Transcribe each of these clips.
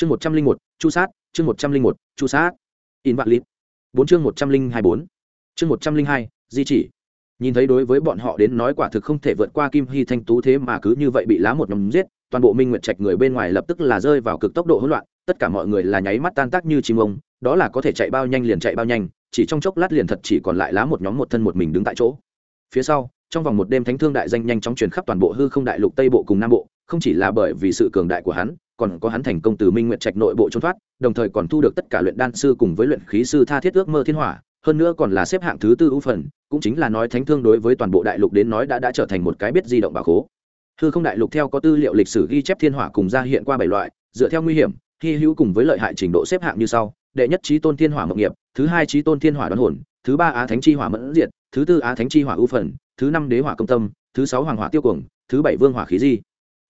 chương một trăm linh một, chu sát, chương một trăm linh một, chu sát. In vạn lít. Bốn chương một trăm linh hai bốn. Chương một trăm linh hai, di chỉ. Nhìn thấy đối với bọn họ đến nói quả thực không thể vượt qua kim hy thanh tú thế mà cứ như vậy bị lá một nhóm giết, toàn bộ minh nguyệt trạch người bên ngoài lập tức là rơi vào cực tốc độ hỗn loạn, tất cả mọi người là nháy mắt tan tác như chim ông, đó là có thể chạy bao nhanh liền chạy bao nhanh, chỉ trong chốc lát liền thật chỉ còn lại lá một nhóm một thân một mình đứng tại chỗ. Phía sau, trong vòng một đêm thánh thương đại danh nhanh chóng truyền khắp toàn bộ hư không đại lục tây bộ cùng nam bộ, không chỉ là bởi vì sự cường đại của hắn còn có hắn thành công từ minh nguyện trạch nội bộ trốn thoát, đồng thời còn thu được tất cả luyện đan sư cùng với luyện khí sư tha thiết ước mơ thiên hỏa, hơn nữa còn là xếp hạng thứ tư ưu phần, cũng chính là nói thánh thương đối với toàn bộ đại lục đến nói đã đã trở thành một cái biết di động bà khố. Hư không đại lục theo có tư liệu lịch sử ghi chép thiên hỏa cùng ra hiện qua bảy loại, dựa theo nguy hiểm, hy hữu cùng với lợi hại trình độ xếp hạng như sau, đệ nhất trí tôn thiên hỏa mộng nghiệp, thứ hai trí tôn thiên hỏa đoán hồn, thứ ba á thánh chi hỏa mẫn diệt, thứ tư á thánh chi hỏa ưu phần, thứ năm đế hỏa công tâm, thứ sáu hoàng hỏa tiêu cuồng, thứ bảy vương hỏa khí di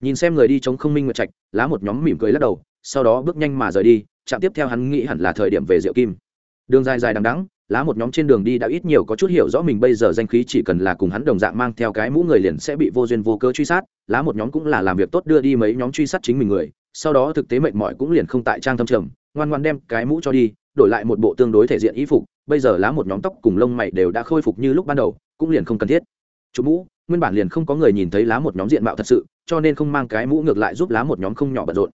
nhìn xem người đi chống không minh nguyệt trạch, lá một nhóm mỉm cười lắc đầu, sau đó bước nhanh mà rời đi, trạm tiếp theo hắn nghĩ hẳn là thời điểm về rượu kim. Đường dài dài đằng đắng lá một nhóm trên đường đi đã ít nhiều có chút hiểu rõ mình bây giờ danh khí chỉ cần là cùng hắn đồng dạng mang theo cái mũ người liền sẽ bị vô duyên vô cơ truy sát, lá một nhóm cũng là làm việc tốt đưa đi mấy nhóm truy sát chính mình người, sau đó thực tế mệt mỏi cũng liền không tại trang thâm trầm, ngoan ngoan đem cái mũ cho đi, đổi lại một bộ tương đối thể diện y phục, bây giờ lá một nhóm tóc cùng lông mày đều đã khôi phục như lúc ban đầu, cũng liền không cần thiết. Chủ mũ, nguyên bản liền không có người nhìn thấy lá một nhóm diện mạo thật sự cho nên không mang cái mũ ngược lại giúp lá một nhóm không nhỏ bận rộn.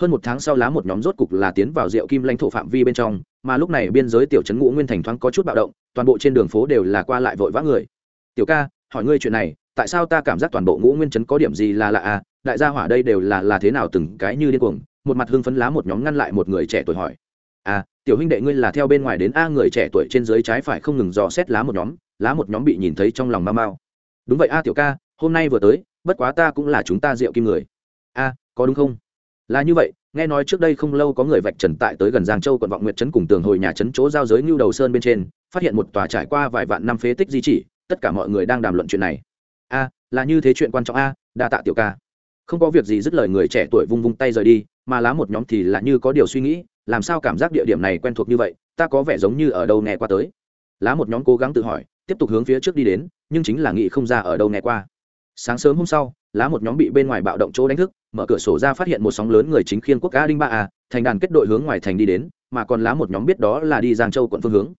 Hơn một tháng sau lá một nhóm rốt cục là tiến vào rượu kim lãnh thổ phạm vi bên trong, mà lúc này biên giới tiểu trấn ngũ nguyên thành thoáng có chút bạo động, toàn bộ trên đường phố đều là qua lại vội vã người. Tiểu ca, hỏi ngươi chuyện này, tại sao ta cảm giác toàn bộ ngũ nguyên trấn có điểm gì là lạ à? Đại gia hỏa đây đều là là thế nào từng cái như điên cuồng? Một mặt hưng phấn lá một nhóm ngăn lại một người trẻ tuổi hỏi. À tiểu huynh đệ ngươi là theo bên ngoài đến a người trẻ tuổi trên dưới trái phải không ngừng dò xét lá một nhóm, lá một nhóm bị nhìn thấy trong lòng mau mau. Đúng vậy a tiểu ca, hôm nay vừa tới bất quá ta cũng là chúng ta rượu kim người. A, có đúng không? Là như vậy, nghe nói trước đây không lâu có người vạch trần tại tới gần giang châu quận vọng nguyệt trấn cùng tường hồi nhà trấn chỗ giao giới ngưu đầu sơn bên trên, phát hiện một tòa trải qua vài vạn năm phế tích di chỉ, tất cả mọi người đang đàm luận chuyện này. A, là như thế chuyện quan trọng a, đa tạ tiểu ca. Không có việc gì dứt lời người trẻ tuổi vung vung tay rời đi, mà lá một nhóm thì là như có điều suy nghĩ, làm sao cảm giác địa điểm này quen thuộc như vậy, ta có vẻ giống như ở đâu nghe qua tới. Lá một nhóm cố gắng tự hỏi, tiếp tục hướng phía trước đi đến, nhưng chính là nghĩ không ra ở đâu nghe qua sáng sớm hôm sau, lá một nhóm bị bên ngoài bạo động chỗ đánh thức, mở cửa sổ ra phát hiện một sóng lớn người chính khiên quốc a đinh ba a, thành đàn kết đội hướng ngoài thành đi đến, mà còn lá một nhóm biết đó là đi giang châu quận phương hướng.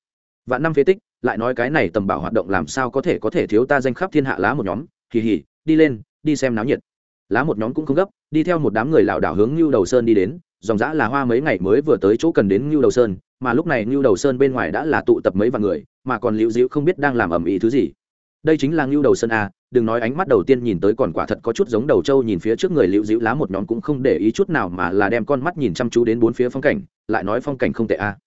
Vạn năm phế tích, lại nói cái này tầm bảo hoạt động làm sao có thể có thể thiếu ta danh khắp thiên hạ lá một nhóm kỳ hỉ đi lên, đi xem náo nhiệt. Lá một nhóm cũng không gấp, đi theo một đám người lảo đảo hướng lưu đầu sơn đi đến, dòng dã là hoa mấy ngày mới vừa tới chỗ cần đến lưu đầu sơn, mà lúc này lưu đầu sơn bên ngoài đã là tụ tập mấy vạn người, mà còn liễu diễu không biết đang làm ầm ĩ thứ gì đây chính là ngưu đầu sơn a, đừng nói ánh mắt đầu tiên nhìn tới còn quả thật có chút giống đầu trâu nhìn phía trước người liễu dĩu lá một nhóm cũng không để ý chút nào mà là đem con mắt nhìn chăm chú đến bốn phía phong cảnh, lại nói phong cảnh không tệ a.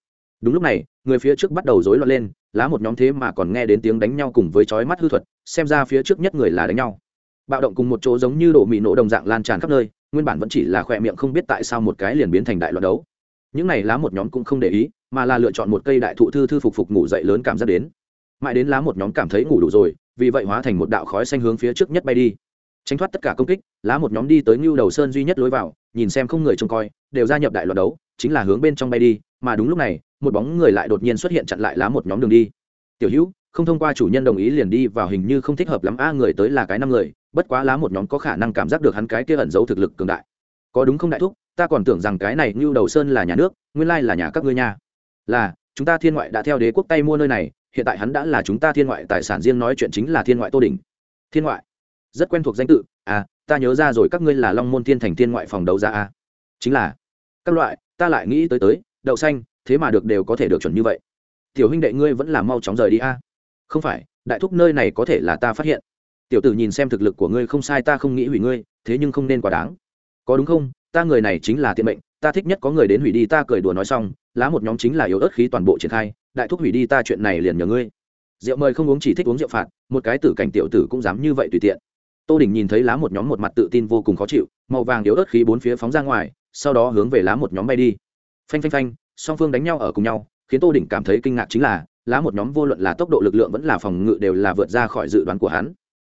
Đúng lúc này, người phía trước bắt đầu rối loạn lên, lá một nhóm thế mà còn nghe đến tiếng đánh nhau cùng với chói mắt hư thuật, xem ra phía trước nhất người là đánh nhau. Bạo động cùng một chỗ giống như đổ mị nổ đồng dạng lan tràn khắp nơi, nguyên bản vẫn chỉ là khỏe miệng không biết tại sao một cái liền biến thành đại loạn đấu. Những này lá một nhóm cũng không để ý, mà là lựa chọn một cây đại thụ thư thư phục phục ngủ dậy lớn cảm giác đến. Mãi đến lá một nhóm cảm thấy ngủ đủ rồi vì vậy hóa thành một đạo khói xanh hướng phía trước nhất bay đi. Tránh thoát tất cả công kích, lá một nhóm đi tới ngưu đầu sơn duy nhất lối vào, nhìn xem không người trông coi, đều gia nhập đại loạn đấu, chính là hướng bên trong bay đi, mà đúng lúc này, một bóng người lại đột nhiên xuất hiện chặn lại lá một nhóm đường đi. Tiểu hữu, không thông qua chủ nhân đồng ý liền đi vào hình như không thích hợp lắm a, người tới là cái năm người, bất quá lá một nhóm có khả năng cảm giác được hắn cái kia ẩn giấu thực lực cường đại. Có đúng không đại thúc, ta còn tưởng rằng cái này ngưu đầu sơn là nhà nước, nguyên lai là nhà các ngươi nha. Là, chúng ta thiên ngoại đã theo đế quốc tay mua nơi này hiện tại hắn đã là chúng ta thiên ngoại tài sản riêng nói chuyện chính là thiên ngoại tô đình thiên ngoại? Rất quen thuộc danh tự. À ta nhớ ra rồi, các ngươi là long môn thiên thành thiên ngoại phòng đấu giá à chính là. Các loại, ta lại nghĩ tới tới, đậu xanh, thế mà được đều có thể được chuẩn như vậy. Tiểu huynh đệ ngươi vẫn là mau chóng rời đi a. Không phải, đại thúc nơi này có thể là ta phát hiện. Tiểu tử nhìn xem thực lực của ngươi không sai, ta không nghĩ hủy ngươi, thế nhưng không nên quá đáng. Có đúng không? Ta người này chính là tiện mệnh, ta thích nhất có người đến hủy đi, ta cười đùa nói xong, lá một nhóm chính là yếu ớt khí toàn bộ triển khai đại thúc hủy đi ta chuyện này liền nhờ ngươi. Rượu mời không uống chỉ thích uống rượu phạt, một cái tử cảnh tiểu tử cũng dám như vậy tùy tiện. Tô đỉnh nhìn thấy lá một nhóm một mặt tự tin vô cùng khó chịu, màu vàng yếu ớt khí bốn phía phóng ra ngoài, sau đó hướng về lá một nhóm bay đi. Phanh phanh phanh, song phương đánh nhau ở cùng nhau, khiến tô đỉnh cảm thấy kinh ngạc chính là, lá một nhóm vô luận là tốc độ lực lượng vẫn là phòng ngự đều là vượt ra khỏi dự đoán của hắn.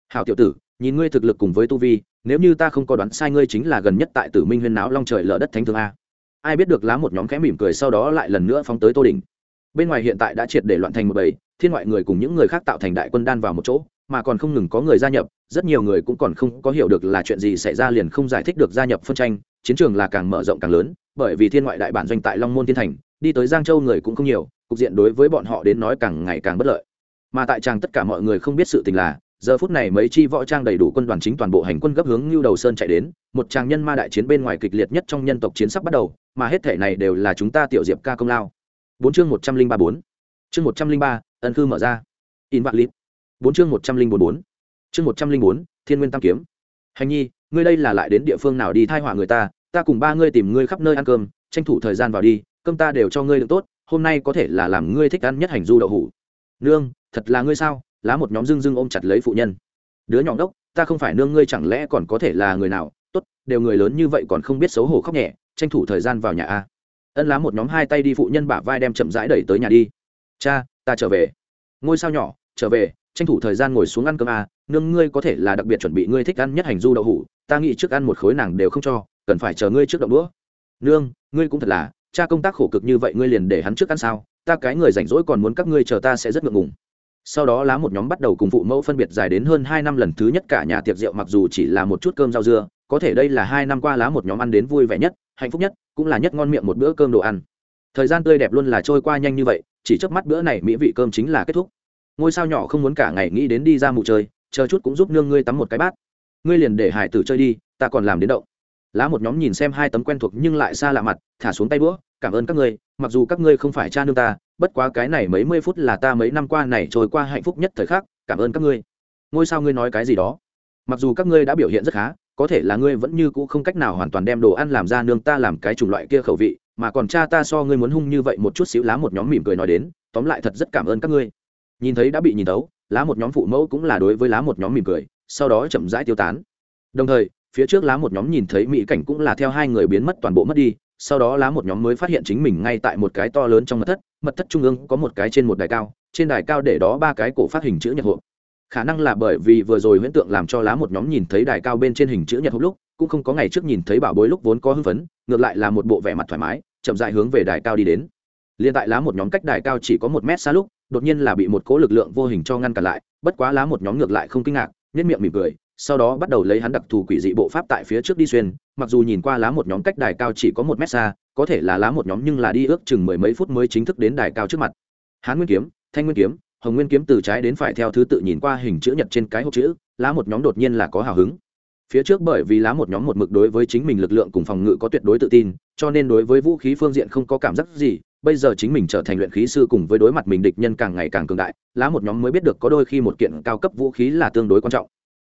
Hào tiểu tử, nhìn ngươi thực lực cùng với tu vi, nếu như ta không có đoán sai ngươi chính là gần nhất tại tử minh huyên náo long trời lở đất thánh thương a. Ai biết được lá một nhóm khẽ mỉm cười sau đó lại lần nữa phóng tới tô đình bên ngoài hiện tại đã triệt để loạn thành một bầy, thiên ngoại người cùng những người khác tạo thành đại quân đan vào một chỗ, mà còn không ngừng có người gia nhập, rất nhiều người cũng còn không có hiểu được là chuyện gì xảy ra liền không giải thích được gia nhập phân tranh, chiến trường là càng mở rộng càng lớn, bởi vì thiên ngoại đại bản doanh tại long môn thiên thành, đi tới giang châu người cũng không nhiều, cục diện đối với bọn họ đến nói càng ngày càng bất lợi. Mà tại trang tất cả mọi người không biết sự tình là, giờ phút này mấy chi võ trang đầy đủ quân đoàn chính toàn bộ hành quân gấp hướng lưu đầu sơn chạy đến, một tràng nhân ma đại chiến bên ngoài kịch liệt nhất trong nhân tộc chiến sắp bắt đầu, mà hết thể này đều là chúng ta tiểu diệp ca công lao bốn chương một trăm linh ba bốn. Chương một trăm linh ba, ân khư mở ra. In vạn lít. Bốn chương một trăm linh bốn bốn. Chương một trăm linh bốn, thiên nguyên tam kiếm. Hành nhi, ngươi đây là lại đến địa phương nào đi thai họa người ta? Ta cùng ba ngươi tìm ngươi khắp nơi ăn cơm, tranh thủ thời gian vào đi, cơm ta đều cho ngươi được tốt, hôm nay có thể là làm ngươi thích ăn nhất hành du đậu hủ. Nương, thật là ngươi sao? Lá một nhóm dưng dưng ôm chặt lấy phụ nhân. Đứa nhỏ đốc ta không phải nương ngươi chẳng lẽ còn có thể là người nào? Tốt, đều người lớn như vậy còn không biết xấu hổ khóc nhẹ, tranh thủ thời gian vào nhà a ân lá một nhóm hai tay đi phụ nhân bả vai đem chậm rãi đẩy tới nhà đi. Cha, ta trở về. Ngôi sao nhỏ, trở về, tranh thủ thời gian ngồi xuống ăn cơm à? nương ngươi có thể là đặc biệt chuẩn bị ngươi thích ăn nhất hành du đậu hủ, ta nghĩ trước ăn một khối nàng đều không cho, cần phải chờ ngươi trước đậu đũa. Nương, ngươi cũng thật là, cha công tác khổ cực như vậy ngươi liền để hắn trước ăn sao, ta cái người rảnh rỗi còn muốn các ngươi chờ ta sẽ rất ngượng ngùng. Sau đó lá một nhóm bắt đầu cùng phụ mẫu phân biệt dài đến hơn hai năm lần thứ nhất cả nhà tiệc rượu mặc dù chỉ là một chút cơm rau dưa có thể đây là hai năm qua lá một nhóm ăn đến vui vẻ nhất, hạnh phúc nhất, cũng là nhất ngon miệng một bữa cơm đồ ăn. Thời gian tươi đẹp luôn là trôi qua nhanh như vậy, chỉ trước mắt bữa này mỹ vị cơm chính là kết thúc. Ngôi sao nhỏ không muốn cả ngày nghĩ đến đi ra mụ chơi, chờ chút cũng giúp nương ngươi tắm một cái bát. Ngươi liền để hải tử chơi đi, ta còn làm đến động lá một nhóm nhìn xem hai tấm quen thuộc nhưng lại xa lạ mặt, thả xuống tay bữa cảm ơn các ngươi, mặc dù các ngươi không phải cha nương ta, bất quá cái này mấy mươi phút là ta mấy năm qua này trôi qua hạnh phúc nhất thời khắc, cảm ơn các ngươi. Ngôi sao ngươi nói cái gì đó? Mặc dù các ngươi đã biểu hiện rất khá có thể là ngươi vẫn như cũ không cách nào hoàn toàn đem đồ ăn làm ra nương ta làm cái chủng loại kia khẩu vị, mà còn cha ta so ngươi muốn hung như vậy một chút xíu lá một nhóm mỉm cười nói đến, tóm lại thật rất cảm ơn các ngươi. Nhìn thấy đã bị nhìn tấu lá một nhóm phụ mẫu cũng là đối với lá một nhóm mỉm cười, sau đó chậm rãi tiêu tán. Đồng thời, phía trước lá một nhóm nhìn thấy mỹ cảnh cũng là theo hai người biến mất toàn bộ mất đi, sau đó lá một nhóm mới phát hiện chính mình ngay tại một cái to lớn trong mật thất mật thất trung ương có một cái trên một đài cao, trên đài cao để đó ba cái cổ phát hình chữ nhật hộp khả năng là bởi vì vừa rồi huyễn tượng làm cho lá một nhóm nhìn thấy đài cao bên trên hình chữ nhật hộp lúc, cũng không có ngày trước nhìn thấy bảo bối lúc vốn có hưng phấn, ngược lại là một bộ vẻ mặt thoải mái, chậm dại hướng về đài cao đi đến. Liên tại lá một nhóm cách đài cao chỉ có một mét xa lúc, đột nhiên là bị một cỗ lực lượng vô hình cho ngăn cản lại, bất quá lá một nhóm ngược lại không kinh ngạc nhất miệng mỉm cười, sau đó bắt đầu lấy hắn đặc thù quỷ dị bộ pháp tại phía trước đi xuyên, mặc dù nhìn qua lá một nhóm cách đài cao chỉ có một mét xa, có thể là lá một nhóm nhưng là đi ước chừng mười mấy phút mới chính thức đến đài cao trước mặt. Hán nguyên kiếm, thanh nguyên kiếm hồng nguyên kiếm từ trái đến phải theo thứ tự nhìn qua hình chữ nhật trên cái hộp chữ, lá một nhóm đột nhiên là có hào hứng. Phía trước bởi vì lá một nhóm một mực đối với chính mình lực lượng cùng phòng ngự có tuyệt đối tự tin, cho nên đối với vũ khí phương diện không có cảm giác gì, bây giờ chính mình trở thành luyện khí sư cùng với đối mặt mình địch nhân càng ngày càng cường đại, lá một nhóm mới biết được có đôi khi một kiện cao cấp vũ khí là tương đối quan trọng.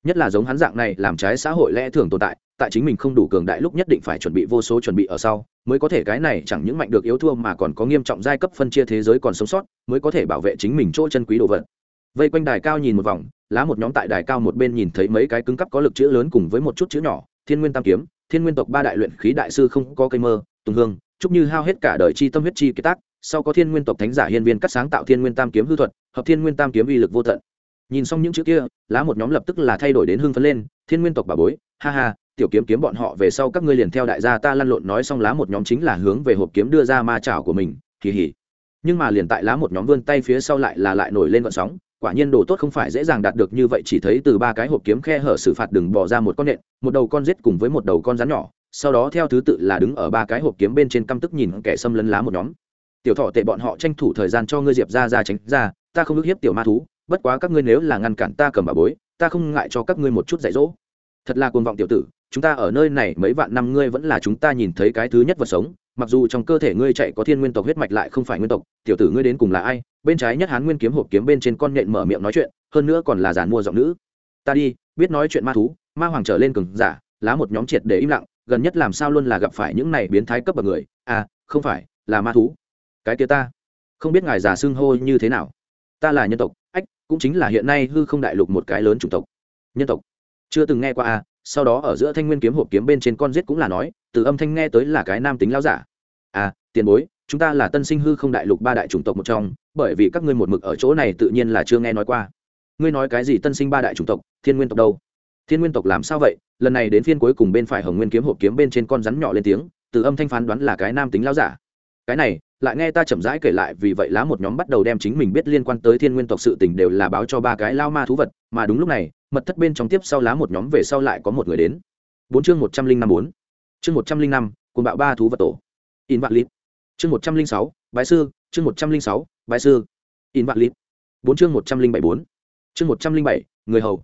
Nhất là giống hắn dạng này làm trái xã hội lẽ thường tồn tại tại chính mình không đủ cường đại lúc nhất định phải chuẩn bị vô số chuẩn bị ở sau, mới có thể cái này chẳng những mạnh được yếu thua mà còn có nghiêm trọng giai cấp phân chia thế giới còn sống sót, mới có thể bảo vệ chính mình chỗ chân quý đồ vật. Vây quanh đài cao nhìn một vòng, lá một nhóm tại đài cao một bên nhìn thấy mấy cái cứng cắp có lực chữ lớn cùng với một chút chữ nhỏ, thiên nguyên tam kiếm, thiên nguyên tộc ba đại luyện khí đại sư không có cây mơ, tùng hương, chúc như hao hết cả đời chi tâm huyết chi kiệt tác, sau có thiên nguyên tộc thánh giả hiên viên cắt sáng tạo thiên nguyên tam kiếm hư thuật, hợp thiên nguyên tam kiếm uy lực vô tận. Nhìn xong những chữ kia, lá một nhóm lập tức là thay đổi đến hưng phấn lên, thiên nguyên tộc bà bối, ha ha tiểu kiếm kiếm bọn họ về sau các ngươi liền theo đại gia ta lăn lộn nói xong lá một nhóm chính là hướng về hộp kiếm đưa ra ma chảo của mình kỳ hỉ nhưng mà liền tại lá một nhóm vươn tay phía sau lại là lại nổi lên vận sóng, quả nhiên đồ tốt không phải dễ dàng đạt được như vậy, chỉ thấy từ ba cái hộp kiếm khe hở xử phạt đừng bỏ ra một con nện, một đầu con rết cùng với một đầu con rắn nhỏ, sau đó theo thứ tự là đứng ở ba cái hộp kiếm bên trên căm tức nhìn kẻ xâm lấn lá một nhóm. Tiểu thọ tệ bọn họ tranh thủ thời gian cho ngươi diệp ra ra tránh ra, ta không ước hiếp tiểu ma thú, bất quá các ngươi nếu là ngăn cản ta cầm bà bối, ta không ngại cho các ngươi một chút dạy dỗ. Thật là cuồng vọng tiểu tử chúng ta ở nơi này mấy vạn năm ngươi vẫn là chúng ta nhìn thấy cái thứ nhất vật sống, mặc dù trong cơ thể ngươi chạy có thiên nguyên tộc huyết mạch lại không phải nguyên tộc, tiểu tử ngươi đến cùng là ai? Bên trái nhất hán nguyên kiếm hộp kiếm bên trên con nhện mở miệng nói chuyện, hơn nữa còn là giàn mua giọng nữ. Ta đi, biết nói chuyện ma thú, ma hoàng trở lên cường giả, lá một nhóm triệt để im lặng, gần nhất làm sao luôn là gặp phải những này biến thái cấp bậc người? À không phải, là ma thú. Cái kia ta, không biết ngài già xưng hô như thế nào. Ta là nhân tộc, ách, cũng chính là hiện nay hư không đại lục một cái lớn chủng tộc. Nhân tộc. Chưa từng nghe qua à sau đó ở giữa thanh nguyên kiếm hộp kiếm bên trên con giết cũng là nói, từ âm thanh nghe tới là cái nam tính lao giả. À tiền bối, chúng ta là tân sinh hư không đại lục ba đại chủng tộc một trong, bởi vì các ngươi một mực ở chỗ này tự nhiên là chưa nghe nói qua. Ngươi nói cái gì tân sinh ba đại chủng tộc, thiên nguyên tộc đâu? Thiên nguyên tộc làm sao vậy? Lần này đến phiên cuối cùng bên phải hồng nguyên kiếm hộp kiếm bên trên con rắn nhỏ lên tiếng, từ âm thanh phán đoán là cái nam tính lao giả. Cái này, lại nghe ta chậm rãi kể lại, vì vậy lá một nhóm bắt đầu đem chính mình biết liên quan tới thiên nguyên tộc sự tình đều là báo cho ba cái lao ma thú vật, mà đúng lúc này mật thất bên trong tiếp sau lá một nhóm về sau lại có một người đến. Bốn chương một trăm linh năm bốn. Chương một trăm linh năm cùng bạo ba thú vật tổ. In vạn lít. Chương một trăm linh sáu, bái sư. Chương một trăm linh sáu, bái sư. In vạn lít. Bốn chương một trăm linh bảy bốn. Chương một trăm linh bảy, người hầu.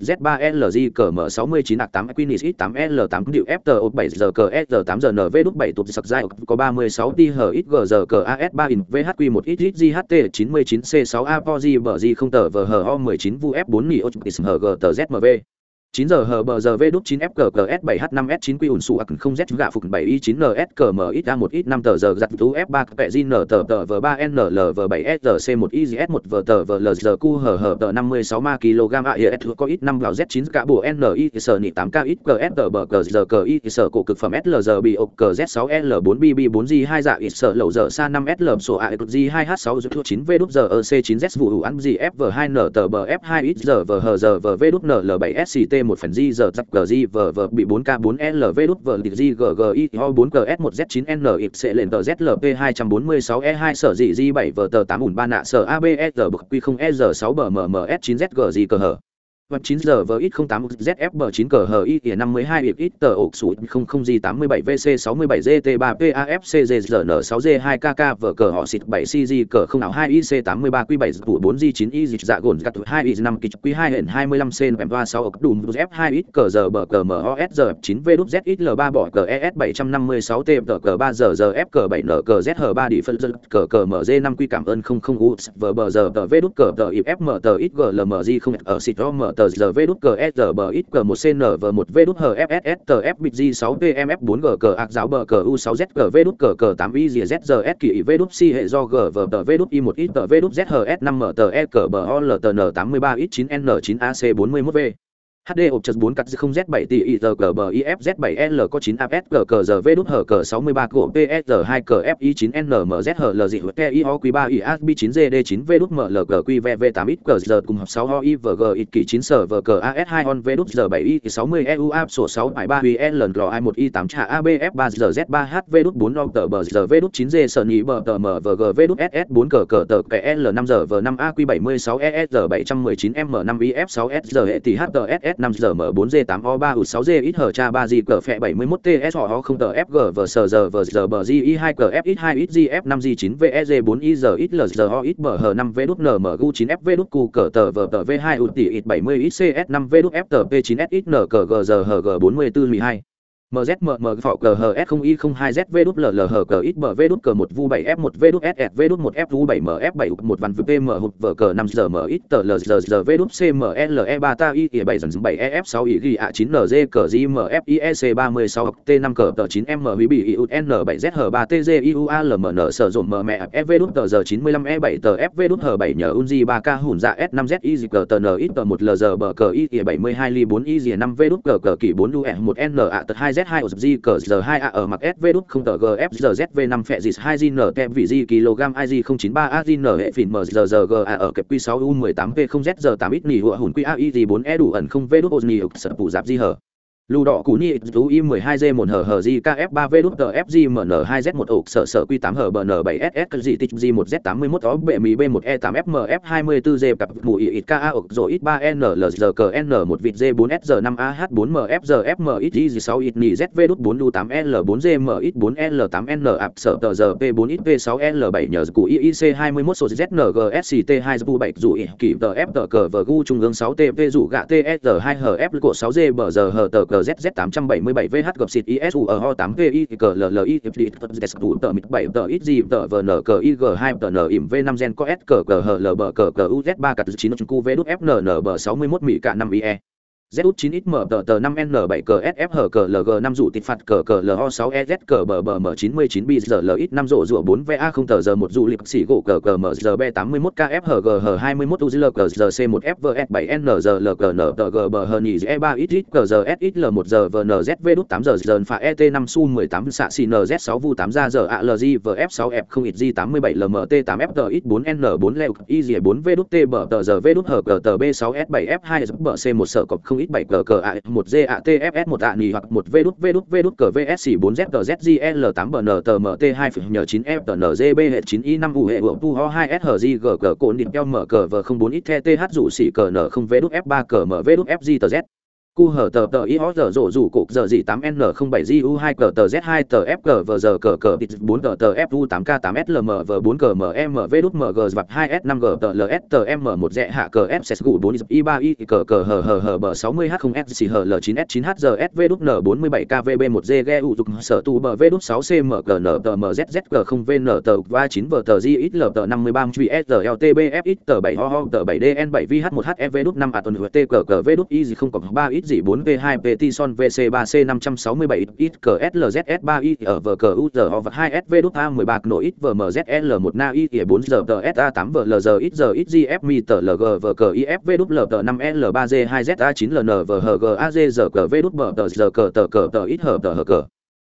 Z3LG cm 69 8 Equinix X8L8 điệu FTO 7 giờ cờ S 8 giờ NV đúc 7 tụt sặc dài có 36 TH XG giờ cờ AS3 in VHQ1 XGHT 99 C6 Apogi bờ G không tờ VHO 19 VF 4 Nio HG tờ ZMV 9 giờ hờ bờ giờ V đút 9 FGGS 7H5S9 Q ủn sụ ạc 0 Z gạ phục 7 Y 9 NS cờ cm ít A 1 ít 5 tờ giờ giặt tú F3 kệ G N tờ tờ V 3 N L V 7 e S C 1 Y Z 1 V tờ V L Z Q hờ hờ tờ 56 ma kg A Y S có ít 5 gạo Z9 cả bùa N Y S nị 8 K ít KS tờ bờ cờ Z cờ Y S cổ cực phẩm S L Z bị ộc cờ Z6 L4 B B 4 G 2 dạ ít S lẩu giờ xa 5 S L sổ A G 2 H6 Z 9 V đút giờ e C 9 Z vụ ăn G F V 2 N tờ bờ F2 ít giờ V hờ giờ V V đút N L 7 S C T một phần G giờ giặc gg vv bị bốn k 4 lv đút vờ lịch i ho bốn gs một, z, chín, n ịp sẽ lên tờ zlp 246 e hai, sở dị g 7 vờ tờ tám, ủn, ba, nạ, sở abs bực e, q, không e 6 bờ mms 9 zg cờ hở và 9 giờ với ít 08 ZF bờ 9 cờ hờ y 52 ít ít tờ ổ sủi 00 G 87 VC 67 GT 3 PAFC GZN 6 G 2 KK vở cờ họ xịt 7 CG cờ không nào 2 IC 83 Q 7 tụ 4 G 9 Y dịch dạ gồn gạt 2 Y 5 kịch Q 2 hẹn 25 C M 3 6 ốc đùm F 2 ít cờ giờ bờ cờ MOS giờ 9 V đút Z ít L 3 bỏ cờ ES 756 T tờ cờ 3 giờ giờ F cờ 7 N cờ Z H 3 đi phân dân cờ cờ MG 5 Q cảm ơn 00 U vở bờ giờ tờ V đút cờ tờ IF M tờ ít G không ở xịt M tờ giờ V đút cờ SRBXG 1 CNV 1 V đút HFSSTF BG 6 PMF 4 G cờ ạc giáo bờ cờ U 6 Z cờ V đút cờ cờ 8 s kỳ V đút C hệ do G V tờ V đút I 1 ít tờ V đút ZHS 5 M tờ E cờ bờ OLTN 83 ít chín N 9 AC 41 V HD ộp chật 4 cắt 0 Z7 tỷ IZGBIFZ7 L có 9 APS cờ cờ giờ V đút hở cờ 63 của PSR 2 cờ FI 9 NMZ hở L dị hữu IO Q 3 IASB 9 GD 9 V đút ML cờ QVV 8 ít cờ giờ cùng hợp 6 OI VG ít kỳ 9 sở vờ cờ AS 2 on V đút giờ 7 I 60 EU AP sổ 6 73 UL I 1 I 8 trả ABF 3 giờ Z 3 H V đút 4 log tờ bờ giờ V đút 9 G sở nhị bờ tờ MVG V đút SS 4 cờ cờ tờ PL 5 giờ V 5 AQ 76 ES 719 M 5 IF 6 S giờ hệ tỷ HTSS năm giờ mở 4 G 8 o 3 u 6 g ít hở cha ba g cờ phẹ 71 ts họ ho không tờ fg vờ sờ giờ vờ giờ bờ g i 2 cờ f ít 2 ít g f 5 g 9 g 4 i giờ ít l giờ ho ít bờ hờ 5 v đút n m gu 9 f v đút cu cờ tờ vờ tờ v 2 u tỷ ít 70 ít cs 5 v đút f tờ p 9 s ít n cờ g giờ hờ g 44 12 MZMM phỏ cờ HS02ZV đút LLH cờ ít bờ V đút cờ 1 vu 7F1 V đút SSV đút 1 F vu 7 MF7 1 văn m hụt vở cờ 5 giờ M ít tờ LZZ V đút CMLE 3 ta y 7 dần 7 EF6 y ghi A 9 NZ cờ mươi 36 T5 cờ tờ 9 M hủy bị IUN 7 ZH 3 TZ IUALMN sở dụng M mẹ FV đút tờ giờ 95 E7 tờ FV đút H7 nhờ Unzi 3K hùn dạ S5Z y cờ tờ N ít tờ 1 giờ bờ cờ y 72 ly 4 y 5 V đút cờ cờ kỳ 4 UE 1 N A tờ 2 Z2 OZ cờ giờ 2A ở mặc SV đút không tờ GF giờ ZV 5 phẹ dịch 2 GN kèm vị G kg IG 093 a AGN hệ phìn MZG giờ GA ở kẹp Q6 U18P 0 Z giờ 8 ít nỉ hụa hùn QAI 4 E đủ ẩn không V đút Ozni sợ phụ giáp di hở lù đỏ cú ni tú i 12 g 1 hờ hờ g kf 3 v đút tờ fg mn 2 z 1 ổ, sở sở q 8 hở bn 7 ss g tích g 1 z 81 ó bệ mì b 1 e 8 fmf 24 g cặp mù ít ka ổ, rồi ít 3 n l g k n 1 vịt g 4 s 5 a h 4 mf g f m ít g 6 ít nỉ z v đút 4 u 8 l 4 g m ít 4 l 8 n ạp sở tờ g p 4 ít p 6 l 7 nhờ cụ iic 21 số z n g zng t 2 zu 7 dù kỷ tờ f tờ cờ v gu trung ương 6 t tp dù gạ t tsr 2 hờ f của 6 g bờ giờ hờ tờ cờ zz 877 vh gặp xịt isu ở ho 8 pi clli fd tụ tờ mịt 7 tờ ít gì tờ vn cờ ig 2 tờ n ỉm v 5 gen có s cờ cờ hl bờ cờ cờ uz 3 cặt 9 cu v đút fnn bờ 61 mỹ cả 5 ie z 9 x mở tờ tờ 5 n 7 cờ sf hở cờ lg 5 dụ tịt phạt cờ cờ LO 6 EZ cờ bờ bờ m 99 b giờ l x 5 rổ rủa 4 VA 0 tờ giờ 1 dụ lịp xỉ gỗ cờ cờ m giờ b 81 kf hờ g hờ 21 uzl cờ giờ c 1 fvs 7 n giờ l cờ n tờ g bờ hờ nhì e 3 ít ít cờ giờ s ít l 1 giờ vnz v đút 8 giờ giờ phạ et 5 su 18 xạ xì nz 6 vu 8 ra giờ alg vf 6 f 0 ít g 87 lmt 8 f ít 4 n 4 leo y 4 v đút t bờ tờ giờ v đút hở cờ tờ b 6 s 7 f 2 bờ c 1 sở cọc không ít 7 cờ cờ a một s một a nì hoặc một v đút v đút v đút cờ vsc 4 z z tờ l 8 bn t hai 2 nhờ 9 f z b hệ 9 i 5 u hệ u tu ho 2 h g cờ cồn điểm keo mở cờ v 04 ít th dụ xỉ cờ n 0 v đút f 3 cờ m v đút f g tờ z cu hở tờ tờ i giờ rổ rủ cục giờ gì 8 n 07 u 2 cờ tờ z 2 tờ f cờ vờ giờ cờ cờ bit 4 tờ tờ u 8 k 8 m v 4 cờ m m v đút m g vặt 2 s 5 g tờ s tờ m 1 dẹ hạ cờ f s gu 4 i 3 i cờ cờ hờ hờ hờ bờ 60 h 0 s xì hờ l 9 s 9 h giờ s v đút n 47 b 1 g g u dục sở tu bờ v đút 6 m g n tờ m z z cờ 0 n tờ va 9 v tờ g ít l tờ 53 g s l t b f ít tờ 7 ho ho tờ 7 n 7 v h 1 h f v đút 5 a tuần t cờ cờ v đút y không còn 3 ít dị 4 v 2 Petison VC3C 567 ít cờ SLZS3 ít ở vờ cờ UZO và 2SV đút A13 nội ít vờ MZL1 na ít 4 giờ tờ SA8 vờ LG ít giờ ít GF mi tờ LG vờ cờ IFV đút LT5 L3G2ZA9LN vờ HG AG giờ cờ V đút bờ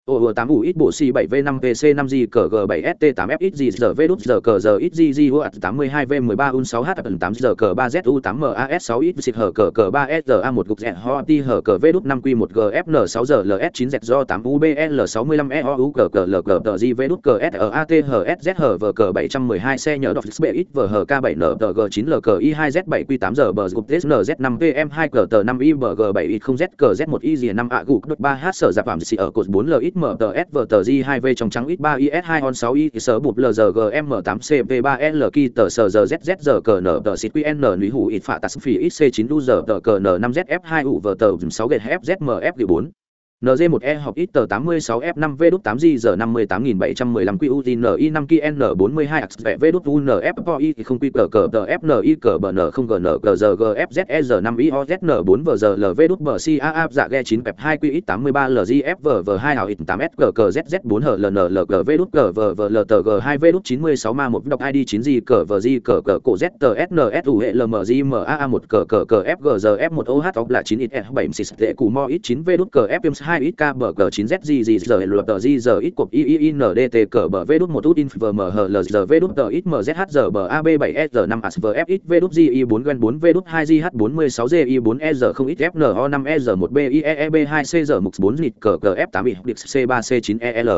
ô ô ít tám u ít bộ c bảy v năm pc năm g cờ g bảy st tám f ít g giờ v đút giờ cờ giờ ít g g u 82 v 13 un sáu h tám giờ cờ ba z u, tám m a s sáu ít xịt hở cờ cờ ba s a một gục z ho, ti hở cờ v đút năm q một g f n sáu giờ ls chín z do, tám u b e l sáu mươi lăm e o u cờ cờ l cờ tờ g v đút cờ s a t hở s z hở v cờ 712 xe nhớ đọc b ít v hở k bảy n tờ g chín l cờ i hai z bảy q tám giờ bờ gục z n z năm pm hai cờ tờ năm i bờ g bảy ít không z cờ z một i g năm a gục 3 h sở giảm phạm xị ở cột bốn l ít mtsvrdi2v trong trắng X3 IS2 on 6 I, sở bụt LZGM8CV3L kỳ tờ sở giờ ZZ cờ nở tờ xịt QN núi hủ ít phạ tạt phỉ XC9 đu giờ tờ cờ N5ZF2 vờ tờ 6 gệt FZMF4 NG1E học ít tờ 86F5V đúc 8G giờ 58715 QUTNI 5 KN42 XV đúc UNFPOI thì không quy cờ cờ tờ FNI cờ bờ N không GN cờ giờ GFZE giờ 5 IOZN 4 vờ giờ LV đúc bờ CAA dạ ghe 9 pep 2 QX 83 LGF vờ vờ 2 hào ít 8 S cờ cờ ZZ 4 hờ LN LGV đúc cờ vờ vờ LT G2V đúc 96 ma 1 đọc ID 9G cờ vờ G cờ cờ cổ Z tờ SNSU hệ LMG MAA 1 cờ cờ cờ FG giờ F1 OH là 9 ít 7 6 tệ cù mo ít 9V đúc cờ FM hai ít k bờ cờ chín z g gì giờ luật t g giờ ít cột i i i n d t cờ bờ v đút một út in v m h l giờ v đút t ít m z h giờ b a b bảy e s giờ năm as v f ít v đút g i bốn gen bốn v đút hai g h bốn mươi sáu g i bốn e giờ không ít f n o năm e giờ một b i e e b hai c giờ mục bốn lịt cờ cờ f tám ít c ba c chín e l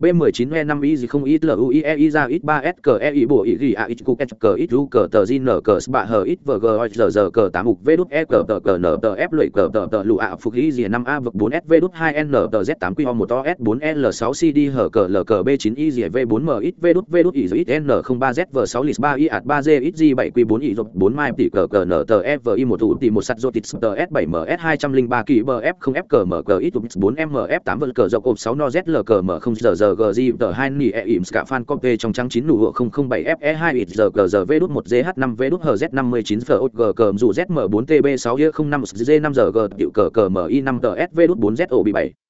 B19E5 y gì không ít LUIE y ra ít 3S k E ý bộ ý gì a ít cục S cờ ít ru cờ tờ zin nở cờ SBA hờ ít vg giờ giờ cờ 8 mục V đút E cờ tờ cờ n tờ F lưỡi cờ tờ tờ lụ ạ phục ý gì 5A vực 4S V đút 2N tờ Z8 QO 1 s 4L6 CD hờ cờ L cờ B9 y gì V4M ít V đút V đút ý ít N03Z v 6 lis 3 y ạt 3G ít G 7 Q4 ý 4 mai tỷ cờ cờ nở tờ FVI 1 thủ tỷ 1 sắt rô tịt tờ S7MS 203 kỳ bờ F 0 F cờ mở cờ ít 4MF 8 vượt cờ dọc ộp 6 no Z L cờ m 0 giờ giờ G tờ 2 nỉ e im cả fan copy trong trắng chín nụ hựa 007 fe 2 ít giờ cờ giờ v đút 1 gh 5 v đút hz 59 f g cờ dù zm 4 tb 6 y 05 g 5 giờ g tiểu cờ cờ mi 5 đút 4 z o bị 7 GKL8A8I1FUI1SCUV4 giờ tờ MG FNBG 5 cờ cờ giờ rộ 93 ộc cờ HDN tờ LSSUA8TT9S2 nu Q5 IEXIAZ1 thuốc ZMN cờ S1GI 0 B GGHBI IU xịt giờ L2 men ý tại LLGNG LG giờ ZU5L 0 X6 V đút cờ cờ cờ 4 N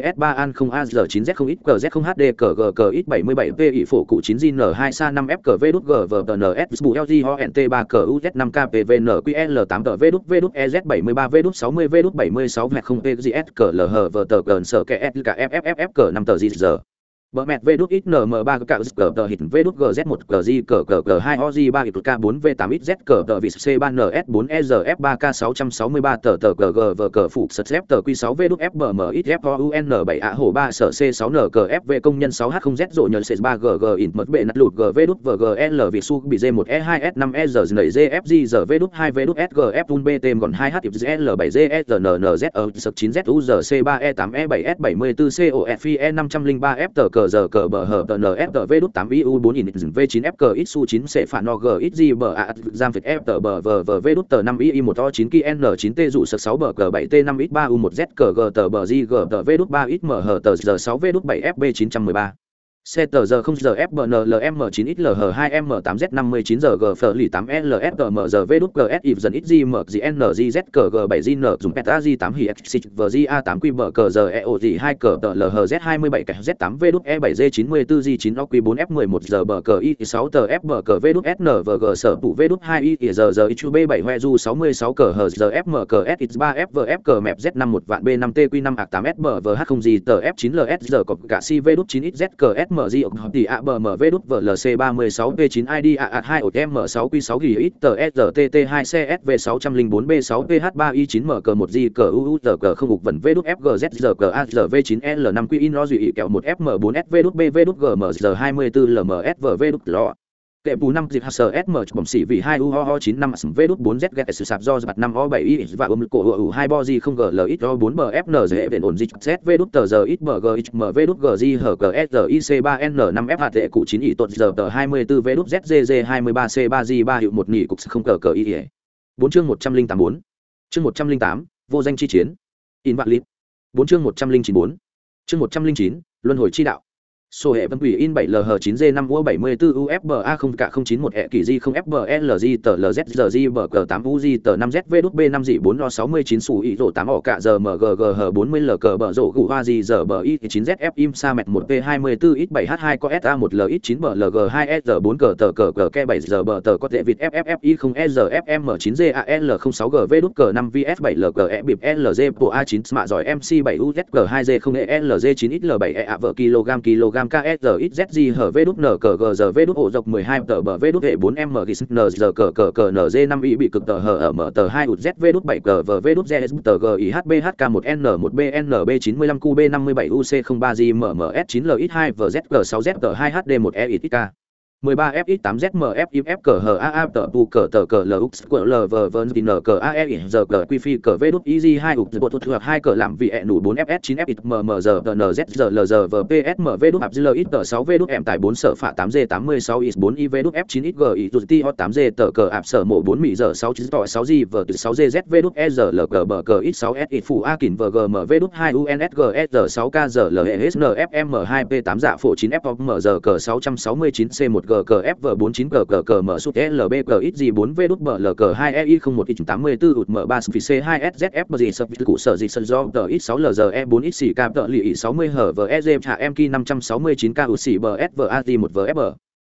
DS3 An 0 AZ 9 Z 0 X Z 0 HD cờ G cờ X 77 P ỷ phổ cụ 9 N 2 sa 5 F cờ V đút G V N S bù LG ho NT 3 cờ UZ 5 KPVN QL 8 tờ V đút V đút EZ 73 V đút 60 V đút 76 V 0 PGS cờ LH V tờ gần sở kẻ S cả FFF cờ 5 tờ GZ Bờ mẹt V đút XNM 3 cạo cờ tờ hịt V đút GZ 1 cờ G cờ cờ cờ 2 OG 3 K 4 V 8 XZ cờ tờ vịt C 3 NS 4 EZF 3 K 663 tờ tờ cờ G V cờ phụ sật dép tờ Q 6 V đút FBM XFOUN 7 A hổ 3 sở C 6 N cờ FV công nhân 6 H0 Z rộ nhờ C 3 G G int mật bệ nặt lụt G V đút VGL e vị su bị D 1 E 2 S 5 E giờ nảy GFG giờ V đút 2 V đút SGF un BT còn 2 H L 7 GSNNZ ở sập 9 Z U giờ C 3 E 8 E 7 S 74 COF E 503 F e tờ cờ giờ cờ bờ hờ tờ nfv đút tám iu bốn in v 9 fk ít su 9 sẽ phản no g ít g bờ a giam việt f tờ bờ vờ vờ v đút tờ năm i một o chín ki n chín t dụ sáu bờ g bảy t năm x ba u một z cờ g tờ bờ g g tờ v đút ba x m hờ tờ giờ sáu v đút 7 fb 913 xe tờ giờ không giờ fbnlm 9 xlh 2 m 8 z 59 giờ g phở lì 8 lsm giờ v đút gs ịp dần ít g m g n g z cờ g 7 g n dùng peta g 8 hi x v g a 8 q b cờ giờ o g 2 cờ tờ lh z 27 kẻ z 8 v đút e 7 g 94 g 9 o q 4 f 11 giờ bờ cờ i 6 tờ f bờ cờ v đút n v g sở tụ v đút 2 y giờ giờ ichu b 7 hoe du 66 cờ h giờ f m cờ s x 3 f v f cờ mẹp z 5 1 vạn b 5 t q 5 a 8 s bờ v h 0 g tờ f 9 ls giờ cọc cả c v đút 9 x xz cờ smg hoặc tỷ a bờ c đút vlc 36 p chín id a 2 ột m sáu q sáu g ít tờ srt hai csv 604 b sáu ph ba i chín m cờ 1 g cờ uu tờ cờ không gục vần v đút fgz giờ cờ a giờ v chín l năm q in lo dụy kẹo 1 fm 4 sv đút bv đút gm giờ 24 lms v đút lọ kệ bù năm dịch sm bẩm xỉ vì hai u ho ho chín năm v đút bốn z ghét sạp do bạt năm o bảy y và ôm cổ u hai bo gì không g l ít o bốn b f n dễ về ổn dịch z v đút tờ giờ ít g ít m v đút g g h g s r c ba n năm f h tệ cụ chín y tuột giờ tờ hai mươi bốn v đút z g hai mươi ba c ba g ba hiệu một nghỉ cục không g g y bốn chương một trăm linh tám bốn. Chương một trăm linh tám, vô danh chi chiến. In vạn lít. Bốn chương một trăm linh chín bốn. Chương một trăm linh chín, luân hồi chi đạo. Sổ hệ vân quỷ in 7LH9G5U74UFBA 0 k 091 e kỳ di 0 FBLG tờ LZG bờ cờ 8 UZ tờ 5Z đút B5 dị 4 lo 69 sủ ý rổ 8 ỏ cả giờ MGGH 40 L cờ bờ rổ gụ hoa gì giờ bờ Y 9ZF im sa mẹt 1 P24 X7H2 có SA 1 L X9 bờ LG 2 S 4 cờ tờ cờ cờ ke 7 giờ bờ tờ có thể vịt FFFI 0 SFM 9 GAL 06 GV đút cờ 5 VS 7 LG E bịp LG bộ A9 mạ giỏi MC 7 UZG 2 G 0 LG 9 XL7 E vợ kg kg gam ksxzg hở vê đút nở cờ gờ giờ vê đút ổ dọc mười hai tờ bờ vê đút hệ bốn m gis nờ giờ cờ cờ cờ nz năm y bị cực tờ hở ở mở tờ hai ụt z vê đút bảy cờ vờ vê đút z tờ g hbhk một n một bnb chín mươi lăm qb năm mươi bảy uc không ba g mms chín lx hai vz g sáu z tờ hai hd một e ít k. 13FX8ZMFIFCHAAPTUCTTCLUXQLVVNZNCAEIZQV2 ục bộ thuật thuộc 2 cờ làm vị ẹ nủ 4FS9FITMMZNZLZVPSMVđạpZLXT6Vđẹm tại 4 sở phạ 8G86X4IVđF9XGITO8G tờ 4 mỉ giờ 6 tỏ 6G vờ 6ZZVđEZLGBGX6SX4A kỳnh VGMVđ2UNSGSG6KZLESNFM2P8 dạ phổ 9FOMG cờ 669C1 c 1 g cờ f v 49 cờ cờ cờ mở sút lb cờ ít gì 4 v đút bờ l cờ 2 ei 01 ít 84 ụt mở 3 phi c 2 szf bờ gì sập cụ sở gì sân do tờ ít 6 lg e 4 ít xì cam tờ lì 60 hở v e trả em ki 569 k ụt xì bờ s v a 1 v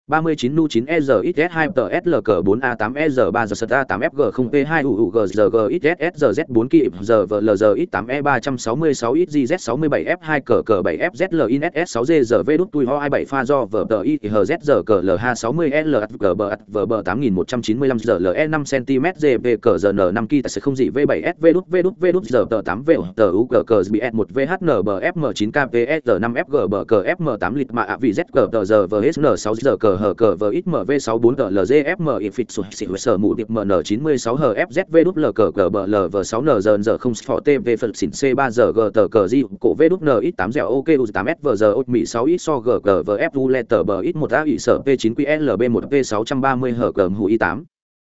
39 nu 9 e ít 2 tờ slg 4 a 8 EZ3 giờ a 8 fg 0 p 2 u g g g ít s z 4 kịp giờ v l giờ ít 8 e 366 ít gz 67 f 2 cờ cờ 7 f z l in s 6 g giờ v đút tui ho 27 pha do v tờ ít h z giờ cờ l h 60 l g b v b 8195 giờ l e 5 cm gp cờ giờ n 5 ki sẽ không dị v 7 s v đút v đút v đút giờ tờ 8 v tờ u cờ cờ b s 1 vhn b f 9 kps 5 f g b cờ f 8 lit mạ vị z cờ tờ giờ v h 6 giờ hở cờ vờ ít mv sáu bốn tờ lgfm ifit sụt xị sở mụ điệp mn chín mươi sáu hfzv đút l cờ cờ bờ lv sáu n giờ giờ không phò tv phần xỉn c ba giờ g tờ cờ di cổ v đút n ít tám dẻo ok u tám s vờ giờ ốt mỹ sáu ít so g cờ vờ f u led tờ bờ ít một a ỉ sở p chín qlb một p sáu trăm ba mươi hở cờ hủ y tám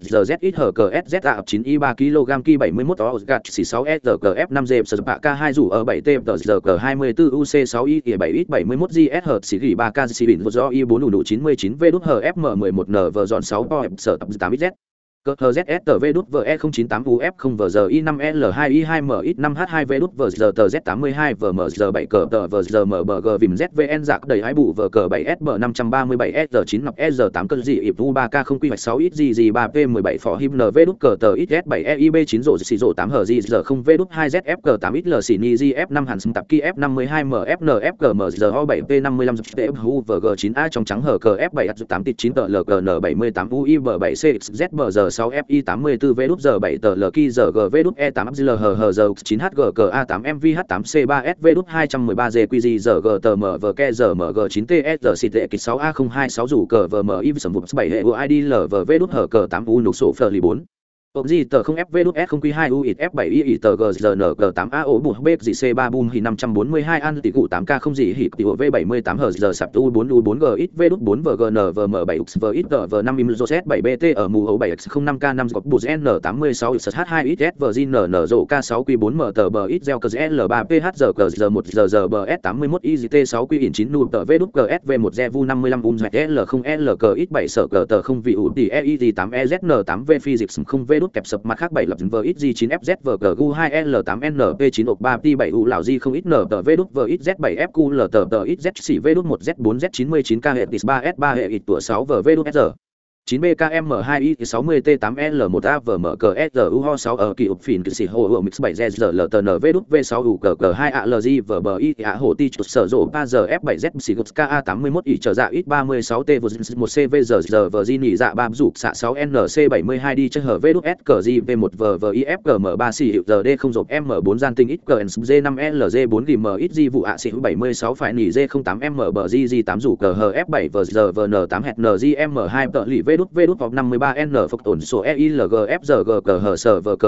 ZZIT HKSZA 9I3 kg Ki 71 OZGAT C6 SZKF 5 g SZPA K2 rủ ở 7 t ZZK 24 UC 6 I 7 X 71 GS Hz Siri 3 K Siri do I4 đủ 99 V đút HFM 11 NV dọn 6 OF sở tập 8 XZ Cơ HZSTV đút VE098UF0VGI5L2I2MX5H2V đút VZTZ82VMZ7 cờ tờ g vìm ZVN giặc đầy hái bụ VG7SB537S9 nọc S giờ 8 cân dị ịp U3K không quy hoạch 6 ít gì gì 3P17 phỏ him v đút cờ tờ ít S7EIB9 rổ xì rổ 8 hờ gì giờ 0 V đút 2ZF cờ 8 ít L xì ni GF5 hẳn xâm tạp kia F52MFNFGMZO7P55 dập tệp G 9 A trong trắng hờ cờ F7 8 tịt 9 tờ LGN78UIB7CXZBG 6 fi 84 v đút giờ 7 tờ l ki giờ g v đút e 8 l h h giờ 9 h g g a 8 mv h 8 c 3 s v đút 213 g qg giờ g tờ m v k giờ m g 9 t s giờ xịt tệ kịch 6 a 026 rủ cờ v m i sầm vụt 7 hệ id l v v đút hở cờ 8 u nục sổ phờ lì 4 Ộp gì tờ không FV đút S không Q2 U ít F7 I tờ G G N G 8 A ổ bù B gì C3 bùm hỉ 542 an tỷ cụ 8K không gì hỉ tỷ V 78 hờ giờ sạp U 4 U 4 G ít V đút 4 V G N V M 7 X V ít G V 5 Im Jose 7 BT ở mù hấu 7 X 05 K 5 gọc bù N 86 X H2 ít S V G N N rổ K 6 Q 4 M tờ bờ ít gieo cờ L 3 PH giờ cờ giờ 1 giờ giờ bờ S 81 I T 6 Q in 9 nụ tờ V đút G S V 1 Z Vu 55 Um L 0 L cờ ít 7 sở cờ tờ không vị ủ tỷ E I 8 E Z N 8 V Physics không V đút kẹp sập mặt khác 7 lập vờ ít g 9 fz vờ cờ gu 2 l 8 np 9 ộc 3 t 7 u lào di không ít n tờ v đút vờ ít z 7 f q l tờ tờ ít z xỉ v đút 1 z 4 z 99 k hệ tis 3 s 3 hệ ít tủa 6 vờ v đút s 9 bkm 2 i 60 t 8 l 1 a v m c s u ho 6 ở kỳ ụp phìn kỳ xỉ hồ ở mix 7 z l t n v đút v 6 u cờ cờ 2 a l g v b i a hồ ti chuột sở rộ 3 giờ f 7 z xỉ gục ka 81 i trở dạ ít 36 t v 1 cv giờ giờ v di nỉ dạ 3 rụp xạ 6 nc 72 đi chơi hở v đút s cờ g v 1 v v i f g m 3 xỉ hiệu giờ d không rộp m 4 gian tinh ít cờ g 5 l g 4 gm ít g vụ ạ xỉ 76 phải nỉ g 08 m b g g 8 rủ cờ h f 7 v giờ v n 8 hẹt n g m 2 tợ lì v đút vê đút vọc 53N phục tổn số e i l g f g g g h s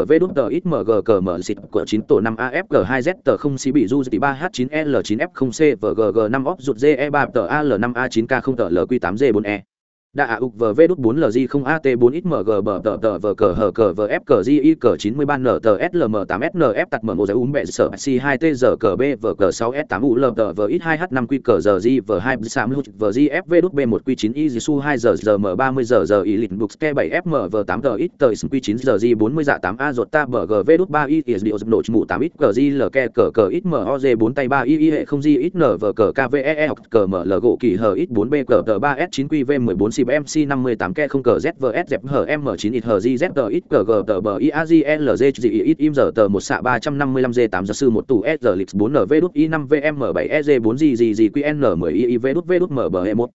V đút tờ ít MG cờ m xịt của chín tổ 5 AFG 2Z tờ không xí bị du tỷ 3H9L9F0C vờ GG 5 óc rụt GE3 tờ AL5A9K 0 tờ LQ8G4E đa ạ, ục vờ v đút bốn lg không at bốn ít mg bờ tờ tờ vờ cờ hờ cờ vờ f cờ gi cờ chín mươi ba n tờ slm tám snf tạt mở một giải úng bẹ sở c hai t giờ cờ b vờ cờ sáu s tám u l tờ vờ ít hai h năm q cờ giờ g vờ hai sam lút vờ g f v đút b một q chín y su hai giờ giờ m ba mươi giờ giờ y lịt đục k bảy f m vờ tám tờ ít tờ q chín giờ g bốn mươi dạ tám a ruột ta bờ g v đút ba y is điệu nổ mụ tám ít cờ g l k cờ cờ ít m o g bốn tay ba y y hệ không g ít n vờ cờ kvee e học cờ m l gỗ kỳ hờ ít bốn b cờ tờ ba s chín q v mười bốn xịp mc năm mươi tám ke không cờ zvs dẹp hờ m chín ít hờ gz tờ ít cờ g tờ bờ iazlg g ít, im giờ tờ một xạ ba trăm năm mươi lăm g, tám giờ sư một tủ s giờ lịch bốn nv đút i năm vm bảy e g bốn g g g qn mười i v đút v đút m bờ e một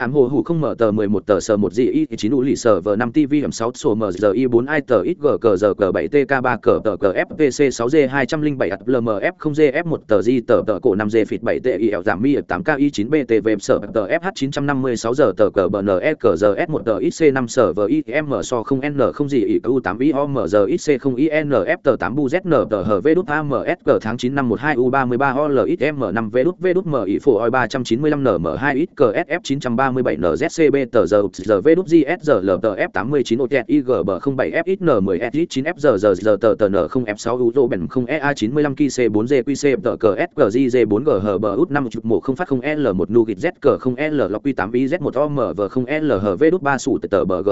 ám hồ hủ không mở tờ mười một tờ sờ một gì y chín u lì sờ v năm tv hầm sáu sổ m giờ y bốn i tờ ít g cờ giờ cờ bảy tk ba cờ tờ cờ fpc sáu g hai trăm linh bảy lmf không g f một tờ di tờ tờ cổ năm g phịt bảy ti l giảm mi tám k y chín btv sở tờ fh chín trăm năm mươi sáu giờ tờ cờ bne cờ giờ s một tờ ít c năm sở v i m so không n không gì y u tám i o m giờ c không i n f tờ tám bu z n tờ hv đút a m s cờ tháng chín năm một hai u ba mươi ba o l ít m năm v đút v đút m y phổ oi ba trăm chín mươi lăm n m hai ít cờ sf chín trăm ba 37 NZCB tờ giờ giờ v đút gs giờ ltf 89 OTS IGB 07 fxn 10 s 9 f giờ giờ tờ tờ n 0 f 6 Uzo bèn 0 ea 95 KC4G qc tờ cờ sg 4 g h út 5 chục mộ không phát 0 l 1 Nugit z cờ 0 l lọc q 8 iz 1 om v 0 l HV đút 3 sủ tờ bờ g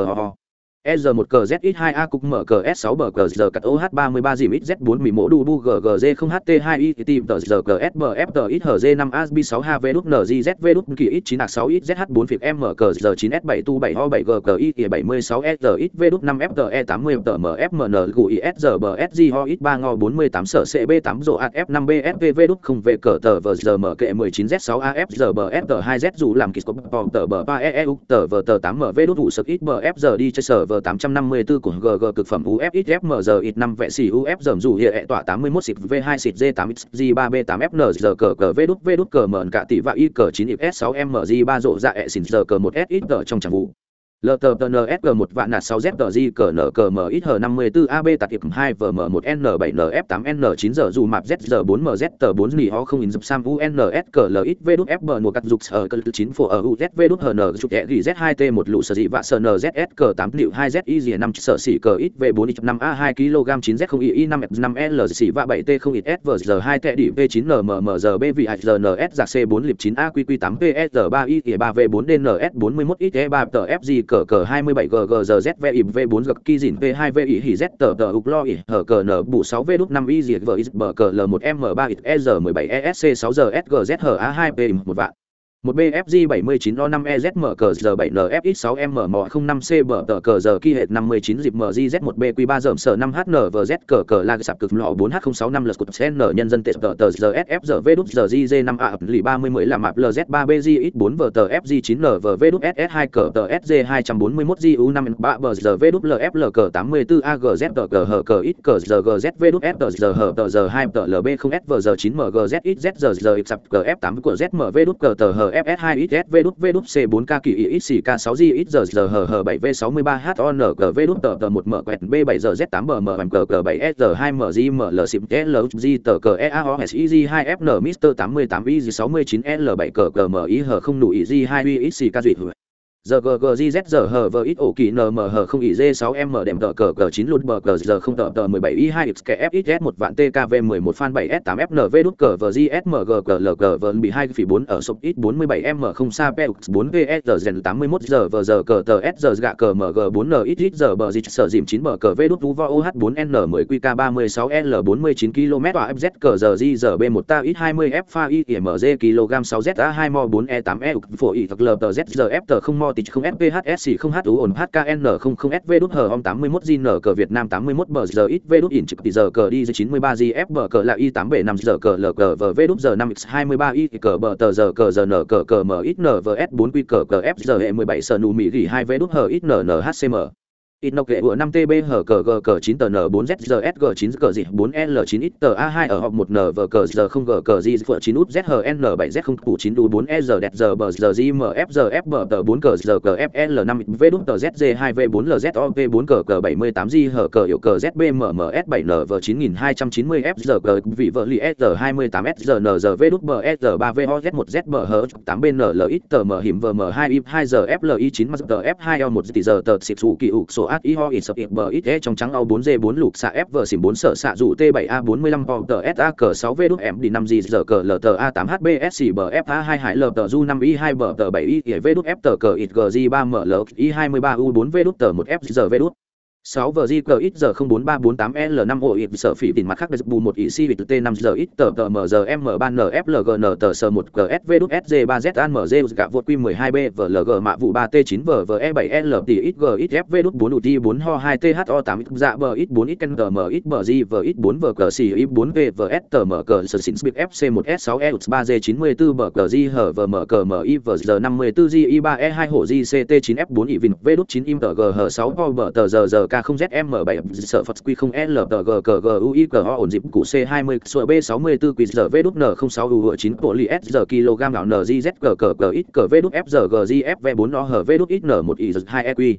S 1 cờ Z X2 A cục mở cờ S6 bờ cờ giờ cắt OH 33 dìm Z4 mì mỗ đu bu GGZ 0 HT2 I tìm tờ giờ cờ SBF tờ ít HZ 5 ASB 6 HV đút NGZ V đút kỳ ít 9 6 ít ZH 4 phiệt M cờ giờ 9 S7 tu 7 ho 7 G cờ I 76 S ít V đút 5 F tờ E 80 tờ MFMN gùi S giờ bờ SG ho ít 3 ngo 48 sở CB 8 rộ F 5 BSV V đút không về cờ tờ vờ giờ mở kệ 19 Z6 AF giờ bờ S tờ 2 Z dù làm kỳ cop tờ bờ 3 EE tờ vờ tờ 8 MV đút vụ sực ít BF giờ đi chơi sở GV 854 của GG cực phẩm UFXFMG ít 5 vệ sĩ UF dầm dù hệ tỏa 81 xịt V2 xịt G8 G3B8FN giờ cờ cờ V đút V đút cờ mờn cả tỷ và y cờ 9 S6 MG 3 rộ dạ ẹ xỉn giờ cờ 1 SX trong chẳng vụ LTNSG 1 vạn nạt 6 ZG cờ nở cờ m ít hờ 54 AB tạc hiệp 2 VM 1 N7 NF8 N9 giờ dù map ZG 4 MZ tờ 4 nỉ ho không in dập sam UNS cờ L ít V đút F FB một cắt dục ở cờ 9 phổ ở UZV đút hờ HN chụp ẹ Z2T 1 lụ sở dị vạ sở NZS cờ 8 liệu 2 ZI 5 sở xỉ cờ ít V4 5 A2 kg 9 Z 0 I 5 5 L xỉ vạ 7 T 0 ít S giờ 2 tệ đỉ V9 N M M giờ B vị HNS giặc C4 liệp 9 A QQ8 P PS 3 I 3 V4 D DNS 41 ít E 3 tờ FG cờ cờ 27 GGZV v 4 gật kỳ dìn V2 V ỉ hỉ Z tờ tờ ục lo ỉ hờ cờ n bù 6 V đúc 5 Y diệt vợ bờ cờ L1 M3 S 17 ESC 6 giờ SGZ hở A2 P 1 vạn một bfg 79 o 5 ezm cờ giờ 7 nfx 6 m mò 05 c bờ tờ cờ giờ kỳ hệt 59 dịp mgz 1 bq 3 dởm sở 5 hnvz cờ cờ lag sạp cực lọ 4 h 065 l cụt n nhân dân tệ tờ tờ giờ sf giờ v đút giờ gz 5 a lì 30 10 là mạp lz 3 bg x 4 v tờ fg 9 n v đút ss 2 cờ tờ sg 241 gu 5 3 bờ giờ v đút lf cờ 84 agz tờ cờ h cờ x cờ giờ gz v đút f tờ giờ h tờ giờ 2 tờ lb 0 s v giờ 9 mgz x z giờ giờ sạp cờ f 8 của zm v đút cờ tờ fs 2 xs v đút v đút c 4 k kỳ x k 6 g x giờ giờ hờ hờ 7 v 63 h on g v đút tờ tờ 1 m quẹt b 7 giờ z 8 b m m cờ cờ 7 s 2 m g m l xịp l g tờ cờ e a o s g 2 f n mister 88 i 69 l 7 cờ cờ m i hờ không đủ e g 2 u x k duyệt giờ g g z z giờ hờ vờ ít ổ kỳ n m hờ không ỉ d sáu m đệm tờ cờ cờ chín lụt bờ cờ giờ không tờ tờ 17 i hai x k f x s 1 vạn tkv 11 fan bảy s tám f n v đút cờ vờ g s m g cờ l cờ vờ bị hai phỉ bốn ở sộp x 47 m không xa p 4 v s giờ gen 81 giờ vờ giờ cờ tờ s giờ gạ cờ m g bốn n ít ít giờ bờ dịch sở dìm chín bờ cờ v đút u vo oh bốn n 10 qk 36 l 49 km và fz cờ giờ g giờ b một ta x 20 f pha i mg kg sáu z a hai mo bốn e tám e phổ y thật l tờ z giờ f tờ không mo tịch không fphs không H ổn HKN không không SV đút hờ om 81 GN cờ Việt Nam 81 bờ giờ ít V đút in trực tỷ giờ cờ đi 93 GF bờ cờ là Y tám bảy năm giờ cờ L cờ V V đút giờ năm X 23 Y cờ bờ tờ giờ cờ giờ N cờ cờ M ít N V S bốn Q cờ cờ F giờ hệ 17 sờ nụ mỹ gỉ hai V đút hờ ít N N HCM ít nọc kệ của 5 tb hở cờ g cờ 9 tờ n 4 z g 9 cờ gì 4 l 9 ít tờ a 2 ở họp 1 n v cờ giờ không g cờ gì phở 9 út z h n 7 z 0 củ 9 đu 4 e giờ đẹp giờ bờ giờ gì m f giờ f bờ tờ 4 cờ giờ cờ f l 5 v đút tờ z 2 v 4 l z o v 4 cờ cờ 78 di hở cờ hiệu cờ z b m m s 7 n v 9290 f giờ cờ vị vợ li s 28 s giờ n giờ v đút bờ s 3 v o z 1 z bờ hở 8 b n l ít tờ m hiểm v m 2 i 2 giờ f l i 9 m tờ f 2 l 1 tỷ giờ tờ xịt sụ kỳ ủ sổ át i ho ít sập bờ ít e trong trắng au 4 g 4 lục xạ f vờ xỉm 4 sở xạ dụ t 7 a 45 pom tờ a cờ 6 v đúc m đi 5 g giờ cờ l tờ a 8 h b s xỉ bờ f a 2 hải l tờ du 5 i 2 bờ tờ 7 i v đúc f tờ cờ ít g 3 m l i 23 u 4 v đúc tờ 1 f giờ v đúc 6 vg cờ ít giờ 04348 l 5 o ít sở phỉ tỉnh mặt khác bù một ỵ si t 5 giờ ít tờ tờ m giờ m 3 n f l g n tờ s 1 gs v đúc sg 3 z an m g gạ vượt q 12 b v l g mạ vụ 3 t 9 v v e 7 l t ít g ít f v đúc 4 u t 4 ho 2 t h o 8 dạ bờ ít 4 ít ken tờ m ít bờ g v ít 4 v cờ xì ít 4 v v s tờ m cờ sờ xịn spik fc 1 s 6 e 3 g 94 bờ cờ g hở v m cờ m i v giờ 54 g i 3 e 2 hổ g ct 9 f 4 ị vin v đúc 9 im tờ g h 6 ho bờ tờ giờ giờ k 0 z m 7 sở phật quy không l t g g g u i g o ổn dịp cụ c 20 sợi b 64 quỳ giờ v đúc n 06 u 9 bộ li s giờ kg gạo n g z g g g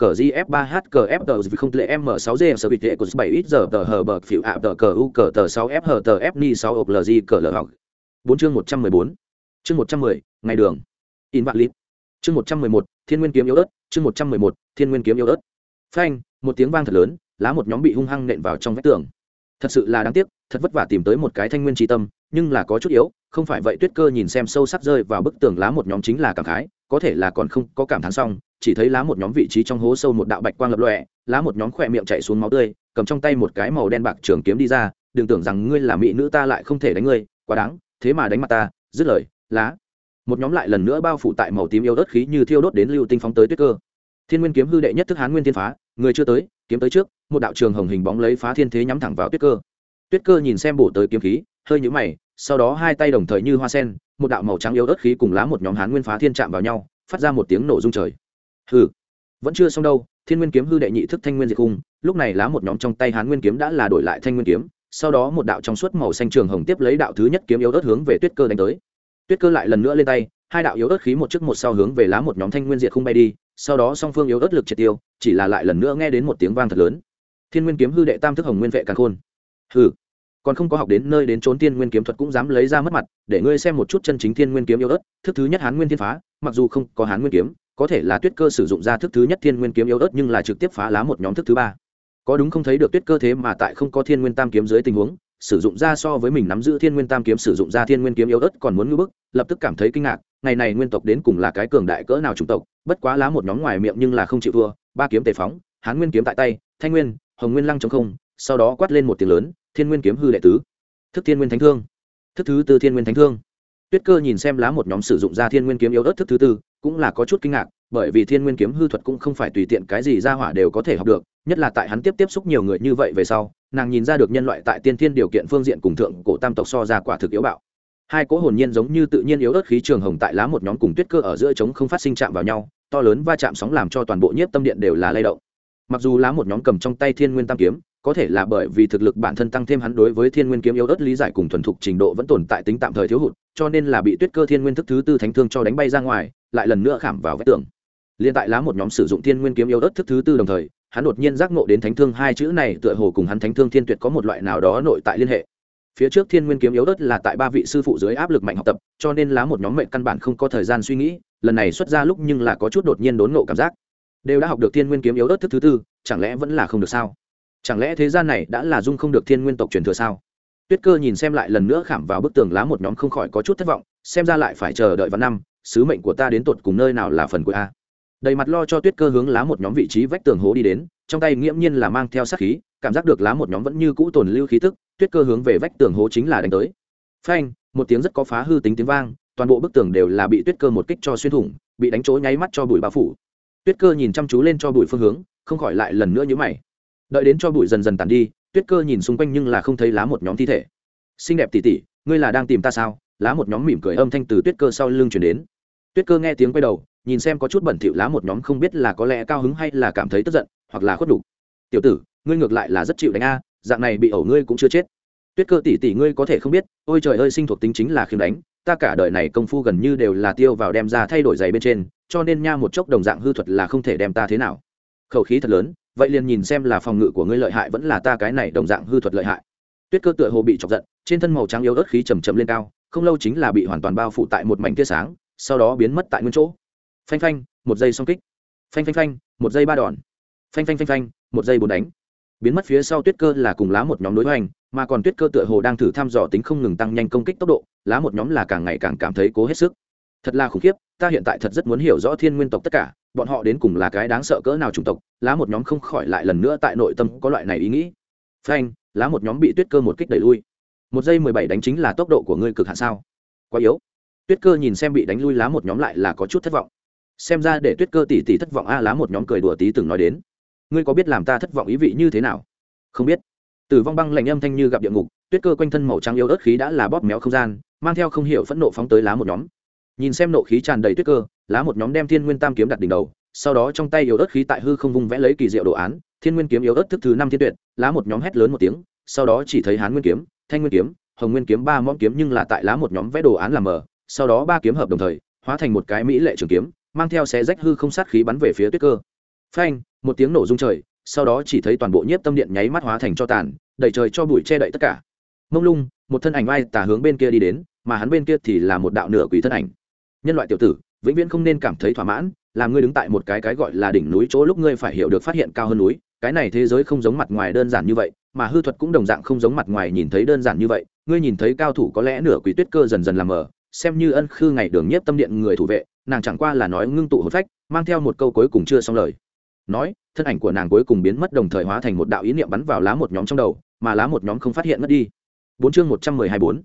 cờ gf 3 h cờ f tờ vì không lệ m 6 g sở bị tệ của bảy ít giờ tờ hờ bờ phiểu ạ tờ cờ u cờ tờ 6 f hờ tờ f ni 6 ộc lg cờ l học bốn chương 114 chương 110 ngày đường. In vạn lít. Chương 111 thiên nguyên kiếm yếu ớt. Chương 111 thiên nguyên kiếm yếu ớt. Phanh, một tiếng vang thật lớn, lá một nhóm bị hung hăng nện vào trong vách tường. Thật sự là đáng tiếc, thật vất vả tìm tới một cái thanh nguyên tri tâm, nhưng là có chút yếu, không phải vậy, tuyết cơ nhìn xem sâu sắc rơi vào bức tường lá một nhóm chính là cảm khái, có thể là còn không có cảm thán xong chỉ thấy lá một nhóm vị trí trong hố sâu một đạo bạch quang lập lòe, lá một nhóm khỏe miệng chạy xuống máu tươi, cầm trong tay một cái màu đen bạc trường kiếm đi ra, đừng tưởng rằng ngươi là mỹ nữ ta lại không thể đánh ngươi, quá đáng, thế mà đánh mặt ta, dứt lời, lá. Một nhóm lại lần nữa bao phủ tại màu tím yêu đất khí như thiêu đốt đến lưu tinh phóng tới tuyết cơ. Thiên nguyên kiếm hư đệ nhất thức hán nguyên thiên phá, người chưa tới, kiếm tới trước, một đạo trường hồng hình bóng lấy phá thiên thế nhắm thẳng vào tuyết cơ. Tuyết cơ nhìn xem bổ tới kiếm khí, hơi nhũ mày, sau đó hai tay đồng thời như hoa sen, một đạo màu trắng yếu ớt khí cùng lá một nhóm hán nguyên phá thiên chạm vào nhau, phát ra một tiếng nổ rung trời hừ. Vẫn chưa xong đâu, thiên nguyên kiếm hư đệ nhị thức thanh nguyên diệt cung lúc này lá một nhóm trong tay hán nguyên kiếm đã là đổi lại thanh nguyên kiếm, sau đó một đạo trong suốt màu xanh trường hồng tiếp lấy đạo thứ nhất kiếm yếu ớt hướng về tuyết cơ đánh tới. Tuyết cơ lại lần nữa lên tay, hai đạo yếu ớt khí một trước một sau hướng về lá một nhóm thanh nguyên diệt không bay đi, sau đó song phương yếu ớt lực triệt tiêu, chỉ là lại lần nữa nghe đến một tiếng vang thật lớn. Thiên nguyên kiếm hư đệ tam thức hồng nguyên vệ càng khôn. Hừ. Còn không có học đến nơi đến trốn thiên nguyên kiếm thuật cũng dám lấy ra mất mặt, để ngươi xem một chút chân chính thiên nguyên kiếm yếu ớt, thức thứ nhất hán nguyên thiên phá, mặc dù không có hán nguyên kiếm có thể là tuyết cơ sử dụng ra thức thứ nhất thiên nguyên kiếm yếu ớt nhưng là trực tiếp phá lá một nhóm thức thứ ba. Có đúng không thấy được tuyết cơ thế mà tại không có thiên nguyên tam kiếm dưới tình huống, sử dụng ra so với mình nắm giữ thiên nguyên tam kiếm sử dụng ra thiên nguyên kiếm yếu ớt còn muốn ngưỡng bức, lập tức cảm thấy kinh ngạc, ngày này nguyên tộc đến cùng là cái cường đại cỡ nào chủng tộc, bất quá lá một nhóm ngoài miệng nhưng là không chịu thua, ba kiếm tề phóng, hán nguyên kiếm tại tay, thanh nguyên, hồng nguyên lăng trong không, sau đó quát lên một tiếng lớn, thiên nguyên kiếm hư đệ tứ. Thức thiên nguyên thánh thương. Thức thứ tư thiên nguyên thánh thương. Tuyết cơ nhìn xem lá một nhóm sử dụng ra thiên nguyên kiếm yếu ớt thức thứ tư cũng là có chút kinh ngạc, bởi vì thiên nguyên kiếm hư thuật cũng không phải tùy tiện cái gì ra hỏa đều có thể học được, nhất là tại hắn tiếp tiếp xúc nhiều người như vậy về sau, nàng nhìn ra được nhân loại tại tiên thiên điều kiện phương diện cùng thượng cổ tam tộc so ra quả thực yếu bạo. Hai cỗ hồn nhiên giống như tự nhiên yếu ớt khí trường hồng tại lá một nhóm cùng tuyết cơ ở giữa trống không phát sinh chạm vào nhau, to lớn va chạm sóng làm cho toàn bộ nhiếp tâm điện đều là lay động. Mặc dù lá một nhóm cầm trong tay thiên nguyên tam kiếm có thể là bởi vì thực lực bản thân tăng thêm hắn đối với thiên nguyên kiếm yếu ớt lý giải cùng thuần thục trình độ vẫn tồn tại tính tạm thời thiếu hụt, cho nên là bị tuyết cơ thiên nguyên thức thứ tư thánh thương cho đánh bay ra ngoài, lại lần nữa khảm vào vách tường. Liên tại lá một nhóm sử dụng thiên nguyên kiếm yếu ớt thức thứ tư đồng thời, hắn đột nhiên giác ngộ đến thánh thương hai chữ này tựa hồ cùng hắn thánh thương thiên tuyệt có một loại nào đó nội tại liên hệ. Phía trước thiên nguyên kiếm yếu ớt là tại ba vị sư phụ dưới áp lực mạnh học tập, cho nên lá một nhóm mệnh căn bản không có thời gian suy nghĩ, lần này xuất ra lúc nhưng là có chút đột nhiên đốn ngộ cảm giác. Đều đã học được thiên nguyên kiếm yếu ớt thức thứ tư, chẳng lẽ vẫn là không được sao? Chẳng lẽ thế gian này đã là dung không được thiên nguyên tộc truyền thừa sao? Tuyết cơ nhìn xem lại lần nữa khảm vào bức tường lá một nhóm không khỏi có chút thất vọng, xem ra lại phải chờ đợi vào năm, sứ mệnh của ta đến tột cùng nơi nào là phần của a? Đầy mặt lo cho tuyết cơ hướng lá một nhóm vị trí vách tường hố đi đến, trong tay nghiễm nhiên là mang theo sát khí, cảm giác được lá một nhóm vẫn như cũ tồn lưu khí tức, tuyết cơ hướng về vách tường hố chính là đánh tới. Phanh, một tiếng rất có phá hư tính tiếng vang, toàn bộ bức tường đều là bị tuyết cơ một kích cho xuyên thủng, bị đánh trối nháy mắt cho bụi bao phủ. Tuyết cơ nhìn chăm chú lên cho bụi phương hướng, không khỏi lại lần nữa nhữ mày đợi đến cho bụi dần dần tàn đi, tuyết cơ nhìn xung quanh nhưng là không thấy lá một nhóm thi thể. Xinh đẹp tỉ tỉ ngươi là đang tìm ta sao? Lá một nhóm mỉm cười âm thanh từ tuyết cơ sau lưng chuyển đến. Tuyết cơ nghe tiếng quay đầu, nhìn xem có chút bẩn thỉu lá một nhóm không biết là có lẽ cao hứng hay là cảm thấy tức giận, hoặc là khuất đủ tiểu tử, ngươi ngược lại là rất chịu đánh a, dạng này bị ẩu ngươi cũng chưa chết. Tuyết cơ tỷ tỷ ngươi có thể không biết, ôi trời ơi, sinh thuộc tính chính là khiêm đánh, ta cả đời này công phu gần như đều là tiêu vào đem ra thay đổi giày bên trên, cho nên nha một chốc đồng dạng hư thuật là không thể đem ta thế nào. Khẩu khí thật lớn vậy liền nhìn xem là phòng ngự của ngươi lợi hại vẫn là ta cái này đồng dạng hư thuật lợi hại. Tuyết cơ tựa hồ bị chọc giận, trên thân màu trắng yếu ớt khí chầm chậm lên cao, không lâu chính là bị hoàn toàn bao phủ tại một mảnh tia sáng, sau đó biến mất tại nguyên chỗ. Phanh phanh, một giây song kích. Phanh phanh phanh, một giây ba đòn. Phanh phanh phanh phanh, một giây bốn đánh. Biến mất phía sau tuyết cơ là cùng lá một nhóm đối hoành, mà còn tuyết cơ tựa hồ đang thử thăm dò tính không ngừng tăng nhanh công kích tốc độ, lá một nhóm là càng ngày càng cảm thấy cố hết sức thật là khủng khiếp, ta hiện tại thật rất muốn hiểu rõ thiên nguyên tộc tất cả, bọn họ đến cùng là cái đáng sợ cỡ nào chủng tộc, lá một nhóm không khỏi lại lần nữa tại nội tâm có loại này ý nghĩ. Phanh, lá một nhóm bị tuyết cơ một kích đẩy lui. Một giây mười bảy đánh chính là tốc độ của ngươi cực hạn sao? Quá yếu. Tuyết cơ nhìn xem bị đánh lui lá một nhóm lại là có chút thất vọng. Xem ra để tuyết cơ tỉ tỉ thất vọng, a, lá một nhóm cười đùa tí từng nói đến. Ngươi có biết làm ta thất vọng ý vị như thế nào? Không biết. Tử vong băng lạnh âm thanh như gặp địa ngục, tuyết cơ quanh thân màu trắng yếu ớt khí đã là bóp méo không gian, mang theo không hiểu phẫn nộ phóng tới lá một nhóm nhìn xem nộ khí tràn đầy tuyết cơ, lá một nhóm đem thiên nguyên tam kiếm đặt đỉnh đầu, sau đó trong tay yếu ớt khí tại hư không vung vẽ lấy kỳ diệu đồ án, thiên nguyên kiếm yếu ớt thức thứ năm thiên tuyệt, lá một nhóm hét lớn một tiếng, sau đó chỉ thấy hán nguyên kiếm, thanh nguyên kiếm, hồng nguyên kiếm, ba mõm kiếm nhưng là tại lá một nhóm vẽ đồ án làm mờ, sau đó ba kiếm hợp đồng thời, hóa thành một cái mỹ lệ trường kiếm, mang theo xé rách hư không sát khí bắn về phía tuyết cơ. Phanh, một tiếng nổ rung trời, sau đó chỉ thấy toàn bộ nhiếp tâm điện nháy mắt hóa thành cho tàn, đẩy trời cho bụi che đậy tất cả. Mông lung, một thân ảnh vai tả hướng bên kia đi đến, mà hắn bên kia thì là một đạo nửa quỷ thân ảnh nhân loại tiểu tử, vĩnh viễn không nên cảm thấy thỏa mãn làm ngươi đứng tại một cái cái gọi là đỉnh núi chỗ lúc ngươi phải hiểu được phát hiện cao hơn núi, cái này thế giới không giống mặt ngoài đơn giản như vậy, mà hư thuật cũng đồng dạng không giống mặt ngoài nhìn thấy đơn giản như vậy, ngươi nhìn thấy cao thủ có lẽ nửa quỷ tuyết cơ dần dần làm mờ, xem như ân khư ngày đường nhiếp tâm điện người thủ vệ, nàng chẳng qua là nói ngưng tụ hồn phách, mang theo một câu cuối cùng chưa xong lời. Nói, thân ảnh của nàng cuối cùng biến mất đồng thời hóa thành một đạo ý niệm bắn vào lá một nhóm trong đầu, mà lá một nhóm không phát hiện mất đi. Bốn chương một trăm mười hai bốn.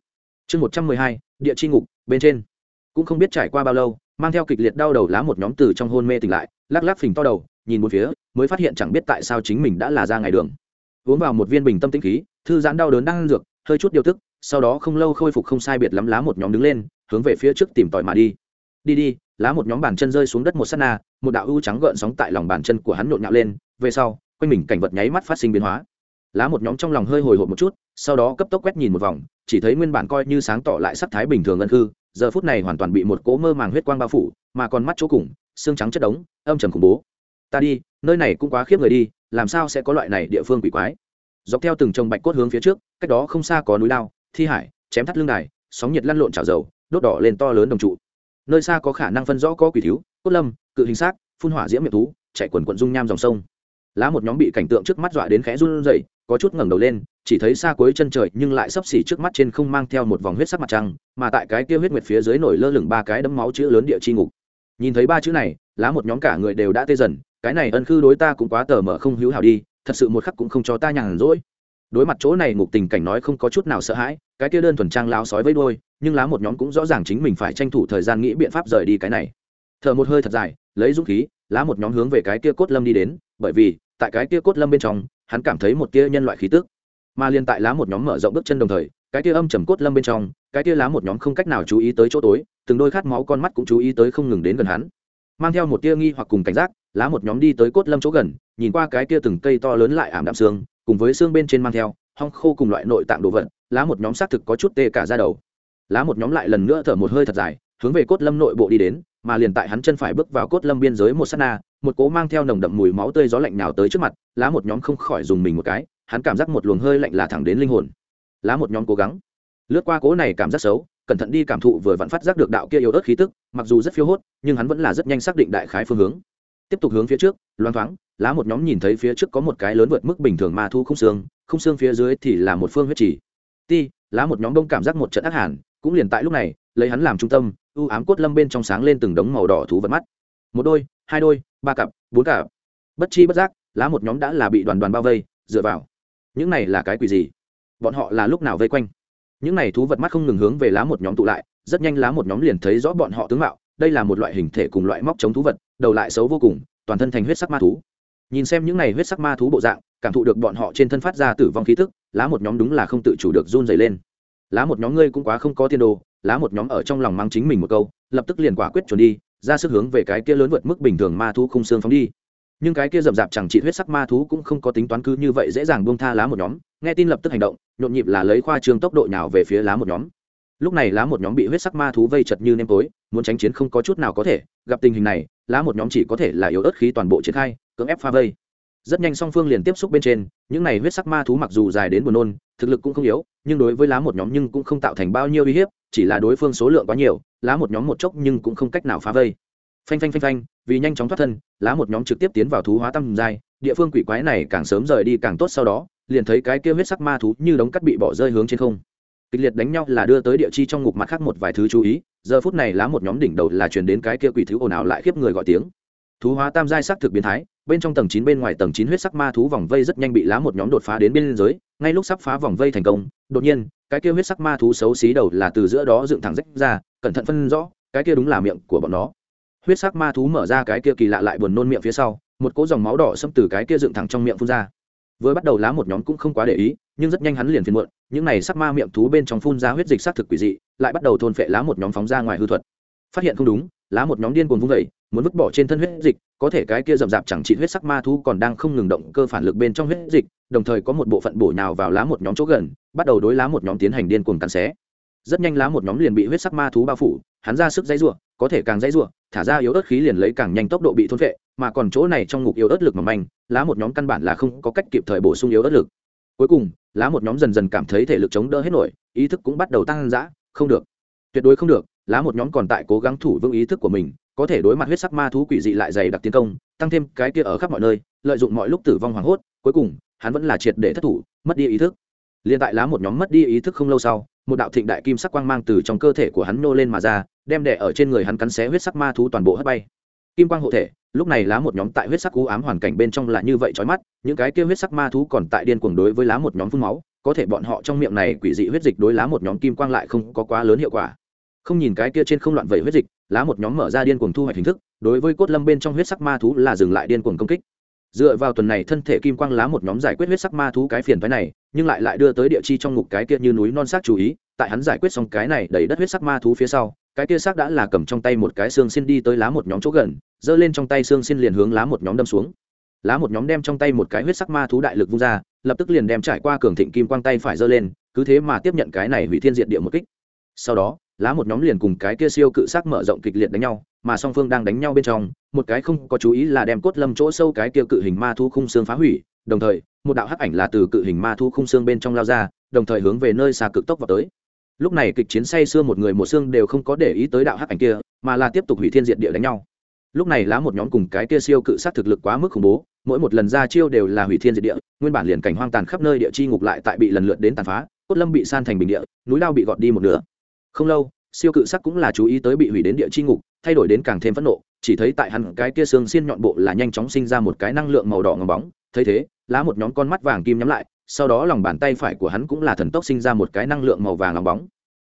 Chương một trăm mười hai, địa chi ngục, bên trên cũng không biết trải qua bao lâu, mang theo kịch liệt đau đầu lá một nhóm từ trong hôn mê tỉnh lại, lắc lắc phình to đầu, nhìn một phía, mới phát hiện chẳng biết tại sao chính mình đã là ra ngày đường. Uống vào một viên bình tâm tĩnh khí, thư giãn đau đớn đang ăn dược, hơi chút điều tức, sau đó không lâu khôi phục không sai biệt lắm lá một nhóm đứng lên, hướng về phía trước tìm tòi mà đi. Đi đi, lá một nhóm bàn chân rơi xuống đất một s á t na, một đạo ưu trắng gợn sóng tại lòng bàn chân của hắn nhộn nhạo lên, về sau, quanh mình cảnh vật nháy mắt phát sinh biến hóa. Lá một nhóm trong lòng hơi hồi hộp một chút, sau đó cấp tốc quét nhìn một vòng, chỉ thấy nguyên bản coi như sáng tỏ lại sắc thái bình thường ân khư giờ phút này hoàn toàn bị một cỗ mơ màng huyết quang bao phủ, mà còn mắt chỗ cùng, xương trắng chất đống, âm trầm khủng bố. Ta đi, nơi này cũng quá khiếp người đi, làm sao sẽ có loại này địa phương quỷ quái? Dọc theo từng trồng bạch cốt hướng phía trước, cách đó không xa có núi lao, thi hải, chém thắt lưng đài, sóng nhiệt lăn lộn trào dầu, đốt đỏ lên to lớn đồng trụ. Nơi xa có khả năng phân rõ có quỷ thiếu, cốt lâm, cự hình xác, phun hỏa diễm miệng thú, chạy quần quận dung nham dòng sông lá một nhóm bị cảnh tượng trước mắt dọa đến khẽ run rẩy, có chút ngẩng đầu lên, chỉ thấy xa cuối chân trời nhưng lại sấp xỉ trước mắt trên không mang theo một vòng huyết sắc mặt trăng, mà tại cái kia huyết nguyệt phía dưới nổi lơ lửng ba cái đấm máu chữ lớn địa chi ngục. Nhìn thấy ba chữ này, lá một nhóm cả người đều đã tê dần, cái này ân khư đối ta cũng quá tờ mở không hữu hảo đi, thật sự một khắc cũng không cho ta nhàn rỗi. Đối mặt chỗ này ngục tình cảnh nói không có chút nào sợ hãi, cái kia đơn thuần trang láo sói với đôi nhưng lá một nhóm cũng rõ ràng chính mình phải tranh thủ thời gian nghĩ biện pháp rời đi cái này. Thở một hơi thật dài, lấy dũng khí, lá một nhóm hướng về cái kia cốt lâm đi đến, bởi vì tại cái kia cốt lâm bên trong, hắn cảm thấy một tia nhân loại khí tức. Mà liên tại lá một nhóm mở rộng bước chân đồng thời, cái tia âm trầm cốt lâm bên trong, cái tia lá một nhóm không cách nào chú ý tới chỗ tối, từng đôi khát máu con mắt cũng chú ý tới không ngừng đến gần hắn. Mang theo một tia nghi hoặc cùng cảnh giác, lá một nhóm đi tới cốt lâm chỗ gần, nhìn qua cái tia từng cây to lớn lại ảm đạm xương, cùng với xương bên trên mang theo, hong khô cùng loại nội tạng đồ vật, lá một nhóm xác thực có chút tê cả ra đầu. Lá một nhóm lại lần nữa thở một hơi thật dài, hướng về cốt lâm nội bộ đi đến mà liền tại hắn chân phải bước vào cốt lâm biên giới một sát na, một cố mang theo nồng đậm mùi máu tươi gió lạnh nào tới trước mặt, lá một nhóm không khỏi dùng mình một cái, hắn cảm giác một luồng hơi lạnh là thẳng đến linh hồn. Lá một nhóm cố gắng. Lướt qua cố này cảm giác xấu, cẩn thận đi cảm thụ vừa vặn phát giác được đạo kia yếu ớt khí tức, mặc dù rất phiêu hốt, nhưng hắn vẫn là rất nhanh xác định đại khái phương hướng. Tiếp tục hướng phía trước loan thoáng, lá một nhóm nhìn thấy phía trước có một cái lớn vượt mức bình thường ma thu không xương không xương phía dưới thì là một phương huyết chỉ ti, lá một nhóm đông cảm giác một trận ác hàn, cũng liền tại lúc này, lấy hắn làm trung tâm u ám cốt lâm bên trong sáng lên từng đống màu đỏ thú vật mắt. Một đôi, hai đôi, ba cặp, bốn cặp. Bất chi bất giác, lá một nhóm đã là bị đoàn đoàn bao vây, dựa vào. Những này là cái quỷ gì? Bọn họ là lúc nào vây quanh? Những này thú vật mắt không ngừng hướng về lá một nhóm tụ lại, rất nhanh lá một nhóm liền thấy rõ bọn họ tướng mạo. Đây là một loại hình thể cùng loại móc chống thú vật, đầu lại xấu vô cùng, toàn thân thành huyết sắc ma thú. Nhìn xem những này huyết sắc ma thú bộ dạng, cảm thụ được bọn họ trên thân phát ra tử vong khí thức lá một nhóm đúng là không tự chủ được run dày lên. Lá một nhóm ngươi cũng quá không có tiên đồ lá một nhóm ở trong lòng mang chính mình một câu, lập tức liền quả quyết chuẩn đi, ra sức hướng về cái kia lớn vượt mức bình thường ma thú khung xương phóng đi. Nhưng cái kia rậm rạp chẳng trị huyết sắc ma thú cũng không có tính toán cứ như vậy dễ dàng buông tha lá một nhóm, nghe tin lập tức hành động, nhộn nhịp là lấy khoa trương tốc độ nhào về phía lá một nhóm. Lúc này lá một nhóm bị huyết sắc ma thú vây chật như nêm tối, muốn tránh chiến không có chút nào có thể, gặp tình hình này, lá một nhóm chỉ có thể là yếu ớt khí toàn bộ triển khai, cưỡng ép pha vây. Rất nhanh song phương liền tiếp xúc bên trên, những này huyết sắc ma thú mặc dù dài đến buồn nôn, thực lực cũng không yếu, nhưng đối với lá một nhóm nhưng cũng không tạo thành bao nhiêu uy hiếp chỉ là đối phương số lượng quá nhiều, lá một nhóm một chốc nhưng cũng không cách nào phá vây. Phanh phanh phanh phanh, vì nhanh chóng thoát thân, lá một nhóm trực tiếp tiến vào thú hóa tâm giai, địa phương quỷ quái này càng sớm rời đi càng tốt sau đó, liền thấy cái kia huyết sắc ma thú như đống cắt bị bỏ rơi hướng trên không. Kịch liệt đánh nhau là đưa tới địa chi trong ngục mặt khác một vài thứ chú ý, giờ phút này lá một nhóm đỉnh đầu là truyền đến cái kia quỷ thứ ồn ào lại khiếp người gọi tiếng. Thú hóa tam giai sắc thực biến thái bên trong tầng chín bên ngoài tầng chín huyết sắc ma thú vòng vây rất nhanh bị lá một nhóm đột phá đến bên giới, ngay lúc sắp phá vòng vây thành công, đột nhiên, cái kia huyết sắc ma thú xấu xí đầu là từ giữa đó dựng thẳng rách ra, cẩn thận phân rõ, cái kia đúng là miệng của bọn nó. Huyết sắc ma thú mở ra cái kia kỳ lạ lại buồn nôn miệng phía sau, một cỗ dòng máu đỏ xâm từ cái kia dựng thẳng trong miệng phun ra. Vừa bắt đầu lá một nhóm cũng không quá để ý, nhưng rất nhanh hắn liền phiền muộn, những này sắc ma miệng thú bên trong phun ra huyết dịch xác thực quỷ dị, lại bắt đầu thôn phệ lá một nhóm phóng ra ngoài hư thuật. Phát hiện không đúng lá một nhóm điên cuồng vung vẩy muốn vứt bỏ trên thân huyết dịch, có thể cái kia rậm rạp chẳng trị huyết sắc ma thú còn đang không ngừng động cơ phản lực bên trong huyết dịch, đồng thời có một bộ phận bổ nhào vào lá một nhóm chỗ gần, bắt đầu đối lá một nhóm tiến hành điên cuồng cắn xé. Rất nhanh lá một nhóm liền bị huyết sắc ma thú bao phủ, hắn ra sức dãy rủa, có thể càng dãy rủa, thả ra yếu ớt khí liền lấy càng nhanh tốc độ bị thôn vệ mà còn chỗ này trong ngục yếu ớt lực mỏng manh, lá một nhóm căn bản là không có cách kịp thời bổ sung yếu ớt lực. Cuối cùng, lá một nhóm dần dần cảm thấy thể lực chống đỡ hết nổi, ý thức cũng bắt đầu tăng dã, không được. Tuyệt đối không được lá một nhóm còn tại cố gắng thủ vững ý thức của mình, có thể đối mặt huyết sắc ma thú quỷ dị lại dày đặc tiến công, tăng thêm cái kia ở khắp mọi nơi, lợi dụng mọi lúc tử vong hoảng hốt, cuối cùng, hắn vẫn là triệt để thất thủ, mất đi ý thức. Liền tại lá một nhóm mất đi ý thức không lâu sau, một đạo thịnh đại kim sắc quang mang từ trong cơ thể của hắn nô lên mà ra, đem đẻ ở trên người hắn cắn xé huyết sắc ma thú toàn bộ hất bay. Kim quang hộ thể, lúc này lá một nhóm tại huyết sắc cú ám hoàn cảnh bên trong là như vậy trói mắt, những cái kia huyết sắc ma thú còn tại điên cuồng đối với lá một nhóm phun máu, có thể bọn họ trong miệng này quỷ dị huyết dịch đối lá một nhóm kim quang lại không có quá lớn hiệu quả không nhìn cái kia trên không loạn vẩy huyết dịch, lá một nhóm mở ra điên cuồng thu hoạch hình thức, đối với cốt lâm bên trong huyết sắc ma thú là dừng lại điên cuồng công kích. Dựa vào tuần này thân thể kim quang lá một nhóm giải quyết huyết sắc ma thú cái phiền phái này, nhưng lại lại đưa tới địa chi trong ngục cái kia như núi non sắc chú ý, tại hắn giải quyết xong cái này đầy đất huyết sắc ma thú phía sau, cái kia xác đã là cầm trong tay một cái xương xin đi tới lá một nhóm chỗ gần, giơ lên trong tay xương xin liền hướng lá một nhóm đâm xuống. Lá một nhóm đem trong tay một cái huyết sắc ma thú đại lực vung ra, lập tức liền đem trải qua cường thịnh kim quang tay phải giơ lên, cứ thế mà tiếp nhận cái này hủy thiên diệt địa một kích. Sau đó lá một nhóm liền cùng cái kia siêu cự sắc mở rộng kịch liệt đánh nhau, mà song phương đang đánh nhau bên trong, một cái không có chú ý là đem cốt lâm chỗ sâu cái kia cự hình ma thu khung xương phá hủy, đồng thời, một đạo hắc ảnh là từ cự hình ma thu khung xương bên trong lao ra, đồng thời hướng về nơi xa cực tốc vào tới. Lúc này kịch chiến say xưa một người một xương đều không có để ý tới đạo hắc ảnh kia, mà là tiếp tục hủy thiên diệt địa đánh nhau. Lúc này lá một nhóm cùng cái kia siêu cự sát thực lực quá mức khủng bố, mỗi một lần ra chiêu đều là hủy thiên diệt địa, nguyên bản liền cảnh hoang tàn khắp nơi địa chi ngục lại tại bị lần lượt đến tàn phá, cốt lâm bị san thành bình địa, núi lao bị gọt đi một nửa không lâu, siêu cự sắc cũng là chú ý tới bị hủy đến địa chi ngục, thay đổi đến càng thêm phẫn nộ, chỉ thấy tại hẳn cái kia xương xiên nhọn bộ là nhanh chóng sinh ra một cái năng lượng màu đỏ ngầm bóng, thấy thế, lá một nhóm con mắt vàng kim nhắm lại, sau đó lòng bàn tay phải của hắn cũng là thần tốc sinh ra một cái năng lượng màu vàng ngầm bóng.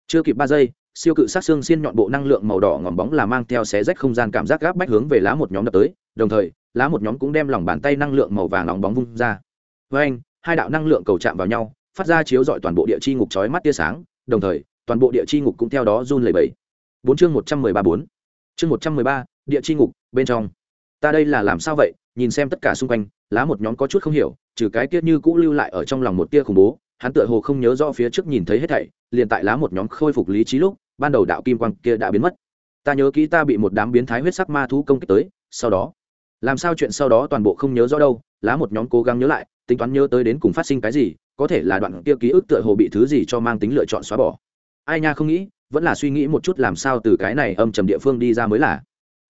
Chưa kịp ba giây, siêu cự sát xương xiên nhọn bộ năng lượng màu đỏ ngòm bóng là mang theo xé rách không gian cảm giác gáp bách hướng về lá một nhóm đập tới, đồng thời, lá một nhóm cũng đem lòng bàn tay năng lượng màu vàng nóng bóng vung ra. Với anh hai đạo năng lượng cầu chạm vào nhau, phát ra chiếu dọi toàn bộ địa chi ngục chói mắt tia sáng, đồng thời toàn bộ địa chi ngục cũng theo đó run lẩy bẩy. Bốn chương một trăm mười ba bốn. Chương một trăm mười ba, địa chi ngục, bên trong. Ta đây là làm sao vậy? Nhìn xem tất cả xung quanh, lá một nhóm có chút không hiểu, trừ cái tiết như cũ lưu lại ở trong lòng một tia khủng bố, hắn tựa hồ không nhớ rõ phía trước nhìn thấy hết thảy, liền tại lá một nhóm khôi phục lý trí lúc, ban đầu đạo kim quang kia đã biến mất. Ta nhớ kỹ ta bị một đám biến thái huyết sắc ma thú công kích tới, sau đó. Làm sao chuyện sau đó toàn bộ không nhớ rõ đâu, lá một nhóm cố gắng nhớ lại, tính toán nhớ tới đến cùng phát sinh cái gì, có thể là đoạn kia ký ức tựa hồ bị thứ gì cho mang tính lựa chọn xóa bỏ ai nha không nghĩ, vẫn là suy nghĩ một chút làm sao từ cái này âm trầm địa phương đi ra mới là.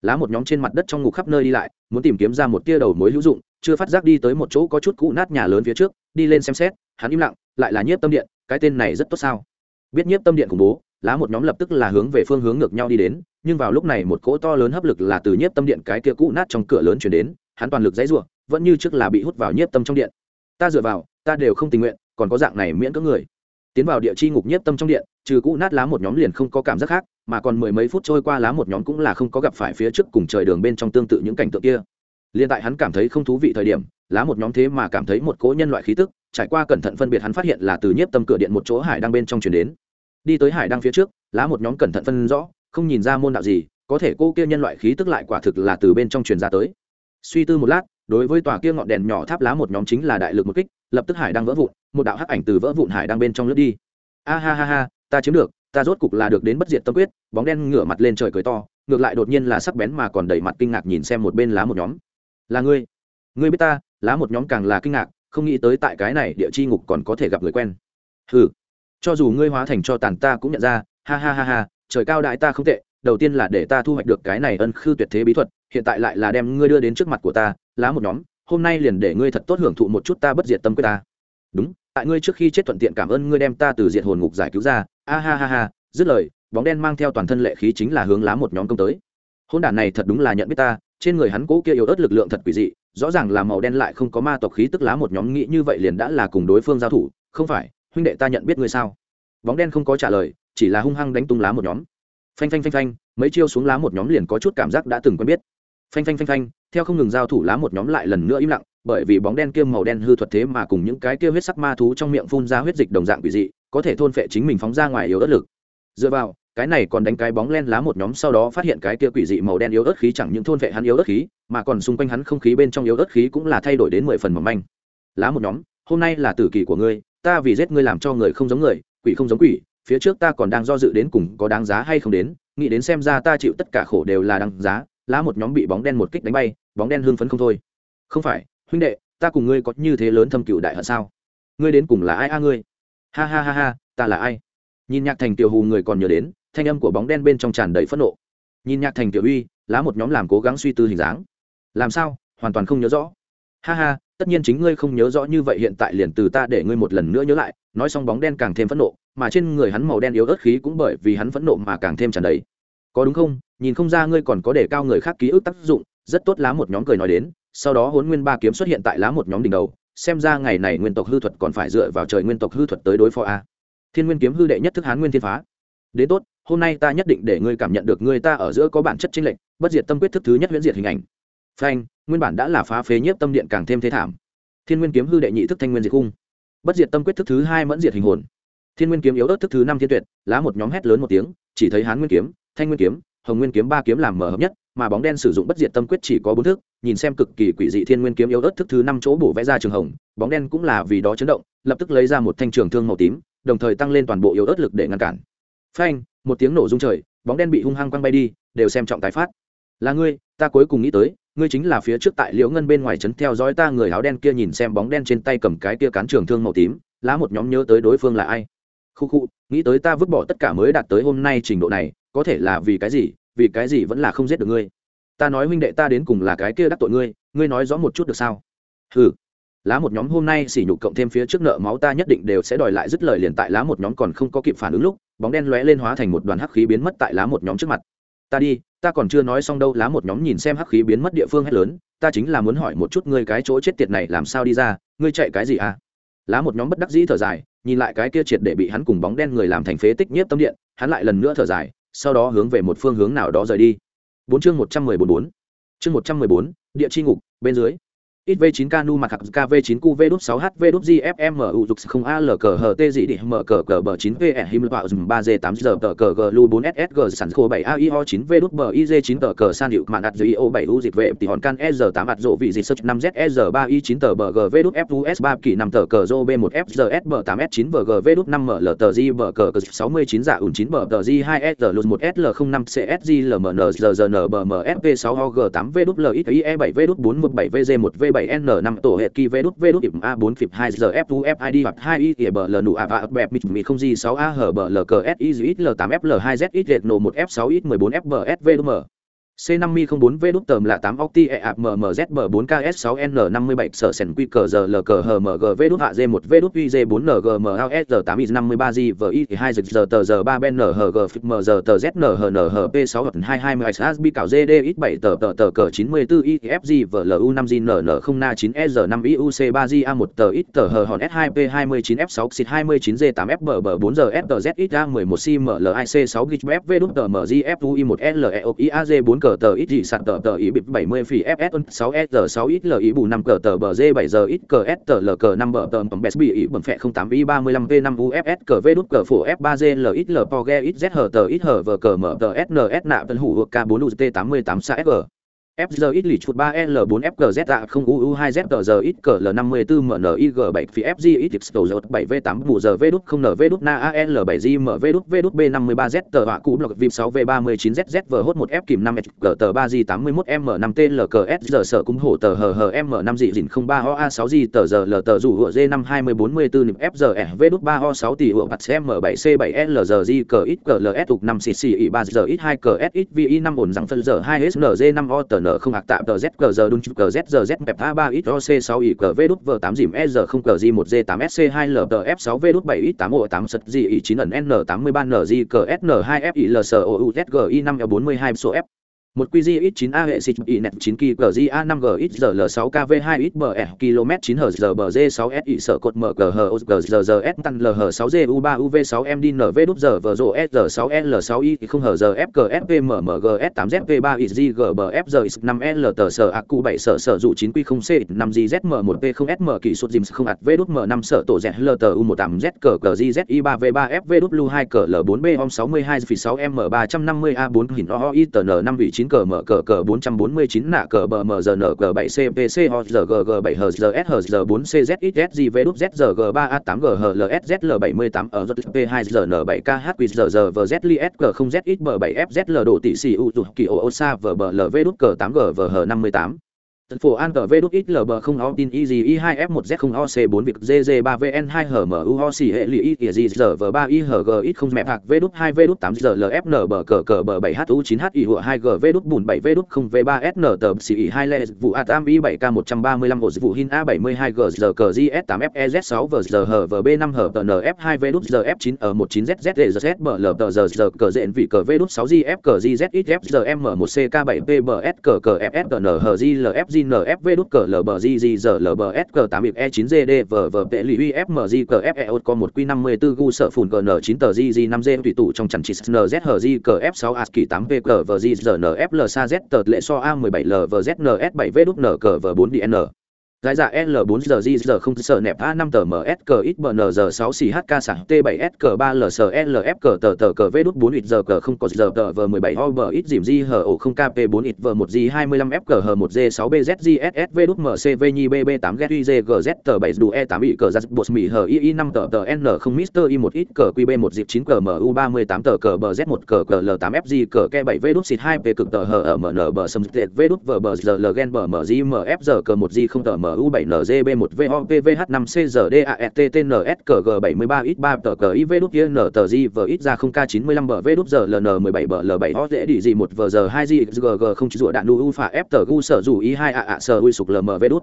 Lá một nhóm trên mặt đất trong ngục khắp nơi đi lại, muốn tìm kiếm ra một tia đầu mối hữu dụng, chưa phát giác đi tới một chỗ có chút cũ nát nhà lớn phía trước, đi lên xem xét, hắn im lặng, lại là nhiếp tâm điện, cái tên này rất tốt sao? Biết nhiếp tâm điện khủng bố, lá một nhóm lập tức là hướng về phương hướng ngược nhau đi đến, nhưng vào lúc này một cỗ to lớn hấp lực là từ nhiếp tâm điện cái kia cũ nát trong cửa lớn chuyển đến, hắn toàn lực dãy ruộng vẫn như trước là bị hút vào nhiếp tâm trong điện. Ta dựa vào, ta đều không tình nguyện, còn có dạng này miễn cưỡng người tiến vào địa chi ngục nhiếp tâm trong điện, trừ cũ nát lá một nhóm liền không có cảm giác khác, mà còn mười mấy phút trôi qua lá một nhóm cũng là không có gặp phải phía trước cùng trời đường bên trong tương tự những cảnh tượng kia. Liền tại hắn cảm thấy không thú vị thời điểm, lá một nhóm thế mà cảm thấy một cỗ nhân loại khí tức, trải qua cẩn thận phân biệt hắn phát hiện là từ nhiếp tâm cửa điện một chỗ hải đang bên trong chuyển đến. Đi tới hải đang phía trước, lá một nhóm cẩn thận phân rõ, không nhìn ra môn đạo gì, có thể cô kia nhân loại khí tức lại quả thực là từ bên trong truyền ra tới. Suy tư một lát, đối với tòa kia ngọn đèn nhỏ tháp lá một nhóm chính là đại lực một kích lập tức hải đang vỡ vụn, một đạo hắc ảnh từ vỡ vụn hải đang bên trong lướt đi. A ha ha ha, ta chiếm được, ta rốt cục là được đến bất diệt tâm quyết, bóng đen ngửa mặt lên trời cười to, ngược lại đột nhiên là sắc bén mà còn đầy mặt kinh ngạc nhìn xem một bên lá một nhóm. Là ngươi ngươi biết ta, lá một nhóm càng là kinh ngạc, không nghĩ tới tại cái này địa chi ngục còn có thể gặp người quen. Hừ, cho dù ngươi hóa thành cho tàn ta cũng nhận ra, ha ha ha ha, trời cao đại ta không tệ, đầu tiên là để ta thu hoạch được cái này ân khư tuyệt thế bí thuật, hiện tại lại là đem ngươi đưa đến trước mặt của ta, lá một nhóm hôm nay liền để ngươi thật tốt hưởng thụ một chút ta bất diệt tâm quyết ta. Đúng, tại ngươi trước khi chết thuận tiện cảm ơn ngươi đem ta từ diệt hồn ngục giải cứu ra. A ha ha ha, dứt lời, bóng đen mang theo toàn thân lệ khí chính là hướng lá một nhóm công tới. Hôn đản này thật đúng là nhận biết ta, trên người hắn cố kia yếu ớt lực lượng thật quỷ dị, rõ ràng là màu đen lại không có ma tộc khí tức lá một nhóm nghĩ như vậy liền đã là cùng đối phương giao thủ, không phải, huynh đệ ta nhận biết ngươi sao? Bóng đen không có trả lời, chỉ là hung hăng đánh tung lá một nhóm. Phanh phanh phanh phanh, mấy chiêu xuống lá một nhóm liền có chút cảm giác đã từng quen biết phanh phanh phanh phanh, theo không ngừng giao thủ lá một nhóm lại lần nữa im lặng, bởi vì bóng đen kia màu đen hư thuật thế mà cùng những cái kia huyết sắc ma thú trong miệng phun ra huyết dịch đồng dạng quỷ dị, có thể thôn phệ chính mình phóng ra ngoài yếu ớt lực. Dựa vào, cái này còn đánh cái bóng len lá một nhóm sau đó phát hiện cái kia quỷ dị màu đen yếu ớt khí chẳng những thôn phệ hắn yếu ớt khí, mà còn xung quanh hắn không khí bên trong yếu ớt khí cũng là thay đổi đến mười phần mỏng manh. Lá một nhóm, hôm nay là tử kỳ của ngươi, ta vì giết ngươi làm cho người không giống người, quỷ không giống quỷ, phía trước ta còn đang do dự đến cùng có đáng giá hay không đến, nghĩ đến xem ra ta chịu tất cả khổ đều là đáng giá lá một nhóm bị bóng đen một kích đánh bay, bóng đen hưng phấn không thôi. Không phải, huynh đệ, ta cùng ngươi có như thế lớn thâm cựu đại hận sao? Ngươi đến cùng là ai a ngươi? Ha ha ha ha, ta là ai? Nhìn nhạc thành tiểu hù người còn nhớ đến, thanh âm của bóng đen bên trong tràn đầy phẫn nộ. Nhìn nhạc thành tiểu uy, lá một nhóm làm cố gắng suy tư hình dáng. Làm sao? Hoàn toàn không nhớ rõ. Ha ha, tất nhiên chính ngươi không nhớ rõ như vậy hiện tại liền từ ta để ngươi một lần nữa nhớ lại. Nói xong bóng đen càng thêm phẫn nộ, mà trên người hắn màu đen yếu ớt khí cũng bởi vì hắn phẫn nộ mà càng thêm tràn đầy có đúng không? Nhìn không ra ngươi còn có để cao người khác ký ức tác dụng, rất tốt lá một nhóm cười nói đến, sau đó hốn nguyên ba kiếm xuất hiện tại lá một nhóm đỉnh đầu, xem ra ngày này nguyên tộc hư thuật còn phải dựa vào trời nguyên tộc hư thuật tới đối phó a. Thiên nguyên kiếm hư đệ nhất thức hán nguyên thiên phá. Đến tốt, hôm nay ta nhất định để ngươi cảm nhận được ngươi ta ở giữa có bản chất chính lệnh bất diệt tâm quyết thức thứ nhất huyễn diệt hình ảnh. Phanh, nguyên bản đã là phá phế nhiếp tâm điện càng thêm thế thảm. Thiên nguyên kiếm hư đệ nhị thức thanh nguyên diệt cung bất diệt tâm quyết thức thứ hai mẫn diệt hình hồn. Thiên nguyên kiếm yếu ớt thức thứ năm thiên tuyệt, lá một nhóm hét lớn một tiếng, chỉ thấy hán nguyên kiếm thanh nguyên kiếm, hồng nguyên kiếm ba kiếm làm mở hợp nhất, mà bóng đen sử dụng bất diệt tâm quyết chỉ có bốn thức nhìn xem cực kỳ quỷ dị thiên nguyên kiếm yếu ớt thức thứ năm chỗ bổ vẽ ra trường hồng, bóng đen cũng là vì đó chấn động, lập tức lấy ra một thanh trường thương màu tím, đồng thời tăng lên toàn bộ yếu ớt lực để ngăn cản. Phanh, một tiếng nổ rung trời, bóng đen bị hung hăng quăng bay đi, đều xem trọng tái phát. Là ngươi, ta cuối cùng nghĩ tới, ngươi chính là phía trước tại liễu ngân bên ngoài trấn theo dõi ta người áo đen kia nhìn xem bóng đen trên tay cầm cái kia cán trường thương màu tím, lá một nhóm nhớ tới đối phương là ai? Khu khu, nghĩ tới ta vứt bỏ tất cả mới đạt tới hôm nay trình độ này, có thể là vì cái gì, vì cái gì vẫn là không giết được ngươi? Ta nói huynh đệ ta đến cùng là cái kia đắc tội ngươi ngươi nói rõ một chút được sao? Ừ lá một nhóm hôm nay xỉ nhục cộng thêm phía trước nợ máu ta nhất định đều sẽ đòi lại dứt lời liền tại lá một nhóm còn không có kịp phản ứng lúc, bóng đen lóe lên hóa thành một đoàn hắc khí biến mất tại lá một nhóm trước mặt. Ta đi, ta còn chưa nói xong đâu, lá một nhóm nhìn xem hắc khí biến mất địa phương hết lớn, ta chính là muốn hỏi một chút ngươi cái chỗ chết tiệt này làm sao đi ra, ngươi chạy cái gì à? Lá một nhóm bất đắc dĩ thở dài, nhìn lại cái kia triệt để bị hắn cùng bóng đen người làm thành phế tích nhiếp tâm điện, hắn lại lần nữa thở dài, sau đó hướng về một phương hướng nào đó rời đi. Bốn chương một trăm mười bốn bốn. Chương một trăm mười bốn, địa chi ngục, bên dưới ít v 9 canu mặt hạc kv 9 qv đút 6 hv đút u dục không al cờ ht dị địa mở cờ cờ bờ 9ve him bạo dùm 3 g 8 giờ tờ cờ g lu 4 ssg sản khô 7 aio 9 v đút bờ iz 9 tờ cờ san hiệu mạn đặt dưới o 7 u dịch vệ tỷ hòn can e 8 ạt rộ vị dịch search 5 z 3 i 9 tờ bờ g v đút fus 3 kỳ 5 tờ cờ rô b 1 fgs bờ 8 s 9 vg v đút 5 ml tờ g bờ cờ cờ 69 giả ủn 9 bờ tờ g 2 s lụt 1 sl 05 csg lmn zzn bờ mfp 6 og 8 v đút l ít e 7 v đút 4 17 vg 1 v 7 n 5 tổ hệ kỳ vê đút vê đút a bốn phịp hai giờ f u f id hoặc hai y ỉa bờ l nụ a và bẹp mịt mị không gì sáu a hở bờ l cờ s i z l tám f l hai z ít nổ một f sáu ít mười bốn f b s v m c 5 mi 04 v đút tầm là 8 octi e ạp mmz b 4 ks 6 n 57 sở sèn quy cờ giờ l cờ hờ mg v đút hạ d 1 v đút uj 4 ng m ao s 8 i 53 g v i 2 giờ tờ giờ 3 ben n h g f m giờ tờ z n h n h p 6 hoặc 2 20 s bi cảo gd x 7 tờ tờ tờ cờ 94 i f g v l u 5 g n n 0 na 9 e 5 i u c 3 g a 1 tờ x tờ hờ hòn s 2 p 29 f 6 xịt 29 g 8 f b b 4 giờ f tờ z x a 11 c m l i c 6 g f v đút tờ m g f u i 1 l e o i a g 4 cờ tờ ít dị sạt tờ tờ ý bịp 70 phỉ FS sáu S sáu ít L ý bù năm cờ tờ bờ G 7 giờ ít cờ S tờ L cờ năm bờ tờ bấm bẹt bị ý bấm phẹ 08 i 35 V năm UFS cờ V đút cờ phổ F ba G L ít L po G ít Z hờ tờ ít hờ vờ cờ mở tờ s nạ tân hủ K 4 UT 88 sa f FZ lì chuột 3L4FGZ tạ 0 UU2Z ít cờ L54MNIG 7 phi FG ít x tổ 7V8 bù giờ V đút 0 NV đút na AL7G MV đút V đút B53Z tờ họa cũ block VIP 6V39ZZ vờ hốt 1F kìm 5 g tờ 3G81M5TLKS giờ sở cung hổ tờ hờ hờ M5 dị dịn 03 OA6G tờ giờ L tờ rủ hựa G52044 nịp FG V đút 3 O6 tỷ hựa bạch M7C7L giờ G cờ ít cờ LS tục 5 CC 3 giờ ít 2 cờ SXVI 5 ổn rằng phân giờ 2 SNG 5 O tờ n không hạc tạm tờ z cờ giờ đun cờ z giờ z mẹp a ba ít c sáu ỉ cờ v đút v tám dìm e giờ không cờ g một g tám sc hai l tờ f sáu v đút bảy ít tám o tám sật g ỉ chín ẩn n tám mươi ba n g cờ n hai f i l s o u z g i năm e bốn mươi hai số f một qz ít chín a hệ xịt y net chín kỳ g a năm g ít giờ l sáu kv hai ít bờ f km chín hờ giờ bờ g sáu s y sở cột mờ g hờ o g giờ giờ s tăng l hờ sáu g u ba u v sáu m d n v đút giờ vờ rộ s giờ sáu l sáu y không hờ giờ f g f v m m g s tám z v ba y g g bờ f giờ x năm l tờ sở a q bảy sở sở dụ chín q không c năm g z m một p không s m kỹ thuật dìm không ạt v đút m năm sở tổ z l tờ u một tám z g cờ g z i ba v ba f v đút lu hai cờ l bốn b om sáu mươi hai phỉ sáu m ba trăm năm mươi a bốn hình o i tờ n năm vị chín chín cờ mở cờ cờ bốn trăm bốn mươi chín nạ cờ bờ mờ giờ nở cờ bảy cpc ho giờ g g bảy hờ giờ s hờ giờ bốn cz ít s g v đút z giờ g ba a tám g hờ s z l bảy mươi tám ở giật p hai giờ n bảy k h q giờ giờ v z li s g không z x b bảy f z l độ tỷ xì u kỳ ô o sa v b l v đút cờ tám g v hờ năm mươi tám. Tần phổ an tờ V đút ít LB không o tin easy i 2 f 1 z không OC 4 việc GG 3 VN 2 hở mở u ho xỉ hệ lì ít gì giờ v 3 i hở g ít không mẹ hạc V đút 2 V đút 8 giờ LFN bờ cờ cờ bờ 7 HU 9 H i hụa 2 G V đút bùn 7 V đút 0 V 3 SN tờ xỉ 2 lê vụ a Atam i 7 K 135 ổ vụ hin A 72 G giờ cờ GS 8 FEZ 6 V giờ hở V B 5 hở tờ NF 2 V đút giờ F 9 ở 19 ZZ để giờ Z bờ L tờ giờ giờ cờ dện vị cờ V đút 6 G F cờ GZ ít F giờ M 1 CK 7 P bờ S cờ cờ FS tờ N hở G L F FGNFV đút cờ LBGG giờ LBSG 8 e 9 GD vờ vờ tệ lì UFMG cờ FE có một Q 54 gu sở phùn cờ N9 tờ GG 5 G tùy tụ trong chẳng chỉ NZHG cờ F6 ASCII 8 P cờ sa Z tờ lệ so A17 LVZNS7V đút NCV4DN Giải dạ L4 giờ G giờ không sợ nẹp A5 tờ MS cờ XBN giờ 6 CHK sẵn T7S cờ 3 LS LF cờ tờ tờ cờ V đút 4 ít giờ cờ không có giờ tờ vờ 17 OB ít dìm G hờ ổ không KP 4 ít V1 G 25 F cờ hờ 1 G 6 BZ GSS V đút MCV nhi BB 8 GT GZ tờ 7 đu E8 ị cờ giặt bột mì hờ II 5 tờ tờ N không Mr. I 1 ít cờ QB 1 dịp 9 cờ MU 38 tờ cờ bờ Z 1 cờ cờ L8 FG cờ K 7 V đút xịt 2 P cực tờ hờ ở MN bờ sầm tiệt V đút V bờ giờ L gen bờ MG MF giờ cờ 1 G không tờ M 7 NG b 1 vovvh 5 czdaettns cg 73 x 3 tờ cờ iv đút n tờ g v ít ra 0 k 95 bờ v đút giờ ln 17 bờ l 7 ho dễ đi gì 1 vờ giờ 2 gg không chỉ rùa đạn nu u phà f tờ gu sở dù i 2 a a sở ui sục lm v đút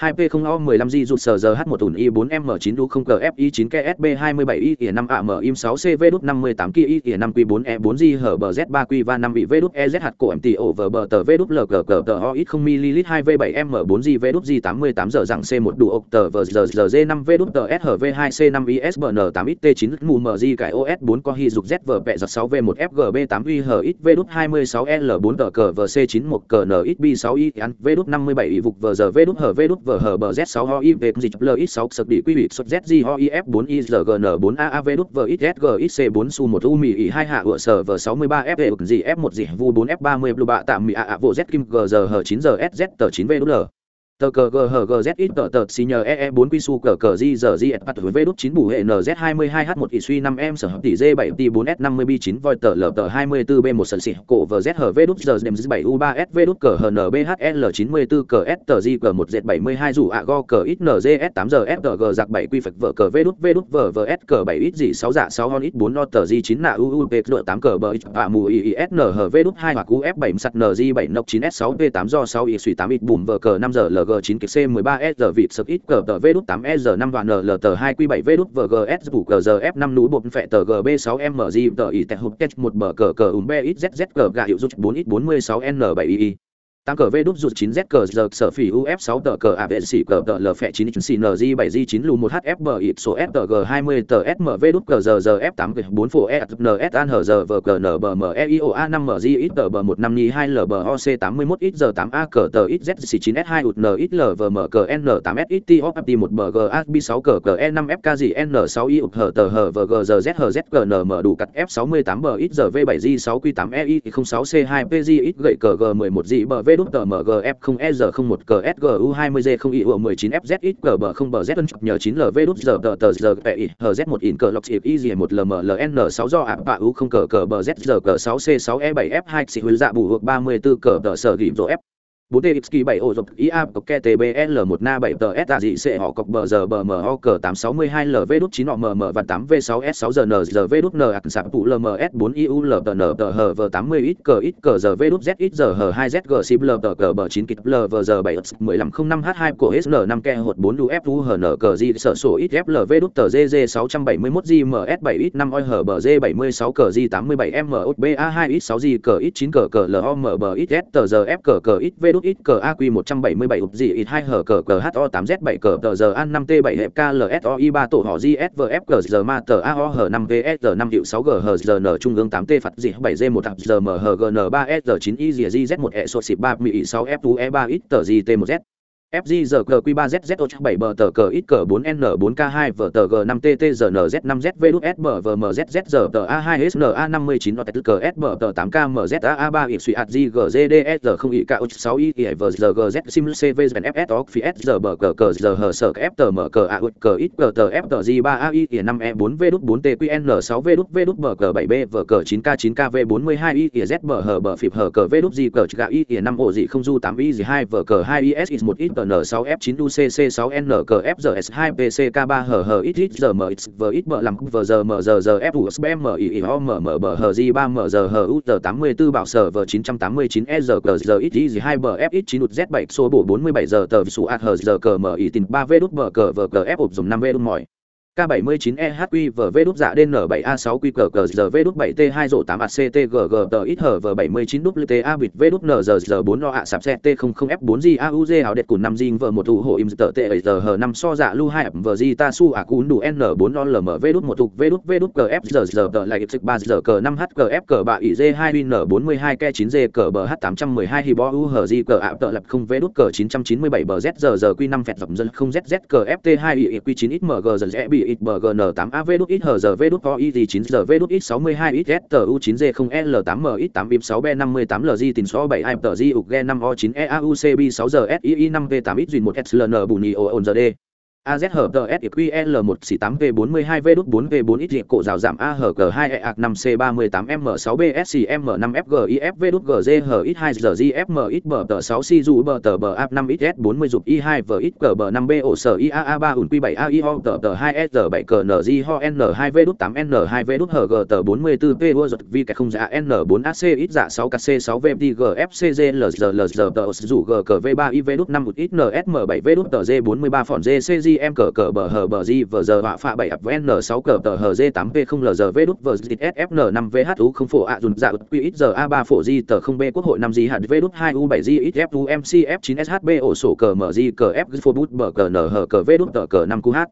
2P0O15G rụt sờ giờ H1 ủn I4M9 đu 0 CFI9 KSB27 I ỉa 5 AM im 6 CV đút 58 kỳ I ỉa 5 Q4 E4G hở bờ Z3 Q và 5 vị V đút EZ hạt cổ MT over bờ tờ V đút LG cờ tờ O ít 0 ml 2V7 M4G V đút G88 giờ rằng C1 đủ ốc tờ vờ giờ giờ G5 V đút tờ SHV2C5 ISBN 8 XT9 mù MG cải OS4 có hy dục Z vờ bẹ giật 6V1 FGB8 uy hở ít V đút 26 L4 tờ cờ vờ C9 1 cờ N ít B6 I ăn V đút 57 ị vục vờ giờ V đút hở V đút vở hở bờ Z6 HOI về dịch LX6 sực đi quy hủy xuất ZG HOI F4 IZGN4 AAV đút VXG XC4 su 1 U mì ý 2 hạ ựa sở vở 63 f FE gì F1 gì vu 4 F30 blue bạ tạm mì a a vô Z kim g giờ hở 9 giờ SZ tờ 9 V đút L tờ cờ gh gz ít tờ tờ xì nhờ ee 4 quy su cờ cờ di giờ di at v đút chín bù hệ nz 22 h 1 ỉ suy năm em sở hợp tỷ d bảy t bốn s 50 b chín voi tờ l tờ 24 b một sần xỉ cổ v z h v đút giờ đệm 7 u ba s v đút cờ hn bhl 94 cờ s tờ di cờ một z bảy mươi hai dù ạ go cờ ít n z s tám giờ f g giặc bảy quy phật vợ cờ v đút v đút v v s cờ bảy ít gì sáu dạ sáu hon ít bốn no tờ di chín nạ u u p 8 cờ bờ ít a mù i i s n h v đút hai hoặc u f bảy sắt n di bảy nọc chín s sáu p tám do 6 ỉ suy tám ít bùm vợ cờ năm giờ lg 9 c 13 3 s vịt sực ít cờ tờ v đút 8 s 5 và nl tờ 2 q 7 v đút vgs bù cờ giờ f 5 núi bột phẹ tờ gb 6 mg tờ ỉ tẹt hụt tech một bờ cờ cờ ùm b ít zz cờ gà hiệu rút 4 ít 46 n 7 ii tăng cờ v đúp rụt 9 z cờ giờ sở phỉ uf 6 tờ cờ avc xỉ cờ tờ l phẹ 9 cng 7 g 9 lù 1 hf bờ ít số f tờ g 20 tờ smv đút cờ giờ giờ f 8 4 phổ e ns an hở giờ vờ cờ n bờ m e i o a 5 mg ít tờ bờ 1 5 ni 2 l bờ oc 81 ít giờ 8 a cờ tờ ít z xỉ 9 s 2 ụt n ít l vờ m cờ n 8 s ít t op t 1 bờ g a b 6 cờ cờ e 5 f k gì n 6 i ụt hờ tờ hờ vờ g giờ z hờ z cờ n m đủ cắt f 68 bờ ít giờ v 7 g 6 q 8 e i 06 c 2 p g ít gậy cờ g 11 g bờ v đút tờ m g f 0 e 01 gsgu 20 g 0 i 19 fz x cờ bờ 0 bờ z nhờ 9 lv đút giờ tờ tờ giờ p i hz 1 in cờ lọc xịp y gì 1 lmln 6 do ạ bạ u không cờ cờ bờ z giờ cờ 6 c 6 e 7 f 2 xị hữu dạ bù hụt 34 cờ tờ sở gỉm rô f bốn tx 7 ổ dọc ia cọc ke tbl một na bảy tờ s gì c họ cọc bờ giờ bờ m ho cờ 862 lv đút chín họ mm và tám v sáu s sáu giờ n giờ v đút n ạc sạp phụ lms 4 iu l tờ n tờ h v 80 ít cờ ít cờ giờ v đút z ít giờ h hai z g sim l tờ cờ bờ chín kịp l v giờ 7 1505 h hai của s l năm ke hột 4 uf u h n cờ di sở sổ ít f l v đút tờ gg 671 gms bảy ít năm oi h bờ g 76 cờ di 87 m ba hai ít sáu g cờ ít chín cờ cờ l o m bờ ít s tờ giờ f cờ cờ ít v đút ít cờ aq 177 ụp dị ít hai hở cờ cờ ho tám z bảy cờ tờ giờ an năm t bảy hẹp klsoi ba tổ họ gsvf cờ giờ ma tờ ao hở 5 vs 5 hiệu sáu g hờ giờ n trung ương tám t phạt dị bảy g 1 giờ m hở gn ba s 9 y dìa z một e số xịp ba mỹ sáu f e ba ít tờ gt một z. FG giờ cờ Q3 ZZ 7 bờ tờ cờ ít cờ 4N 4K2 vở tờ G5 TT giờ NZ 5 ZV đút S bờ vờ MZZ giờ tờ A2 SNA 59 nọ cờ S bờ tờ 8K MZ A3 ịp suy ạt G GZDS giờ không ị K 6 y ị vờ giờ GZ sim CV FS OC phi S giờ bờ cờ cờ giờ hờ sở F tờ mở cờ A cờ ít cờ tờ F tờ G 3 A y 5 E 4 V đút 4 TQN 6 V đút V đút bờ cờ 7 B vở cờ 9K 9K V 42 y Z bờ hờ bờ phịp hờ cờ V đút G cờ gạ y 5 ổ dị không du 8 y 2 vở cờ 2 IS 1 ít N 6 F 9 UCC6NCFGS2PCK3HH làm VZMXVXB bảo sở V989EZGZ2BFX9Z7 số bổ 47 giờ tờ sụ AT giờ cờ mở ý tình 3V đút bờ cờ vờ cờ F ộp dùng 5V đút mỏi k 79 ehq v đút dạ dn 7 a 6 qq g v đút 7 t 2 rổ 8 a ct g g t ít hở v 79 wta bịt v đút n g g 4 lo a sạp xe t 00 f 4 g a u đẹp cùn 5 g v 1 thủ hộ im tờ t g h 5 so dạ lưu 2 v g ta su a cún đủ n 4 lo lm v đút 1 tục v đút v đút gf g g t lại x 3 g c 5 h gf g 3 i g 2 win 42 k 9 g c bh 812 hi bo u h g g ạ tờ lập 0 v đút g 997 bờ z g g q 5 phẹt dọc dân 0 i q 9 x mg g ít bg n 8 av đút ít hờ giờ v đút có y 9 giờ v đút ít 62 ít s u chín g không l tám m ít 8 ip 6 b 58 lg tìm số bảy i tờ g ục g năm o chín e a u c b sáu giờ s i năm v tám ít duyên 1 sln bù nhì o ồn giờ d AZHTSQL1C8V42V4V4X cổ rào giảm A hở cờ 2 EAC 5 C 38 M 6 B S M 5 F G I F V đút GZ hở ít 2 giờ G F M ít bờ tờ 6 C dù bờ tờ bờ ap 5 ít S 40 dục I 2 V ít cờ bờ 5 B ổ sở I A A 3 ủn Q 7 A I ho tờ tờ 2 S 7 cờ N G ho N 2 V đút 8 N 2 V đút hở G tờ 44 P ua giật Vi cả không dạ N 4 A C ít dạ 6 K C 6 V D G F C G L G L G tờ dù G cờ V 3 I V đút 5 một ít N S M 7 V đút tờ G 43 phỏn G em cờ cờ bờ hờ bờ di vờ giờ họa phạ bảy ập vn sáu cờ tờ hờ d tám p không lờ giờ v đút vờ zit sfn năm vhu không phổ a dùn dạ q ít giờ a ba phổ di tờ không b quốc hội năm di hạt v đút hai u bảy di ít f u fu f chín shb ổ sổ cờ mờ di cờ f phô bút bờ cờ n hờ cờ v đút tờ cờ năm qh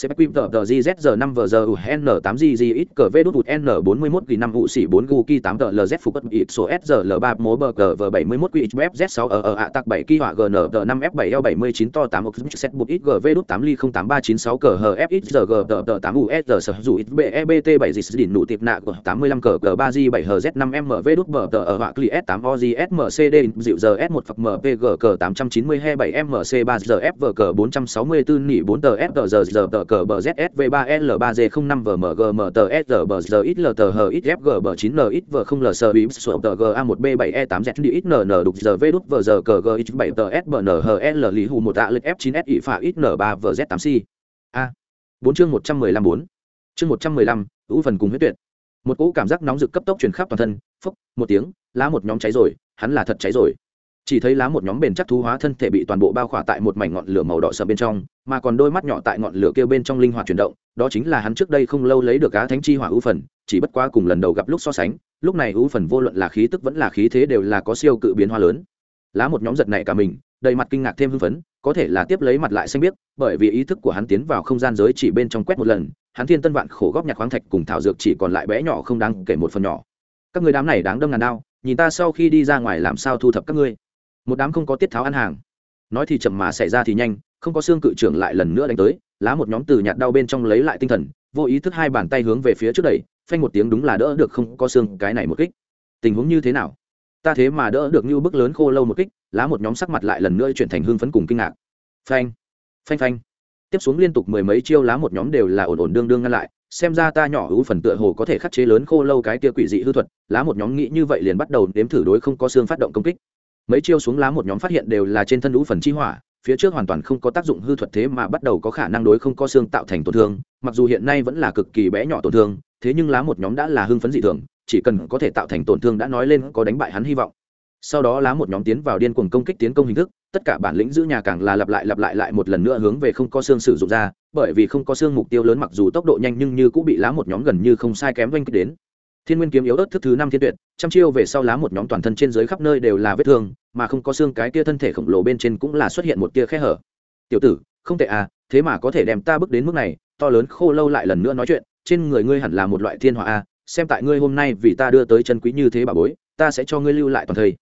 CPQ tờ tờ GZ 5 giờ UN 8 GG ít cờ V đút N 41 kỳ 5 vụ xỉ 4 gu kỳ 8 tờ LZ phục bất ít số S giờ L3 mố bờ cờ V 71 quy FZ 6 ở ở ạ tạc 7 kỳ hỏa GN tờ 5 F7 L 79 to 8 ốc set bút ít GV đút 8 ly 08396 cờ hờ F ít giờ G tờ tờ 8 US giờ sở dụ ít BEBT 7 dịch đỉnh nụ tiệp nạ của 85 cờ cờ 3 G 7 hờ Z 5 MV đút bờ tờ ở họa cli S8 OG SMCD dịu giờ S1 phật MPG cờ 892 7 MC 3 giờ FV cờ 464 nỉ 4 tờ F giờ giờ tờ cờ bờ ZSV v 3 l 3 g 05 vmgmtsr ít lth ít fg 9 n ít v 0 l sơ bí sổ tờ g a 1 b 7 e 8 z đi ít nn đục giờ v đút v giờ cờ g ít 7 tờ s bn h l lý hù một tạ lịch f 9 s ỉ phả ít n 3 v z 8 c a 4 chương 115 4 chương 115 ưu phần cùng huyết tuyệt một cỗ cảm giác nóng rực cấp tốc truyền khắp toàn thân phốc một tiếng lá một nhóm cháy rồi hắn là thật cháy rồi chỉ thấy lá một nhóm bền chắc thú hóa thân thể bị toàn bộ bao khỏa tại một mảnh ngọn lửa màu đỏ sậm bên trong, mà còn đôi mắt nhỏ tại ngọn lửa kia bên trong linh hoạt chuyển động, đó chính là hắn trước đây không lâu lấy được cá thánh chi hỏa ưu phần, chỉ bất quá cùng lần đầu gặp lúc so sánh, lúc này ưu phần vô luận là khí tức vẫn là khí thế đều là có siêu cự biến hoa lớn. Lá một nhóm giật này cả mình, đầy mặt kinh ngạc thêm hưng phấn, có thể là tiếp lấy mặt lại xanh biết bởi vì ý thức của hắn tiến vào không gian giới chỉ bên trong quét một lần, hắn thiên tân vạn khổ góp nhặt khoáng thạch cùng thảo dược chỉ còn lại bé nhỏ không đáng kể một phần nhỏ. Các người đám này đáng đâm ngàn đao, nhìn ta sau khi đi ra ngoài làm sao thu thập các ngươi? Một đám không có tiết tháo ăn hàng. Nói thì chậm mà xảy ra thì nhanh, không có xương cự trưởng lại lần nữa đánh tới, lá một nhóm từ nhạt đau bên trong lấy lại tinh thần, vô ý thức hai bàn tay hướng về phía trước đẩy, phanh một tiếng đúng là đỡ được không có xương cái này một kích. Tình huống như thế nào? Ta thế mà đỡ được như bức lớn khô lâu một kích, lá một nhóm sắc mặt lại lần nữa chuyển thành hương phấn cùng kinh ngạc. Phanh phanh phanh. Tiếp xuống liên tục mười mấy chiêu lá một nhóm đều là ổn ổn đương đương ngăn lại, xem ra ta nhỏ hữu phần tựa hồ có thể khắc chế lớn khô lâu cái kia quỷ dị hư thuật, lá một nhóm nghĩ như vậy liền bắt đầu nếm thử đối không có xương phát động công kích mấy chiêu xuống lá một nhóm phát hiện đều là trên thân lũ phần chi hỏa, phía trước hoàn toàn không có tác dụng hư thuật thế mà bắt đầu có khả năng đối không có xương tạo thành tổn thương, mặc dù hiện nay vẫn là cực kỳ bé nhỏ tổn thương, thế nhưng lá một nhóm đã là hưng phấn dị thường, chỉ cần có thể tạo thành tổn thương đã nói lên có đánh bại hắn hy vọng. Sau đó lá một nhóm tiến vào điên cuồng công kích tiến công hình thức, tất cả bản lĩnh giữ nhà càng là lặp lại lặp lại lại một lần nữa hướng về không có xương sử dụng ra, bởi vì không có xương mục tiêu lớn mặc dù tốc độ nhanh nhưng như cũng bị lá một nhóm gần như không sai kém doanh kích đến thiên nguyên kiếm yếu ớt thức thứ năm thiên tuyệt, trăm chiêu về sau lá một nhóm toàn thân trên dưới khắp nơi đều là vết thương, mà không có xương cái kia thân thể khổng lồ bên trên cũng là xuất hiện một tia khe hở. Tiểu tử, không tệ à thế mà có thể đem ta bước đến mức này, to lớn khô lâu lại lần nữa nói chuyện, trên người ngươi hẳn là một loại thiên hỏa a à. xem tại ngươi hôm nay vì ta đưa tới chân quý như thế bà bối, ta sẽ cho ngươi lưu lại toàn thây.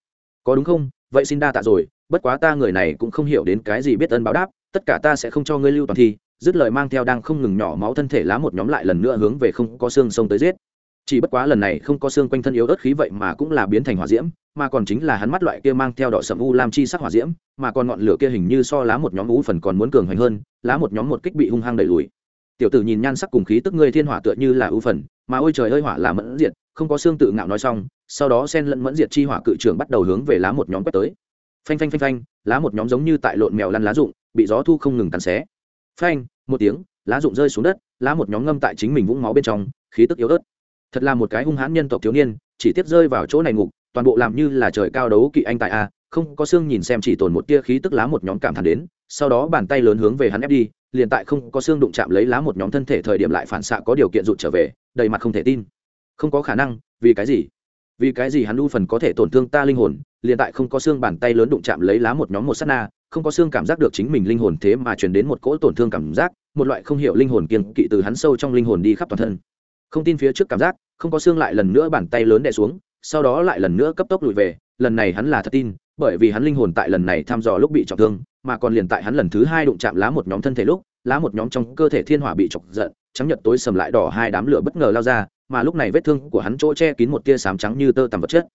Có đúng không? Vậy xin đa tạ rồi, bất quá ta người này cũng không hiểu đến cái gì biết ơn báo đáp, tất cả ta sẽ không cho ngươi lưu toàn thi. Dứt lời mang theo đang không ngừng nhỏ máu thân thể lá một nhóm lại lần nữa hướng về không có xương sông tới giết chỉ bất quá lần này không có xương quanh thân yếu ớt khí vậy mà cũng là biến thành hỏa diễm, mà còn chính là hắn mắt loại kia mang theo đỏ sầm u lam chi sắc hỏa diễm, mà còn ngọn lửa kia hình như so lá một nhóm u phần còn muốn cường hoành hơn, lá một nhóm một kích bị hung hăng đẩy lùi. Tiểu tử nhìn nhan sắc cùng khí tức ngươi thiên hỏa tựa như là u phần, mà ôi trời ơi hỏa là mẫn diệt, không có xương tự ngạo nói xong, sau đó sen lẫn mẫn diệt chi hỏa cự trưởng bắt đầu hướng về lá một nhóm quét tới. Phanh phanh phanh phanh, lá một nhóm giống như tại lộn mèo lăn lá rụng, bị gió thu không ngừng tàn xé. Phanh, một tiếng, lá rụng rơi xuống đất, lá một nhóm ngâm tại chính mình vũng máu bên trong, khí tức yếu ớt thật là một cái hung hãn nhân tộc thiếu niên, chỉ tiếp rơi vào chỗ này ngục, toàn bộ làm như là trời cao đấu kỵ anh tại a, không có xương nhìn xem chỉ tồn một tia khí tức lá một nhóm cảm thán đến, sau đó bàn tay lớn hướng về hắn ép đi, liền tại không có xương đụng chạm lấy lá một nhóm thân thể thời điểm lại phản xạ có điều kiện rụt trở về, đầy mặt không thể tin. Không có khả năng, vì cái gì? Vì cái gì hắn u phần có thể tổn thương ta linh hồn, liền tại không có xương bàn tay lớn đụng chạm lấy lá một nhóm một s á t na, không có xương cảm giác được chính mình linh hồn thế mà truyền đến một cỗ tổn thương cảm giác, một loại không hiểu linh hồn kiên kỵ từ hắn sâu trong linh hồn đi khắp toàn thân không tin phía trước cảm giác, không có xương lại lần nữa bàn tay lớn đè xuống, sau đó lại lần nữa cấp tốc lùi về, lần này hắn là thật tin, bởi vì hắn linh hồn tại lần này thăm dò lúc bị trọng thương, mà còn liền tại hắn lần thứ hai đụng chạm lá một nhóm thân thể lúc, lá một nhóm trong cơ thể thiên hỏa bị chọc giận, trắng nhật tối sầm lại đỏ hai đám lửa bất ngờ lao ra, mà lúc này vết thương của hắn chỗ che kín một tia sám trắng như tơ tằm vật chất.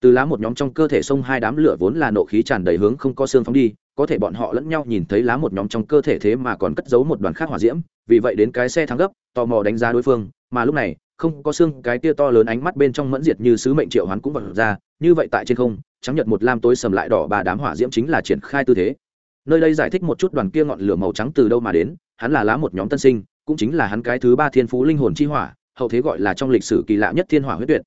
Từ lá một nhóm trong cơ thể xông hai đám lửa vốn là nộ khí tràn đầy hướng không có xương phóng đi, có thể bọn họ lẫn nhau nhìn thấy lá một nhóm trong cơ thể thế mà còn cất giấu một đoàn khác hỏa diễm, vì vậy đến cái xe thắng gấp, tò mò đánh giá đối phương mà lúc này, không có xương, cái tia to lớn ánh mắt bên trong mẫn diệt như sứ mệnh triệu hoán cũng vật ra, như vậy tại trên không, trắng nhật một lam tối sầm lại đỏ ba đám hỏa diễm chính là triển khai tư thế. Nơi đây giải thích một chút đoàn kia ngọn lửa màu trắng từ đâu mà đến, hắn là lá một nhóm tân sinh, cũng chính là hắn cái thứ ba thiên phú linh hồn chi hỏa, hậu thế gọi là trong lịch sử kỳ lạ nhất thiên hỏa huyết tuyệt.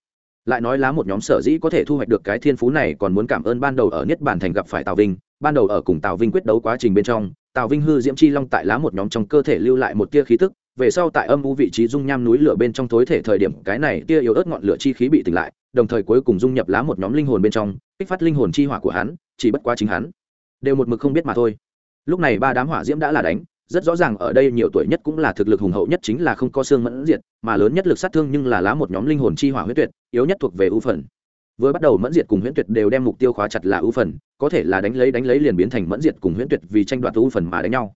Lại nói lá một nhóm sở dĩ có thể thu hoạch được cái thiên phú này còn muốn cảm ơn ban đầu ở nhất bản thành gặp phải tào vinh, ban đầu ở cùng tào vinh quyết đấu quá trình bên trong, tào vinh hư diễm chi long tại lá một nhóm trong cơ thể lưu lại một tia khí tức về sau tại âm u vị trí dung nham núi lửa bên trong tối thể thời điểm, cái này tia yếu ớt ngọn lửa chi khí bị tỉnh lại, đồng thời cuối cùng dung nhập lá một nhóm linh hồn bên trong, kích phát linh hồn chi hỏa của hắn, chỉ bất quá chính hắn đều một mực không biết mà thôi. Lúc này ba đám hỏa diễm đã là đánh, rất rõ ràng ở đây nhiều tuổi nhất cũng là thực lực hùng hậu nhất chính là không có xương mẫn diệt, mà lớn nhất lực sát thương nhưng là lá một nhóm linh hồn chi hỏa huyết tuyệt, yếu nhất thuộc về ưu phần. Vừa bắt đầu mẫn diệt cùng huyễn tuyệt đều đem mục tiêu khóa chặt là ưu phần, có thể là đánh lấy đánh lấy liền biến thành mẫn diệt cùng huyễn tuyệt vì tranh đoạt ưu phần mà đánh nhau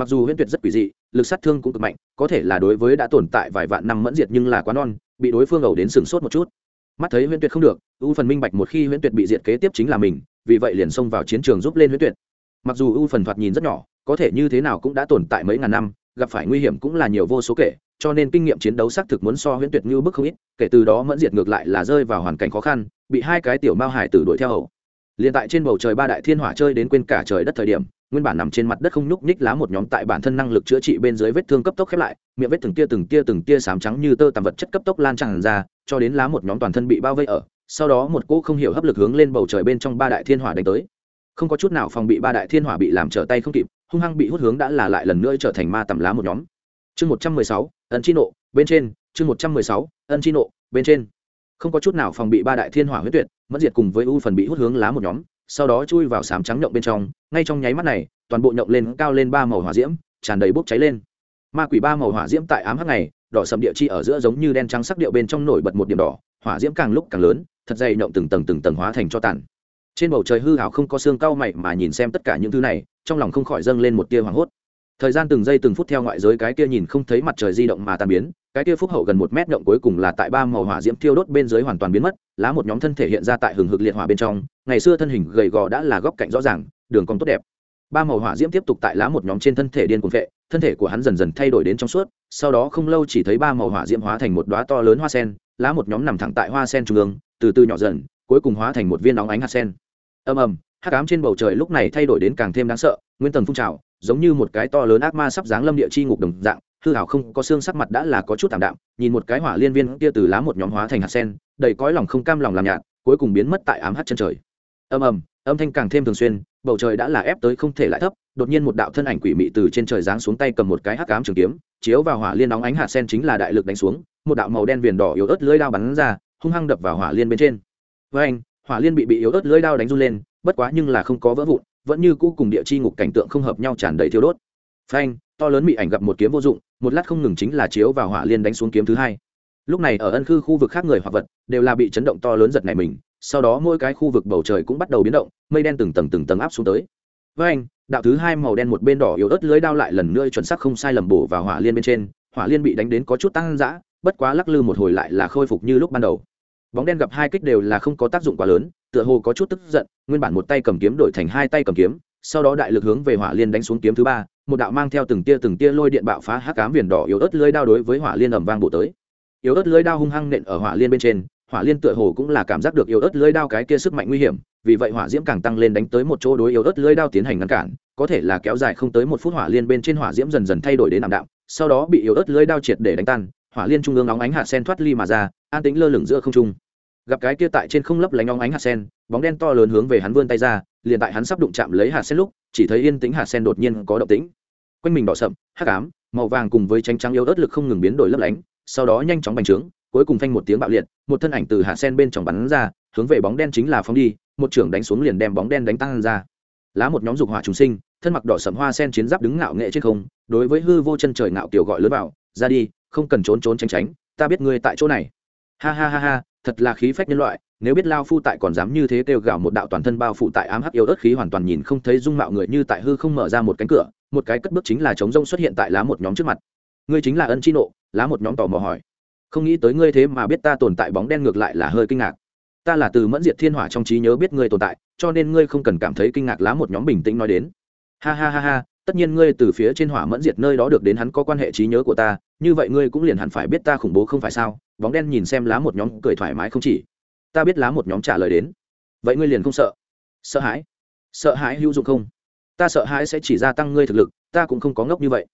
mặc dù huyễn tuyệt rất quỷ dị, lực sát thương cũng cực mạnh, có thể là đối với đã tồn tại vài vạn năm mẫn diệt nhưng là quá non, bị đối phương ẩu đến sừng sốt một chút. Mắt thấy huyễn tuyệt không được U phần minh bạch một khi huyễn tuyệt bị diệt kế tiếp chính là mình, vì vậy liền xông vào chiến trường giúp lên huyễn tuyệt. Mặc dù U phần thoạt nhìn rất nhỏ, có thể như thế nào cũng đã tồn tại mấy ngàn năm, gặp phải nguy hiểm cũng là nhiều vô số kể, cho nên kinh nghiệm chiến đấu xác thực muốn so huyễn tuyệt như bức không ít, kể từ đó mẫn diệt ngược lại là rơi vào hoàn cảnh khó khăn, bị hai cái tiểu mao hải tử đuổi theo hậu liền tại trên bầu trời ba đại thiên hỏa chơi đến quên cả trời đất thời điểm, nguyên bản nằm trên mặt đất không nhúc nhích lá một nhóm tại bản thân năng lực chữa trị bên dưới vết thương cấp tốc khép lại, miệng vết từng tia từng tia từng tia sám trắng như tơ tằm vật chất cấp tốc lan tràn ra, cho đến lá một nhóm toàn thân bị bao vây ở, sau đó một cỗ không hiểu hấp lực hướng lên bầu trời bên trong ba đại thiên hỏa đánh tới. Không có chút nào phòng bị ba đại thiên hỏa bị làm trở tay không kịp, hung hăng bị hút hướng đã là lại lần nữa trở thành ma tầm lá một nhóm. Chương một trăm mười sáu, ân chi nộ, bên trên. Chương một trăm mười sáu, ân chi nộ, bên trên không có chút nào phòng bị ba đại thiên hỏa huyết tuyệt mất diệt cùng với u phần bị hút hướng lá một nhóm, sau đó chui vào sám trắng nhộng bên trong, ngay trong nháy mắt này, toàn bộ nhộng lên cao lên ba màu hỏa diễm, tràn đầy bốc cháy lên. Ma quỷ ba màu hỏa diễm tại ám hắc này đỏ sầm địa chi ở giữa giống như đen trắng sắc điệu bên trong nổi bật một điểm đỏ, hỏa diễm càng lúc càng lớn, thật dày nhộng từng tầng từng tầng hóa thành cho tàn. Trên bầu trời hư hào không có xương cao mày mà nhìn xem tất cả những thứ này, trong lòng không khỏi dâng lên một tia hoảng hốt thời gian từng giây từng phút theo ngoại giới cái kia nhìn không thấy mặt trời di động mà tan biến, cái kia phúc hậu gần một mét động cuối cùng là tại ba màu hỏa diễm thiêu đốt bên dưới hoàn toàn biến mất, lá một nhóm thân thể hiện ra tại hừng hực liệt hỏa bên trong, ngày xưa thân hình gầy gò đã là góc cạnh rõ ràng, đường cong tốt đẹp. Ba màu hỏa diễm tiếp tục tại lá một nhóm trên thân thể điên cuồng vệ, thân thể của hắn dần dần thay đổi đến trong suốt, sau đó không lâu chỉ thấy ba màu hỏa diễm hóa thành một đóa to lớn hoa sen, lá một nhóm nằm thẳng tại hoa sen trung ương, từ từ nhỏ dần, cuối cùng hóa thành một viên nóng ánh hạt sen. Ầm ầm hắc ám trên bầu trời lúc này thay đổi đến càng thêm đáng sợ, nguyên tầng phun trào, giống như một cái to lớn ác ma sắp giáng lâm địa chi ngục đồng dạng, hư hảo không có xương sắc mặt đã là có chút tạm đạm, nhìn một cái hỏa liên viên kia từ lá một nhóm hóa thành hạt sen, đầy cõi lòng không cam lòng làm nhạt, cuối cùng biến mất tại ám hắt chân trời. Âm ầm, âm thanh càng thêm thường xuyên, bầu trời đã là ép tới không thể lại thấp, đột nhiên một đạo thân ảnh quỷ mị từ trên trời giáng xuống tay cầm một cái hắc ám trường kiếm, chiếu vào hỏa liên nóng ánh hạt sen chính là đại lực đánh xuống, một đạo màu đen viền đỏ yếu ớt lưỡi đao bắn ra, hung hăng đập vào hỏa liên bên trên. Với anh hỏa liên bị bị yếu ớt lưỡi đao đánh run lên bất quá nhưng là không có vỡ vụn, vẫn như cũ cùng địa chi ngục cảnh tượng không hợp nhau tràn đầy thiêu đốt. Phanh, to lớn bị ảnh gặp một kiếm vô dụng, một lát không ngừng chính là chiếu vào hỏa liên đánh xuống kiếm thứ hai. Lúc này ở ân khư khu vực khác người hoặc vật đều là bị chấn động to lớn giật này mình, sau đó mỗi cái khu vực bầu trời cũng bắt đầu biến động, mây đen từng tầng từng tầng áp xuống tới. Với anh đạo thứ hai màu đen một bên đỏ yếu ớt lưới đao lại lần nữa chuẩn xác không sai lầm bổ vào hỏa liên bên trên, hỏa liên bị đánh đến có chút tăng dã, bất quá lắc lư một hồi lại là khôi phục như lúc ban đầu bóng đen gặp hai kích đều là không có tác dụng quá lớn, tựa hồ có chút tức giận, nguyên bản một tay cầm kiếm đổi thành hai tay cầm kiếm, sau đó đại lực hướng về hỏa liên đánh xuống kiếm thứ ba, một đạo mang theo từng tia từng tia lôi điện bạo phá hắc cám viền đỏ yếu ớt lưới đao đối với hỏa liên ầm vang bổ tới. Yếu ớt lưới đao hung hăng nện ở hỏa liên bên trên, hỏa liên tựa hồ cũng là cảm giác được yếu ớt lưới đao cái kia sức mạnh nguy hiểm, vì vậy hỏa diễm càng tăng lên đánh tới một chỗ đối yếu ớt lưới đao tiến hành ngăn cản, có thể là kéo dài không tới một phút hỏa liên bên trên hỏa diễm dần dần thay đổi đến ảm đạm, sau đó bị yếu ớt lưới đao triệt để đánh tan hỏa liên trung ương óng ánh hạt sen thoát ly mà ra, an tĩnh lơ lửng giữa không trung. Gặp cái kia tại trên không lấp lánh óng ánh hạt sen, bóng đen to lớn hướng về hắn vươn tay ra, liền tại hắn sắp đụng chạm lấy hạt sen lúc, chỉ thấy yên tĩnh hạt sen đột nhiên có động tĩnh. Quanh mình đỏ sậm, hắc ám, màu vàng cùng với tranh trắng yếu ớt lực không ngừng biến đổi lấp lánh, sau đó nhanh chóng bành trướng, cuối cùng phanh một tiếng bạo liệt, một thân ảnh từ hạ sen bên trong bắn ra, hướng về bóng đen chính là phóng đi, một trưởng đánh xuống liền đem bóng đen đánh tăng ra. Lá một nhóm dục hỏa trùng sinh, thân mặc đỏ sậm hoa sen chiến giáp đứng ngạo nghệ trên không, đối với hư vô chân trời ngạo kiều gọi lớn vào, ra đi không cần trốn trốn tránh tránh, ta biết ngươi tại chỗ này. Ha ha ha ha, thật là khí phách nhân loại, nếu biết lao phu tại còn dám như thế kêu gào một đạo toàn thân bao phủ tại ám hắc yêu ớt khí hoàn toàn nhìn không thấy dung mạo người như tại hư không mở ra một cánh cửa, một cái cất bước chính là chống rông xuất hiện tại lá một nhóm trước mặt. Ngươi chính là ân chi nộ, lá một nhóm tò mò hỏi. Không nghĩ tới ngươi thế mà biết ta tồn tại bóng đen ngược lại là hơi kinh ngạc. Ta là từ mẫn diệt thiên hỏa trong trí nhớ biết ngươi tồn tại, cho nên ngươi không cần cảm thấy kinh ngạc lá một nhóm bình tĩnh nói đến. Ha ha ha ha, tất nhiên ngươi từ phía trên hỏa mẫn diệt nơi đó được đến hắn có quan hệ trí nhớ của ta như vậy ngươi cũng liền hẳn phải biết ta khủng bố không phải sao? Bóng đen nhìn xem lá một nhóm cười thoải mái không chỉ. Ta biết lá một nhóm trả lời đến. Vậy ngươi liền không sợ? Sợ hãi? Sợ hãi hữu dụng không? Ta sợ hãi sẽ chỉ gia tăng ngươi thực lực, ta cũng không có ngốc như vậy.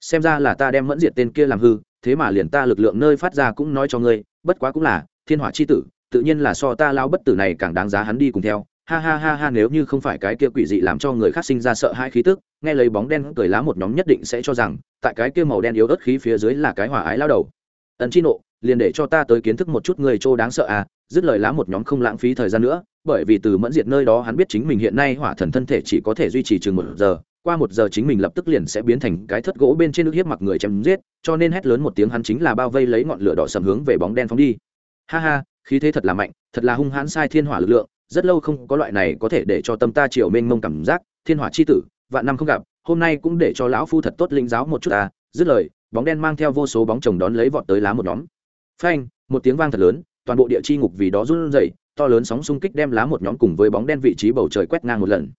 Xem ra là ta đem mẫn diệt tên kia làm hư, thế mà liền ta lực lượng nơi phát ra cũng nói cho ngươi, bất quá cũng là thiên hỏa c h i tử, tự nhiên là so ta lao bất tử này càng đáng giá hắn đi cùng theo ha ha ha ha, nếu như không phải cái kia quỷ dị làm cho người khác sinh ra sợ hãi khí tức, nghe lấy bóng đen cười lá một nhóm nhất định sẽ cho rằng, tại cái kia màu đen yếu ớt khí phía dưới là cái hỏa ái lao đầu. Ẩn chi nộ, liền để cho ta tới kiến thức một chút người trô đáng sợ à dứt lời lá một nhóm không lãng phí thời gian nữa, bởi vì từ mẫn diệt nơi đó hắn biết chính mình hiện nay hỏa thần thân thể chỉ có thể duy trì chừng một giờ, qua một giờ chính mình lập tức liền sẽ biến thành cái thất gỗ bên trên nước hiếp mặc người chém giết, cho nên hét lớn một tiếng hắn chính là bao vây lấy ngọn lửa đỏ sầm hướng về bóng đen phóng đi. Ha ha, khí thế thật là mạnh, thật là hung hãn sai thiên hỏa lực lượng rất lâu không có loại này có thể để cho tâm ta triều mênh mông cảm giác, thiên hỏa c h i tử, vạn năm không gặp, hôm nay cũng để cho lão phu thật tốt linh giáo một chút ta. Dứt lời, bóng đen mang theo vô số bóng chồng đón lấy vọt tới lá một nhóm. Phanh, một tiếng vang thật lớn, toàn bộ địa chi ngục vì đó run rẩy, to lớn sóng xung kích đem lá một nhóm cùng với bóng đen vị trí bầu trời quét ngang một lần.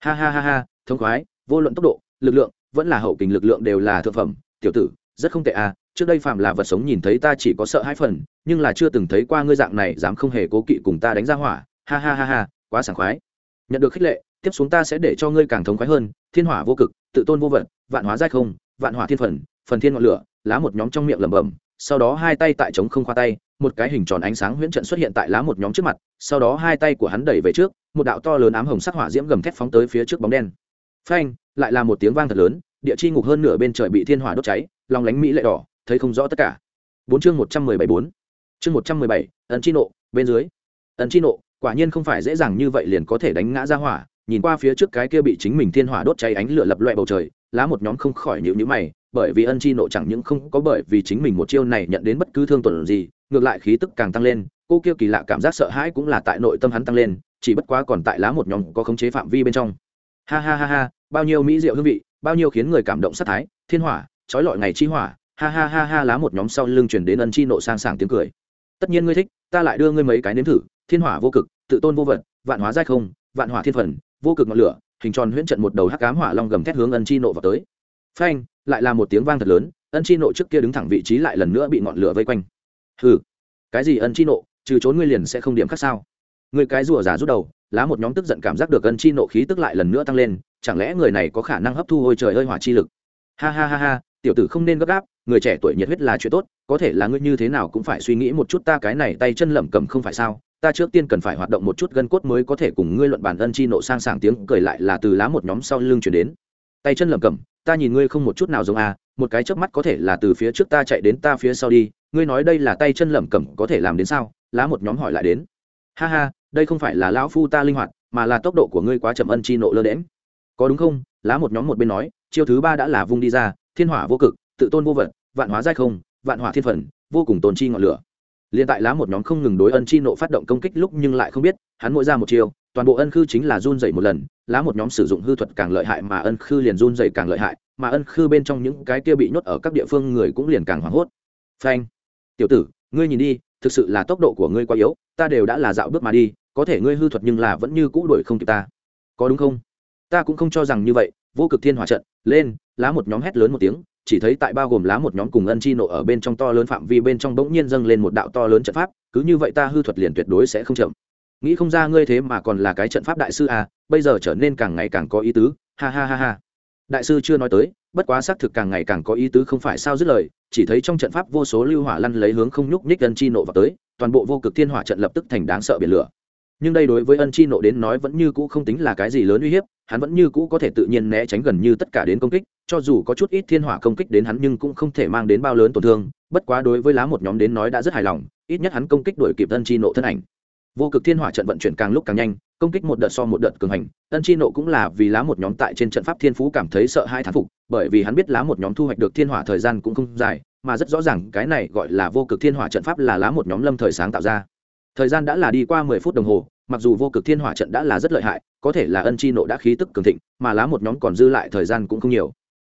Ha ha ha ha, thông khoái, vô luận tốc độ, lực lượng, vẫn là hậu kình lực lượng đều là thượng phẩm. Tiểu tử, rất không tệ à trước đây phạm là vật sống nhìn thấy ta chỉ có sợ hai phần, nhưng là chưa từng thấy qua ngươi dạng này, dám không hề cố kỵ cùng ta đánh ra hỏa ha ha ha ha, quá sảng khoái. Nhận được khích lệ, tiếp xuống ta sẽ để cho ngươi càng thống khoái hơn, thiên hỏa vô cực, tự tôn vô vận vạn hóa giai không, vạn hỏa thiên phần phần thiên ngọn lửa, lá một nhóm trong miệng lẩm bẩm, sau đó hai tay tại trống không khoa tay, một cái hình tròn ánh sáng huyễn trận xuất hiện tại lá một nhóm trước mặt, sau đó hai tay của hắn đẩy về trước, một đạo to lớn ám hồng sắc hỏa diễm gầm thét phóng tới phía trước bóng đen. Phanh, lại là một tiếng vang thật lớn, địa chi ngục hơn nửa bên trời bị thiên hỏa đốt cháy lòng lánh mỹ lệ đỏ, thấy không rõ tất cả. Bốn chương một trăm mười bảy bốn. Chương một trăm mười bảy ấn chi nộ, bên dưới. Ấn chi nộ quả nhiên không phải dễ dàng như vậy liền có thể đánh ngã ra hỏa, nhìn qua phía trước cái kia bị chính mình thiên hỏa đốt cháy ánh lửa lập loẹ bầu trời, lá một nhóm không khỏi nhịu nhữ mày, bởi vì ân chi nộ chẳng những không có bởi vì chính mình một chiêu này nhận đến bất cứ thương tổn gì, ngược lại khí tức càng tăng lên, cô kia kỳ lạ cảm giác sợ hãi cũng là tại nội tâm hắn tăng lên, chỉ bất quá còn tại lá một nhóm có khống chế phạm vi bên trong. Ha ha ha ha, bao nhiêu mỹ diệu hương vị, bao nhiêu khiến người cảm động sát thái, thiên hỏa, trói lọi ngày chi hỏa, ha ha ha ha, lá một nhóm sau lưng chuyển đến ân chi nộ sang sảng tiếng cười. Tất nhiên ngươi thích, ta lại đưa ngươi mấy cái nếm thử, thiên hỏa vô cực tự tôn vô vật, vạn hóa giai không, vạn hỏa thiên phần, vô cực ngọn lửa, hình tròn huyễn trận một đầu hắc ám hỏa long gầm thét hướng ân chi nộ vào tới. Phanh, lại là một tiếng vang thật lớn, ân chi nộ trước kia đứng thẳng vị trí lại lần nữa bị ngọn lửa vây quanh. Hừ, cái gì ân chi nộ, trừ trốn ngươi liền sẽ không điểm khác sao? Người cái rùa giả rút đầu, lá một nhóm tức giận cảm giác được ân chi nộ khí tức lại lần nữa tăng lên, chẳng lẽ người này có khả năng hấp thu hôi trời hơi hỏa chi lực? Ha ha ha ha, tiểu tử không nên gấp gáp, người trẻ tuổi nhiệt huyết là chuyện tốt, có thể là ngươi như thế nào cũng phải suy nghĩ một chút ta cái này tay chân lẩm cẩm không phải sao? Ta trước tiên cần phải hoạt động một chút gân cốt mới có thể cùng ngươi luận bàn ân chi nộ sang sảng tiếng cười lại là từ lá một nhóm sau lưng chuyển đến. Tay chân lẩm cẩm, ta nhìn ngươi không một chút nào giống a một cái chớp mắt có thể là từ phía trước ta chạy đến ta phía sau đi, ngươi nói đây là tay chân lẩm cẩm có thể làm đến sao? Lá một nhóm hỏi lại đến. Ha ha, đây không phải là lão phu ta linh hoạt, mà là tốc độ của ngươi quá chậm ân chi nộ lơ đễm có đúng không? Lá một nhóm một bên nói, chiêu thứ ba đã là vung đi ra, thiên hỏa vô cực, tự tôn vô vật, vạn hóa giai không, vạn hỏa thiên phần, vô cùng tồn chi ngọn lửa liền tại lá một nhóm không ngừng đối ân chi nộ phát động công kích lúc nhưng lại không biết, hắn mỗi ra một chiêu, toàn bộ ân khư chính là run rẩy một lần, lá một nhóm sử dụng hư thuật càng lợi hại mà ân khư liền run rẩy càng lợi hại, mà ân khư bên trong những cái kia bị nhốt ở các địa phương người cũng liền càng hoảng hốt. Phanh! Tiểu tử, ngươi nhìn đi, thực sự là tốc độ của ngươi quá yếu, ta đều đã là dạo bước mà đi, có thể ngươi hư thuật nhưng là vẫn như cũ đuổi không kịp ta. Có đúng không? Ta cũng không cho rằng như vậy, vô cực thiên hỏa trận, lên, lá một nhóm hét lớn một tiếng chỉ thấy tại bao gồm lá một nhóm cùng ân chi nộ ở bên trong to lớn phạm vi bên trong bỗng nhiên dâng lên một đạo to lớn trận pháp, cứ như vậy ta hư thuật liền tuyệt đối sẽ không chậm. Nghĩ không ra ngươi thế mà còn là cái trận pháp đại sư à bây giờ trở nên càng ngày càng có ý tứ, ha ha ha ha. Đại sư chưa nói tới, bất quá xác thực càng ngày càng có ý tứ không phải sao dứt lời, chỉ thấy trong trận pháp vô số lưu hỏa lăn lấy hướng không nhúc nhích ân chi nộ vào tới, toàn bộ vô cực thiên hỏa trận lập tức thành đáng sợ biển lửa. Nhưng đây đối với ân chi nộ đến nói vẫn như cũ không tính là cái gì lớn uy hiếp hắn vẫn như cũ có thể tự nhiên né tránh gần như tất cả đến công kích, cho dù có chút ít thiên hỏa công kích đến hắn nhưng cũng không thể mang đến bao lớn tổn thương, bất quá đối với lá một nhóm đến nói đã rất hài lòng, ít nhất hắn công kích đuổi kịp ân chi nộ thân ảnh. Vô cực thiên hỏa trận vận chuyển càng lúc càng nhanh, công kích một đợt so một đợt cường hành ân chi nộ cũng là vì lá một nhóm tại trên trận pháp thiên phú cảm thấy sợ hai thán phục, bởi vì hắn biết lá một nhóm thu hoạch được thiên hỏa thời gian cũng không dài, mà rất rõ ràng cái này gọi là vô cực thiên hỏa trận pháp là lá một nhóm lâm thời sáng tạo ra. Thời gian đã là đi qua mười phút đồng hồ mặc dù vô cực thiên hỏa trận đã là rất lợi hại, có thể là ân chi nộ đã khí tức cường thịnh, mà lá một nhóm còn dư lại thời gian cũng không nhiều.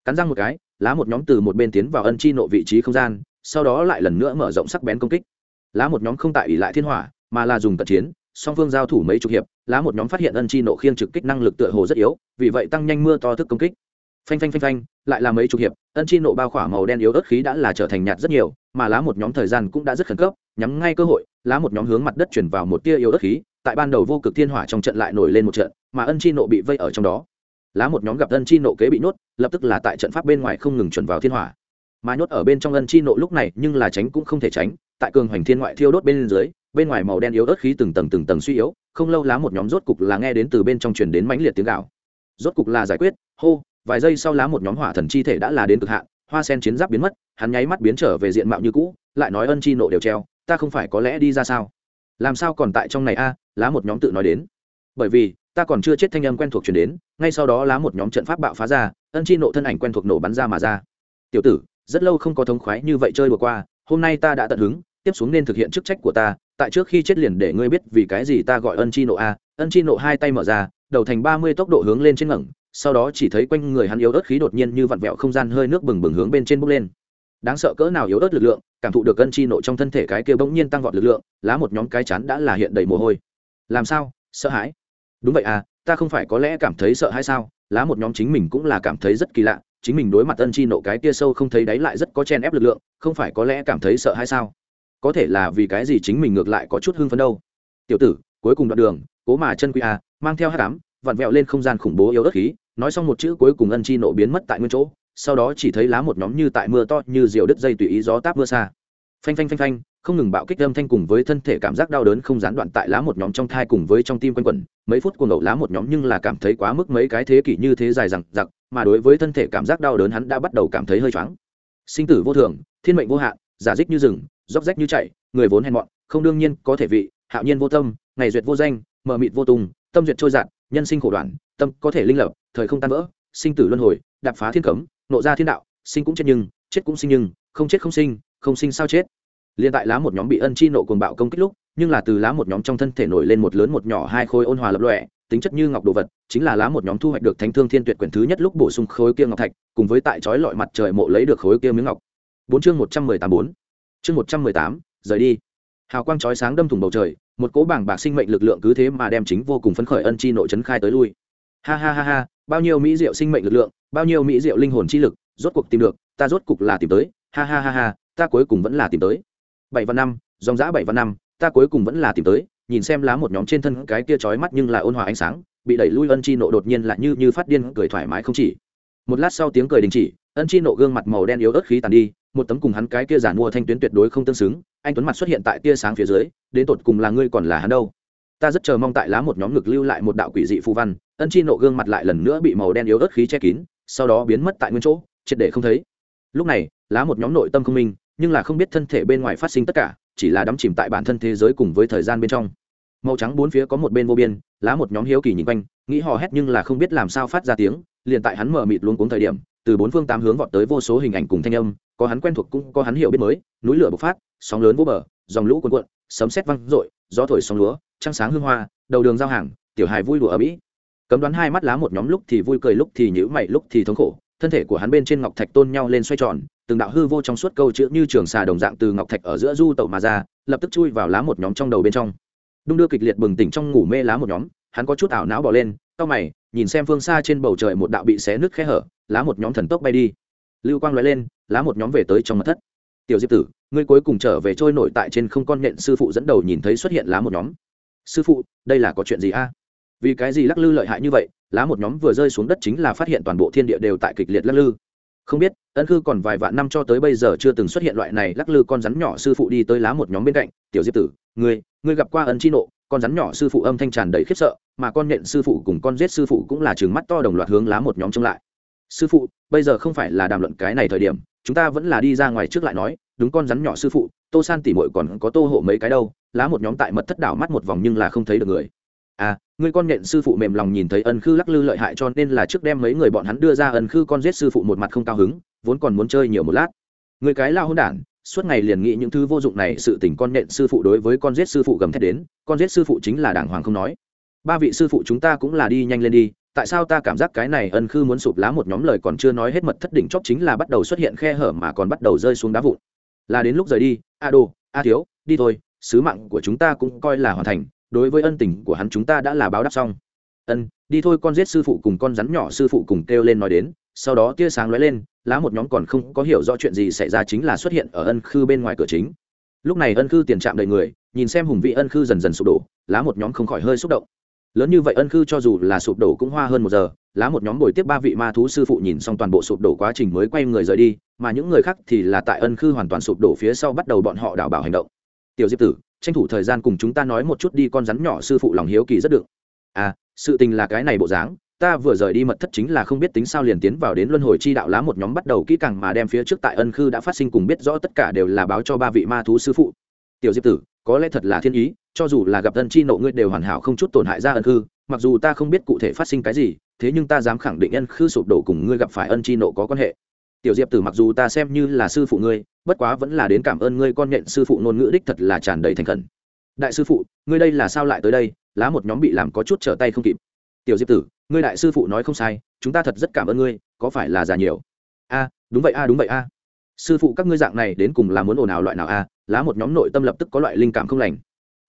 Cắn răng một cái, lá một nhóm từ một bên tiến vào ân chi nộ vị trí không gian, sau đó lại lần nữa mở rộng sắc bén công kích. Lá một nhóm không tại ỷ lại thiên hỏa, mà là dùng tận chiến, song phương giao thủ mấy chục hiệp, lá một nhóm phát hiện ân chi nộ khiêng trực kích năng lực tựa hồ rất yếu, vì vậy tăng nhanh mưa to thức công kích. Phanh phanh phanh phanh, lại là mấy chục hiệp, ân chi nộ bao khỏa màu đen yếu ớt khí đã là trở thành nhạt rất nhiều, mà lá một nhóm thời gian cũng đã rất khẩn cấp, nhắm ngay cơ hội, lá một nhóm hướng mặt đất chuyển vào một tia yếu ớt khí tại ban đầu vô cực thiên hỏa trong trận lại nổi lên một trận, mà ân chi nộ bị vây ở trong đó. Lá một nhóm gặp ân chi nộ kế bị nhốt, lập tức là tại trận pháp bên ngoài không ngừng chuẩn vào thiên hỏa. Mà nhốt ở bên trong ân chi nộ lúc này, nhưng là tránh cũng không thể tránh, tại cường hoành thiên ngoại thiêu đốt bên dưới, bên ngoài màu đen yếu ớt khí từng tầng từng tầng suy yếu, không lâu lá một nhóm rốt cục là nghe đến từ bên trong truyền đến mãnh liệt tiếng gạo rốt cục là giải quyết, hô, vài giây sau lá một nhóm hỏa thần chi thể đã là đến cực hạn, hoa sen chiến giáp biến mất, hắn nháy mắt biến trở về diện mạo như cũ, lại nói ân chi nộ đều treo, ta không phải có lẽ đi ra sao? Làm sao còn tại trong này a à, lá một nhóm tự nói đến. Bởi vì, ta còn chưa chết thanh âm quen thuộc chuyển đến, ngay sau đó lá một nhóm trận pháp bạo phá ra, ân chi nộ thân ảnh quen thuộc nổ bắn ra mà ra. Tiểu tử, rất lâu không có thống khoái như vậy chơi vừa qua, hôm nay ta đã tận hứng, tiếp xuống nên thực hiện chức trách của ta, tại trước khi chết liền để ngươi biết vì cái gì ta gọi ân chi nộ a. Ân chi nộ hai tay mở ra, đầu thành ba mươi tốc độ hướng lên trên ngẩng, sau đó chỉ thấy quanh người hắn yếu ớt khí đột nhiên như vặn vẹo không gian hơi nước bừng bừng hướng bên trên bốc lên. Đáng sợ cỡ nào yếu ớt lực lượng cảm thụ được ân chi nộ trong thân thể cái kia bỗng nhiên tăng vọt lực lượng, lá một nhóm cái chắn đã là hiện đầy mồ hôi. Làm sao? Sợ hãi. Đúng vậy à ta không phải có lẽ cảm thấy sợ hãi sao? Lá một nhóm chính mình cũng là cảm thấy rất kỳ lạ, chính mình đối mặt ân chi nộ cái kia sâu không thấy đáy lại rất có chen ép lực lượng, không phải có lẽ cảm thấy sợ hãi sao? Có thể là vì cái gì chính mình ngược lại có chút hưng phấn đâu. Tiểu tử, cuối cùng đoạn đường, cố mà chân quy a à, mang theo hát cám vặn vẹo lên không gian khủng bố yếu ớt khí, nói xong một chữ cuối cùng ân chi nộ biến mất tại nguyên chỗ sau đó chỉ thấy lá một nhóm như tại mưa to như diều đứt dây tùy ý gió táp mưa xa. Phanh phanh phanh phanh, không ngừng bạo kích âm thanh cùng với thân thể cảm giác đau đớn không gián đoạn tại lá một nhóm trong thai cùng với trong tim quanh quẩn. Mấy phút cuồng ngậu lá một nhóm nhưng là cảm thấy quá mức mấy cái thế kỷ như thế dài rằng giặc mà đối với thân thể cảm giác đau đớn hắn đã bắt đầu cảm thấy hơi choáng. Sinh tử vô thường, thiên mệnh vô hạn, giả dích như rừng róc rách như chạy, người vốn hèn mọn, không đương nhiên có thể vị, hạo nhiên vô tâm, ngày duyệt vô danh, mờ mịt vô tùng, tâm duyệt trôi dạt, nhân sinh khổ đoạn, tâm có thể linh lập, thời không tan vỡ, sinh tử luân hồi, đạp phá thiên cấm nộ ra thiên đạo, sinh cũng chết nhưng, chết cũng sinh nhưng, không chết không sinh không sinh sao chết. Liên tại lá một nhóm bị ân chi nộ cuồng bạo công kích lúc, nhưng là từ lá một nhóm trong thân thể nổi lên một lớn một nhỏ hai khối ôn hòa lập lọe tính chất như ngọc đồ vật, chính là lá một nhóm thu hoạch được thánh thương thiên tuyệt quyển thứ nhất lúc bổ sung khối kia ngọc thạch, cùng với tại chói lọi mặt trời mộ lấy được khối kia miếng ngọc. Bốn chương một trăm mười tám bốn. Chương một trăm mười tám, rời đi. Hào quang chói sáng đâm thủng bầu trời, một cỗ bảng bạc sinh mệnh lực lượng cứ thế mà đem chính vô cùng phấn khởi ân chi nội trấn khai tới lui ha ha ha ha, bao nhiêu mỹ diệu sinh mệnh lực lượng, bao nhiêu mỹ diệu linh hồn chi lực, rốt cuộc tìm được, ta rốt cuộc là tìm tới. Ha ha ha ha, ta cuối cùng vẫn là tìm tới. Bảy văn năm, dòng giã bảy văn năm, ta cuối cùng vẫn là tìm tới. Nhìn xem lá một nhóm trên thân cái kia trói mắt nhưng là ôn hòa ánh sáng, bị đẩy lui ân chi nộ đột nhiên lại như như phát điên cười thoải mái không chỉ. Một lát sau tiếng cười đình chỉ, ân chi nộ gương mặt màu đen yếu ớt khí tàn đi, một tấm cùng hắn cái kia giản mua thanh tuyến tuyệt đối không tương xứng. Anh tuấn mặt xuất hiện tại tia sáng phía dưới, đến tột cùng là ngươi còn là hắn đâu? Ta rất chờ mong tại lá một nhóm ngực lưu lại một đạo quỷ dị phù văn, ân chi nộ gương mặt lại lần nữa bị màu đen yếu ớt khí che kín, sau đó biến mất tại nguyên chỗ, triệt để không thấy. Lúc này, lá một nhóm nội tâm không minh, nhưng là không biết thân thể bên ngoài phát sinh tất cả, chỉ là đắm chìm tại bản thân thế giới cùng với thời gian bên trong. Màu trắng bốn phía có một bên vô biên, lá một nhóm hiếu kỳ nhìn quanh, nghĩ hò hét nhưng là không biết làm sao phát ra tiếng, liền tại hắn mở mịt luôn cuống thời điểm, từ bốn phương tám hướng vọt tới vô số hình ảnh cùng thanh âm, có hắn quen thuộc cũng có hắn hiểu biết mới, núi lửa bộc phát, sóng lớn vô bờ, dòng lũ cuồn cuộn, sấm sét văng rội gió thổi sóng lúa trăng sáng hương hoa, đầu đường giao hàng, tiểu hài vui đùa ở mỹ. Cấm đoán hai mắt lá một nhóm lúc thì vui cười lúc thì nhữ mày lúc thì thống khổ, thân thể của hắn bên trên ngọc thạch tôn nhau lên xoay tròn, từng đạo hư vô trong suốt câu chữ như trường xà đồng dạng từ ngọc thạch ở giữa du tẩu mà ra, lập tức chui vào lá một nhóm trong đầu bên trong. Đung đưa kịch liệt bừng tỉnh trong ngủ mê lá một nhóm, hắn có chút ảo não bỏ lên, cau mày, nhìn xem phương xa trên bầu trời một đạo bị xé nứt khe hở, lá một nhóm thần tốc bay đi. Lưu quang lóe lên, lá một nhóm về tới trong mặt thất. Tiểu diệp tử, ngươi cuối cùng trở về trôi nổi tại trên không con nhện sư phụ dẫn đầu nhìn thấy xuất hiện lá một nhóm sư phụ, đây là có chuyện gì a? Vì cái gì lắc lư lợi hại như vậy? Lá một nhóm vừa rơi xuống đất chính là phát hiện toàn bộ thiên địa đều tại kịch liệt lắc lư. Không biết, ân khư còn vài vạn năm cho tới bây giờ chưa từng xuất hiện loại này lắc lư con rắn nhỏ sư phụ đi tới lá một nhóm bên cạnh. Tiểu diệp tử, ngươi ngươi gặp qua ân chi nộ, con rắn nhỏ sư phụ âm thanh tràn đầy khiếp sợ, mà con nhện sư phụ cùng con giết sư phụ cũng là trừng mắt to đồng loạt hướng lá một nhóm chống lại. Sư phụ, bây giờ không phải là đàm luận cái này thời điểm, chúng ta vẫn là đi ra ngoài trước lại nói đúng con rắn nhỏ sư phụ, tô san tỉ mội còn có tô hộ mấy cái đâu, lá một nhóm tại mật thất đảo mắt một vòng nhưng là không thấy được người. À người con nện sư phụ mềm lòng nhìn thấy ân khư lắc lư lợi hại cho nên là trước đem mấy người bọn hắn đưa ra ân khư con giết sư phụ một mặt không cao hứng, vốn còn muốn chơi nhiều một lát. Người cái lao hôn đản, suốt ngày liền nghĩ những thứ vô dụng này sự tình con nện sư phụ đối với con giết sư phụ gầm thét đến, con giết sư phụ chính là đàng hoàng không nói. Ba vị sư phụ chúng ta cũng là đi nhanh lên đi, tại sao ta cảm giác cái này ân khư muốn sụp lá một nhóm lời còn chưa nói hết mật thất đỉnh chóp chính là bắt đầu xuất hiện khe hở mà còn bắt đầu rơi xuống đá vụn là đến lúc rời đi, a đồ, a thiếu, đi thôi, sứ mạng của chúng ta cũng coi là hoàn thành, đối với ân tình của hắn chúng ta đã là báo đáp xong. Ân, đi thôi, con giết sư phụ cùng con rắn nhỏ sư phụ cùng kêu lên nói đến, sau đó tia sáng lóe lên, lá một nhóm còn không có hiểu rõ chuyện gì xảy ra chính là xuất hiện ở ân khư bên ngoài cửa chính. Lúc này ân khư tiền trạm đầy người, nhìn xem hùng vị ân khư dần dần sụp đổ, lá một nhóm không khỏi hơi xúc động lớn như vậy ân khư cho dù là sụp đổ cũng hoa hơn một giờ, lá một nhóm bồi tiếp ba vị ma thú sư phụ nhìn xong toàn bộ sụp đổ quá trình mới quay người rời đi, mà những người khác thì là tại ân khư hoàn toàn sụp đổ phía sau bắt đầu bọn họ đảo bảo hành động. Tiểu diệp tử, tranh thủ thời gian cùng chúng ta nói một chút đi, con rắn nhỏ sư phụ lòng hiếu kỳ rất được à sự tình là cái này bộ dáng, ta vừa rời đi mật thất chính là không biết tính sao liền tiến vào đến luân hồi chi đạo lá một nhóm bắt đầu kỹ càng mà đem phía trước tại ân khư đã phát sinh cùng biết rõ tất cả đều là báo cho ba vị ma thú sư phụ. Tiểu diệp tử có lẽ thật là thiên ý, cho dù là gặp ân chi nộ ngươi đều hoàn hảo không chút tổn hại ra ân khư, mặc dù ta không biết cụ thể phát sinh cái gì, thế nhưng ta dám khẳng định ân khư sụp đổ cùng ngươi gặp phải ân chi nộ có quan hệ. Tiểu diệp tử mặc dù ta xem như là sư phụ ngươi, bất quá vẫn là đến cảm ơn ngươi con nhện sư phụ ngôn ngữ đích thật là tràn đầy thành khẩn. Đại sư phụ, ngươi đây là sao lại tới đây? Lá một nhóm bị làm có chút trở tay không kịp. Tiểu diệp tử, ngươi đại sư phụ nói không sai, chúng ta thật rất cảm ơn ngươi, có phải là già nhiều? A, đúng vậy a, đúng vậy a sư phụ các ngươi dạng này đến cùng là muốn ồn ào loại nào a lá một nhóm nội tâm lập tức có loại linh cảm không lành.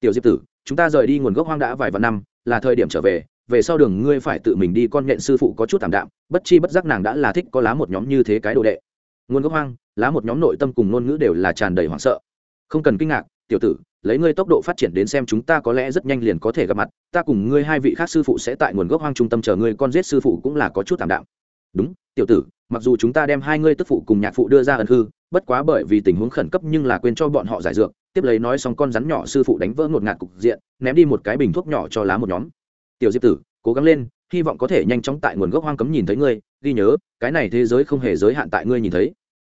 Tiểu diệp tử, chúng ta rời đi nguồn gốc hoang đã vài vạn năm, là thời điểm trở về về sau đường ngươi phải tự mình đi con nhện sư phụ có chút thảm đạm, bất chi bất giác nàng đã là thích có lá một nhóm như thế cái đồ đệ. Nguồn gốc hoang, lá một nhóm nội tâm cùng ngôn ngữ đều là tràn đầy hoảng sợ. Không cần kinh ngạc, tiểu tử, lấy ngươi tốc độ phát triển đến xem chúng ta có lẽ rất nhanh liền có thể gặp mặt, ta cùng ngươi hai vị khác sư phụ sẽ tại nguồn gốc hoang trung tâm chờ ngươi con giết sư phụ cũng là có chút thảm đạm đúng, tiểu tử, mặc dù chúng ta đem hai ngươi tức phụ cùng nhạc phụ đưa ra ẩn hư, bất quá bởi vì tình huống khẩn cấp nhưng là quên cho bọn họ giải dược, tiếp lấy nói xong con rắn nhỏ sư phụ đánh vỡ ngột ngạt cục diện, ném đi một cái bình thuốc nhỏ cho lá một nhóm. Tiểu diệp tử, cố gắng lên, hy vọng có thể nhanh chóng tại nguồn gốc hoang cấm nhìn thấy ngươi, ghi nhớ, cái này thế giới không hề giới hạn tại ngươi nhìn thấy.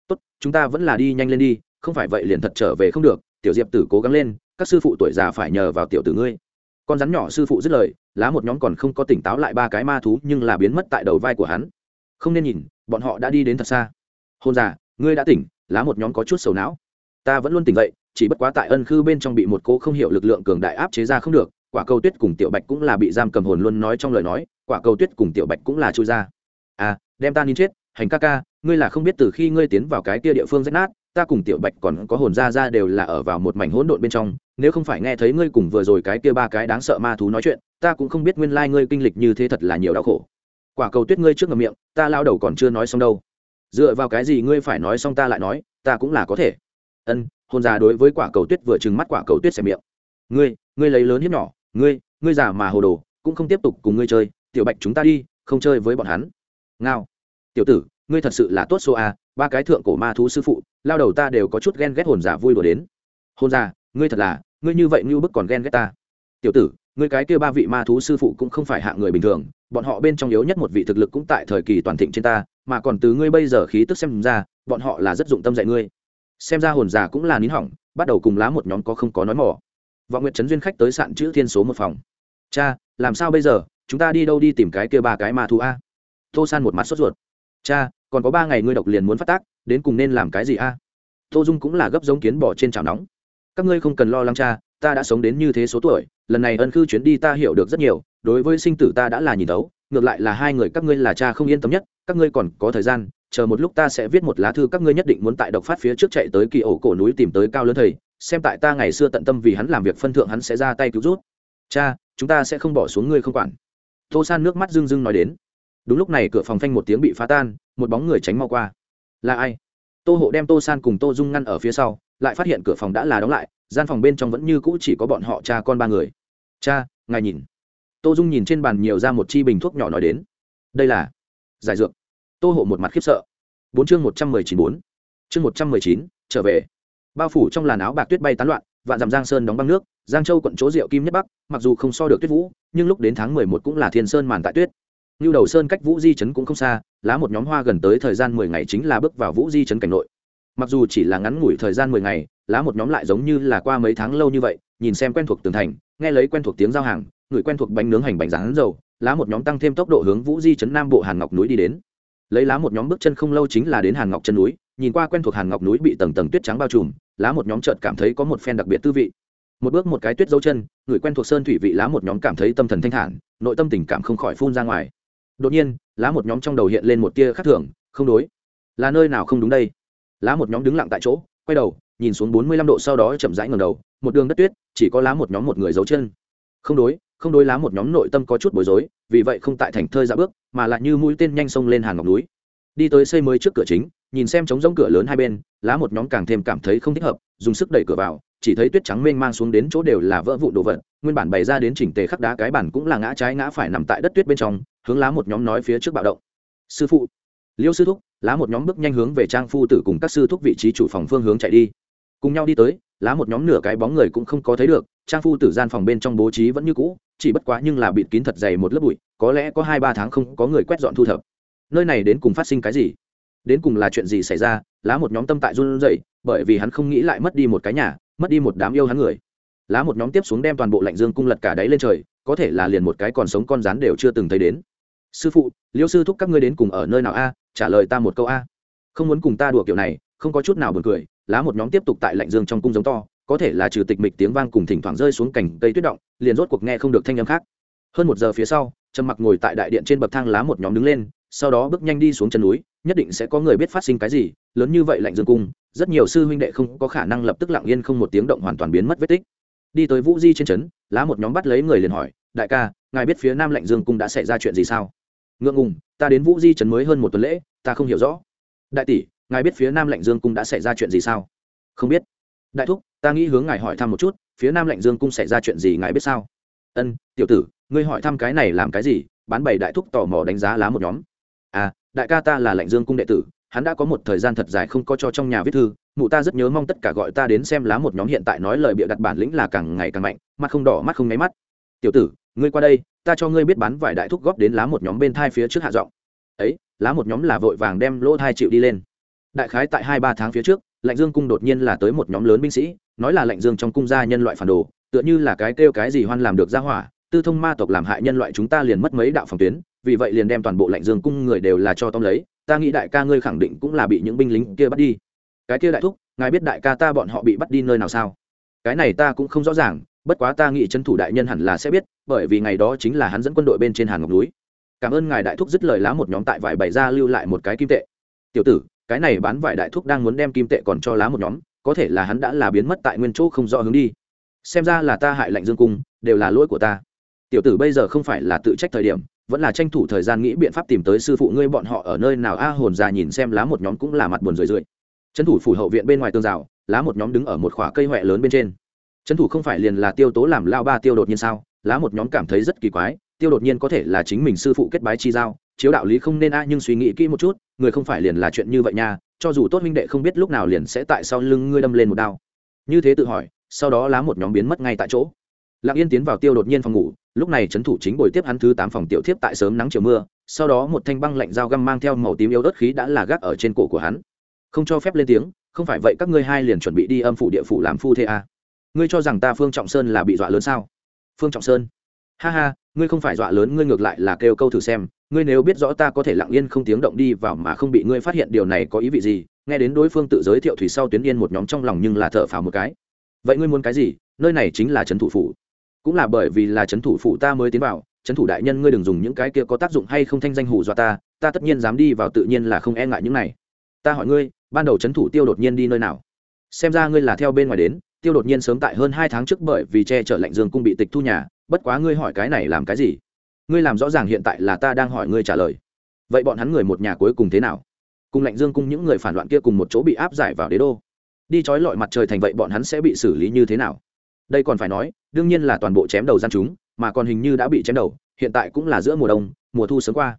Tốt, chúng ta vẫn là đi nhanh lên đi, không phải vậy liền thật trở về không được, tiểu diệp tử cố gắng lên, các sư phụ tuổi già phải nhờ vào tiểu tử ngươi. Con rắn nhỏ sư phụ dứt lời, lá một nhóm còn không có tỉnh táo lại ba cái ma thú nhưng là biến mất tại đầu vai của hắn không nên nhìn, bọn họ đã đi đến thật xa. Hôn già, ngươi đã tỉnh, lá một nhóm có chút sầu não. Ta vẫn luôn tỉnh dậy, chỉ bất quá tại ân khư bên trong bị một cô không hiểu lực lượng cường đại áp chế ra không được, quả cầu tuyết cùng tiểu bạch cũng là bị giam cầm hồn luôn nói trong lời nói, quả cầu tuyết cùng tiểu bạch cũng là chui ra. À đem ta nín chết, hành ca ca, ngươi là không biết từ khi ngươi tiến vào cái kia địa phương rách nát, ta cùng tiểu bạch còn có hồn ra ra đều là ở vào một mảnh hỗn độn bên trong, nếu không phải nghe thấy ngươi cùng vừa rồi cái kia ba cái đáng sợ ma thú nói chuyện, ta cũng không biết nguyên lai ngươi kinh lịch như thế thật là nhiều đau khổ quả cầu tuyết ngươi trước ngầm miệng, ta lao đầu còn chưa nói xong đâu. Dựa vào cái gì ngươi phải nói xong ta lại nói, ta cũng là có thể. Ân, hồn già đối với quả cầu tuyết vừa trừng mắt quả cầu tuyết xẻ miệng. Ngươi ngươi lấy lớn hiếp nhỏ, ngươi ngươi già mà hồ đồ, cũng không tiếp tục cùng ngươi chơi, tiểu bạch chúng ta đi, không chơi với bọn hắn. Ngao. Tiểu tử, ngươi thật sự là tốt số a, ba cái thượng cổ ma thú sư phụ, lao đầu ta đều có chút ghen ghét hồn giả vui đùa đến. Hồn giả ngươi thật là, ngươi như vậy như bức còn ghen ghét ta. Tiểu tử, ngươi cái kia ba vị ma thú sư phụ cũng không phải hạng người bình thường bọn họ bên trong yếu nhất một vị thực lực cũng tại thời kỳ toàn thịnh trên ta, mà còn từ ngươi bây giờ khí tức xem ra, bọn họ là rất dụng tâm dạy ngươi. Xem ra hồn giả cũng là nín hỏng, bắt đầu cùng lá một nhóm có không có nói mỏ. Vọng nguyệt trấn duyên khách tới sạn chữ thiên số một phòng. Cha, làm sao bây giờ? Chúng ta đi đâu đi tìm cái kia ba cái ma thú a? Tô san một mặt sốt ruột. Cha, còn có ba ngày ngươi độc liền muốn phát tác, đến cùng nên làm cái gì a? Tô dung cũng là gấp giống kiến bỏ trên chảo nóng. Các ngươi không cần lo lắng, cha ta đã sống đến như thế số tuổi, lần này ân khư chuyến đi ta hiểu được rất nhiều, đối với sinh tử ta đã là nhìn tấu ngược lại là hai người các ngươi là cha không yên tâm nhất, các ngươi còn có thời gian, chờ một lúc ta sẽ viết một lá thư các ngươi nhất định muốn tại độc phát phía trước chạy tới kỳ ổ cổ núi tìm tới cao lớn thầy, xem tại ta ngày xưa tận tâm vì hắn làm việc phân thượng hắn sẽ ra tay cứu rút. Cha, chúng ta sẽ không bỏ xuống ngươi không quản. Tô san nước mắt rưng rưng nói đến. Đúng lúc này cửa phòng phanh một tiếng bị phá tan, một bóng người tránh mau qua. Là ai? Tô hộ đem tô san cùng tô dung ngăn ở phía sau, lại phát hiện cửa phòng đã là đóng lại gian phòng bên trong vẫn như cũ chỉ có bọn họ cha con ba người. Cha, ngài nhìn. Tô dung nhìn trên bàn nhiều ra một chi bình thuốc nhỏ nói đến. Đây là giải dược. Tô hộ một mặt khiếp sợ. Bốn chương một trăm mười chín bốn. Chương một trăm mười chín, trở về. Bao phủ trong làn áo bạc tuyết bay tán loạn, vạn dặm giang sơn đóng băng nước, giang châu quận chỗ diệu kim nhất bắc, mặc dù không so được tuyết vũ, nhưng lúc đến tháng mười một cũng là thiên sơn màn tại tuyết. Như đầu sơn cách vũ di trấn cũng không xa, lá một nhóm hoa gần tới thời gian mười ngày chính là bước vào vũ di trấn cảnh nội mặc dù chỉ là ngắn ngủi thời gian mười ngày, lá một nhóm lại giống như là qua mấy tháng lâu như vậy, nhìn xem quen thuộc tường thành, nghe lấy quen thuộc tiếng giao hàng, người quen thuộc bánh nướng hành bánh rán dầu, lá một nhóm tăng thêm tốc độ hướng vũ di chấn nam bộ hàn ngọc núi đi đến. Lấy lá một nhóm bước chân không lâu chính là đến hàn ngọc chân núi, nhìn qua quen thuộc hàn ngọc núi bị tầng tầng tuyết trắng bao trùm, lá một nhóm chợt cảm thấy có một phen đặc biệt tư vị. Một bước một cái tuyết dấu chân, người quen thuộc sơn thủy vị lá một nhóm cảm thấy tâm thần thanh thản, nội tâm tình cảm không khỏi phun ra ngoài. Đột nhiên, lá một nhóm trong đầu hiện lên một tia khác thường, không đối. Là nơi nào không đúng đây? Lá một nhóm đứng lặng tại chỗ, quay đầu, nhìn xuống bốn mươi lăm độ sau đó chậm rãi ngầm đầu, một đường đất tuyết, chỉ có lá một nhóm một người giấu chân. Không đối không đối lá một nhóm nội tâm có chút bối rối, vì vậy không tại thành thơi ra bước, mà lại như mũi tên nhanh sông lên hàng ngọc núi. Đi tới xây mới trước cửa chính, nhìn xem trống rỗng cửa lớn hai bên, lá một nhóm càng thêm cảm thấy không thích hợp, dùng sức đẩy cửa vào, chỉ thấy tuyết trắng mênh mang xuống đến chỗ đều là vỡ vụn đồ vật, nguyên bản bày ra đến chỉnh tề khắc đá cái bản cũng là ngã trái ngã phải nằm tại đất tuyết bên trong, hướng lá một nhóm nói phía trước bạo động. Sư phụ liêu sư thúc, lá một nhóm bước nhanh hướng về trang phu tử cùng các sư thúc vị trí chủ phòng phương hướng chạy đi. Cùng nhau đi tới, lá một nhóm nửa cái bóng người cũng không có thấy được, trang phu tử gian phòng bên trong bố trí vẫn như cũ, chỉ bất quá nhưng là bịt kín thật dày một lớp bụi, có lẽ có hai ba tháng không có người quét dọn thu thập. Nơi này đến cùng phát sinh cái gì? Đến cùng là chuyện gì xảy ra? Lá một nhóm tâm tại run rẩy, bởi vì hắn không nghĩ lại mất đi một cái nhà, mất đi một đám yêu hắn người. Lá một nhóm tiếp xuống đem toàn bộ lạnh dương cung lật cả đáy lên trời, có thể là liền một cái còn sống con rắn đều chưa từng thấy đến. Sư phụ, liêu sư thúc các ngươi đến cùng ở nơi nào a? Trả lời ta một câu a. Không muốn cùng ta đùa kiểu này, không có chút nào buồn cười, lá một nhóm tiếp tục tại lạnh dương trong cung giống to, có thể là trừ tịch mịch tiếng vang cùng thỉnh thoảng rơi xuống cành cây tuyết động, liền rốt cuộc nghe không được thanh âm khác. Hơn một giờ phía sau, trầm mặc ngồi tại đại điện trên bậc thang lá một nhóm đứng lên, sau đó bước nhanh đi xuống chân núi, nhất định sẽ có người biết phát sinh cái gì, lớn như vậy lạnh dương cung, rất nhiều sư huynh đệ không có khả năng lập tức lặng yên không một tiếng động hoàn toàn biến mất vết tích. Đi tới vũ di trên trấn, lá một nhóm bắt lấy người liền hỏi, đại ca, ngài biết phía nam lạnh dương cung đã xảy ra chuyện gì sao? Ngượng ngùng, ta đến vũ di trấn mới hơn một tuần lễ, ta không hiểu rõ. Đại tỷ, ngài biết phía nam lạnh dương cung đã xảy ra chuyện gì sao? Không biết. Đại thúc, ta nghĩ hướng ngài hỏi thăm một chút, phía nam lạnh dương cung xảy ra chuyện gì ngài biết sao? Ân, tiểu tử, ngươi hỏi thăm cái này làm cái gì? Bán bày đại thúc tò mò đánh giá lá một nhóm. À đại ca ta là lạnh dương cung đệ tử, hắn đã có một thời gian thật dài không có cho trong nhà viết thư, mụ ta rất nhớ mong tất cả gọi ta đến xem lá một nhóm hiện tại nói lời bịa đặt bản lĩnh là càng ngày càng mạnh, mắt không đỏ, mắt không nháy mắt tiểu tử, ngươi qua đây, ta cho ngươi biết bán vải đại thúc góp đến lá một nhóm bên thai phía trước hạ giọng. Ấy, lá một nhóm là vội vàng đem lỗ thai chịu đi lên. Đại khái tại hai ba tháng phía trước, lạnh dương cung đột nhiên là tới một nhóm lớn binh sĩ, nói là lạnh dương trong cung gia nhân loại phản đồ, tựa như là cái kêu cái gì hoan làm được ra hỏa, tư thông ma tộc làm hại nhân loại chúng ta liền mất mấy đạo phòng tuyến, vì vậy liền đem toàn bộ lạnh dương cung người đều là cho tóm lấy, ta nghĩ đại ca ngươi khẳng định cũng là bị những binh lính kia bắt đi. Cái kia đại thúc, ngài biết đại ca ta bọn họ bị bắt đi nơi nào sao? Cái này ta cũng không rõ ràng bất quá ta nghĩ chân thủ đại nhân hẳn là sẽ biết, bởi vì ngày đó chính là hắn dẫn quân đội bên trên hàn ngọc núi. Cảm ơn ngài đại thúc dứt lời lá một nhóm tại vải bày ra lưu lại một cái kim tệ. Tiểu tử, cái này bán vải đại thúc đang muốn đem kim tệ còn cho lá một nhóm, có thể là hắn đã là biến mất tại nguyên chỗ không rõ hướng đi. Xem ra là ta hại lạnh dương cung, đều là lỗi của ta. Tiểu tử bây giờ không phải là tự trách thời điểm, vẫn là tranh thủ thời gian nghĩ biện pháp tìm tới sư phụ ngươi bọn họ ở nơi nào. A hồn già nhìn xem lá một nhóm cũng là mặt buồn rười rượi. Trấn thủ phủ hậu viện bên ngoài tường rào, lá một nhóm đứng ở một khỏa cây huệ lớn bên trên trấn thủ không phải liền là tiêu tố làm lao ba tiêu đột nhiên sao? Lá một nhóm cảm thấy rất kỳ quái, tiêu đột nhiên có thể là chính mình sư phụ kết bái chi giao, chiếu đạo lý không nên a, nhưng suy nghĩ kỹ một chút, người không phải liền là chuyện như vậy nha, cho dù tốt minh đệ không biết lúc nào liền sẽ tại sau lưng ngươi đâm lên một đao. Như thế tự hỏi, sau đó lá một nhóm biến mất ngay tại chỗ. Lặng yên tiến vào tiêu đột nhiên phòng ngủ, lúc này trấn thủ chính bồi tiếp hắn thứ tám phòng tiểu thiếp tại sớm nắng chiều mưa, sau đó một thanh băng lạnh dao găm mang theo màu tím yếu ớt khí đã là gác ở trên cổ của hắn. Không cho phép lên tiếng, không phải vậy các ngươi hai liền chuẩn bị đi âm phủ địa phủ làm phu thê a. à ngươi cho rằng ta phương trọng sơn là bị dọa lớn sao? Phương trọng sơn? Ha ha, ngươi không phải dọa lớn, ngươi ngược lại là kêu câu thử xem. Ngươi nếu biết rõ ta có thể lặng yên không tiếng động đi vào mà không bị ngươi phát hiện điều này có ý vị gì, nghe đến đối phương tự giới thiệu thủy sau tuyến yên một nhóm trong lòng nhưng là thở phào một cái. Vậy ngươi muốn cái gì? Nơi này chính là trấn thủ phủ. Cũng là bởi vì là trấn thủ phủ ta mới tiến vào, trấn thủ đại nhân ngươi đừng dùng những cái kia có tác dụng hay không thanh danh hù dọa ta ta tất nhiên dám đi vào tự nhiên là không e ngại những này. Ta hỏi ngươi, ban đầu trấn thủ tiêu đột nhiên đi nơi nào? Xem ra ngươi là theo bên ngoài đến tiêu đột nhiên sớm tại hơn hai tháng trước bởi vì che chở lạnh dương cung bị tịch thu nhà, bất quá ngươi hỏi cái này làm cái gì? Ngươi làm rõ ràng hiện tại là ta đang hỏi ngươi trả lời. Vậy bọn hắn người một nhà cuối cùng thế nào? Cùng lạnh dương cung những người phản loạn kia cùng một chỗ bị áp giải vào đế đô. Đi trói lọi mặt trời thành vậy bọn hắn sẽ bị xử lý như thế nào? Đây còn phải nói, đương nhiên là toàn bộ chém đầu gian chúng, mà còn hình như đã bị chém đầu, hiện tại cũng là giữa mùa đông, mùa thu sớm qua.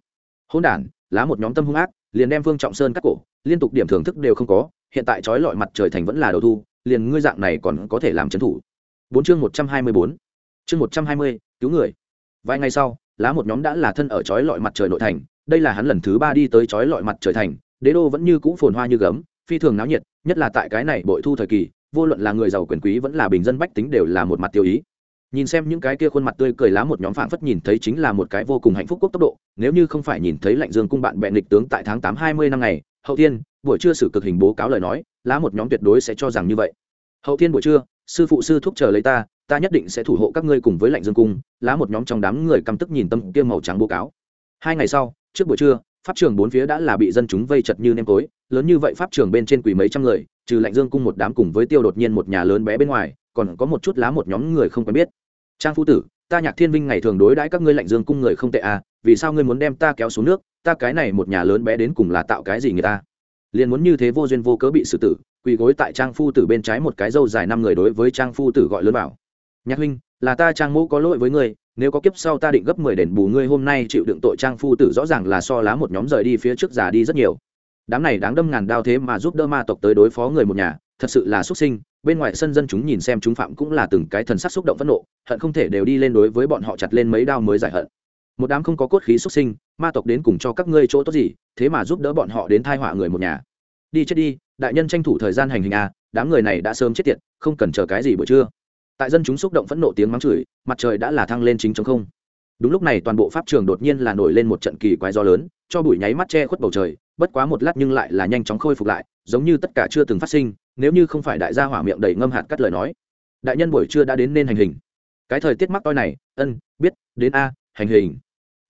Hôn đản, lá một nhóm tâm hung ác, liền đem vương trọng sơn cắt cổ, liên tục điểm thưởng thức đều không có, hiện tại trói lọi mặt trời thành vẫn là đầu thu liền ngươi dạng này còn có thể làm trấn thủ. Bốn chương một trăm hai mươi bốn. Chương một trăm hai mươi, cứu người. Vài ngày sau, lá một nhóm đã là thân ở chói lọi mặt trời nội thành, đây là hắn lần thứ ba đi tới chói lọi mặt trời thành, đế đô vẫn như cũ phồn hoa như gấm, phi thường náo nhiệt, nhất là tại cái này bội thu thời kỳ, vô luận là người giàu quyền quý vẫn là bình dân bách tính đều là một mặt tiêu ý. Nhìn xem những cái kia khuôn mặt tươi cười lá một nhóm phảng phất nhìn thấy chính là một cái vô cùng hạnh phúc quốc tốc độ, nếu như không phải nhìn thấy lạnh dương cung bạn bè nghịch tướng tại tháng tám hai mươi năm ngày hậu Thiên, buổi trưa xử cực hình bố cáo lời nói lá một nhóm tuyệt đối sẽ cho rằng như vậy. Hậu Thiên buổi trưa sư phụ sư thúc chờ lấy ta ta nhất định sẽ thủ hộ các ngươi cùng với lạnh dương cung lá một nhóm trong đám người căm tức nhìn tâm kia màu trắng bố cáo. Hai ngày sau trước buổi trưa pháp trường bốn phía đã là bị dân chúng vây chật như nêm tối lớn như vậy pháp trường bên trên quỳ mấy trăm người trừ lạnh dương cung một đám cùng với tiêu đột nhiên một nhà lớn bé bên ngoài còn có một chút lá một nhóm người không quen biết. Trang phu tử ta nhạc thiên vinh ngày thường đối đãi các ngươi lạnh dương cung người không tệ à vì sao ngươi muốn đem ta kéo xuống nước? Ta cái này một nhà lớn bé đến cùng là tạo cái gì người ta? Liền muốn như thế vô duyên vô cớ bị xử tử, quỳ gối tại trang phu tử bên trái một cái dâu dài năm người đối với trang phu tử gọi lớn bảo. Nhạc huynh là ta trang mũ có lỗi với ngươi, nếu có kiếp sau ta định gấp mười đền bù ngươi hôm nay chịu đựng tội trang phu tử rõ ràng là so lá một nhóm rời đi phía trước già đi rất nhiều. Đám này đáng đâm ngàn đao thế mà giúp đỡ ma tộc tới đối phó người một nhà, thật sự là xuất sinh bên ngoài sân dân chúng nhìn xem chúng phạm cũng là từng cái thần sắc xúc động phẫn nộ, hận không thể đều đi lên đối với bọn họ chặt lên mấy đao mới giải hận. Một đám không có cốt khí xuất sinh, ma tộc đến cùng cho các ngươi chỗ tốt gì, thế mà giúp đỡ bọn họ đến thai họa người một nhà. Đi chết đi, đại nhân tranh thủ thời gian hành hình a đám người này đã sớm chết tiệt, không cần chờ cái gì buổi trưa. Tại dân chúng xúc động phẫn nộ tiếng mắng chửi, mặt trời đã là thăng lên chính chống không. Đúng lúc này toàn bộ pháp trường đột nhiên là nổi lên một trận kỳ quái gió lớn, cho bụi nháy mắt che khuất bầu trời, bất quá một lát nhưng lại là nhanh chóng khôi phục lại, giống như tất cả chưa từng phát sinh nếu như không phải đại gia hỏa miệng đầy ngâm hạt cắt lời nói, đại nhân buổi trưa đã đến nên hành hình. Cái thời tiết mắc toi này, ân, biết, đến a, hành hình.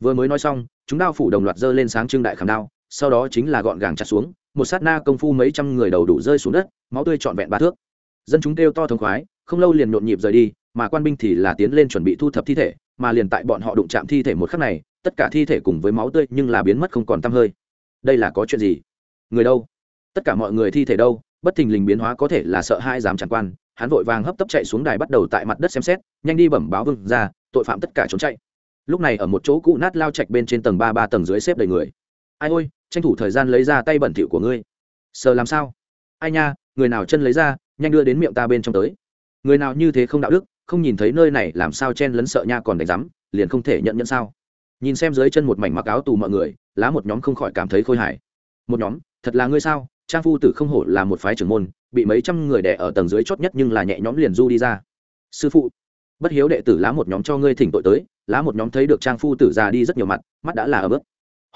Vừa mới nói xong, chúng đao phủ đồng loạt dơ lên sáng trưng đại khảm đao, sau đó chính là gọn gàng chặt xuống, một sát na công phu mấy trăm người đầu đủ rơi xuống đất, máu tươi trọn vẹn ba thước. Dân chúng kêu to thống khoái, không lâu liền nhộn nhịp rời đi, mà quan binh thì là tiến lên chuẩn bị thu thập thi thể, mà liền tại bọn họ đụng chạm thi thể một khắc này, tất cả thi thể cùng với máu tươi nhưng là biến mất không còn t hơi. Đây là có chuyện gì? Người đâu? Tất cả mọi người thi thể đâu? Bất thình lình biến hóa có thể là sợ hai dám chẳng quan, hắn vội vàng hấp tấp chạy xuống đài bắt đầu tại mặt đất xem xét, nhanh đi bẩm báo vương ra tội phạm tất cả trốn chạy. Lúc này ở một chỗ cũ nát lao chạch bên trên tầng ba ba tầng dưới xếp đầy người. Ai ôi, tranh thủ thời gian lấy ra tay bẩn thỉu của ngươi. Sờ làm sao? Ai nha, người nào chân lấy ra, nhanh đưa đến miệng ta bên trong tới. Người nào như thế không đạo đức, không nhìn thấy nơi này làm sao chen lấn sợ nha còn đánh rắm liền không thể nhận nhận sao? Nhìn xem dưới chân một mảnh mặc áo tù mọi người, lá một nhóm không khỏi cảm thấy khôi hài. Một nhóm, thật là ngươi sao? Trang phu tử không hổ là một phái trưởng môn, bị mấy trăm người đẻ ở tầng dưới chót nhất nhưng là nhẹ nhóm liền du đi ra. Sư phụ, bất hiếu đệ tử lá một nhóm cho ngươi thỉnh tội tới, lá một nhóm thấy được trang phu tử già đi rất nhiều mặt, mắt đã là ở bước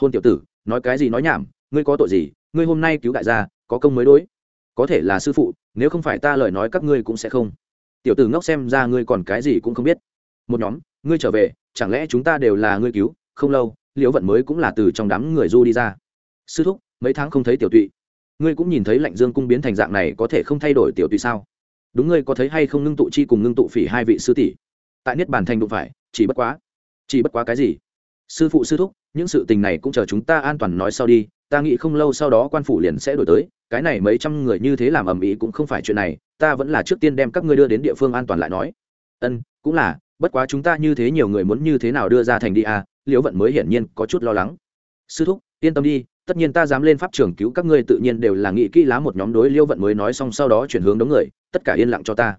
hôn tiểu tử, nói cái gì nói nhảm, ngươi có tội gì, ngươi hôm nay cứu đại gia, có công mới đối. Có thể là sư phụ, nếu không phải ta lời nói các ngươi cũng sẽ không. Tiểu tử ngốc xem ra ngươi còn cái gì cũng không biết. Một nhóm, ngươi trở về, chẳng lẽ chúng ta đều là ngươi cứu? Không lâu, liễu vận mới cũng là từ trong đám người du đi ra. Sư thúc, mấy tháng không thấy tiểu tụy ngươi cũng nhìn thấy lạnh dương cung biến thành dạng này có thể không thay đổi tiểu tụy sao? Đúng ngươi có thấy hay không ngưng tụ chi cùng ngưng tụ phỉ hai vị sư tỷ? Tại niết bàn thành đụng phải, chỉ bất quá, chỉ bất quá cái gì? Sư phụ sư thúc, những sự tình này cũng chờ chúng ta an toàn nói sau đi, ta nghĩ không lâu sau đó quan phủ liền sẽ đổi tới, cái này mấy trăm người như thế làm ầm ĩ cũng không phải chuyện này, ta vẫn là trước tiên đem các ngươi đưa đến địa phương an toàn lại nói. Ân, cũng là, bất quá chúng ta như thế nhiều người muốn như thế nào đưa ra thành đi à liễu vận mới hiển nhiên có chút lo lắng. Sư thúc yên tâm đi, tất nhiên ta dám lên pháp trường cứu các ngươi tự nhiên đều là nghĩ kỹ lá một nhóm đối liêu vận mới nói xong sau đó chuyển hướng đống người, tất cả yên lặng cho ta.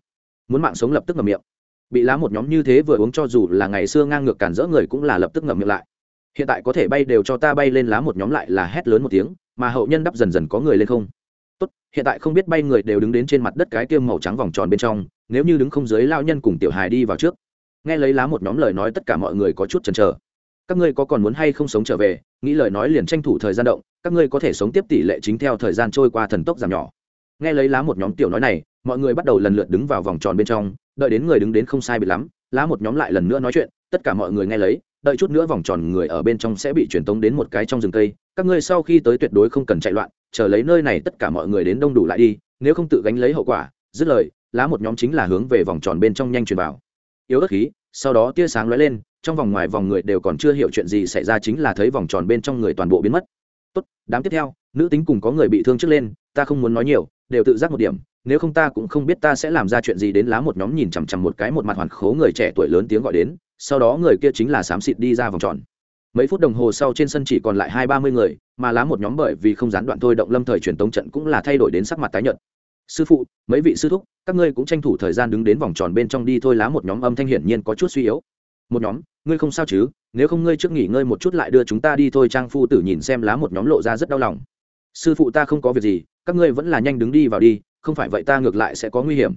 Muốn mạng sống lập tức ngậm miệng. Bị lá một nhóm như thế vừa uống cho dù là ngày xưa ngang ngược cản rỡ người cũng là lập tức ngậm miệng lại. Hiện tại có thể bay đều cho ta bay lên lá một nhóm lại là hét lớn một tiếng, mà hậu nhân đắp dần dần có người lên không. Tốt, hiện tại không biết bay người đều đứng đến trên mặt đất cái kia màu trắng vòng tròn bên trong, nếu như đứng không dưới lao nhân cùng tiểu hài đi vào trước. Nghe lấy lá một nhóm lời nói tất cả mọi người có chút chần chờ các ngươi có còn muốn hay không sống trở về? Nghĩ lời nói liền tranh thủ thời gian động, các ngươi có thể sống tiếp tỷ lệ chính theo thời gian trôi qua thần tốc giảm nhỏ. Nghe lấy lá một nhóm tiểu nói này, mọi người bắt đầu lần lượt đứng vào vòng tròn bên trong, đợi đến người đứng đến không sai bị lắm, lá một nhóm lại lần nữa nói chuyện, tất cả mọi người nghe lấy, đợi chút nữa vòng tròn người ở bên trong sẽ bị truyền tống đến một cái trong rừng cây, các ngươi sau khi tới tuyệt đối không cần chạy loạn, chờ lấy nơi này tất cả mọi người đến đông đủ lại đi, nếu không tự gánh lấy hậu quả, dứt lời, lá một nhóm chính là hướng về vòng tròn bên trong nhanh truyền vào. Yếu ớt khí sau đó tia sáng lóe lên, trong vòng ngoài vòng người đều còn chưa hiểu chuyện gì xảy ra chính là thấy vòng tròn bên trong người toàn bộ biến mất. Tốt, đám tiếp theo, nữ tính cùng có người bị thương trước lên, ta không muốn nói nhiều, đều tự giác một điểm, nếu không ta cũng không biết ta sẽ làm ra chuyện gì đến lá một nhóm nhìn chằm chằm một cái một mặt hoàn khố người trẻ tuổi lớn tiếng gọi đến, sau đó người kia chính là xám xịt đi ra vòng tròn. Mấy phút đồng hồ sau trên sân chỉ còn lại hai ba mươi người, mà lá một nhóm bởi vì không gián đoạn thôi động lâm thời truyền tống trận cũng là thay đổi đến sắc mặt tái nhợt sư phụ mấy vị sư thúc các ngươi cũng tranh thủ thời gian đứng đến vòng tròn bên trong đi thôi lá một nhóm âm thanh hiển nhiên có chút suy yếu. Một nhóm ngươi không sao chứ? Nếu không ngươi trước nghỉ ngơi một chút lại đưa chúng ta đi thôi trang phu tử nhìn xem lá một nhóm lộ ra rất đau lòng. Sư phụ ta không có việc gì các ngươi vẫn là nhanh đứng đi vào đi không phải vậy ta ngược lại sẽ có nguy hiểm.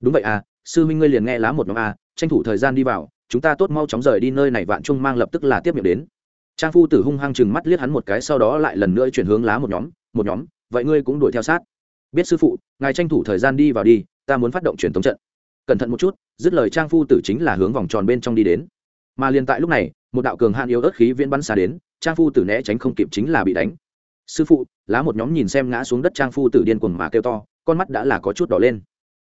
Đúng vậy à sư minh ngươi liền nghe lá một nhóm à, tranh thủ thời gian đi vào chúng ta tốt mau chóng rời đi nơi này vạn trung mang lập tức là tiếp miệng đến. Trang phu tử hung hăng chừng mắt liếc hắn một cái sau đó lại lần nữa chuyển hướng lá một nhóm một nhóm vậy ngươi cũng đuổi theo sát biết sư phụ, ngài tranh thủ thời gian đi vào đi, ta muốn phát động truyền thống trận. Cẩn thận một chút, dứt lời trang phu tử chính là hướng vòng tròn bên trong đi đến. Mà liền tại lúc này, một đạo cường hạn yếu ớt khí viễn bắn xa đến, trang phu tử né tránh không kịp chính là bị đánh. Sư phụ, lá một nhóm nhìn xem ngã xuống đất trang phu tử điên cuồng mà kêu to, con mắt đã là có chút đỏ lên.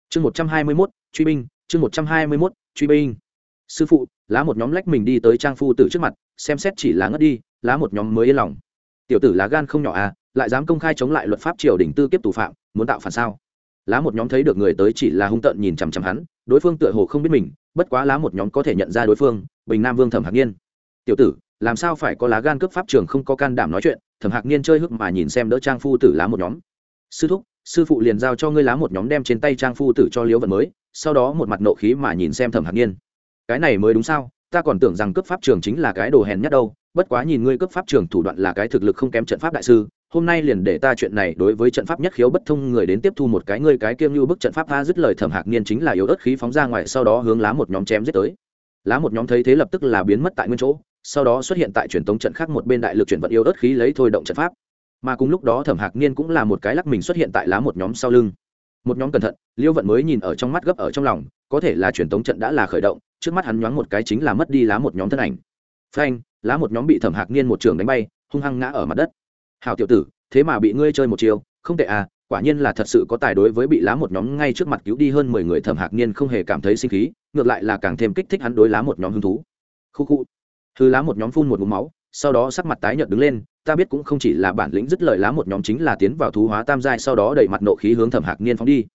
Chương một trăm hai mươi mốt, truy binh, chương một trăm hai mươi mốt, truy binh. Sư phụ, lá một nhóm lách mình đi tới trang phu tử trước mặt, xem xét chỉ là ngất đi, lá một nhóm mới yên lòng. Tiểu tử lá gan không nhỏ à lại dám công khai chống lại luật pháp triều đình tư kiếp tù phạm, muốn tạo phản sao? Lá một nhóm thấy được người tới chỉ là hung tợn nhìn chằm chằm hắn, đối phương tựa hồ không biết mình, bất quá lá một nhóm có thể nhận ra đối phương, bình nam vương thẩm hạc niên tiểu tử, làm sao phải có lá gan cướp pháp trường không có can đảm nói chuyện, thẩm hạc niên chơi hức mà nhìn xem đỡ trang phu tử lá một nhóm. Sư thúc, sư phụ liền giao cho ngươi lá một nhóm đem trên tay trang phu tử cho liễu vận mới, sau đó một mặt nộ khí mà nhìn xem thẩm hạc niên cái này mới đúng sao? Ta còn tưởng rằng cướp pháp trường chính là cái đồ hèn nhất đâu, bất quá nhìn ngươi cướp pháp trường thủ đoạn là cái thực lực không kém trận pháp đại sư hôm nay liền để ta chuyện này đối với trận pháp nhất khiếu bất thông người đến tiếp thu một cái ngươi cái kiêm như bức trận pháp tha dứt lời thẩm hạc niên chính là yếu ớt khí phóng ra ngoài, sau đó hướng lá một nhóm chém giết tới. Lá một nhóm thấy thế lập tức là biến mất tại nguyên chỗ, sau đó xuất hiện tại truyền tống trận khác một bên đại lực chuyển vận yếu ớt khí lấy thôi động trận pháp. Mà cùng lúc đó thẩm hạc niên cũng là một cái lắc mình xuất hiện tại lá một nhóm sau lưng. Một nhóm cẩn thận, liêu vận mới nhìn ở trong mắt gấp ở trong lòng, có thể là truyền tống trận đã là khởi động, trước mắt hắn nhoáng một cái chính là mất đi lá một nhóm thân ảnh. Phanh, lá một nhóm bị thẩm hạc niên một trường đánh bay, hung hăng ngã ở mặt đất hào tiểu tử, thế mà bị ngươi chơi một chiều không tệ à quả nhiên là thật sự có tài đối với bị lá một nhóm ngay trước mặt cứu đi hơn mười người thẩm hạc niên không hề cảm thấy sinh khí, ngược lại là càng thêm kích thích hắn đối lá một nhóm hứng thú. Khu khu. Hư lá một nhóm phun một mũ máu, sau đó sắc mặt tái nhợt đứng lên, ta biết cũng không chỉ là bản lĩnh dứt lời lá một nhóm chính là tiến vào thú hóa tam giai sau đó đẩy mặt nộ khí hướng thẩm hạc niên phóng đi.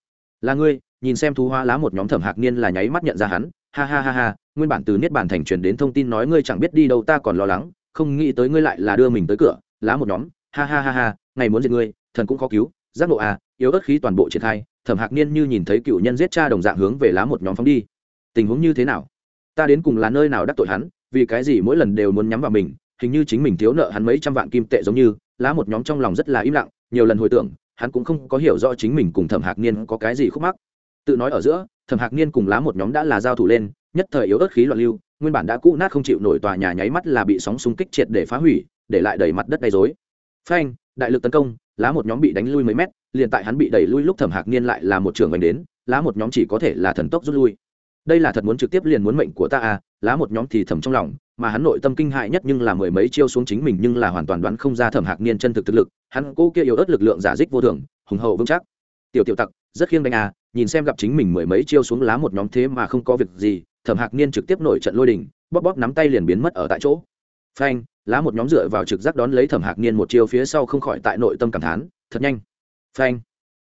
Là ngươi, nhìn xem thú hóa lá một nhóm thẩm hạc niên là nháy mắt nhận ra hắn, ha ha ha ha, nguyên bản từ niết bản thành truyền đến thông tin nói ngươi chẳng biết đi đâu, ta còn lo lắng, không nghĩ tới ngươi lại là đưa mình tới cửa, lá một nhóm ha ha ha ha, ngày muốn giết ngươi, thần cũng khó cứu, giác ngộ à yếu ớt khí toàn bộ triển khai, thẩm hạc niên như nhìn thấy cựu nhân giết cha đồng dạng hướng về lá một nhóm phóng đi. Tình huống như thế nào? Ta đến cùng là nơi nào đắc tội hắn, vì cái gì mỗi lần đều muốn nhắm vào mình, hình như chính mình thiếu nợ hắn mấy trăm vạn kim tệ giống như, lá một nhóm trong lòng rất là im lặng, nhiều lần hồi tưởng, hắn cũng không có hiểu rõ chính mình cùng thẩm hạc niên có cái gì khúc mắc. Tự nói ở giữa, thẩm hạc niên cùng lá một nhóm đã là giao thủ lên, nhất thời yếu ớt khí loạn lưu, nguyên bản đã cũ nát không chịu nổi tòa nhà nháy mắt là bị sóng xung kích triệt để phá hủy, để lại đầy mặt đất đầy dối phanh, đại lực tấn công, lá một nhóm bị đánh lui mấy mét, liền tại hắn bị đẩy lui lúc thẩm hạc niên lại là một trường vành đến, lá một nhóm chỉ có thể là thần tốc rút lui. Đây là thật muốn trực tiếp liền muốn mệnh của ta à lá một nhóm thì thầm trong lòng, mà hắn nội tâm kinh hại nhất nhưng là mười mấy chiêu xuống chính mình nhưng là hoàn toàn đoán không ra thẩm hạc niên chân thực thực lực, hắn cô kia yếu ớt lực lượng giả dích vô thường, hùng hậu vững chắc. Tiểu tiểu tặc, rất khiêng đánh à nhìn xem gặp chính mình mười mấy chiêu xuống lá một nhóm thế mà không có việc gì. Thẩm hạc niên trực tiếp nổi trận lôi đình, bóp bóp nắm tay liền biến mất ở tại chỗ. Phanh lá một nhóm dựa vào trực giác đón lấy thẩm hạc niên một chiêu phía sau không khỏi tại nội tâm cảm thán, thật nhanh. Phanh.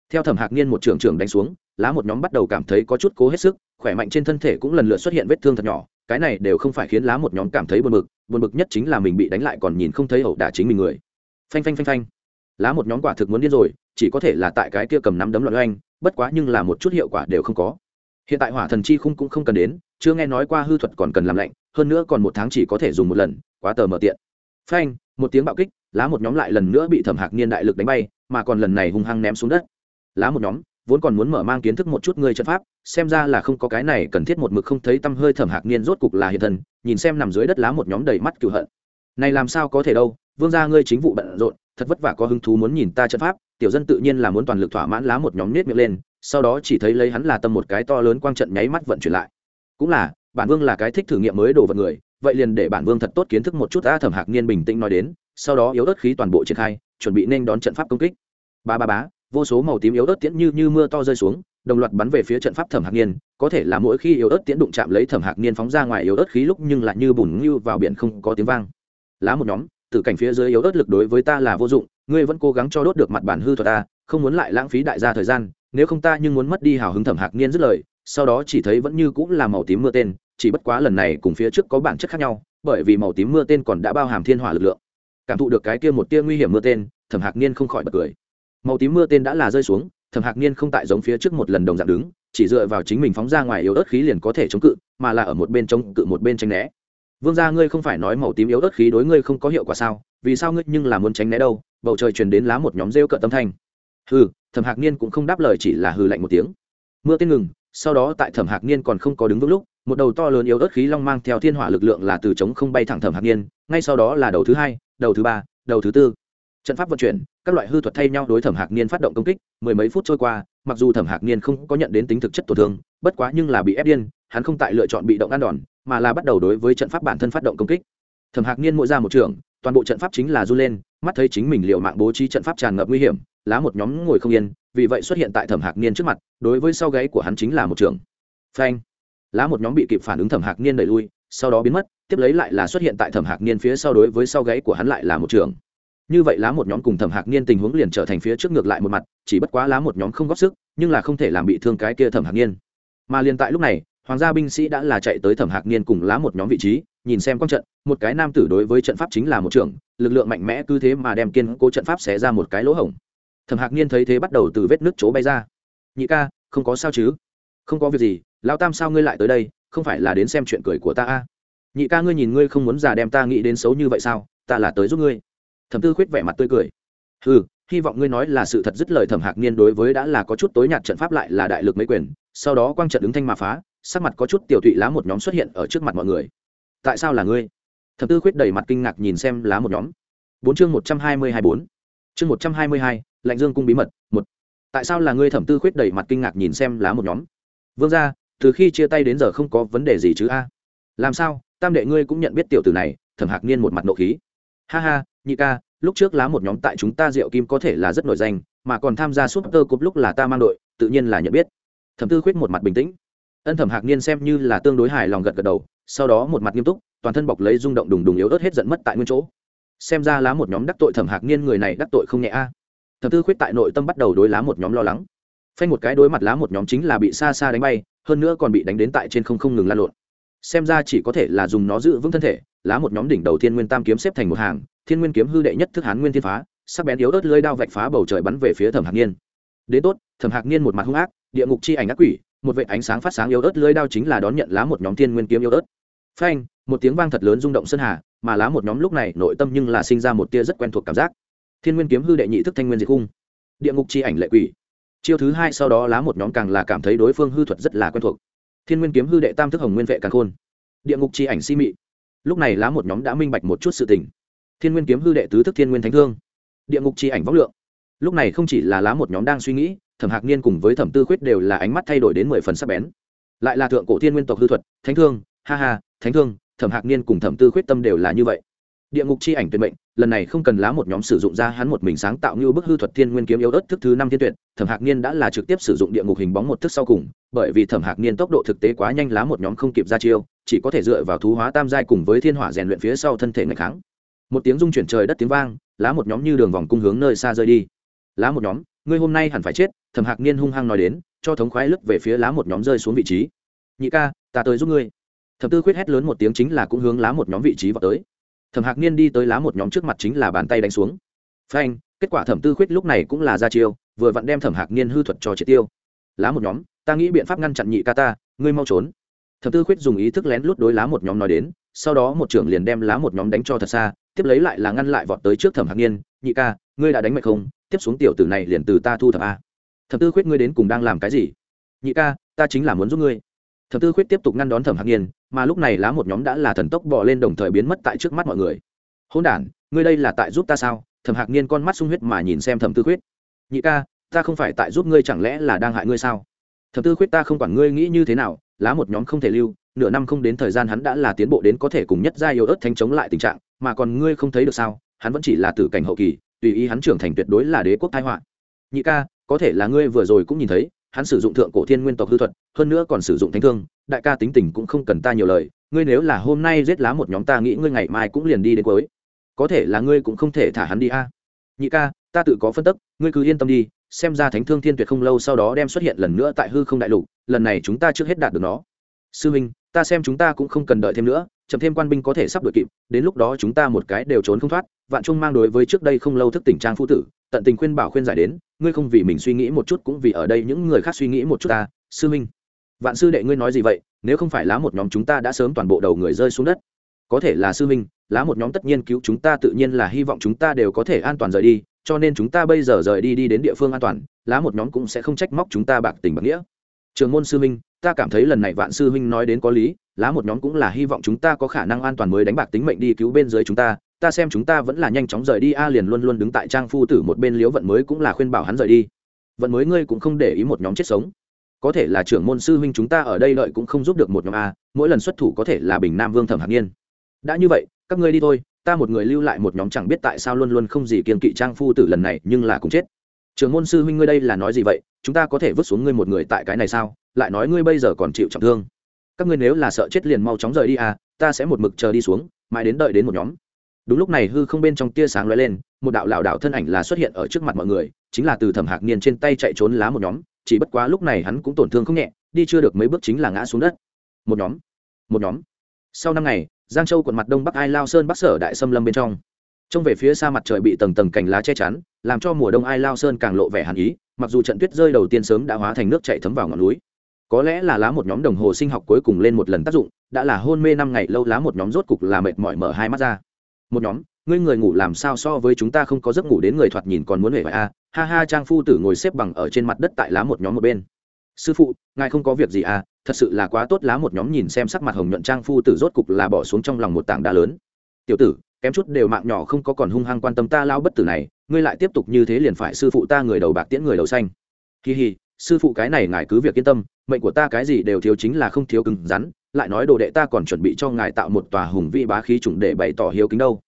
Theo thẩm hạc niên một trưởng trưởng đánh xuống, lá một nhóm bắt đầu cảm thấy có chút cố hết sức, khỏe mạnh trên thân thể cũng lần lượt xuất hiện vết thương thật nhỏ, cái này đều không phải khiến lá một nhóm cảm thấy buồn bực buồn bực nhất chính là mình bị đánh lại còn nhìn không thấy ẩu đả chính mình người. Phanh phanh phanh phanh. Lá một nhóm quả thực muốn điên rồi, chỉ có thể là tại cái kia cầm nắm đấm loạn oanh bất quá nhưng là một chút hiệu quả đều không có. Hiện tại hỏa thần chi khung cũng không cần đến, chưa nghe nói qua hư thuật còn cần làm lạnh, hơn nữa còn một tháng chỉ có thể dùng một lần, quá tờ mở tiện phanh, một tiếng bạo kích, lá một nhóm lại lần nữa bị thẩm hạc niên đại lực đánh bay, mà còn lần này hung hăng ném xuống đất. Lá một nhóm vốn còn muốn mở mang kiến thức một chút ngươi trận pháp, xem ra là không có cái này cần thiết một mực không thấy tâm hơi thẩm hạc niên rốt cục là hiện thần nhìn xem nằm dưới đất lá một nhóm đầy mắt cựu hận. Này làm sao có thể đâu, vương gia ngươi chính vụ bận rộn, thật vất vả có hứng thú muốn nhìn ta trận pháp, tiểu dân tự nhiên là muốn toàn lực thỏa mãn lá một nhóm nết miệng lên, sau đó chỉ thấy lấy hắn là tâm một cái to lớn quang trận nháy mắt vận chuyển lại. Cũng là, bản vương là cái thích thử nghiệm mới đồ vật người vậy liền để bản vương thật tốt kiến thức một chút a thẩm hạc niên bình tĩnh nói đến, sau đó yếu ớt khí toàn bộ triển khai, chuẩn bị nên đón trận pháp công kích. Ba ba bá vô số màu tím yếu ớt tiễn như như mưa to rơi xuống, đồng loạt bắn về phía trận pháp thẩm hạc niên, có thể là mỗi khi yếu ớt tiễn đụng chạm lấy thẩm hạc niên phóng ra ngoài yếu ớt khí lúc nhưng lại như bùn như vào biển không có tiếng vang. Lá một nhóm, từ cảnh phía dưới yếu ớt lực đối với ta là vô dụng, ngươi vẫn cố gắng cho đốt được mặt bản hư thuật ta, không muốn lại lãng phí đại gia thời gian, nếu không ta nhưng muốn mất đi hào hứng thẩm hạc niên dứt lời, sau đó chỉ thấy vẫn như cũng là màu tím mưa tên chỉ bất quá lần này cùng phía trước có bản chất khác nhau, bởi vì màu tím mưa tên còn đã bao hàm thiên hỏa lực lượng. Cảm thụ được cái kia một tia nguy hiểm mưa tên, thẩm hạc niên không khỏi bật cười. Màu tím mưa tên đã là rơi xuống, thẩm hạc niên không tại giống phía trước một lần đồng dạng đứng, chỉ dựa vào chính mình phóng ra ngoài yếu ớt khí liền có thể chống cự, mà là ở một bên chống cự một bên tranh né. Vương gia, ngươi không phải nói màu tím yếu ớt khí đối ngươi không có hiệu quả sao? Vì sao ngươi nhưng là muốn tránh né đâu? Bầu trời truyền đến lá một nhóm rêu cợt tâm thanh. Hừ, thẩm hạc niên cũng không đáp lời, chỉ là hừ lạnh một tiếng. Mưa tên ngừng, sau đó tại thẩm hạc niên còn không có đứng vững lúc một đầu to lớn yếu ớt khí long mang theo thiên hỏa lực lượng là từ trống không bay thẳng thẩm hạc niên ngay sau đó là đầu thứ hai, đầu thứ ba, đầu thứ tư. Trận pháp vận chuyển, các loại hư thuật thay nhau đối thẩm hạc niên phát động công kích, mười mấy phút trôi qua, mặc dù thẩm hạc niên không có nhận đến tính thực chất tổn thương, bất quá nhưng là bị ép điên, hắn không tại lựa chọn bị động ăn đòn, mà là bắt đầu đối với trận pháp bản thân phát động công kích. Thẩm hạc niên mỗi ra một trường, toàn bộ trận pháp chính là r u lên, mắt thấy chính mình liệu mạng bố trí trận pháp tràn ngập nguy hiểm, lá một nhóm ngồi không yên, vì vậy xuất hiện tại thẩm hạc niên trước mặt, đối với sau gáy của hắn chính là một trường. Phanh lá một nhóm bị kịp phản ứng thẩm hạc niên đẩy lui, sau đó biến mất, tiếp lấy lại là xuất hiện tại thẩm hạc niên phía sau đối với sau gáy của hắn lại là một trường. Như vậy lá một nhóm cùng thẩm hạc niên tình huống liền trở thành phía trước ngược lại một mặt, chỉ bất quá lá một nhóm không góp sức, nhưng là không thể làm bị thương cái kia thẩm hạc niên. Mà liền tại lúc này, hoàng gia binh sĩ đã là chạy tới thẩm hạc niên cùng lá một nhóm vị trí, nhìn xem quang trận, một cái nam tử đối với trận pháp chính là một trưởng, lực lượng mạnh mẽ cứ thế mà đem kiên cố trận pháp xé ra một cái lỗ hổng. Thẩm hạc niên thấy thế bắt đầu từ vết nước chỗ bay ra. Nhị ca, không có sao chứ? Không có việc gì lao tam sao ngươi lại tới đây? Không phải là đến xem chuyện cười của ta a nhị ca ngươi nhìn ngươi không muốn già đem ta nghĩ đến xấu như vậy sao? Ta là tới giúp ngươi. Thẩm tư khuyết vẻ mặt tươi cười. Ừ hy vọng ngươi nói là sự thật dứt lời thẩm hạc niên đối với đã là có chút tối nhạt trận pháp lại là đại lực mấy quyền, sau đó quang trận ứng thanh mà phá, sắc mặt có chút tiểu thụy lá một nhóm xuất hiện ở trước mặt mọi người. Tại sao là ngươi? Thẩm tư khuyết đầy mặt kinh ngạc nhìn xem lá một nhóm. Bốn chương một trăm hai mươi hai bốn. Chương một trăm hai mươi hai, lạnh dương cung bí mật, một. Tại sao là ngươi? Thẩm tư khuyết đầy mặt kinh ngạc nhìn xem lá một nhóm. Vương ra từ khi chia tay đến giờ không có vấn đề gì chứ a. Làm sao? Tam đệ ngươi cũng nhận biết tiểu tử này, thẩm hạc niên một mặt nộ khí. Ha ha, nhị ca, lúc trước lá một nhóm tại chúng ta rượu kim có thể là rất nổi danh, mà còn tham gia súp tơ cúp lúc là ta mang đội, tự nhiên là nhận biết. Thẩm tư khuyết một mặt bình tĩnh. Ân thẩm hạc niên xem như là tương đối hài lòng gật gật đầu, sau đó một mặt nghiêm túc, toàn thân bọc lấy rung động đùng đùng yếu ớt hết giận mất tại nguyên chỗ. Xem ra lá một nhóm đắc tội thẩm hạc niên người này đắc tội không nhẹ a. Thẩm tư khuyết tại nội tâm bắt đầu đối lá một nhóm lo lắng phanh một cái đối mặt lá một nhóm chính là bị xa xa đánh bay, hơn nữa còn bị đánh đến tại trên không không ngừng lan lộn. Xem ra chỉ có thể là dùng nó giữ vững thân thể, lá một nhóm đỉnh đầu thiên nguyên tam kiếm xếp thành một hàng, thiên nguyên kiếm hư đệ nhất thức hán nguyên thiên phá, sắc bén yếu ớt lưới đao vạch phá bầu trời bắn về phía thẩm hạc niên. Đến tốt, thẩm hạc niên một mặt hung ác, địa ngục chi ảnh ác quỷ, một vệ ánh sáng phát sáng yếu ớt lưới đao chính là đón nhận lá một nhóm thiên nguyên kiếm yếu ớt. Phanh, một tiếng vang thật lớn rung động sơn hà, mà lá một nhóm lúc này nội tâm nhưng là sinh ra một tia rất quen thuộc cảm giác. Thiên nguyên kiếm hư đệ nhị thức thanh nguyên diệt cung. Địa ngục chi ảnh lệ quỷ chiêu thứ hai sau đó lá một nhóm càng là cảm thấy đối phương hư thuật rất là quen thuộc. Thiên nguyên kiếm hư đệ tam thức hồng nguyên vệ càng khôn. Địa ngục chi ảnh si mị. Lúc này lá một nhóm đã minh bạch một chút sự tình. Thiên nguyên kiếm hư đệ tứ thức thiên nguyên thánh thương. Địa ngục chi ảnh vóc lượng. Lúc này không chỉ là lá một nhóm đang suy nghĩ, thẩm hạc niên cùng với thẩm tư khuyết đều là ánh mắt thay đổi đến mười phần sắc bén. Lại là thượng cổ thiên nguyên tộc hư thuật, thánh thương, ha ha, thánh thương, thẩm hạc niên cùng thẩm tư khuyết tâm đều là như vậy. Địa ngục chi ảnh tuyệt mệnh lần này không cần lá một nhóm sử dụng ra, hắn một mình sáng tạo như bức hư thuật thiên nguyên kiếm yếu ớt thức thứ năm thiên tuyệt, thẩm hạc niên đã là trực tiếp sử dụng địa ngục hình bóng một thức sau cùng, bởi vì thẩm hạc niên tốc độ thực tế quá nhanh, lá một nhóm không kịp ra chiêu, chỉ có thể dựa vào thú hóa tam giai cùng với thiên hỏa rèn luyện phía sau thân thể ngày kháng. Một tiếng rung chuyển trời đất tiếng vang, lá một nhóm như đường vòng cung hướng nơi xa rơi đi. Lá một nhóm, ngươi hôm nay hẳn phải chết, thẩm hạc niên hung hăng nói đến, cho thống khoái lức về phía lá một nhóm rơi xuống vị trí. Nhị ca, ta tới giúp ngươi. Thẩm tư khuyết hét lớn một tiếng chính là cũng hướng lá một nhóm vị trí vào tới thẩm hạc niên đi tới lá một nhóm trước mặt chính là bàn tay đánh xuống. Phanh, kết quả thẩm tư khuyết lúc này cũng là ra chiêu, vừa vặn đem thẩm hạc niên hư thuật cho triệt tiêu. Lá một nhóm, ta nghĩ biện pháp ngăn chặn nhị ca ta, ngươi mau trốn. Thẩm tư khuyết dùng ý thức lén lút đối lá một nhóm nói đến, sau đó một trưởng liền đem lá một nhóm đánh cho thật xa, tiếp lấy lại là ngăn lại vọt tới trước thẩm hạc niên, nhị ca, ngươi đã đánh mệt không? Tiếp xuống tiểu tử này liền từ ta thu thập a. Thẩm tư khuyết ngươi đến cùng đang làm cái gì? Nhị ca, ta chính là muốn giúp ngươi thẩm tư khuyết tiếp tục ngăn đón thẩm hạc Nhiên, mà lúc này lá một nhóm đã là thần tốc bỏ lên đồng thời biến mất tại trước mắt mọi người. Hôn đản ngươi đây là tại giúp ta sao? Thẩm hạc Nhiên con mắt sung huyết mà nhìn xem thẩm tư khuyết. Nhị ca ta không phải tại giúp ngươi chẳng lẽ là đang hại ngươi sao? Thẩm tư khuyết ta không quản ngươi nghĩ như thế nào lá một nhóm không thể lưu nửa năm không đến thời gian hắn đã là tiến bộ đến có thể cùng nhất gia yếu ớt thanh chống lại tình trạng mà còn ngươi không thấy được sao hắn vẫn chỉ là tử cảnh hậu kỳ tùy ý hắn trưởng thành tuyệt đối là đế quốc thái họa. Nhị ca có thể là ngươi vừa rồi cũng nhìn thấy hắn sử dụng thượng cổ thiên nguyên tộc hư thuật, hơn nữa còn sử dụng thánh thương, đại ca tính tình cũng không cần ta nhiều lời, ngươi nếu là hôm nay giết lá một nhóm ta nghĩ ngươi ngày mai cũng liền đi đến cuối. Có thể là ngươi cũng không thể thả hắn đi a. Nhị ca, ta tự có phân tức, ngươi cứ yên tâm đi, xem ra thánh thương thiên tuyệt không lâu sau đó đem xuất hiện lần nữa tại hư không đại lục, lần này chúng ta trước hết đạt được nó. Sư huynh, ta xem chúng ta cũng không cần đợi thêm nữa, chậm thêm quan binh có thể sắp đuổi kịp, đến lúc đó chúng ta một cái đều trốn không thoát, vạn trung mang đối với trước đây không lâu thức tỉnh trang phu tử, tận tình khuyên bảo khuyên giải đến ngươi không vì mình suy nghĩ một chút cũng vì ở đây những người khác suy nghĩ một chút ta, sư minh. Vạn sư đệ ngươi nói gì vậy? Nếu không phải lá một nhóm chúng ta đã sớm toàn bộ đầu người rơi xuống đất. Có thể là sư minh, lá một nhóm tất nhiên cứu chúng ta tự nhiên là hy vọng chúng ta đều có thể an toàn rời đi, cho nên chúng ta bây giờ rời đi đi đến địa phương an toàn, lá một nhóm cũng sẽ không trách móc chúng ta bạc tình bạc nghĩa. Trường môn sư minh, ta cảm thấy lần này vạn sư huynh nói đến có lý, lá một nhóm cũng là hy vọng chúng ta có khả năng an toàn mới đánh bạc tính mệnh đi cứu bên dưới chúng ta ta xem chúng ta vẫn là nhanh chóng rời đi, a liền luôn luôn đứng tại trang phu tử một bên liếu vận mới cũng là khuyên bảo hắn rời đi. Vận mới ngươi cũng không để ý một nhóm chết sống. Có thể là trưởng môn sư huynh chúng ta ở đây đợi cũng không giúp được một nhóm a, mỗi lần xuất thủ có thể là bình nam vương thẩm hạc nhiên. Đã như vậy, các ngươi đi thôi, ta một người lưu lại một nhóm chẳng biết tại sao luôn luôn không gì kiên kỵ trang phu tử lần này, nhưng là cũng chết. Trưởng môn sư huynh ngươi đây là nói gì vậy? Chúng ta có thể vứt xuống ngươi một người tại cái này sao? Lại nói ngươi bây giờ còn chịu trọng thương. Các ngươi nếu là sợ chết liền mau chóng rời đi à ta sẽ một mực chờ đi xuống, mãi đến đợi đến một nhóm đúng lúc này hư không bên trong tia sáng lóe lên, một đạo lảo đạo thân ảnh là xuất hiện ở trước mặt mọi người, chính là từ thẩm hạc niên trên tay chạy trốn lá một nhóm, chỉ bất quá lúc này hắn cũng tổn thương không nhẹ, đi chưa được mấy bước chính là ngã xuống đất. Một nhóm một nhóm. Sau năm ngày, giang châu quận mặt đông bắc ai lao sơn bắc sở đại xâm lâm bên trong. Trông về phía xa mặt trời bị tầng tầng cành lá che chắn, làm cho mùa đông ai lao sơn càng lộ vẻ hàn ý, mặc dù trận tuyết rơi đầu tiên sớm đã hóa thành nước chạy thấm vào ngọn núi. Có lẽ là lá một nhóm đồng hồ sinh học cuối cùng lên một lần tác dụng, đã là hôn mê năm ngày lâu lá một nhóm rốt cục là mệt mỏi mở hai mắt ra một nhóm, ngươi người ngủ làm sao so với chúng ta không có giấc ngủ đến người thoạt nhìn còn muốn hề phải a ha ha, trang phu tử ngồi xếp bằng ở trên mặt đất tại lá một nhóm một bên. Sư phụ, ngài không có việc gì à? Thật sự là quá tốt, lá một nhóm nhìn xem sắc mặt hồng nhuận trang phu tử rốt cục là bỏ xuống trong lòng một tảng đá lớn. Tiểu tử, kém chút đều mạng nhỏ không có còn hung hăng quan tâm ta lao bất tử này, ngươi lại tiếp tục như thế liền phải sư phụ ta người đầu bạc tiễn người đầu xanh. Kỳ hì, sư phụ cái này ngài cứ việc yên tâm, mệnh của ta cái gì đều thiếu chính là không thiếu cứng rắn lại nói đồ đệ ta còn chuẩn bị cho ngài tạo một tòa hùng vĩ bá khí chủng để bày tỏ hiếu kính đâu.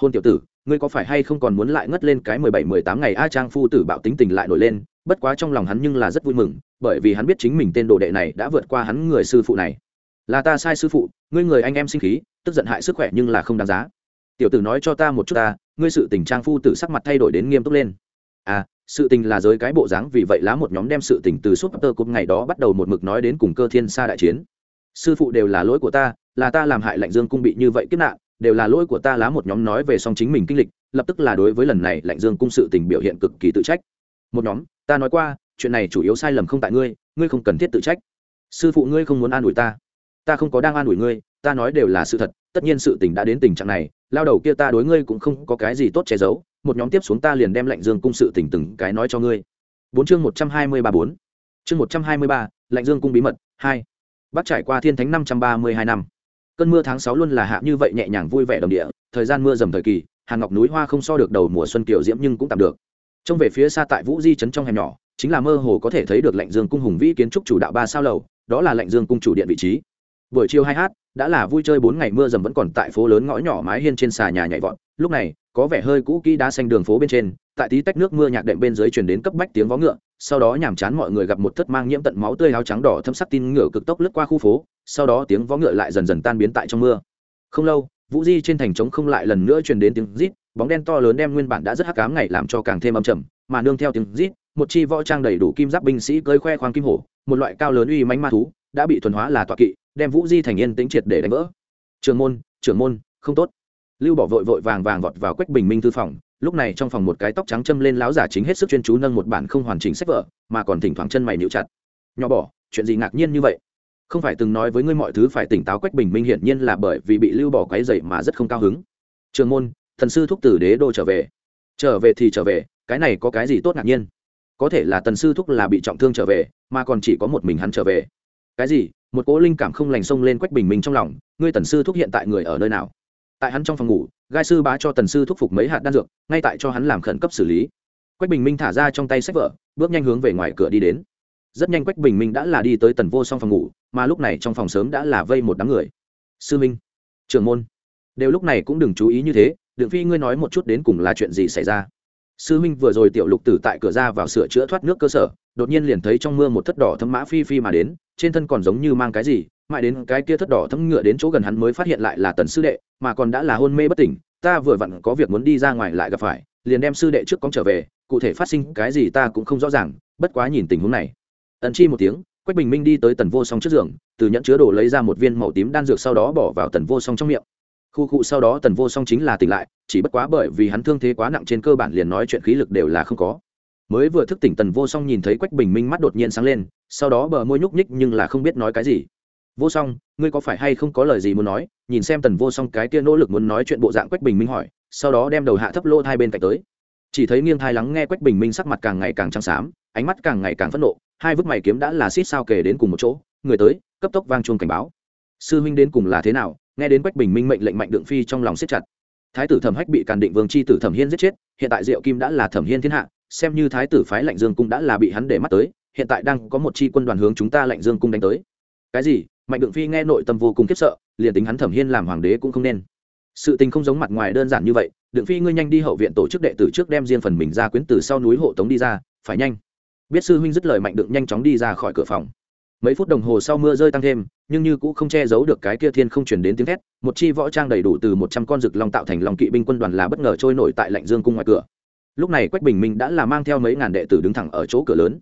Hôn tiểu tử, ngươi có phải hay không còn muốn lại ngất lên cái mười bảy, mười tám ngày a trang phu tử bạo tính tình lại nổi lên, bất quá trong lòng hắn nhưng là rất vui mừng, bởi vì hắn biết chính mình tên đồ đệ này đã vượt qua hắn người sư phụ này. Là ta sai sư phụ, ngươi người anh em sinh khí, tức giận hại sức khỏe nhưng là không đáng giá. Tiểu tử nói cho ta một chút ta, ngươi sự tình trang phu tử sắc mặt thay đổi đến nghiêm túc lên. À sự tình là giới cái bộ dáng vì vậy lá một nhóm đem sự tình từ suốt tơ cúp ngày đó bắt đầu một mực nói đến cùng cơ thiên sa đại chiến sư phụ đều là lỗi của ta, là ta làm hại lạnh dương cung bị như vậy kiếp nạn, đều là lỗi của ta lá một nhóm nói về song chính mình kinh lịch, lập tức là đối với lần này lạnh dương cung sự tình biểu hiện cực kỳ tự trách. Một nhóm, ta nói qua, chuyện này chủ yếu sai lầm không tại ngươi ngươi không cần thiết tự trách. Sư phụ ngươi không muốn an ủi ta. Ta không có đang an ủi ngươi, ta nói đều là sự thật, tất nhiên sự tình đã đến tình trạng này, lao đầu kia ta đối ngươi cũng không có cái gì tốt che giấu, một nhóm tiếp xuống ta liền đem lạnh dương cung sự tình từng cái nói cho ngươi. Bốn chương một trăm hai mươi ba bốn. Chương một trăm hai mươi ba, lạnh dương cung bí mật, hai bắt trải qua thiên thánh năm trăm ba mươi hai năm. Cơn mưa tháng sáu luôn là hạ như vậy nhẹ nhàng vui vẻ đồng địa, thời gian mưa dầm thời kỳ, hàn ngọc núi hoa không so được đầu mùa xuân kiểu diễm nhưng cũng tạm được. Trông về phía xa tại vũ di trấn trong hẻm nhỏ, chính là mơ hồ có thể thấy được lạnh dương cung hùng vĩ kiến trúc chủ đạo ba sao lầu, đó là lạnh dương cung chủ điện vị trí. Buổi chiều hai h đã là vui chơi bốn ngày mưa dầm vẫn còn tại phố lớn ngõ nhỏ mái hiên trên xà nhà nhảy vọt, lúc này, có vẻ hơi cũ kỹ đá xanh đường phố bên trên tại tí tách nước mưa nhạc đệm bên dưới truyền đến cấp bách tiếng vó ngựa, sau đó nhàm chán mọi người gặp một thất mang nhiễm tận máu tươi áo trắng đỏ thâm sắc tin ngựa cực tốc lướt qua khu phố, sau đó tiếng vó ngựa lại dần dần tan biến tại trong mưa. Không lâu, vũ di trên thành trống không lại lần nữa truyền đến tiếng rít, bóng đen to lớn đem nguyên bản đã rất hắc ám ngày làm cho càng thêm âm trầm, mà nương theo tiếng rít, một chi võ trang đầy đủ kim giáp binh sĩ cơi khoe khoang kim hổ, một loại cao lớn uy mãnh ma thú, đã bị thuần hóa là tọa kỵ, đem vũ di thành yên tĩnh triệt để đánh vỡ. Trường môn trưởng môn, không tốt. Lưu bỏ vội vội vàng vàng vọt vào quách bình minh thư phòng lúc này trong phòng một cái tóc trắng châm lên láo giả chính hết sức chuyên chú nâng một bản không hoàn chỉnh sách vở, mà còn thỉnh thoảng chân mày níu chặt. Nhỏ bỏ, chuyện gì ngạc nhiên như vậy? Không phải từng nói với ngươi mọi thứ phải tỉnh táo quách bình minh hiển nhiên là bởi vì bị lưu bỏ quấy dậy mà rất không cao hứng. Trường môn, thần sư thúc tử đế đô trở về. Trở về thì trở về, cái này có cái gì tốt ngạc nhiên? Có thể là tần sư thúc là bị trọng thương trở về, mà còn chỉ có một mình hắn trở về. Cái gì? Một cố linh cảm không lành xông lên quách bình minh trong lòng, ngươi tần sư thúc hiện tại người ở nơi nào? Tại hắn trong phòng ngủ gai sư bá cho tần sư thúc phục mấy hạt đan dược, ngay tại cho hắn làm khẩn cấp xử lý. Quách bình minh thả ra trong tay sách vở, bước nhanh hướng về ngoài cửa đi đến. Rất nhanh quách bình minh đã là đi tới tần vô song phòng ngủ, mà lúc này trong phòng sớm đã là vây một đám người. Sư minh, trưởng môn, đều lúc này cũng đừng chú ý như thế đừng phi ngươi nói một chút đến cùng là chuyện gì xảy ra. Sư minh vừa rồi tiểu lục tử tại cửa ra vào sửa chữa thoát nước cơ sở, đột nhiên liền thấy trong mưa một thất đỏ thấm mã phi phi mà đến, trên thân còn giống như mang cái gì mãi đến cái kia thất đỏ thấm ngựa đến chỗ gần hắn mới phát hiện lại là tần sư đệ, mà còn đã là hôn mê bất tỉnh, ta vừa vặn có việc muốn đi ra ngoài lại gặp phải, liền đem sư đệ trước cóng trở về, cụ thể phát sinh cái gì ta cũng không rõ ràng, bất quá nhìn tình huống này. Ẩn chi một tiếng, quách bình minh đi tới tần vô song trước giường, từ nhẫn chứa đồ lấy ra một viên màu tím đan dược sau đó bỏ vào tần vô song trong miệng. Khu cụ sau đó tần vô song chính là tỉnh lại, chỉ bất quá bởi vì hắn thương thế quá nặng trên cơ bản liền nói chuyện khí lực đều là không có. Mới vừa thức tỉnh tần vô song nhìn thấy quách bình minh mắt đột nhiên sáng lên, sau đó bờ môi nhúc nhích nhưng là không biết nói cái gì vô song, ngươi có phải hay không có lời gì muốn nói? Nhìn xem tần vô song cái kia nỗ lực muốn nói chuyện bộ dạng quách bình minh hỏi, sau đó đem đầu hạ thấp lô hai bên cạnh tới. Chỉ thấy nghiêng thai lắng nghe quách bình minh sắc mặt càng ngày càng trắng xám, ánh mắt càng ngày càng phẫn nộ, hai vứt mày kiếm đã là xít sao kể đến cùng một chỗ, người tới, cấp tốc vang chuông cảnh báo. Sư huynh đến cùng là thế nào? Nghe đến quách bình minh mệnh lệnh mạnh đượng phi trong lòng siết chặt. Thái tử thẩm hách bị càn định vương c h i tử thẩm hiên giết chết, hiện tại diệu kim đã là thẩm hiên thiên hạ, xem như thái tử phái lạnh dương cung đã là bị hắn để mắt tới, hiện tại đang có một chi quân đoàn hướng chúng ta lạnh dương cung đánh tới. Cái gì? Mạnh đượng phi nghe nội tâm vô cùng khiếp sợ, liền tính hắn thẩm hiên làm hoàng đế cũng không nên. Sự tình không giống mặt ngoài đơn giản như vậy đượng phi ngươi nhanh đi hậu viện tổ chức đệ tử trước đem riêng phần mình ra quyến từ sau núi hộ tống đi ra, phải nhanh. Biết sư huynh dứt lời mạnh đượng nhanh chóng đi ra khỏi cửa phòng. Mấy phút đồng hồ sau mưa rơi tăng thêm, nhưng như cũng không che giấu được cái kia thiên không chuyển đến tiếng thét, một chi võ trang đầy đủ từ một trăm con rực long tạo thành lòng kỵ binh quân đoàn là bất ngờ trôi nổi tại lạnh dương cung ngoài cửa. Lúc này quách bình minh đã là mang theo mấy ngàn đệ tử đứng thẳng ở chỗ cửa lớn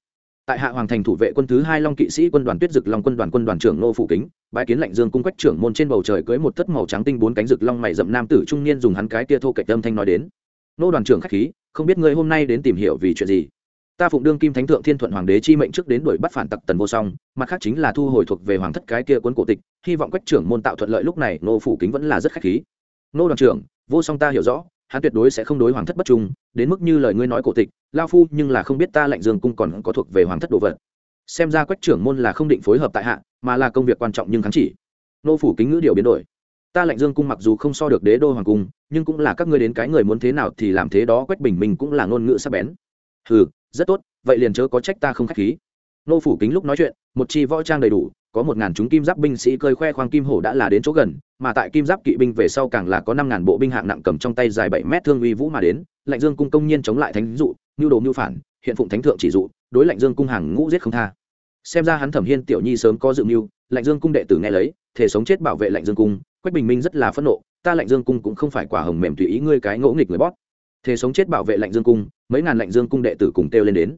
tại hạ hoàng thành thủ vệ quân thứ hai long kỵ sĩ quân đoàn tuyết dực long quân đoàn quân đoàn trưởng nô phủ kính, bãi kiến lạnh dương cung quách trưởng môn trên bầu trời cưới một thất màu trắng tinh bốn cánh rực long mày rậm nam tử trung niên dùng hắn cái tia thô cạch âm thanh nói đến. Nô đoàn trưởng khách khí, không biết ngươi hôm nay đến tìm hiểu vì chuyện gì? Ta phụng đương kim thánh thượng thiên thuận hoàng đế chi mệnh trước đến đuổi bắt phản tặc tần vô song, mặt khác chính là thu hồi thuộc về hoàng thất cái kia cuốn cổ tịch, hy vọng quách trưởng môn tạo thuận lợi lúc này nô phủ kính vẫn là rất khách khí. Nô đoàn trưởng, vô song ta hiểu rõ hắn tuyệt đối sẽ không đối hoàng thất bất trung, đến mức như lời ngươi nói cổ tịch, lao phu nhưng là không biết ta lạnh dương cung còn có thuộc về hoàng thất đồ vật. Xem ra quách trưởng môn là không định phối hợp tại hạ, mà là công việc quan trọng nhưng kháng chỉ. Nô phủ kính ngữ điều biến đổi. Ta lạnh dương cung mặc dù không so được đế đô hoàng cung, nhưng cũng là các ngươi đến cái người muốn thế nào thì làm thế đó, quách bình minh cũng là ngôn ngữ sắc bén. Ừ rất tốt, vậy liền chớ có trách ta không khách khí. Nô phủ kính lúc nói chuyện, một chi võ trang đầy đủ có một ngàn chúng kim giáp binh sĩ cơi khoe khoang kim hổ đã là đến chỗ gần, mà tại kim giáp kỵ binh về sau càng là có năm ngàn bộ binh hạng nặng cầm trong tay dài bảy mét thương uy vũ mà đến, lạnh dương cung công nhiên chống lại thánh dụ nhu đồ như phản, hiện phụng thánh thượng chỉ dụ, đối lạnh dương cung hàng ngũ giết không tha. Xem ra hắn thẩm hiên tiểu nhi sớm có dự mưu, lạnh dương cung đệ tử nghe lấy, thể sống chết bảo vệ lạnh dương cung, quách bình minh rất là phẫn nộ, ta lạnh dương cung cũng không phải quả hồng mềm tùy ý ngươi cái ngỗ nghịch người bót thể sống chết bảo vệ lạnh dương cung, mấy ngàn lạnh dương cung đệ tử cùng kêu lên đến.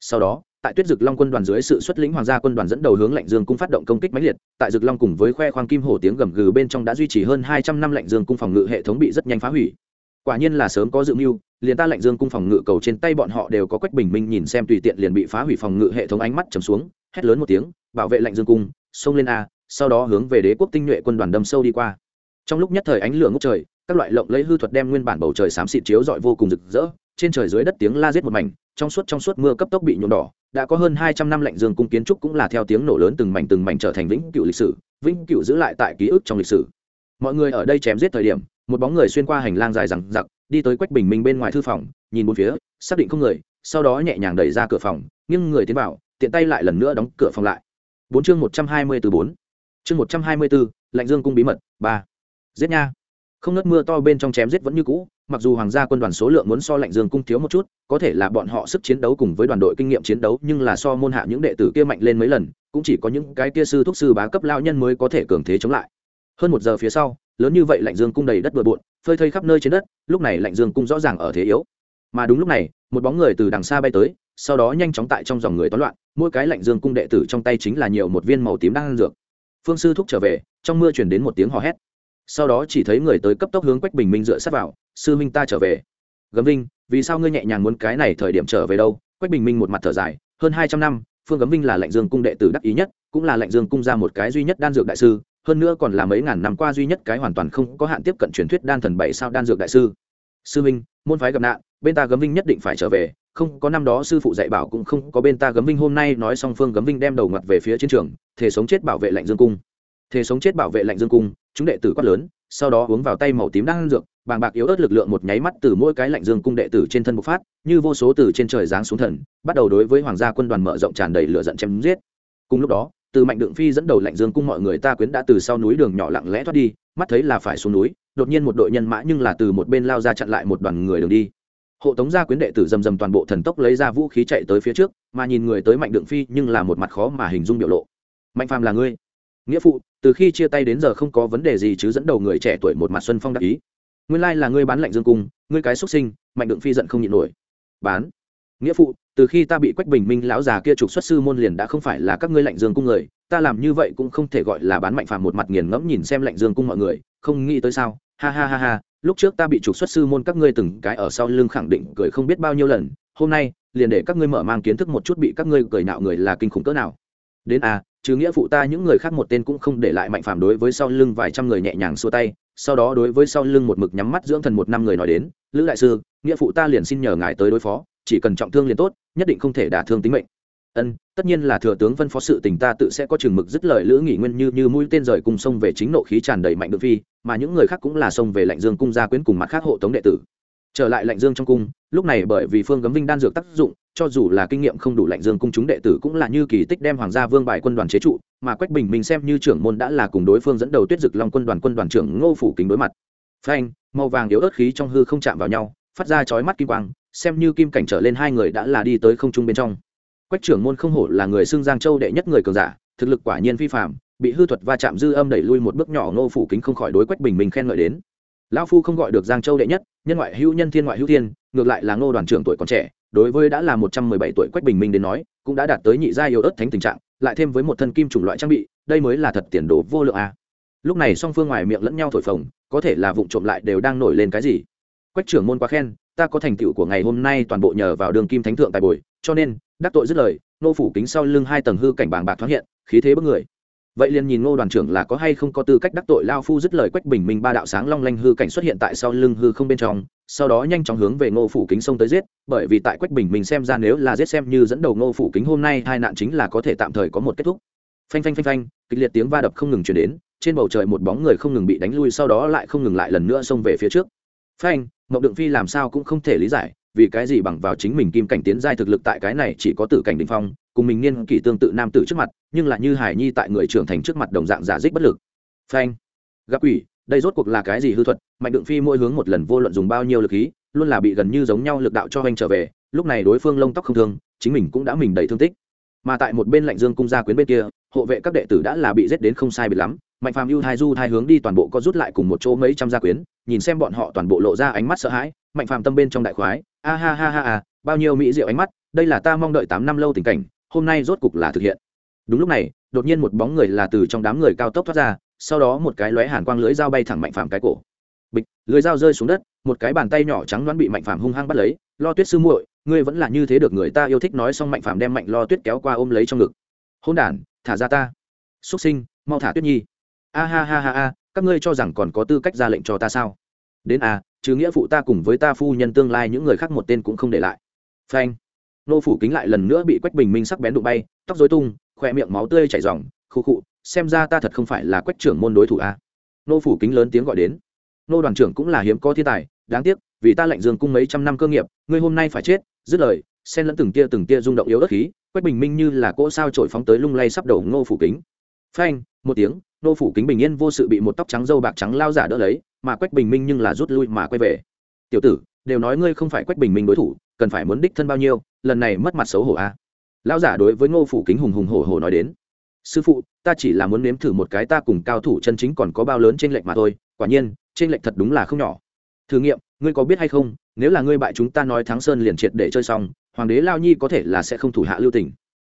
Sau đó tại tuyết dực long quân đoàn dưới sự xuất lĩnh hoàng gia quân đoàn dẫn đầu hướng lạnh dương cung phát động công kích máy liệt, tại dực long cùng với khoe khoang kim hổ tiếng gầm gừ bên trong đã duy trì hơn hai trăm năm lạnh dương cung phòng ngự hệ thống bị rất nhanh phá hủy. Quả nhiên là sớm có dự mưu, liền ta lạnh dương cung phòng ngự cầu trên tay bọn họ đều có quách bình minh nhìn xem tùy tiện liền bị phá hủy phòng ngự hệ thống ánh mắt trầm xuống, hét lớn một tiếng, bảo vệ lạnh dương cung, xông lên a, sau đó hướng về đế quốc tinh nhuệ quân đoàn đâm sâu đi qua. Trong lúc nhất thời ánh lửa ngốc trời, các loại lộng lấy hư thuật đem nguyên bản bầu trời xám xịt chiếu rọi vô cùng rực rỡ trên trời dưới đất tiếng la giết một mảnh, trong suốt trong suốt mưa cấp tốc bị nhuộm đỏ, đã có hơn hai trăm năm lạnh dương cung kiến trúc cũng là theo tiếng nổ lớn từng mảnh từng mảnh trở thành vĩnh cửu lịch sử, vĩnh cửu giữ lại tại ký ức trong lịch sử. Mọi người ở đây chém giết thời điểm, một bóng người xuyên qua hành lang dài rằng giặc đi tới quách bình minh bên ngoài thư phòng, nhìn bốn phía, xác định không người, sau đó nhẹ nhàng đẩy ra cửa phòng, nghiêng người tiến vào, tiện tay lại lần nữa đóng cửa phòng lại. Bốn chương một trăm hai mươi từ bốn. Chương một trăm hai mươi bốn lạnh dương cung bí mật, ba. Giết nha không nớt mưa to bên trong chém giết vẫn như cũ, mặc dù hoàng gia quân đoàn số lượng muốn so lạnh dương cung thiếu một chút, có thể là bọn họ sức chiến đấu cùng với đoàn đội kinh nghiệm chiến đấu, nhưng là so môn hạ những đệ tử kia mạnh lên mấy lần, cũng chỉ có những cái kia sư thuốc sư bá cấp lao nhân mới có thể cường thế chống lại. Hơn một giờ phía sau, lớn như vậy lạnh dương cung đầy đất bừa bộn, phơi thây khắp nơi trên đất, lúc này lạnh dương cung rõ ràng ở thế yếu. Mà đúng lúc này, một bóng người từ đằng xa bay tới, sau đó nhanh chóng tại trong dòng người toán loạn, mỗi cái lạnh dương cung đệ tử trong tay chính là nhiều một viên màu tím đang ăn dược. Phương sư thúc trở về, trong mưa chuyển đến một tiếng hò hét sau đó chỉ thấy người tới cấp tốc hướng quách bình minh dựa sát vào, sư minh ta trở về. Gấm vinh, vì sao ngươi nhẹ nhàng muốn cái này thời điểm trở về đâu? Quách bình minh một mặt thở dài, hơn hai trăm năm, phương gấm vinh là lệnh dương cung đệ tử đắc ý nhất, cũng là lệnh dương cung ra một cái duy nhất đan dược đại sư, hơn nữa còn là mấy ngàn năm qua duy nhất cái hoàn toàn không có hạn tiếp cận truyền thuyết đan thần bảy sao đan dược đại sư. Sư minh môn phái gặp nạn, bên ta gấm vinh nhất định phải trở về, không có năm đó sư phụ dạy bảo cũng không có bên ta gấm vinh hôm nay nói xong phương gấm vinh đem đầu ngặt về phía chiến trường thể sống chết bảo vệ lệnh dương cung thế sống chết bảo vệ lạnh dương cung, chúng đệ tử quát lớn, sau đó uống vào tay màu tím đang dược, bàng bạc yếu ớt lực lượng một nháy mắt từ mỗi cái lạnh dương cung đệ tử trên thân bộc phát, như vô số từ trên trời giáng xuống thần, bắt đầu đối với hoàng gia quân đoàn mở rộng tràn đầy lửa giận chém giết. Cùng lúc đó, từ mạnh đượng phi dẫn đầu lạnh dương cung mọi người ta quyến đã từ sau núi đường nhỏ lặng lẽ thoát đi, mắt thấy là phải xuống núi, đột nhiên một đội nhân mã nhưng là từ một bên lao ra chặn lại một đoàn người đường đi. Hộ tống gia quyến đệ tử dầm dầm toàn bộ thần tốc lấy ra vũ khí chạy tới phía trước, mà nhìn người tới mạnh đượng phi nhưng là một mặt khó mà hình dung biểu lộ. Mạnh phàm là ngươi? Nghĩa phụ từ khi chia tay đến giờ không có vấn đề gì chứ dẫn đầu người trẻ tuổi một mặt xuân phong đắc ý. Nguyên lai là ngươi bán lạnh dương cung ngươi cái xuất sinh mạnh đựng phi giận không nhịn nổi. Bán. Nghĩa phụ từ khi ta bị quách bình minh lão già kia trục xuất sư môn liền đã không phải là các ngươi lạnh dương cung người ta làm như vậy cũng không thể gọi là bán mạnh phàm một mặt nghiền ngẫm nhìn xem lạnh dương cung mọi người không nghĩ tới sao? Ha ha ha ha lúc trước ta bị trục xuất sư môn các ngươi từng cái ở sau lưng khẳng định cười không biết bao nhiêu lần hôm nay liền để các ngươi mở mang kiến thức một chút bị các ngươi cười nạo người là kinh khủng cỡ nào. Đến à, chứ nghĩa phụ ta những người khác một tên cũng không để lại mạnh phàm đối với sau lưng vài trăm người nhẹ nhàng xua tay, sau đó đối với sau lưng một mực nhắm mắt dưỡng thần một năm người nói đến, lữ đại sư, nghĩa phụ ta liền xin nhờ ngài tới đối phó, chỉ cần trọng thương liền tốt, nhất định không thể đả thương tính mệnh. Ân, tất nhiên là thừa tướng phân phó sự tình ta tự sẽ có chừng mực dứt lời lữ nghỉ nguyên như như mũi tên rời cùng sông về chính nộ khí tràn đầy mạnh được phi, mà những người khác cũng là sông về lạnh dương cung gia quyến cùng mặt khác hộ tống đệ tử. Trở lại lạnh dương trong cung, lúc này bởi vì phương gấm vinh đan dược tác dụng cho dù là kinh nghiệm không đủ lạnh dương cung chúng đệ tử cũng là như kỳ tích đem hoàng gia vương bài quân đoàn chế trụ, mà quách bình mình xem như trưởng môn đã là cùng đối phương dẫn đầu tuyết dực long quân đoàn quân đoàn trưởng ngô phủ kính đối mặt. Phanh, màu vàng yếu ớt khí trong hư không chạm vào nhau, phát ra chói mắt kim quang, xem như kim cảnh trở lên hai người đã là đi tới không trung bên trong. Quách trưởng môn không hổ là người xưng giang châu đệ nhất người cường giả, thực lực quả nhiên phi phạm bị hư thuật va chạm dư âm đẩy lui một bước nhỏ ngô phủ kính không khỏi đối quách bình minh khen ngợi đến. Lão phu không gọi được giang châu đệ nhất, nhân ngoại hữu nhân thiên ngoại hữu thiên, ngược lại là ngô đoàn trưởng tuổi còn trẻ đối với đã là một trăm mười bảy tuổi quách bình minh đến nói, cũng đã đạt tới nhị gia yêu ớt thánh tình trạng, lại thêm với một thân kim chủng loại trang bị, đây mới là thật tiền đồ vô lượng a. Lúc này song phương ngoài miệng lẫn nhau thổi phồng, có thể là vụng trộm lại đều đang nổi lên cái gì. Quách trưởng môn quá khen, ta có thành tựu của ngày hôm nay toàn bộ nhờ vào đường kim thánh thượng tài bồi, cho nên, đắc tội dứt lời, nô phủ kính sau lưng hai tầng hư cảnh bàng bạc thoáng hiện, khí thế bất người vậy liền nhìn ngô đoàn trưởng là có hay không có tư cách đắc tội lao phu dứt lời quách bình minh ba đạo sáng long lanh hư cảnh xuất hiện tại sau lưng hư không bên trong, sau đó nhanh chóng hướng về ngô phủ kính sông tới giết, bởi vì tại quách bình minh xem ra nếu là giết xem như dẫn đầu ngô phủ kính hôm nay, hai nạn chính là có thể tạm thời có một kết thúc. Phanh phanh phanh phanh, kịch liệt tiếng va đập không ngừng chuyển đến, trên bầu trời một bóng người không ngừng bị đánh lui sau đó lại không ngừng lại lần nữa xông về phía trước. Phanh mộng đựng phi làm sao cũng không thể lý giải, vì cái gì bằng vào chính mình kim cảnh tiến giai thực lực tại cái này chỉ có tử cảnh đình phong cùng mình niên kỷ tương tự nam tử trước mặt, nhưng là như hải nhi tại người trưởng thành trước mặt đồng dạng giả dích bất lực. Phanh. Gặp quỷ, đây rốt cuộc là cái gì hư thuật? Mạnh đựng phi mỗi hướng một lần vô luận dùng bao nhiêu lực khí, luôn là bị gần như giống nhau lực đạo cho anh trở về, lúc này đối phương lông tóc không thương, chính mình cũng đã mình đầy thương tích. Mà tại một bên lạnh dương cung gia quyến bên kia, hộ vệ các đệ tử đã là bị giết đến không sai bị lắm. Mạnh phàm ưu thái du thái hướng đi toàn bộ có rút lại cùng một chỗ mấy trăm gia quyến, nhìn xem bọn họ toàn bộ lộ ra ánh mắt sợ hãi. Mạnh phàm tâm bên trong đại khoái, a ha ha ha ha bao nhiêu mỹ diệu ánh mắt, đây là ta mong đợi tám năm lâu tình cảnh hôm nay rốt cục là thực hiện. Đúng lúc này, đột nhiên một bóng người là từ trong đám người cao tốc thoát ra, sau đó một cái lóe hàn quang lưới dao bay thẳng mạnh phàm cái cổ. Bịch lưới dao rơi xuống đất, một cái bàn tay nhỏ trắng đoán bị mạnh phàm hung hăng bắt lấy, lo tuyết sư muội, ngươi vẫn là như thế được người ta yêu thích nói xong mạnh phàm đem mạnh lo tuyết kéo qua ôm lấy trong ngực. Hôn đản, thả ra ta. Xuất sinh, mau thả tuyết nhi. A ha ha ha ha, các ngươi cho rằng còn có tư cách ra lệnh cho ta sao? Đến à, a chứ nghĩa phụ ta cùng với ta phu nhân tương lai những người khác một tên cũng không để lại. Phanh nô phủ kính lại lần nữa bị quách bình minh sắc bén đụng bay, tóc dối tung khoe miệng máu tươi chảy r khu khụ xem ra ta thật không phải là quách trưởng môn đối thủ a. Nô phủ kính lớn tiếng gọi đến. Nô đoàn trưởng cũng là hiếm có thiên tài, đáng tiếc, vì ta lệnh dương cung mấy trăm năm cơ nghiệp, ngươi hôm nay phải chết, dứt lời, xen lẫn từng tia từng tia rung động yếu ớt khí, quách bình minh như là cỗ sao trổi phóng tới lung lay sắp đổ ngô phủ kính. Phanh, một tiếng, nô phủ kính bình yên vô sự bị một tóc trắng dâu bạc trắng lao giả đỡ lấy, mà quách bình minh nhưng là rút lui mà quay về. Tiểu tử, đều nói ngươi không phải quách bình minh đối thủ, cần phải muốn đích thân bao nhiêu? Lần này mất mặt xấu hổ a. À? Lão giả đối với ngô phủ kính hùng hùng hổ hổ nói đến, sư phụ, ta chỉ là muốn nếm thử một cái ta cùng cao thủ chân chính còn có bao lớn trên lệnh mà thôi, quả nhiên trên lệnh thật đúng là không nhỏ. Thử nghiệm, ngươi có biết hay không, nếu là ngươi bại chúng ta nói thắng sơn liền triệt để chơi xong, hoàng đế lao nhi có thể là sẽ không thủ hạ lưu tình.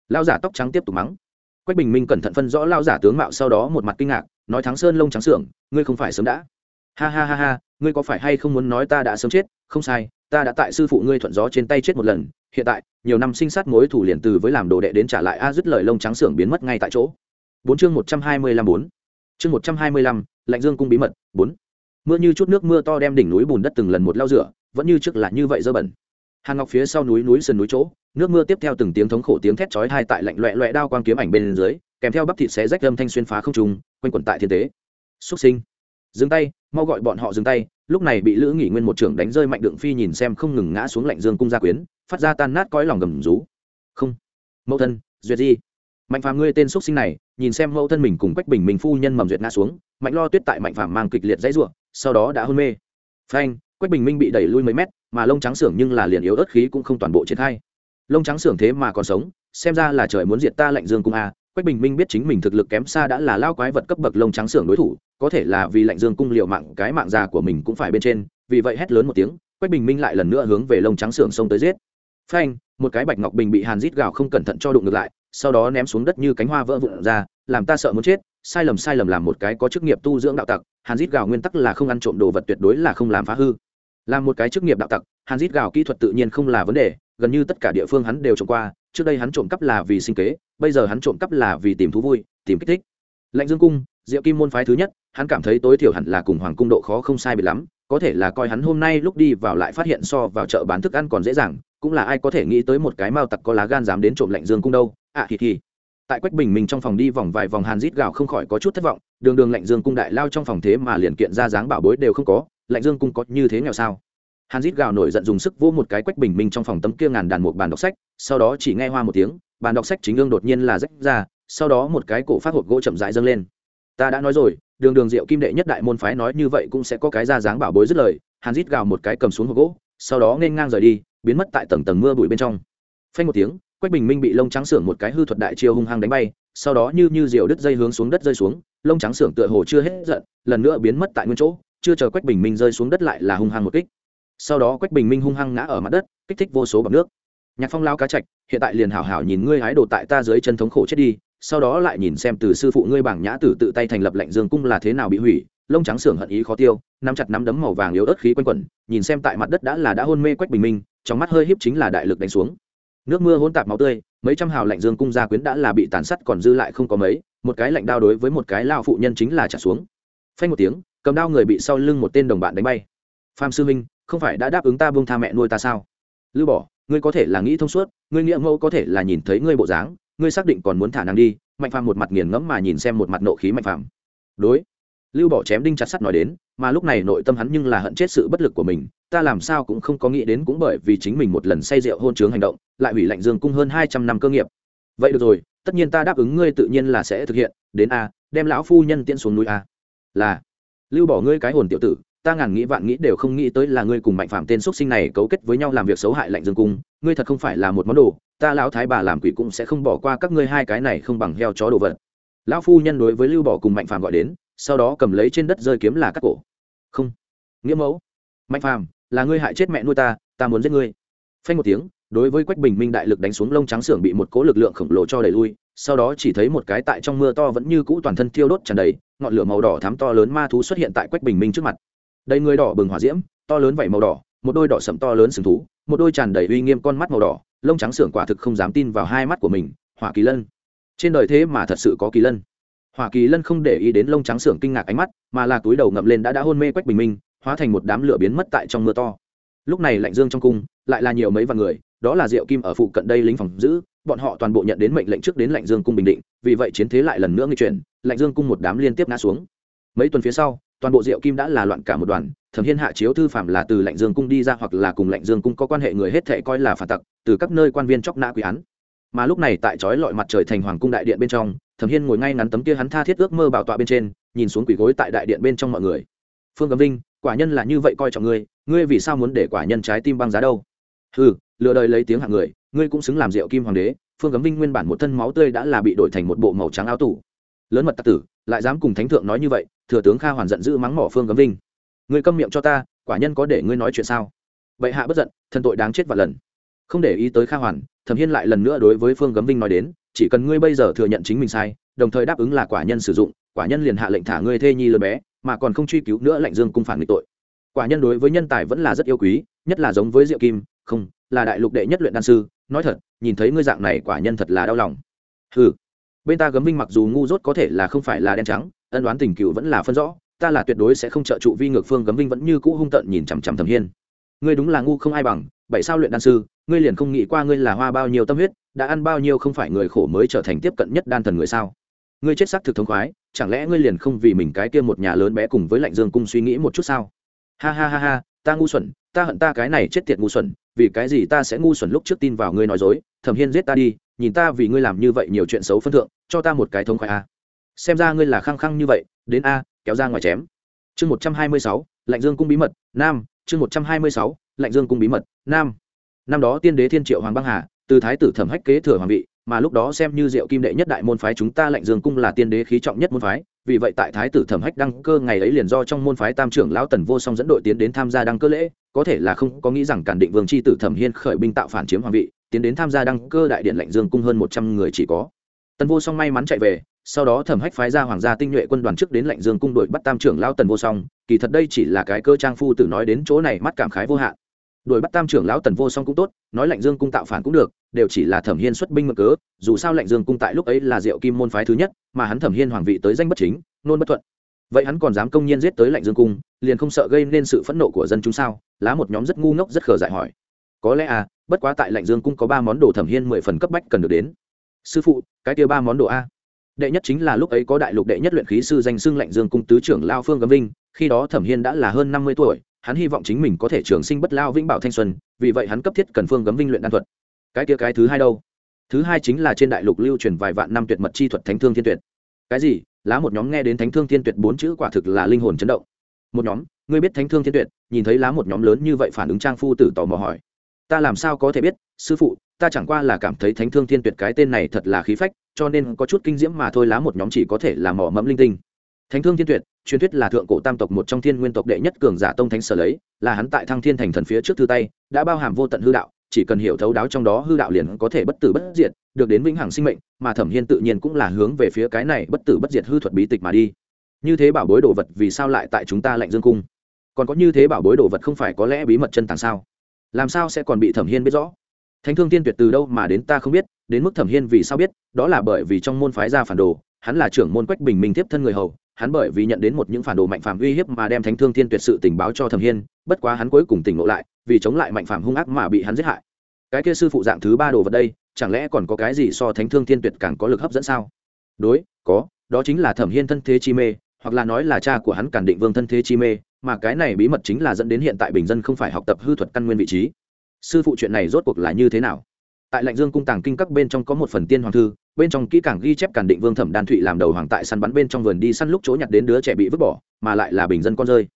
Lao giả tóc trắng tiếp tục mắng. Quách bình minh cẩn thận phân rõ lao giả tướng mạo sau đó một mặt kinh ngạc, nói thắng sơn lông trắng xưởng, ngươi không phải sớm đã. Ha ha ha ha, ngươi có phải hay không muốn nói ta đã sớm chết, không sai ta đã tại sư phụ ngươi thuận gió trên tay chết một lần, hiện tại, nhiều năm sinh sát mối thủ liền từ với làm đồ đệ đến trả lại a dứt lời lông trắng xưởng biến mất ngay tại chỗ. Bốn chương một trăm hai mươi lăm bốn. Chương một trăm hai mươi lăm, lạnh dương cung bí mật, bốn. Mưa như chút nước mưa to đem đỉnh núi bùn đất từng lần một lau rửa, vẫn như trước là như vậy dơ bẩn. Hàn ngọc phía sau núi núi sườn núi chỗ, nước mưa tiếp theo từng tiếng thống khổ tiếng thét chói hai tại lạnh loẹ loẹ đao quang kiếm ảnh bên dưới, kèm theo bắp thịt xé rách âm thanh xuyên phá không trùng quanh quẩn tại thiên tế. Xuất sinh. Dừng tay, mau gọi bọn họ dừng tay lúc này bị lữ nghỉ nguyên một trưởng đánh rơi mạnh đượng phi nhìn xem không ngừng ngã xuống lạnh dương cung gia quyến, phát ra tan nát cõi lòng gầm rú. Không. Mẫu thân, duyệt di. Mạnh phàm ngươi tên xuất sinh này, nhìn xem mẫu thân mình cùng quách bình minh phu nhân mầm duyệt ngã xuống, mạnh lo tuyết tại mạnh phàm mang kịch liệt dãy ruộng sau đó đã hôn mê. Phanh, quách bình minh bị đẩy lui mấy mét, mà lông trắng xưởng nhưng là liền yếu ớt khí cũng không toàn bộ triển khai. Lông trắng xưởng thế mà còn sống, xem ra là trời muốn diệt ta lạnh dương cung a quách bình minh biết chính mình thực lực kém xa đã là lao quái vật cấp bậc lông trắng xưởng đối thủ, có thể là vì lạnh dương cung liệu mạng, cái mạng già của mình cũng phải bên trên, vì vậy hét lớn một tiếng, quách bình minh lại lần nữa hướng về lông trắng xưởng xông tới giết. Phanh, một cái bạch ngọc bình bị hàn rít gào không cẩn thận cho đụng ngược lại, sau đó ném xuống đất như cánh hoa vỡ vụn ra, làm ta sợ muốn chết, sai lầm sai lầm làm một cái có chức nghiệp tu dưỡng đạo tặc, hàn dít gào nguyên tắc là không ăn trộm đồ vật tuyệt đối là không làm phá hư làm một cái chức nghiệp đạo tặc hắn rít gào kỹ thuật tự nhiên không là vấn đề gần như tất cả địa phương hắn đều trộm qua trước đây hắn trộm cắp là vì sinh kế bây giờ hắn trộm cắp là vì tìm thú vui tìm kích thích. Lạnh dương cung diệu kim môn phái thứ nhất hắn cảm thấy tối thiểu hẳn là cùng hoàng cung độ khó không sai biệt lắm có thể là coi hắn hôm nay lúc đi vào lại phát hiện so vào chợ bán thức ăn còn dễ dàng cũng là ai có thể nghĩ tới một cái mao tặc có lá gan dám đến trộm lạnh dương cung đâu. Ạ à, thì thì tại quách bình mình trong phòng đi vòng vài vòng hàn rít gào không khỏi có chút thất vọng đường đường lạnh dương cung đại lao trong phòng thế mà liền kiện ra dáng bảo bối đều không có lạnh dương cung có như thế nghèo sao? Hàn rít gào nổi giận dùng sức vỗ một cái quách bình minh trong phòng tấm kia ngàn đàn một bàn đọc sách, sau đó chỉ nghe hoa một tiếng, bàn đọc sách chính ương đột nhiên là rách ra, sau đó một cái cổ phát hộp gỗ chậm rãi dâng lên. Ta đã nói rồi, đường đường diệu kim đệ nhất đại môn phái nói như vậy cũng sẽ có cái ra dáng bảo bối dứt lời, hàn rít gào một cái cầm xuống hộp gỗ, sau đó nên ngang rời đi, biến mất tại tầng tầng mưa bụi bên trong. Phanh một tiếng, quách bình minh bị lông trắng xưởng một cái hư thuật đại chiêu hung hăng đánh bay, sau đó như như diều đứt dây hướng xuống đất rơi xuống, lông trắng xưởng tựa hồ chưa hết giận, lần nữa biến mất tại nguyên chỗ chưa chờ quách bình minh rơi xuống đất lại là hung hăng một kích. Sau đó quách bình minh hung hăng ngã ở mặt đất, kích thích vô số bọc nước. Nhạc phong lao cá chạch, hiện tại liền hảo hảo nhìn ngươi hái đồ tại ta dưới chân thống khổ chết đi, sau đó lại nhìn xem từ sư phụ ngươi bảng nhã tử tự tay thành lập lệnh dương cung là thế nào bị hủy, lông trắng sưởng hận ý khó tiêu, nắm chặt nắm đấm màu vàng yếu ớt khí quanh quẩn, nhìn xem tại mặt đất đã là đã hôn mê quách bình minh, trong mắt hơi híp chính là đại lực đánh xuống. Nước mưa hỗn tạp máu tươi, mấy trăm hào lạnh dương cung gia quyến đã là bị tàn sắt còn dư lại không có mấy, một cái lạnh đao đối với một cái lao phụ nhân chính là trả xuống. Phanh một tiếng cầm đao người bị sau lưng một tên đồng bạn đánh bay. Phạm sư minh, không phải đã đáp ứng ta buông tha mẹ nuôi ta sao? Lưu bỏ, ngươi có thể là nghĩ thông suốt, ngươi nghĩa mẫu có thể là nhìn thấy ngươi bộ dáng, ngươi xác định còn muốn thả nàng đi, mạnh phàm một mặt nghiền ngẫm mà nhìn xem một mặt nộ khí mạnh phàm. Đối lưu bỏ chém đinh chặt sắt nói đến, mà lúc này nội tâm hắn nhưng là hận chết sự bất lực của mình, ta làm sao cũng không có nghĩ đến cũng bởi vì chính mình một lần say rượu hôn chướng hành động, lại hủy lạnh dương cung hơn hai trăm năm cơ nghiệp. Vậy được rồi, tất nhiên ta đáp ứng ngươi tự nhiên là sẽ thực hiện, đến a, đem lão phu nhân tiễn xuống núi a. Là lưu bỏ ngươi cái hồn tiểu tử, ta ngàn nghĩ vạn nghĩ đều không nghĩ tới là ngươi cùng mạnh phạm tên x sinh này cấu kết với nhau làm việc xấu hại lạnh dương cung, ngươi thật không phải là một món đồ, ta lão thái bà làm quỷ cũng sẽ không bỏ qua các ngươi hai cái này không bằng heo chó đồ vật. Lão phu nhân đối với lưu bỏ cùng mạnh phàm gọi đến, sau đó cầm lấy trên đất rơi kiếm là cắt cổ. Không. Nghĩa mẫu. Mạnh phàm, là ngươi hại chết mẹ nuôi ta ta muốn giết ngươi. Phanh một tiếng, đối với quách bình minh đại lực đánh xuống lông trắng xưởng bị một cố lực lượng khổng lồ cho đẩy lui sau đó chỉ thấy một cái tại trong mưa to vẫn như cũ toàn thân thiêu đốt tràn đầy, ngọn lửa màu đỏ thắm to lớn ma thú xuất hiện tại quách bình minh trước mặt. Đầy người đỏ bừng hỏa diễm, to lớn vảy màu đỏ, một đôi đỏ sậm to lớn sừng thú, một đôi tràn đầy uy nghiêm con mắt màu đỏ, lông trắng sưởng quả thực không dám tin vào hai mắt của mình, hỏa kỳ lân. Trên đời thế mà thật sự có kỳ lân. Hỏa kỳ lân không để ý đến lông trắng sưởng kinh ngạc ánh mắt, mà là túi đầu ngậm lên đã đã hôn mê quách bình minh, hóa thành một đám lửa biến mất tại trong mưa to. Lúc này lạnh dương trong cung, lại là nhiều mấy vạn người, đó là diệu kim ở phụ cận đây lính phòng giữ bọn họ toàn bộ nhận đến mệnh lệnh trước đến lạnh dương cung bình định, vì vậy chiến thế lại lần nữa nghi chuyển, lạnh dương cung một đám liên tiếp ngã xuống. Mấy tuần phía sau, toàn bộ diệu kim đã là loạn cả một đoàn, thẩm hiên hạ chiếu thư phạm là từ lạnh dương cung đi ra hoặc là cùng lạnh dương cung có quan hệ người hết thể coi là phản tặc, từ các nơi quan viên chóc nã quý án. Mà lúc này tại trói lọi mặt trời thành hoàng cung đại điện bên trong, thẩm hiên ngồi ngay ngắn tấm kia hắn tha thiết ước mơ bảo tọa bên trên, nhìn xuống quỷ gối tại đại điện bên trong mọi người. Phương cấm vinh, quả nhân là như vậy coi trọng ngươi ngươi vì sao muốn để quả nhân trái tim băng giá đâu? Ừ lừa đời lấy tiếng hạng người, ngươi cũng xứng làm rượu kim hoàng đế, phương cấm vinh nguyên bản một thân máu tươi đã là bị đổi thành một bộ màu trắng áo tủ lớn mật tặc tử, lại dám cùng thánh thượng nói như vậy, thừa tướng kha hoàn giận dữ mắng mỏ phương cấm vinh. Ngươi câm miệng cho ta, quả nhân có để ngươi nói chuyện sao? Bệ hạ bất giận, thân tội đáng chết vạn lần. Không để ý tới kha hoàn, thẩm hiên lại lần nữa đối với phương cấm vinh nói đến, chỉ cần ngươi bây giờ thừa nhận chính mình sai, đồng thời đáp ứng là quả nhân sử dụng, quả nhân liền hạ lệnh thả ngươi thê nhi lớn bé, mà còn không truy cứu nữa lệnh dương cung phản nghịch tội. Quả nhân đối với nhân tài vẫn là rất yêu quý, nhất là giống với diệu kim không, là đại lục đệ nhất luyện đan sư, nói thật, nhìn thấy ngươi dạng này quả nhân thật là đau lòng. Ừ bên ta gấm vinh mặc dù ngu dốt có thể là không phải là đen trắng, ân đoán tình cựu vẫn là phân rõ, ta là tuyệt đối sẽ không trợ trụ vi ngược phương gấm vinh vẫn như cũ hung tận nhìn chằm chằm thẩm hiên. Ngươi đúng là ngu không ai bằng, bảy sao luyện đan sư, ngươi liền không nghĩ qua ngươi là hoa bao nhiêu tâm huyết, đã ăn bao nhiêu không phải người khổ mới trở thành tiếp cận nhất đan thần người sao? Ngươi chết sắc thực thống khoái, chẳng lẽ ngươi liền không vì mình cái kia một nhà lớn bé cùng với lạnh dương cung suy nghĩ một chút sao? Ha ha ha ha, ta ngu xuẩn, ta hận ta cái này chết tiệt ngu xuẩn vì cái gì ta sẽ ngu xuẩn lúc trước tin vào ngươi nói dối, thẩm hiên giết ta đi, nhìn ta vì ngươi làm như vậy nhiều chuyện xấu phân thượng, cho ta một cái thống khoái a. Xem ra ngươi là khăng khăng như vậy, đến a, kéo ra ngoài chém. Chương một trăm hai mươi sáu, lạnh dương cung bí mật, nam, chương một trăm hai mươi sáu, lạnh dương cung bí mật, nam. Năm đó tiên đế thiên triệu hoàng băng hà, từ thái tử thẩm hách kế thừa hoàng vị, mà lúc đó xem như diệu kim đệ nhất đại môn phái chúng ta lạnh dương cung là tiên đế khí trọng nhất môn phái vì vậy tại thái tử thẩm hách đăng cơ ngày ấy liền do trong môn phái tam trưởng lão tần vô song dẫn đội tiến đến tham gia đăng cơ lễ, có thể là không có nghĩ rằng cản định vương c h i tử thẩm hiên khởi binh tạo phản chiếm hoàng vị, tiến đến tham gia đăng cơ đại điện lạnh dương cung hơn một trăm người chỉ có. Tần vô song may mắn chạy về, sau đó thẩm hách phái ra hoàng gia tinh nhuệ quân đoàn trước đến lạnh dương cung đội bắt tam trưởng lão tần vô song, kỳ thật đây chỉ là cái cơ trang phu tử nói đến chỗ này mắt cảm khái vô hạn đuổi bắt tam trưởng lão tần vô song cũng tốt, nói lạnh dương cung tạo phản cũng được, đều chỉ là thẩm hiên xuất binh mở cớ, dù sao lạnh dương cung tại lúc ấy là diệu kim môn phái thứ nhất, mà hắn thẩm hiên hoàng vị tới danh bất chính, nôn bất thuận. Vậy hắn còn dám công nhiên giết tới lạnh dương cung, liền không sợ gây nên sự phẫn nộ của dân chúng sao? Lá một nhóm rất ngu ngốc rất khờ dại hỏi. Có lẽ à bất quá tại lạnh dương cung có ba món đồ thẩm hiên mười phần cấp bách cần được đến. Sư phụ, cái kia ba món đồ a. Đệ nhất chính là lúc ấy có đại lục đệ nhất luyện khí sư danh xưng lạnh dương cung tứ trưởng lao phương gấm vinh, khi đó thẩm hiên đã là hơn năm mươi tuổi hắn hy vọng chính mình có thể trường sinh bất lao vĩnh bảo thanh xuân, vì vậy hắn cấp thiết cần phương gấm vinh luyện đan thuật. Cái kia cái thứ hai đâu? Thứ hai chính là trên đại lục lưu truyền vài vạn năm tuyệt mật chi thuật thánh thương thiên tuyệt. Cái gì? Lá một nhóm nghe đến thánh thương thiên tuyệt bốn chữ quả thực là linh hồn chấn động. Một nhóm, ngươi biết thánh thương thiên tuyệt, nhìn thấy lá một nhóm lớn như vậy phản ứng trang phu tử tò mò hỏi. Ta làm sao có thể biết, sư phụ, ta chẳng qua là cảm thấy thánh thương thiên tuyệt cái tên này thật là khí phách, cho nên có chút kinh diễm mà thôi, lá một nhóm chỉ có thể là mỏ mẫm linh tinh thánh thương thiên tuyệt, truyền thuyết là thượng cổ tam tộc một trong thiên nguyên tộc đệ nhất cường giả tông thánh sở lấy, là hắn tại thăng thiên thành thần phía trước thư tay, đã bao hàm vô tận hư đạo, chỉ cần hiểu thấu đáo trong đó hư đạo liền có thể bất tử bất diệt, được đến vĩnh hằng sinh mệnh, mà thẩm hiên tự nhiên cũng là hướng về phía cái này bất tử bất diệt hư thuật bí tịch mà đi. Như thế bảo bối đồ vật vì sao lại tại chúng ta lạnh dương cung? Còn có như thế bảo bối đồ vật không phải có lẽ bí mật chân tàng sao? Làm sao sẽ còn bị thẩm hiên biết rõ? Thánh thương tiên tuyệt từ đâu mà đến ta không biết, đến mức thẩm hiên vì sao biết, đó là bởi vì trong môn phái ra phản đồ hắn là trưởng môn quách bình minh tiếp thân người hầu, hắn bởi vì nhận đến một những phản đồ mạnh phàm uy hiếp mà đem thánh thương thiên tuyệt sự tình báo cho thẩm hiên, bất quá hắn cuối cùng tỉnh ngộ lại, vì chống lại mạnh phàm hung ác mà bị hắn giết hại. Cái kia sư phụ dạng thứ ba đồ vật đây, chẳng lẽ còn có cái gì so thánh thương thiên tuyệt càng có lực hấp dẫn sao? Đối, có, đó chính là thẩm hiên thân thế chi mê, hoặc là nói là cha của hắn cản định vương thân thế chi mê, mà cái này bí mật chính là dẫn đến hiện tại bình dân không phải học tập hư thuật căn nguyên vị trí. Sư phụ chuyện này rốt cuộc là như thế nào? Tại lạnh dương cung tàng kinh các bên trong có một phần tiên hoàng thư bên trong kỹ càng ghi chép cản định vương thẩm đan thụy làm đầu hoàng tại săn bắn bên trong vườn đi săn lúc chỗ nhặt đến đứa trẻ bị vứt bỏ, mà lại là bình dân con rơi.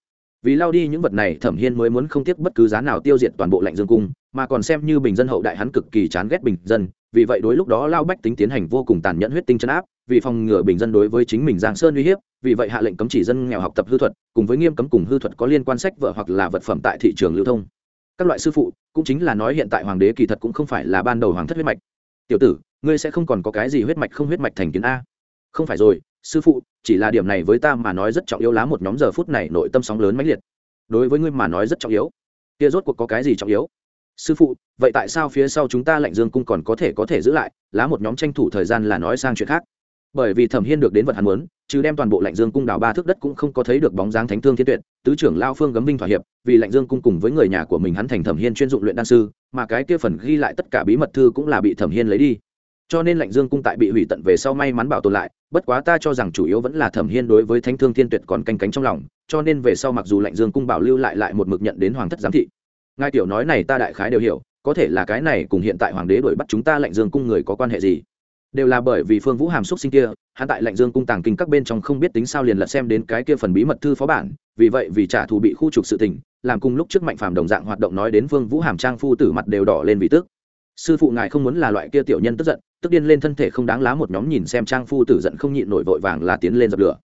Vì lao đi những vật này, thẩm hiên mới muốn không tiếc bất cứ giá nào tiêu diệt toàn bộ lạnh dương cung, mà còn xem như bình dân hậu đại hắn cực kỳ chán ghét bình dân, vì vậy đối lúc đó lao bách tính tiến hành vô cùng tàn nhẫn huyết tinh chấn áp, vì phòng ngừa bình dân đối với chính mình giang sơn uy hiếp, vì vậy hạ lệnh cấm chỉ dân nghèo học tập hư thuật, cùng với nghiêm cấm cùng hư thuật có liên quan sách vợ hoặc là vật phẩm tại thị trường lưu thông. Các loại sư phụ, cũng chính là nói hiện tại hoàng đế kỳ thật cũng không phải là ban đầu hoàng thất huyết mạch. Tiểu tử ngươi sẽ không còn có cái gì huyết mạch không huyết mạch thành kiến a. Không phải rồi, sư phụ, chỉ là điểm này với ta mà nói rất trọng yếu lá một nhóm giờ phút này nội tâm sóng lớn mãnh liệt. Đối với ngươi mà nói rất trọng yếu. Kia rốt cuộc có cái gì trọng yếu? Sư phụ, vậy tại sao phía sau chúng ta lạnh dương cung còn có thể có thể giữ lại? Lá một nhóm tranh thủ thời gian là nói sang chuyện khác. Bởi vì thẩm hiên được đến vật hắn muốn, chứ đem toàn bộ lạnh dương cung đào ba thước đất cũng không có thấy được bóng dáng thánh thương thiên tuyệt, tứ trưởng lao phương gấm binh thỏa hiệp, vì lạnh dương cung cùng với người nhà của mình hắn thành thẩm hiên chuyên dụng luyện đan sư, mà cái kia phần ghi lại tất cả bí mật thư cũng là bị thẩm hiên lấy đi cho nên lạnh dương cung tại bị hủy tận về sau may mắn bảo tồn lại, bất quá ta cho rằng chủ yếu vẫn là thẩm hiên đối với thánh thương thiên tuyệt còn canh cánh trong lòng, cho nên về sau mặc dù lạnh dương cung bảo lưu lại lại một mực nhận đến hoàng thất giám thị. Ngài tiểu nói này ta đại khái đều hiểu, có thể là cái này cùng hiện tại hoàng đế đuổi bắt chúng ta lạnh dương cung người có quan hệ gì? Đều là bởi vì phương vũ hàm xúc sinh kia, hắn tại lạnh dương cung tàng kinh các bên trong không biết tính sao liền lật xem đến cái kia phần bí mật thư phó bản, vì vậy vì trả thù bị khu trục sự tình, làm cùng lúc trước mạnh phàm đồng dạng hoạt động nói đến phương vũ hàm trang phu tử mặt đều đỏ lên vì tức sư phụ ngài không muốn là loại kia tiểu nhân tức giận, tức điên lên thân thể không đáng lá một nhóm nhìn xem trang phu tử giận không nhịn nổi vội vàng là tiến lên dập lửa.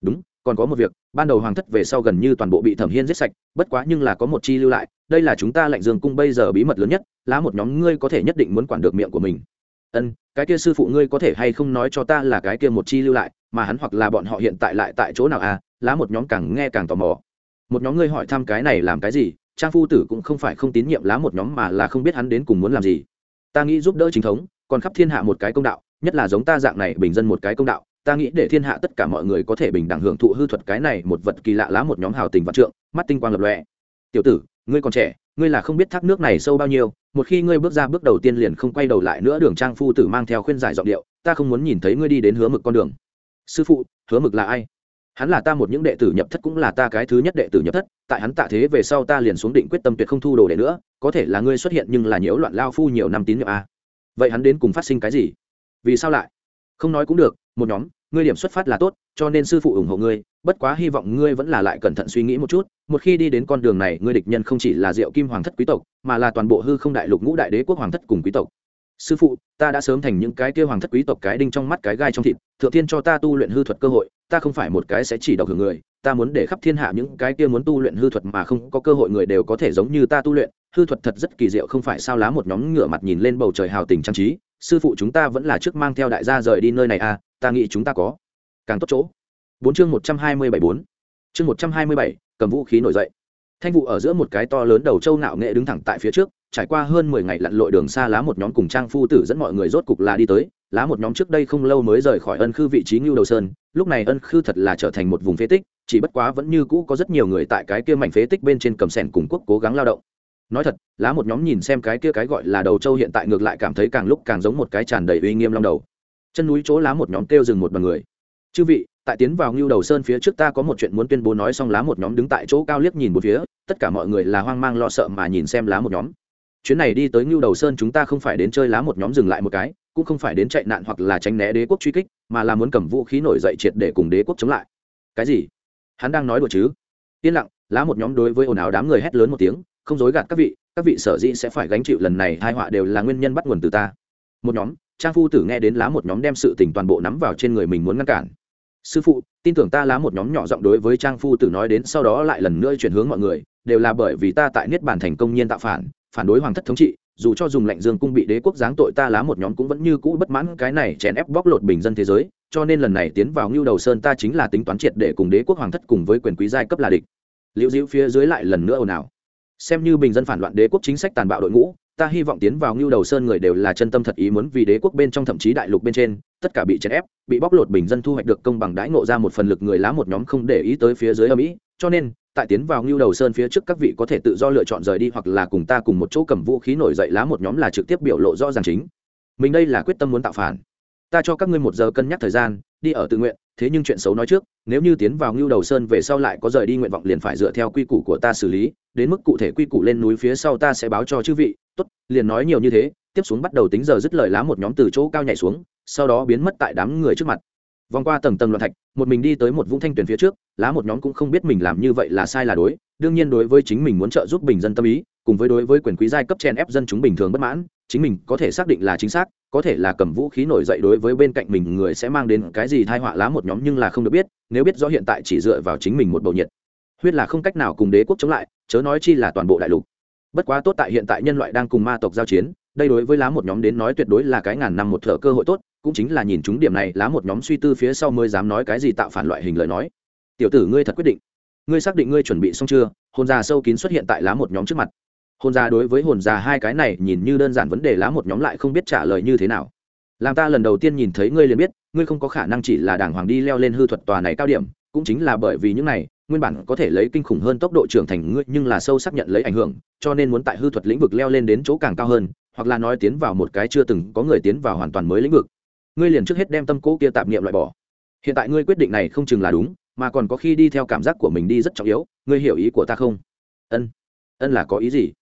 Đúng, còn có một việc, ban đầu hoàng thất về sau gần như toàn bộ bị thẩm hiên giết sạch, bất quá nhưng là có một chi lưu lại, đây là chúng ta lạnh dương cung bây giờ bí mật lớn nhất, lá một nhóm ngươi có thể nhất định muốn quản được miệng của mình. Ân, cái kia sư phụ ngươi có thể hay không nói cho ta là cái kia một chi lưu lại, mà hắn hoặc là bọn họ hiện tại lại tại chỗ nào à? Lá một nhóm càng nghe càng tò mò. Một nhóm ngươi hỏi thăm cái này làm cái gì, trang phu tử cũng không phải không tín nhiệm lá một nhóm mà là không biết hắn đến cùng muốn làm gì ta nghĩ giúp đỡ chính thống, còn khắp thiên hạ một cái công đạo, nhất là giống ta dạng này bình dân một cái công đạo, ta nghĩ để thiên hạ tất cả mọi người có thể bình đẳng hưởng thụ hư thuật cái này một vật kỳ lạ lá một nhóm hào tình vạn trượng, mắt tinh quang lập lòe. Tiểu tử, ngươi còn trẻ, ngươi là không biết thác nước này sâu bao nhiêu, một khi ngươi bước ra bước đầu tiên liền không quay đầu lại nữa đường trang phu tử mang theo khuyên giải giọng điệu, ta không muốn nhìn thấy ngươi đi đến hứa mực con đường. Sư phụ, hứa mực là ai? Hắn là ta một những đệ tử nhập thất cũng là ta cái thứ nhất đệ tử nhập thất, tại hắn tạ thế về sau ta liền xuống định quyết tâm tuyệt không thu đồ đệ nữa, có thể là ngươi xuất hiện nhưng là nhiễu loạn lao phu nhiều năm tín nhiệm a. À. vậy hắn đến cùng phát sinh cái gì? Vì sao lại? Không nói cũng được, một nhóm, ngươi điểm xuất phát là tốt, cho nên sư phụ ủng hộ ngươi, bất quá hy vọng ngươi vẫn là lại cẩn thận suy nghĩ một chút, một khi đi đến con đường này, ngươi địch nhân không chỉ là diệu kim hoàng thất quý tộc, mà là toàn bộ hư không đại lục ngũ đại đế quốc hoàng thất cùng quý tộc sư phụ, ta đã sớm thành những cái kia hoàng thất quý tộc cái đinh trong mắt cái gai trong thịt, thượng thiên cho ta tu luyện hư thuật cơ hội, ta không phải một cái sẽ chỉ độc hưởng người, ta muốn để khắp thiên hạ những cái kia muốn tu luyện hư thuật mà không có cơ hội người đều có thể giống như ta tu luyện. Hư thuật thật rất kỳ diệu, không phải sao lá một nhóm ngựa mặt nhìn lên bầu trời hào tình trang trí. Sư phụ chúng ta vẫn là trước mang theo đại gia rời đi nơi này à ta nghĩ chúng ta có càng tốt chỗ. Bốn chương một trăm hai mươi bảy bốn. Chương một trăm hai mươi bảy, cầm vũ khí nổi dậy thanh vụ ở giữa một cái to lớn đầu châu nạo nghệ đứng thẳng tại phía trước, trải qua hơn mười ngày lặn lội đường xa lá một nhóm cùng trang phu tử dẫn mọi người rốt cục là đi tới, lá một nhóm trước đây không lâu mới rời khỏi ân khư vị trí ngưu đầu sơn, lúc này ân khư thật là trở thành một vùng phế tích, chỉ bất quá vẫn như cũ có rất nhiều người tại cái kia mảnh phế tích bên trên cầm sẻn cùng quốc cố gắng lao động. Nói thật, lá một nhóm nhìn xem cái kia cái gọi là đầu châu hiện tại ngược lại cảm thấy càng lúc càng giống một cái tràn đầy uy nghiêm long đầu. Chân núi chỗ lá một nhóm kêu dừng một đoàn người. Chư vị tại tiến vào ngưu đầu sơn phía trước ta có một chuyện muốn tuyên bố nói xong lá một nhóm đứng tại chỗ cao liếc nhìn một phía, tất cả mọi người là hoang mang lo sợ mà nhìn xem lá một nhóm. Chuyến này đi tới ngưu đầu sơn chúng ta không phải đến chơi lá một nhóm dừng lại một cái, cũng không phải đến chạy nạn hoặc là tránh né đế quốc truy kích, mà là muốn cầm vũ khí nổi dậy triệt để cùng đế quốc chống lại. Cái gì? Hắn đang nói đùa chứ? Yên lặng, lá một nhóm đối với ồn ào đám người hét lớn một tiếng, không dối gạt các vị các vị sở dĩ sẽ phải gánh chịu lần này hai họa đều là nguyên nhân bắt nguồn từ ta. Một nhóm, trang phu tử nghe đến lá một nhóm đem sự tình toàn bộ nắm vào trên người mình muốn ngăn cản sư phụ, tin tưởng ta lá một nhóm nhỏ giọng đối với trang phu tử nói đến sau đó lại lần nữa chuyển hướng mọi người, đều là bởi vì ta tại niết bàn thành công nhiên tạo phản phản đối hoàng thất thống trị, dù cho dùng lệnh dương cung bị đế quốc giáng tội ta lá một nhóm cũng vẫn như cũ bất mãn cái này chèn ép bóc lột bình dân thế giới, cho nên lần này tiến vào ngưu đầu sơn ta chính là tính toán triệt để cùng đế quốc hoàng thất cùng với quyền quý giai cấp là địch. Liễu diễu phía dưới lại lần nữa ồn ào. Xem như bình dân phản loạn đế quốc chính sách tàn bạo đội ngũ ta hy vọng tiến vào ngưu đầu sơn người đều là chân tâm thật ý muốn vì đế quốc bên trong thậm chí đại lục bên trên, tất cả bị chèn ép, bị bóc lột bình dân thu hoạch được công bằng đãi ngộ ra một phần lực người lá một nhóm không để ý tới phía dưới âm ỉ cho nên, tại tiến vào ngưu đầu sơn phía trước các vị có thể tự do lựa chọn rời đi hoặc là cùng ta cùng một chỗ cầm vũ khí nổi dậy lá một nhóm là trực tiếp biểu lộ rõ ràng chính. Mình đây là quyết tâm muốn tạo phản. Ta cho các ngươi một giờ cân nhắc thời gian đi ở tự nguyện, thế nhưng chuyện xấu nói trước, nếu như tiến vào ngưu đầu sơn về sau lại có rời đi nguyện vọng liền phải dựa theo quy củ của ta xử lý, đến mức cụ thể quy củ lên núi phía sau ta sẽ báo cho chư vị. Tốt, liền nói nhiều như thế, tiếp xuống bắt đầu tính giờ dứt lời lá một nhóm từ chỗ cao nhảy xuống, sau đó biến mất tại đám người trước mặt. Vòng qua tầng tầng loạn thạch, một mình đi tới một vũng thanh tuyển phía trước, lá một nhóm cũng không biết mình làm như vậy là sai là đối, đương nhiên đối với chính mình muốn trợ giúp bình dân tâm ý cùng với đối với quyền quý giai cấp chen ép dân chúng bình thường bất mãn, chính mình có thể xác định là chính xác, có thể là cầm vũ khí nổi dậy đối với bên cạnh mình người sẽ mang đến cái gì thai họa lá một nhóm nhưng là không được biết, nếu biết rõ hiện tại chỉ dựa vào chính mình một bầu nhiệt. Huyết là không cách nào cùng đế quốc chống lại, chớ nói chi là toàn bộ đại lục. Bất quá tốt tại hiện tại nhân loại đang cùng ma tộc giao chiến, đây đối với lá một nhóm đến nói tuyệt đối là cái ngàn năm một thợ cơ hội tốt, cũng chính là nhìn chúng điểm này, lá một nhóm suy tư phía sau mới dám nói cái gì tạo phản loại hình lời nói. Tiểu tử ngươi thật quyết định. Ngươi xác định ngươi chuẩn bị xong chưa? Hồn già sâu kín xuất hiện tại lá một nhóm trước mặt hồn già đối với hồn già hai cái này nhìn như đơn giản vấn đề lá một nhóm lại không biết trả lời như thế nào. Làm ta lần đầu tiên nhìn thấy ngươi liền biết, ngươi không có khả năng chỉ là đàng hoàng đi leo lên hư thuật tòa này cao điểm, cũng chính là bởi vì những này, nguyên bản có thể lấy kinh khủng hơn tốc độ trưởng thành ngươi nhưng là sâu xác nhận lấy ảnh hưởng, cho nên muốn tại hư thuật lĩnh vực leo lên đến chỗ càng cao hơn, hoặc là nói tiến vào một cái chưa từng có người tiến vào hoàn toàn mới lĩnh vực. Ngươi liền trước hết đem tâm cố kia tạp niệm loại bỏ. Hiện tại ngươi quyết định này không chừng là đúng, mà còn có khi đi theo cảm giác của mình đi rất trọng yếu, ngươi hiểu ý của ta không? Ân. Ân là có ý gì?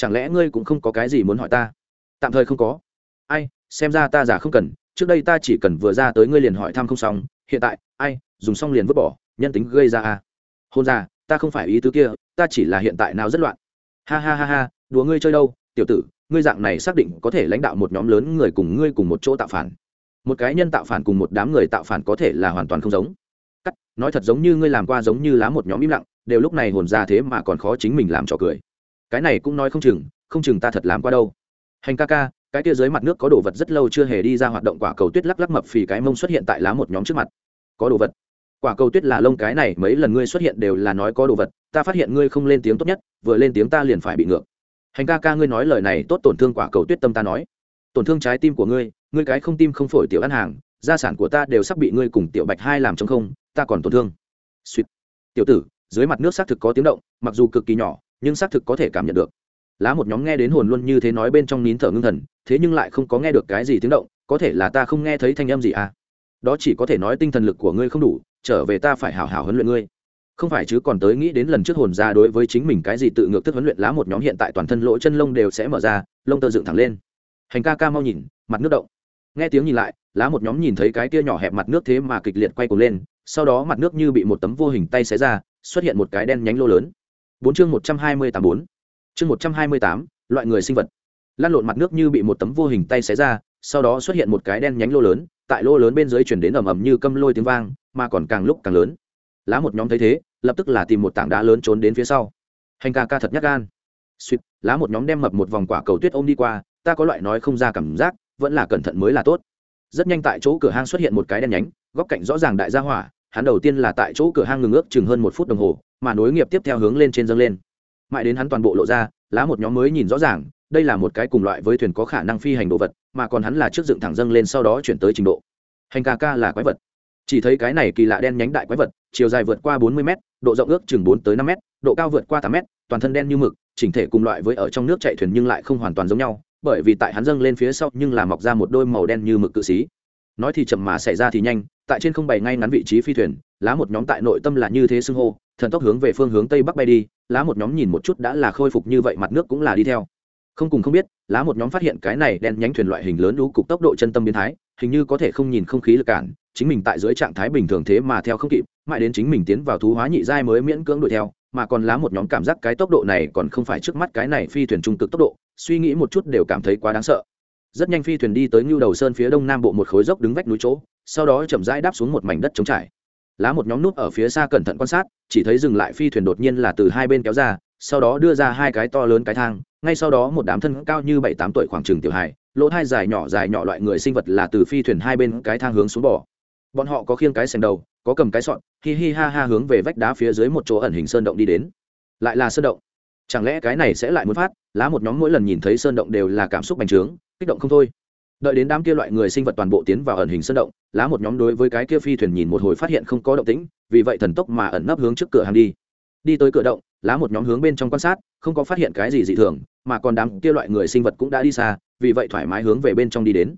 Chẳng lẽ ngươi cũng không có cái gì muốn hỏi ta? Tạm thời không có. Ai, xem ra ta giả không cần. Trước đây ta chỉ cần vừa ra tới ngươi liền hỏi thăm không xong. Hiện tại, ai, dùng xong liền vứt bỏ. Nhân tính gây ra à? Hôn ra, ta không phải ý tứ kia. Ta chỉ là hiện tại nào rất loạn. Ha ha ha ha, đùa ngươi chơi đâu? Tiểu tử, ngươi dạng này xác định có thể lãnh đạo một nhóm lớn người cùng ngươi cùng một chỗ tạo phản. Một cái nhân tạo phản cùng một đám người tạo phản có thể là hoàn toàn không giống. Cắt, nói thật giống như ngươi làm qua giống như lá một nhóm im lặng, đều lúc này hồn ra thế mà còn khó chính mình làm trò cười cái này cũng nói không chừng không chừng ta thật làm qua đâu. Hành ca ca, cái kia dưới mặt nước có đồ vật rất lâu chưa hề đi ra hoạt động quả cầu tuyết lắc lắc mập phì cái mông xuất hiện tại lá một nhóm trước mặt. Có đồ vật. Quả cầu tuyết là lông cái này, mấy lần ngươi xuất hiện đều là nói có đồ vật, ta phát hiện ngươi không lên tiếng tốt nhất, vừa lên tiếng ta liền phải bị ngược. Hành ca ca ngươi nói lời này tốt tổn thương quả cầu tuyết tâm ta nói. Tổn thương trái tim của ngươi ngươi cái không tim không phổi tiểu ăn hàng, gia sản của ta đều sắp bị ngươi cùng tiểu bạch hai làm trong không, ta còn tổn thương. Suýt tiểu tử, dưới mặt nước xác thực có tiếng động, mặc dù cực kỳ nhỏ nhưng xác thực có thể cảm nhận được. Lá một nhóm nghe đến hồn luôn như thế nói bên trong nín thở ngưng thần, thế nhưng lại không có nghe được cái gì tiếng động, có thể là ta không nghe thấy thanh âm gì à? Đó chỉ có thể nói tinh thần lực của ngươi không đủ, trở về ta phải hào hào huấn luyện ngươi. Không phải chứ, còn tới nghĩ đến lần trước hồn ra đối với chính mình cái gì tự ngược thức huấn luyện lá một nhóm hiện tại toàn thân lỗ chân lông đều sẽ mở ra, lông tơ dựng thẳng lên. Hành ca ca mau nhìn, mặt nước động. Nghe tiếng nhìn lại, lá một nhóm nhìn thấy cái kia nhỏ hẹp mặt nước thế mà kịch liệt quay cuồng lên, sau đó mặt nước như bị một tấm vô hình tay xé ra, xuất hiện một cái đen nhánh lô lớn bốn chương một trăm hai mươi tám bốn. Chương một trăm hai mươi tám, loại người sinh vật. Lăn lộn mặt nước như bị một tấm vô hình tay xé ra, sau đó xuất hiện một cái đen nhánh lô lớn, tại lô lớn bên dưới chuyển đến ầm ầm như câm lôi tiếng vang, mà còn càng lúc càng lớn. Lá một nhóm thấy thế, lập tức là tìm một tảng đá lớn trốn đến phía sau. Hành ca ca thật nhắc gan. Suýt, lá một nhóm đem mập một vòng quả cầu tuyết ôm đi qua, ta có loại nói không ra cảm giác, vẫn là cẩn thận mới là tốt. Rất nhanh tại chỗ cửa hang xuất hiện một cái đen nhánh, góc cạnh rõ ràng đại gia hỏa, hắn đầu tiên là tại chỗ cửa hang ngừng ước chừng hơn một phút đồng hồ mà nối nghiệp tiếp theo hướng lên trên dâng lên. Mãi đến hắn toàn bộ lộ ra, lá một nhóm mới nhìn rõ ràng, đây là một cái cùng loại với thuyền có khả năng phi hành đồ vật, mà còn hắn là trước dựng thẳng dâng lên sau đó chuyển tới trình độ. Hành ca ca là quái vật. Chỉ thấy cái này kỳ lạ đen nhánh đại quái vật, chiều dài vượt qua bốn mươi m độ rộng ước chừng bốn tới năm m độ cao vượt qua tám m toàn thân đen như mực, chỉnh thể cùng loại với ở trong nước chạy thuyền nhưng lại không hoàn toàn giống nhau, bởi vì tại hắn dâng lên phía sau nhưng là mọc ra một đôi màu đen như mực cự xí nói thì chậm mà xảy ra thì nhanh, tại trên không bày ngay ngắn vị trí phi thuyền, lá một nhóm tại nội tâm là như thế xưng hô thần tốc hướng về phương hướng tây bắc bay đi, lá một nhóm nhìn một chút đã là khôi phục như vậy mặt nước cũng là đi theo. Không cùng không biết, lá một nhóm phát hiện cái này đen nhánh thuyền loại hình lớn lũ cục tốc độ chân tâm biến thái, hình như có thể không nhìn không khí lực cản, chính mình tại dưới trạng thái bình thường thế mà theo không kịp, mãi đến chính mình tiến vào thú hóa nhị giai mới miễn cưỡng đuổi theo, mà còn lá một nhóm cảm giác cái tốc độ này còn không phải trước mắt cái này phi thuyền trung cực tốc độ, suy nghĩ một chút đều cảm thấy quá đáng sợ. Rất nhanh phi thuyền đi tới ngưu đầu sơn phía đông nam bộ một khối dốc đứng vách núi chỗ, sau đó chậm rãi đáp xuống một mảnh đất trống trải lá một nhóm nút ở phía xa cẩn thận quan sát, chỉ thấy dừng lại phi thuyền đột nhiên là từ hai bên kéo ra, sau đó đưa ra hai cái to lớn cái thang, ngay sau đó một đám thân cao như bảy tám tuổi khoảng trường tiểu hài, lỗ hai dài nhỏ dài nhỏ loại người sinh vật là từ phi thuyền hai bên cái thang hướng xuống bỏ bọn họ có khiêng cái sành đầu, có cầm cái sọn hi hi ha ha hướng về vách đá phía dưới một chỗ ẩn hình sơn động đi đến. Lại là sơn động. Chẳng lẽ cái này sẽ lại muốn phát? Lá một nhóm mỗi lần nhìn thấy sơn động đều là cảm xúc bành trướng, kích động không thôi đợi đến đám kia loại người sinh vật toàn bộ tiến vào ẩn hình sân động, lá một nhóm đối với cái kia phi thuyền nhìn một hồi phát hiện không có động tĩnh, vì vậy thần tốc mà ẩn nấp hướng trước cửa hàng đi. Đi tới cửa động, lá một nhóm hướng bên trong quan sát, không có phát hiện cái gì dị thường, mà còn đám kia loại người sinh vật cũng đã đi xa, vì vậy thoải mái hướng về bên trong đi đến.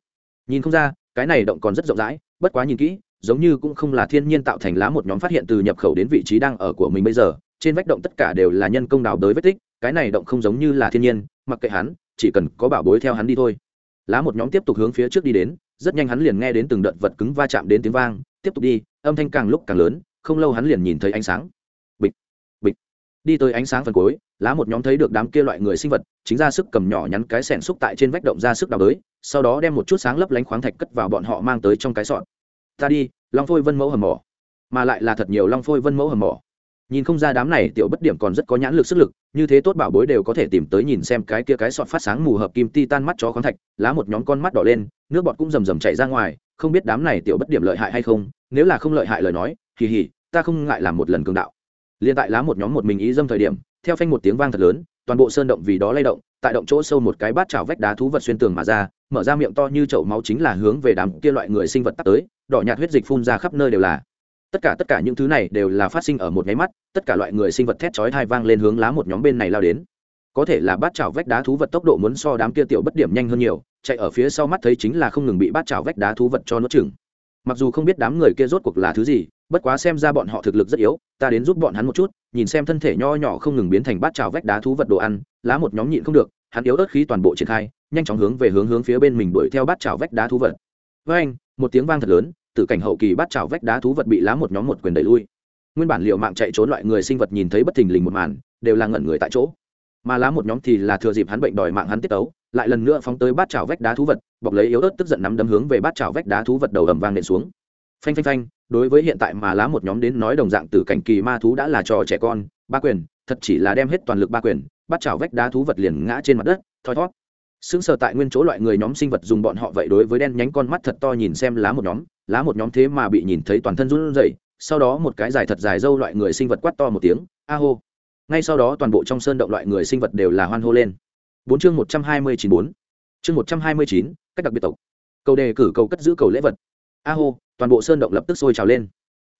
Nhìn không ra, cái này động còn rất rộng rãi, bất quá nhìn kỹ, giống như cũng không là thiên nhiên tạo thành lá một nhóm phát hiện từ nhập khẩu đến vị trí đang ở của mình bây giờ, trên vách động tất cả đều là nhân công đào đới vết tích, cái này động không giống như là thiên nhiên, mặc kệ hắn, chỉ cần có bảo bối theo hắn đi thôi lá một nhóm tiếp tục hướng phía trước đi đến, rất nhanh hắn liền nghe đến từng đợt vật cứng va chạm đến tiếng vang, tiếp tục đi, âm thanh càng lúc càng lớn, không lâu hắn liền nhìn thấy ánh sáng. Bịch bịch. Đi tới ánh sáng phần cuối, lá một nhóm thấy được đám kia loại người sinh vật, chính ra sức cầm nhỏ nhắn cái sẻn xúc tại trên vách động ra sức đào đới, sau đó đem một chút sáng lấp lánh khoáng thạch cất vào bọn họ mang tới trong cái sọn ta đi, long phôi vân mẫu hầm mỏ. Mà lại là thật nhiều long phôi vân mẫu hầm mỏ nhìn không ra đám này tiểu bất điểm còn rất có nhãn lực sức lực, như thế tốt bảo bối đều có thể tìm tới nhìn xem cái kia cái sọt phát sáng mù hợp kim ti tan mắt chó khoáng thạch, lá một nhóm con mắt đỏ lên, nước bọt cũng rầm rầm chảy ra ngoài, không biết đám này tiểu bất điểm lợi hại hay không, nếu là không lợi hại lời nói, hì hì, ta không ngại làm một lần cường đạo. Liền tại lá một nhóm một mình ý dâm thời điểm, theo phanh một tiếng vang thật lớn, toàn bộ sơn động vì đó lay động, tại động chỗ sâu một cái bát chảo vách đá thú vật xuyên tường mà ra, mở ra miệng to như chậu máu chính là hướng về đám kia loại người sinh vật tắt tới, đỏ nhạt huyết dịch phun ra khắp nơi đều là tất cả tất cả những thứ này đều là phát sinh ở một nháy mắt, tất cả loại người sinh vật thét chói thai vang lên hướng lá một nhóm bên này lao đến. Có thể là bát chảo vách đá thú vật tốc độ muốn so đám kia tiểu bất điểm nhanh hơn nhiều, chạy ở phía sau mắt thấy chính là không ngừng bị bát chảo vách đá thú vật cho nó chừng mặc dù không biết đám người kia rốt cuộc là thứ gì, bất quá xem ra bọn họ thực lực rất yếu, ta đến giúp bọn hắn một chút, nhìn xem thân thể nho nhỏ không ngừng biến thành bát chảo vách đá thú vật đồ ăn, lá một nhóm nhịn không được, hắn yếu ớt khí toàn bộ triển khai, nhanh chóng hướng về hướng hướng phía bên mình đuổi theo bát chảo vách đá thú vật. Với anh một tiếng vang thật lớn từ cảnh hậu kỳ bắt chảo vách đá thú vật bị lá một nhóm một quyền đẩy lui. Nguyên bản liệu mạng chạy trốn loại người sinh vật nhìn thấy bất thình lình một màn, đều là ngẩn người tại chỗ. Mà lá một nhóm thì là thừa dịp hắn bệnh đòi mạng hắn tiết tấu, lại lần nữa phóng tới bát chảo vách đá thú vật, bọc lấy yếu ớt tức giận nắm đấm hướng về bát chảo vách đá thú vật đầu ầm vang nện xuống. Phanh phanh phanh, đối với hiện tại mà lá một nhóm đến nói đồng dạng từ cảnh kỳ ma thú đã là trò trẻ con, ba quyền, thật chỉ là đem hết toàn lực ba quyền bắt chảo vách đá thú vật liền ngã trên mặt đất, thoi thót. Sững sờ tại nguyên chỗ loại người nhóm sinh vật dùng bọn họ vậy đối với đen nhánh con mắt thật to nhìn xem lá một nhóm lá một nhóm thế mà bị nhìn thấy toàn thân run rẩy, sau đó một cái dài thật dài dâu loại người sinh vật quát to một tiếng, a hô. Ngay sau đó toàn bộ trong sơn động loại người sinh vật đều là hoan hô lên. Bốn chương một trăm hai mươi chín bốn. Chương một trăm hai mươi chín, cách đặc biệt tộc. Cầu đề cử, cầu cất giữ, cầu lễ vật. A hô, toàn bộ sơn động lập tức sôi trào lên.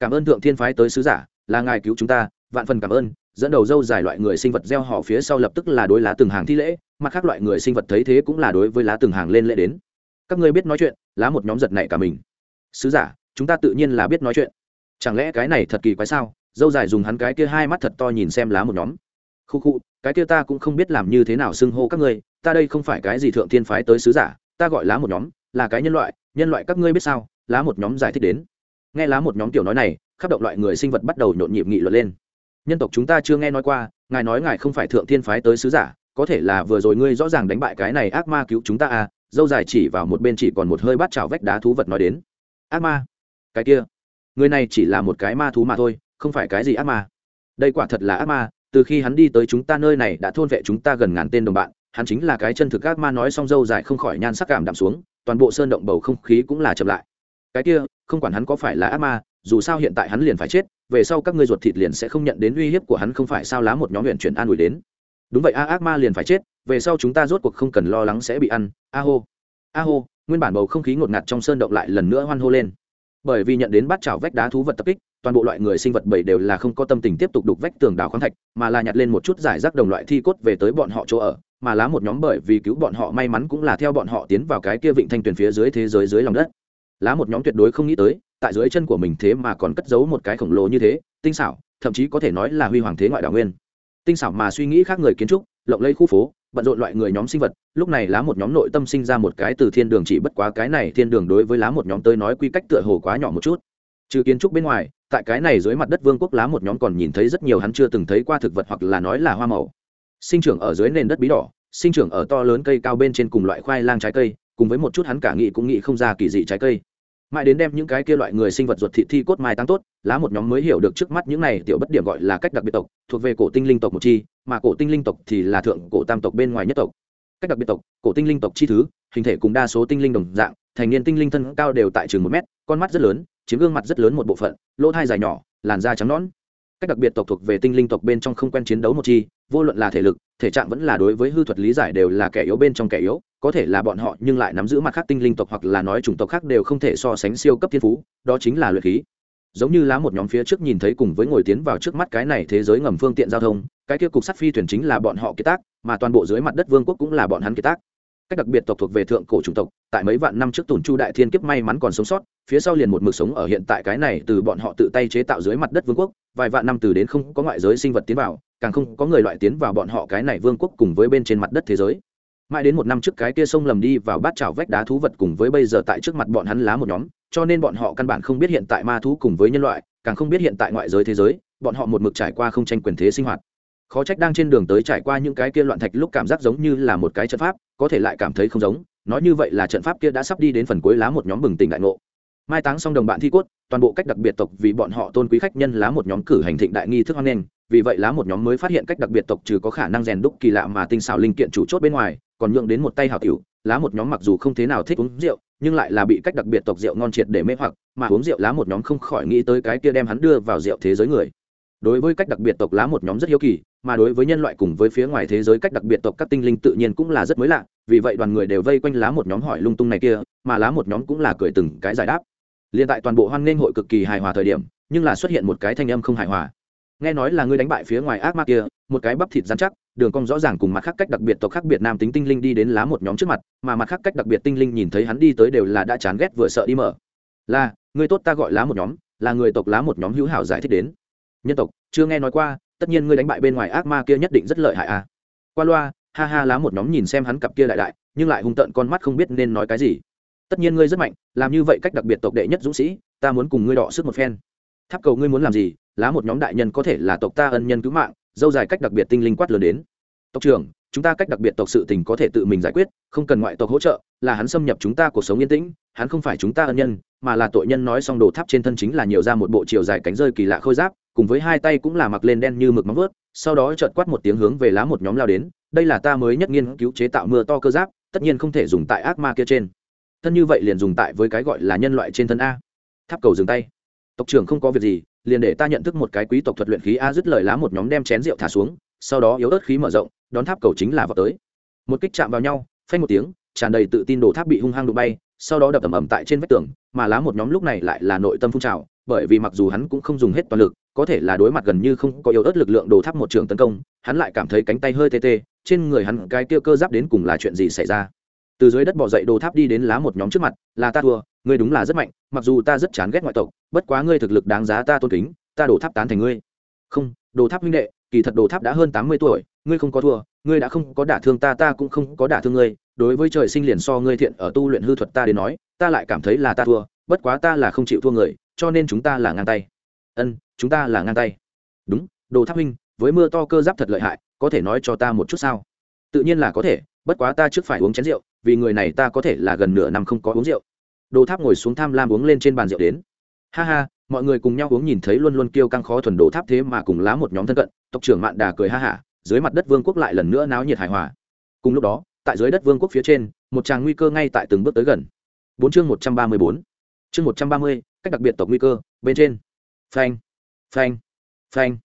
Cảm ơn thượng thiên phái tới sứ giả, là ngài cứu chúng ta, vạn phần cảm ơn, dẫn đầu dâu dài loại người sinh vật gieo họ phía sau lập tức là đối lá từng hàng thi lễ, mặt khác loại người sinh vật thấy thế cũng là đối với lá từng hàng lên lễ đến. Các ngươi biết nói chuyện, lá một nhóm giật này cả mình sứ giả, chúng ta tự nhiên là biết nói chuyện. Chẳng lẽ cái này thật kỳ quái sao? Dâu dài dùng hắn cái kia hai mắt thật to nhìn xem lá một nhóm. Khu khu, cái kia ta cũng không biết làm như thế nào xưng hô các ngươi, ta đây không phải cái gì thượng thiên phái tới sứ giả, ta gọi lá một nhóm, là cái nhân loại nhân loại các ngươi biết sao? Lá một nhóm giải thích đến. Nghe lá một nhóm tiểu nói này, khắp động loại người sinh vật bắt đầu nhộn nhịp nghị luận lên. Nhân tộc chúng ta chưa nghe nói qua, ngài nói ngài không phải thượng thiên phái tới sứ giả, có thể là vừa rồi ngươi rõ ràng đánh bại cái này ác ma cứu chúng ta à? Dâu dài chỉ vào một bên chỉ còn một hơi bát chảo vách đá thú vật nói đến ác ma. Cái kia, người này chỉ là một cái ma thú mà thôi, không phải cái gì ác ma. Đây quả thật là ác ma, từ khi hắn đi tới chúng ta nơi này đã thôn vệ chúng ta gần ngàn tên đồng bạn, hắn chính là cái chân thực ác ma nói xong dâu dài không khỏi nhan sắc cảm đạm xuống, toàn bộ sơn động bầu không khí cũng là chậm lại. Cái kia, không quản hắn có phải là ác ma, dù sao hiện tại hắn liền phải chết, về sau các ngươi ruột thịt liền sẽ không nhận đến uy hiếp của hắn không phải sao lá một nhóm huyện chuyển an ủi đến. Đúng vậy a, ác ma liền phải chết, về sau chúng ta rốt cuộc không cần lo lắng sẽ bị ăn, a hô a hô, nguyên bản bầu không khí ngột ngạt trong sơn động lại lần nữa hoan hô lên. Bởi vì nhận đến bát chảo vách đá thú vật tập kích, toàn bộ loại người sinh vật bảy đều là không có tâm tình tiếp tục đục vách tường đào khoáng thạch, mà là nhặt lên một chút giải rác đồng loại thi cốt về tới bọn họ chỗ ở, mà lá một nhóm bởi vì cứu bọn họ may mắn cũng là theo bọn họ tiến vào cái kia vịnh thanh tuyền phía dưới thế giới dưới lòng đất. Lá một nhóm tuyệt đối không nghĩ tới, tại dưới chân của mình thế mà còn cất giấu một cái khổng lồ như thế, tinh xảo, thậm chí có thể nói là huy hoàng thế ngoại đảo nguyên. Tinh xảo mà suy nghĩ khác người kiến trúc, lộng lây khu phố bận rộn loại người nhóm sinh vật, lúc này lá một nhóm nội tâm sinh ra một cái từ thiên đường chỉ bất quá cái này thiên đường đối với lá một nhóm tới nói quy cách tựa hồ quá nhỏ một chút. Trừ kiến trúc bên ngoài, tại cái này dưới mặt đất vương quốc lá một nhóm còn nhìn thấy rất nhiều hắn chưa từng thấy qua thực vật hoặc là nói là hoa màu. Sinh trưởng ở dưới nền đất bí đỏ, sinh trưởng ở to lớn cây cao bên trên cùng loại khoai lang trái cây, cùng với một chút hắn cả nghĩ cũng nghĩ không ra kỳ dị trái cây mãi đến đem những cái kia loại người sinh vật ruột thị thi cốt mai tăng tốt, lá một nhóm mới hiểu được trước mắt những này tiểu bất điểm gọi là cách đặc biệt tộc, thuộc về cổ tinh linh tộc một chi, mà cổ tinh linh tộc thì là thượng cổ tam tộc bên ngoài nhất tộc. Cách đặc biệt tộc, cổ tinh linh tộc chi thứ, hình thể cùng đa số tinh linh đồng dạng, thành niên tinh linh thân cao đều tại trường một mét, con mắt rất lớn, chiếm gương mặt rất lớn một bộ phận, lỗ thai dài nhỏ, làn da trắng nõn cách đặc biệt tộc thuộc về tinh linh tộc bên trong không quen chiến đấu một chi, vô luận là thể lực, thể trạng vẫn là đối với hư thuật lý giải đều là kẻ yếu bên trong kẻ yếu, có thể là bọn họ nhưng lại nắm giữ mặt khác tinh linh tộc hoặc là nói chủng tộc khác đều không thể so sánh siêu cấp thiên phú, đó chính là luyện khí. Giống như lá một nhóm phía trước nhìn thấy cùng với ngồi tiến vào trước mắt cái này thế giới ngầm phương tiện giao thông, cái kia cục sắt phi thuyền chính là bọn họ kiệt tác, mà toàn bộ dưới mặt đất vương quốc cũng là bọn hắn kiệt tác. Cách đặc biệt tộc thuộc về thượng cổ chủng tộc, tại mấy vạn năm trước tùn chu đại thiên kiếp may mắn còn sống sót, phía sau liền một mực sống ở hiện tại cái này từ bọn họ tự tay chế tạo dưới mặt đất vương quốc vài vạn năm từ đến không có ngoại giới sinh vật tiến vào, càng không có người loại tiến vào bọn họ cái này vương quốc cùng với bên trên mặt đất thế giới. Mãi đến một năm trước cái kia sông lầm đi vào bát chảo vách đá thú vật cùng với bây giờ tại trước mặt bọn hắn lá một nhóm, cho nên bọn họ căn bản không biết hiện tại ma thú cùng với nhân loại, càng không biết hiện tại ngoại giới thế giới, bọn họ một mực trải qua không tranh quyền thế sinh hoạt. Khó trách đang trên đường tới trải qua những cái kia loạn thạch lúc cảm giác giống như là một cái trận pháp, có thể lại cảm thấy không giống, nói như vậy là trận pháp kia đã sắp đi đến phần cuối lá một nhóm bừng tỉnh đại ngộ mai táng xong đồng bạn thi cốt, toàn bộ cách đặc biệt tộc vì bọn họ tôn quý khách nhân lá một nhóm cử hành thịnh đại nghi thức hoan nghênh, vì vậy lá một nhóm mới phát hiện cách đặc biệt tộc trừ có khả năng rèn đúc kỳ lạ mà tinh xảo linh kiện chủ chốt bên ngoài, còn nhượng đến một tay hào tiểu lá một nhóm mặc dù không thế nào thích uống rượu, nhưng lại là bị cách đặc biệt tộc rượu ngon triệt để mê hoặc, mà uống rượu lá một nhóm không khỏi nghĩ tới cái kia đem hắn đưa vào rượu thế giới người. Đối với cách đặc biệt tộc lá một nhóm rất hiếu kỳ, mà đối với nhân loại cùng với phía ngoài thế giới cách đặc biệt tộc các tinh linh tự nhiên cũng là rất mới lạ, vì vậy đoàn người đều vây quanh lá một nhóm hỏi lung tung này kia, mà lá một nhóm cũng là cười từng cái giải đáp liền tại toàn bộ hoan nghênh hội cực kỳ hài hòa thời điểm, nhưng là xuất hiện một cái thanh âm không hài hòa. Nghe nói là ngươi đánh bại phía ngoài ác ma kia, một cái bắp thịt dán chắc, đường cong rõ ràng cùng mặt khác cách đặc biệt tộc khác biệt nam tính tinh linh đi đến lá một nhóm trước mặt, mà mặt khác cách đặc biệt tinh linh nhìn thấy hắn đi tới đều là đã chán ghét vừa sợ đi mở. Là người tốt ta gọi lá một nhóm, là người tộc lá một nhóm hữu hảo giải thích đến. Nhân tộc, chưa nghe nói qua, tất nhiên ngươi đánh bại bên ngoài ác ma kia nhất định rất lợi hại à. Qua loa, ha ha, lá một nhóm nhìn xem hắn cặp kia đại đại, nhưng lại hung tợn con mắt không biết nên nói cái gì tất nhiên ngươi rất mạnh, làm như vậy cách đặc biệt tộc đệ nhất dũng sĩ, ta muốn cùng ngươi đọ sức một phen. Tháp cầu ngươi muốn làm gì, lá một nhóm đại nhân có thể là tộc ta ân nhân cứu mạng, dâu dài cách đặc biệt tinh linh quát lớn đến. Tộc trưởng, chúng ta cách đặc biệt tộc sự tình có thể tự mình giải quyết, không cần ngoại tộc hỗ trợ, là hắn xâm nhập chúng ta cuộc sống yên tĩnh, hắn không phải chúng ta ân nhân, mà là tội nhân nói xong đồ tháp trên thân chính là nhiều ra một bộ chiều dài cánh rơi kỳ lạ khôi giáp, cùng với hai tay cũng là mặc lên đen như mực móng vớt sau đó chợt quát một tiếng hướng về lá một nhóm lao đến, đây là ta mới nhất nghiên cứu chế tạo mưa to cơ giáp, tất nhiên không thể dùng tại ác ma kia trên thân như vậy liền dùng tại với cái gọi là nhân loại trên thân a. Tháp cầu dừng tay. Tộc trưởng không có việc gì, liền để ta nhận thức một cái quý tộc thuật luyện khí a dứt lời lá một nhóm đem chén rượu thả xuống, sau đó yếu ớt khí mở rộng, đón tháp cầu chính là vào tới. Một kích chạm vào nhau, phanh một tiếng, tràn đầy tự tin đồ tháp bị hung hăng đụng bay, sau đó đập ầm ầm tại trên vách tường, mà lá một nhóm lúc này lại là nội tâm phun trào, bởi vì mặc dù hắn cũng không dùng hết toàn lực, có thể là đối mặt gần như không có yếu ớt lực lượng đồ tháp một trường tấn công, hắn lại cảm thấy cánh tay hơi tê tê, trên người hắn cái kia cơ giáp đến cùng là chuyện gì xảy ra từ dưới đất bỏ dậy đồ tháp đi đến lá một nhóm trước mặt, là ta thua, ngươi đúng là rất mạnh, mặc dù ta rất chán ghét ngoại tộc, bất quá ngươi thực lực đáng giá ta tôn kính, ta đổ tháp tán thành ngươi. Không, đồ tháp minh đệ, kỳ thật đồ tháp đã hơn tám mươi tuổi, ngươi không có thua, ngươi đã không có đả thương ta ta cũng không có đả thương ngươi. Đối với trời sinh liền so ngươi thiện, ở tu luyện hư thuật ta đến nói, ta lại cảm thấy là ta thua, bất quá ta là không chịu thua người, cho nên chúng ta là ngang tay. Ân, chúng ta là ngang tay. Đúng, đồ tháp minh với mưa to cơ giáp thật lợi hại, có thể nói cho ta một chút sao? Tự nhiên là có thể bất quá ta trước phải uống chén rượu, vì người này ta có thể là gần nửa năm không có uống rượu. Đồ tháp ngồi xuống tham lam uống lên trên bàn rượu đến. Ha ha, mọi người cùng nhau uống nhìn thấy luôn luôn kêu căng khó thuần đồ tháp thế mà cùng lá một nhóm thân cận, tộc trưởng mạn đà cười ha hả dưới mặt đất vương quốc lại lần nữa náo nhiệt hài hòa. Cùng lúc đó, tại dưới đất vương quốc phía trên, một tràng nguy cơ ngay tại từng bước tới gần. Bốn chương một trăm ba mươi bốn. Chương một trăm ba mươi, cách đặc biệt tộc nguy cơ, bên trên. Phanh phanh phanh.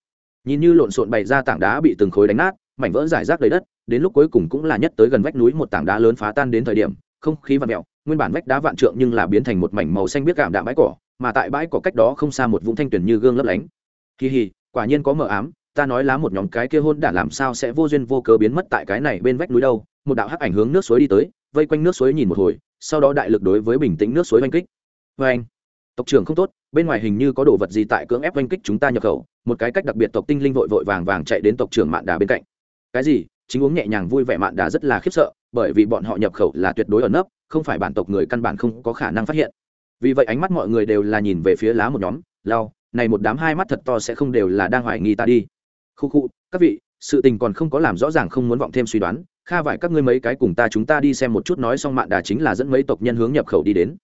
Nhìn như lộn xộn bày ra tảng đá bị từng khối đánh nát, mảnh vỡ giải rác đầy đất đến lúc cuối cùng cũng là nhất tới gần vách núi một tảng đá lớn phá tan đến thời điểm, không khí vặn mẹo nguyên bản vách đá vạn trượng nhưng là biến thành một mảnh màu xanh biết cảm đạm bãi cỏ, mà tại bãi cỏ cách đó không xa một vũng thanh tuyển như gương lấp lánh. Kỳ hì, quả nhiên có mờ ám, ta nói lá một nhóm cái kia hôn đã làm sao sẽ vô duyên vô cớ biến mất tại cái này bên vách núi đâu? Một đạo hắc ảnh hướng nước suối đi tới, vây quanh nước suối nhìn một hồi, sau đó đại lực đối với bình tĩnh nước suối oanh kích. Vê anh. Tộc trưởng không tốt, bên ngoài hình như có đồ vật gì tại cưỡng ép oanh kích chúng ta nhập khẩu. Một cái cách đặc biệt tộc tinh linh vội vội vàng vàng chạy đến tộc trưởng mạn đà bên cạnh. Cái gì? Chính uống nhẹ nhàng vui vẻ mạn đà rất là khiếp sợ, bởi vì bọn họ nhập khẩu là tuyệt đối ở nấp, không phải bản tộc người căn bản không có khả năng phát hiện. Vì vậy ánh mắt mọi người đều là nhìn về phía lá một nhóm, lao, này một đám hai mắt thật to sẽ không đều là đang hoài nghi ta đi. Khu khu, các vị, sự tình còn không có làm rõ ràng không muốn vọng thêm suy đoán, kha vải các ngươi mấy cái cùng ta chúng ta đi xem một chút nói xong mạn đà chính là dẫn mấy tộc nhân hướng nhập khẩu đi đến.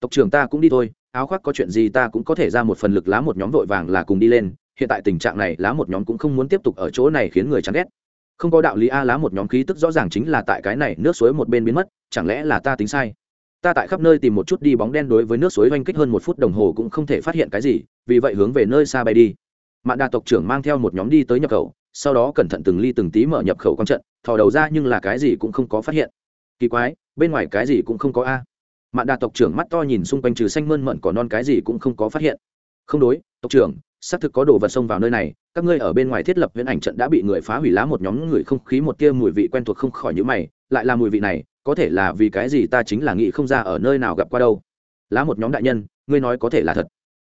Tộc trưởng ta cũng đi thôi, áo khoác có chuyện gì ta cũng có thể ra một phần lực lá một nhóm vội vàng là cùng đi lên, hiện tại tình trạng này lá một nhóm cũng không muốn tiếp tục ở chỗ này khiến người chán ghét không có đạo lý a lá một nhóm khí tức rõ ràng chính là tại cái này nước suối một bên biến mất, chẳng lẽ là ta tính sai? Ta tại khắp nơi tìm một chút đi bóng đen đối với nước suối oanh kích hơn một phút đồng hồ cũng không thể phát hiện cái gì, vì vậy hướng về nơi xa bay đi. Mạn đà tộc trưởng mang theo một nhóm đi tới nhập khẩu, sau đó cẩn thận từng ly từng tí mở nhập khẩu con trận, thò đầu ra nhưng là cái gì cũng không có phát hiện. Kỳ quái, bên ngoài cái gì cũng không có a. Mạn đà tộc trưởng mắt to nhìn xung quanh trừ xanh mơn mận có non cái gì cũng không có phát hiện. Không đối, tộc trưởng xác thực có đồ vật xông vào nơi này, các ngươi ở bên ngoài thiết lập viễn ảnh trận đã bị người phá hủy lá một nhóm người không khí một tia mùi vị quen thuộc không khỏi những mày, lại là mùi vị này, có thể là vì cái gì ta chính là nghĩ không ra ở nơi nào gặp qua đâu. Lá một nhóm đại nhân, ngươi nói có thể là thật.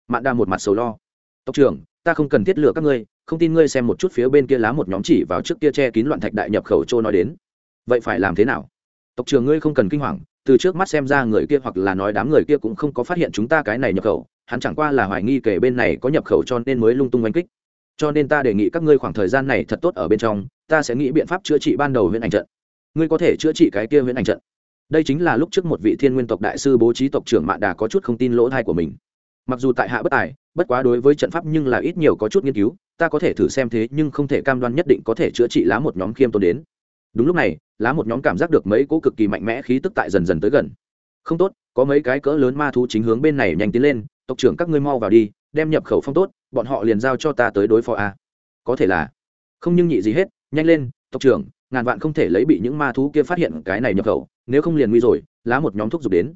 Mạn đa một mặt sầu lo. Tộc trưởng, ta không cần thiết lựa các ngươi, không tin ngươi xem một chút phía bên kia lá một nhóm chỉ vào trước kia che kín loạn thạch đại nhập khẩu châu nói đến. Vậy phải làm thế nào? Tộc trưởng ngươi không cần kinh hoàng từ trước mắt xem ra người kia hoặc là nói đám người kia cũng không có phát hiện chúng ta cái này nhập khẩu, hắn chẳng qua là hoài nghi kể bên này có nhập khẩu cho nên mới lung tung oanh kích. Cho nên ta đề nghị các ngươi khoảng thời gian này thật tốt ở bên trong, ta sẽ nghĩ biện pháp chữa trị ban đầu huyện ảnh trận. Ngươi có thể chữa trị cái kia huyện ảnh trận. Đây chính là lúc trước một vị thiên nguyên tộc đại sư bố trí tộc trưởng mạ đà có chút không tin lỗ thai của mình. Mặc dù tại hạ bất tài, bất quá đối với trận pháp nhưng là ít nhiều có chút nghiên cứu, ta có thể thử xem thế nhưng không thể cam đoan nhất định có thể chữa trị lá một nhóm khiêm tốn đến đúng lúc này, lá một nhóm cảm giác được mấy cỗ cực kỳ mạnh mẽ khí tức tại dần dần tới gần. Không tốt, có mấy cái cỡ lớn ma thú chính hướng bên này nhanh tiến lên, tộc trưởng các ngươi mau vào đi, đem nhập khẩu phong tốt, bọn họ liền giao cho ta tới đối phó a. Có thể là. Không nhưng nhị gì hết, nhanh lên, tộc trưởng, ngàn vạn không thể lấy bị những ma thú kia phát hiện cái này nhập khẩu, nếu không liền nguy rồi, lá một nhóm thúc giục đến.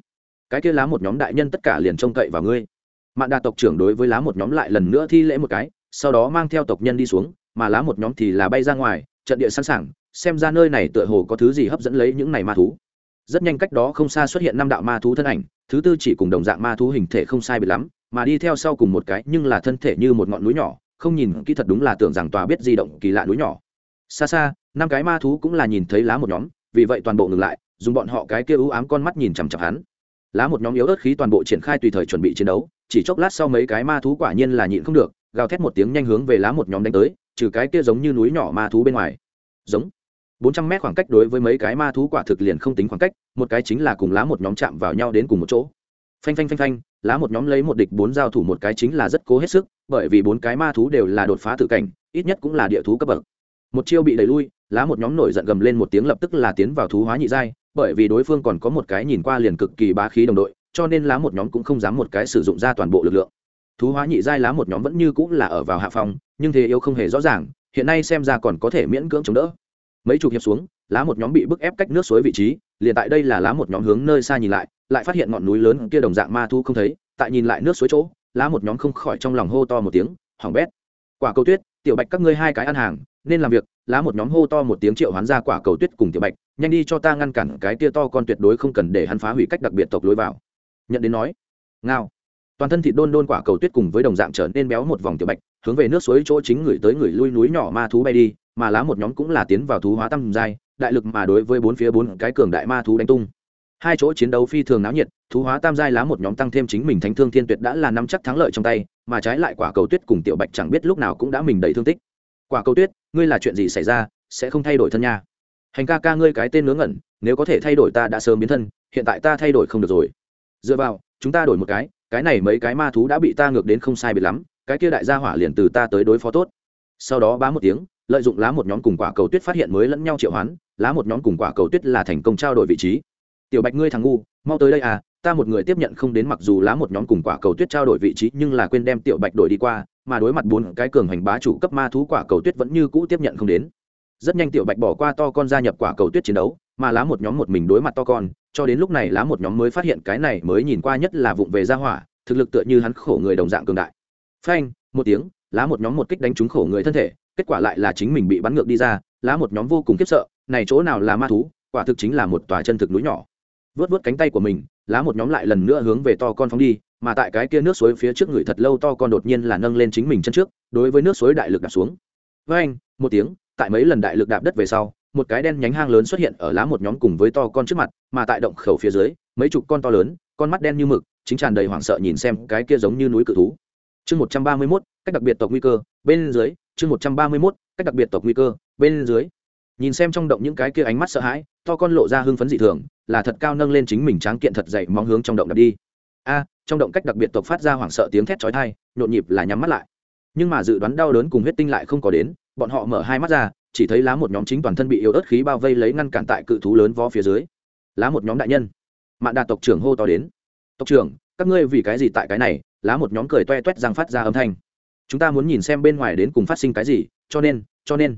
Cái kia lá một nhóm đại nhân tất cả liền trông cậy vào ngươi. Mạn đà tộc trưởng đối với lá một nhóm lại lần nữa thi lễ một cái, sau đó mang theo tộc nhân đi xuống, mà lá một nhóm thì là bay ra ngoài, trận địa sẵn sàng xem ra nơi này tựa hồ có thứ gì hấp dẫn lấy những này ma thú. Rất nhanh cách đó không xa xuất hiện năm đạo ma thú thân ảnh, thứ tư chỉ cùng đồng dạng ma thú hình thể không sai biệt lắm, mà đi theo sau cùng một cái nhưng là thân thể như một ngọn núi nhỏ, không nhìn kỹ thật đúng là tưởng rằng tòa biết di động kỳ lạ núi nhỏ. Xa xa, năm cái ma thú cũng là nhìn thấy lá một nhóm, vì vậy toàn bộ ngừng lại, dùng bọn họ cái kia ưu ám con mắt nhìn chằm chặp hắn. Lá một nhóm yếu ớt khí toàn bộ triển khai tùy thời chuẩn bị chiến đấu, chỉ chốc lát sau mấy cái ma thú quả nhiên là nhịn không được, gào thét một tiếng nhanh hướng về lá một nhóm đánh tới, trừ cái kia giống như núi nhỏ ma thú bên ngoài. Giống bốn trăm mét khoảng cách đối với mấy cái ma thú quả thực liền không tính khoảng cách, một cái chính là cùng lá một nhóm chạm vào nhau đến cùng một chỗ. Phanh phanh phanh phanh, lá một nhóm lấy một địch bốn giao thủ một cái chính là rất cố hết sức, bởi vì bốn cái ma thú đều là đột phá tự cảnh, ít nhất cũng là địa thú cấp bậc. Một chiêu bị đẩy lui, lá một nhóm nổi giận gầm lên một tiếng lập tức là tiến vào thú hóa nhị giai, bởi vì đối phương còn có một cái nhìn qua liền cực kỳ bá khí đồng đội, cho nên lá một nhóm cũng không dám một cái sử dụng ra toàn bộ lực lượng. Thú hóa nhị giai lá một nhóm vẫn như cũng là ở vào hạ phòng nhưng thế yếu không hề rõ ràng, hiện nay xem ra còn có thể miễn cưỡng chống đỡ mấy chục hiệp xuống, lá một nhóm bị bức ép cách nước suối vị trí, liền tại đây là lá một nhóm hướng nơi xa nhìn lại lại phát hiện ngọn núi lớn kia đồng dạng ma thu không thấy, tại nhìn lại nước suối chỗ, lá một nhóm không khỏi trong lòng hô to một tiếng hỏng bét, quả cầu tuyết, tiểu bạch các ngươi hai cái ăn hàng, nên làm việc. Lá một nhóm hô to một tiếng triệu hoán ra quả cầu tuyết cùng tiểu bạch, nhanh đi cho ta ngăn cản cái tia to con tuyệt đối không cần để hắn phá hủy cách đặc biệt tộc lối vào. Nhận đến nói, ngao. Toàn thân thịt đôn đôn quả cầu tuyết cùng với đồng dạng trở nên béo một vòng tiểu bạch, hướng về nước suối chỗ chính người tới người lui núi nhỏ ma thú bay đi mà lá một nhóm cũng là tiến vào thú hóa tam giai, đại lực mà đối với bốn phía bốn cái cường đại ma thú đánh tung. Hai chỗ chiến đấu phi thường náo nhiệt, thú hóa tam giai lá một nhóm tăng thêm chính mình thánh thương thiên tuyệt đã là nắm chắc thắng lợi trong tay, mà trái lại quả cầu tuyết cùng tiểu bạch chẳng biết lúc nào cũng đã mình đầy thương tích. Quả cầu tuyết, ngươi là chuyện gì xảy ra, sẽ không thay đổi thân nha. Hành ca ca ngươi cái tên ngớ ngẩn, nếu có thể thay đổi ta đã sớm biến thân, hiện tại ta thay đổi không được rồi. Dựa vào, chúng ta đổi một cái cái này mấy cái ma thú đã bị ta ngược đến không sai biệt lắm, cái kia đại gia hỏa liền từ ta tới đối phó tốt. Sau đó bá một tiếng lợi dụng lá một nhóm cùng quả cầu tuyết phát hiện mới lẫn nhau triệu hoán, lá một nhóm cùng quả cầu tuyết là thành công trao đổi vị trí. Tiểu bạch ngươi thằng ngu, mau tới đây à ta một người tiếp nhận không đến mặc dù lá một nhóm cùng quả cầu tuyết trao đổi vị trí nhưng là quên đem tiểu bạch đổi đi qua, mà đối mặt bốn cái cường hành bá chủ cấp ma thú quả cầu tuyết vẫn như cũ tiếp nhận không đến. Rất nhanh tiểu bạch bỏ qua to con gia nhập quả cầu tuyết chiến đấu, mà lá một nhóm một mình đối mặt to con, cho đến lúc này lá một nhóm mới phát hiện cái này mới nhìn qua nhất là vụng về gia hỏa, thực lực tựa như hắn khổ người đồng dạng cường đại. Phanh, một tiếng, lá một nhóm một kích đánh trúng khổ người thân thể kết quả lại là chính mình bị bắn ngược đi ra, lá một nhóm vô cùng khiếp sợ, này chỗ nào là ma thú, quả thực chính là một tòa chân thực núi nhỏ. Vớt vớt cánh tay của mình, lá một nhóm lại lần nữa hướng về to con phóng đi, mà tại cái kia nước suối phía trước người thật lâu to con đột nhiên là nâng lên chính mình chân trước, đối với nước suối đại lực đạp xuống. Với anh, một tiếng, tại mấy lần đại lực đạp đất về sau, một cái đen nhánh hang lớn xuất hiện ở lá một nhóm cùng với to con trước mặt, mà tại động khẩu phía dưới, mấy chục con to lớn, con mắt đen như mực, chính tràn đầy hoảng sợ nhìn xem cái kia giống như núi cự thú. Chương một trăm ba mươi mốt, cách đặc biệt tộc nguy cơ, bên dưới chương một trăm ba mươi mốt, cách đặc biệt tộc nguy cơ, bên dưới. Nhìn xem trong động những cái kia ánh mắt sợ hãi, to con lộ ra hưng phấn dị thường, là thật cao nâng lên chính mình tráng kiện thật dậy mong hướng trong động đập đi. A, trong động cách đặc biệt tộc phát ra hoảng sợ tiếng thét chói tai, nhộn nhịp là nhắm mắt lại. Nhưng mà dự đoán đau đớn cùng huyết tinh lại không có đến, bọn họ mở hai mắt ra, chỉ thấy lá một nhóm chính toàn thân bị yếu ớt khí bao vây lấy ngăn cản tại cự thú lớn vó phía dưới. Lá một nhóm đại nhân. Mạn đa tộc trưởng hô to đến. Tộc trưởng, các ngươi vì cái gì tại cái này? Lá một nhóm cười toe toét răng phát ra âm thanh chúng ta muốn nhìn xem bên ngoài đến cùng phát sinh cái gì, cho nên cho nên.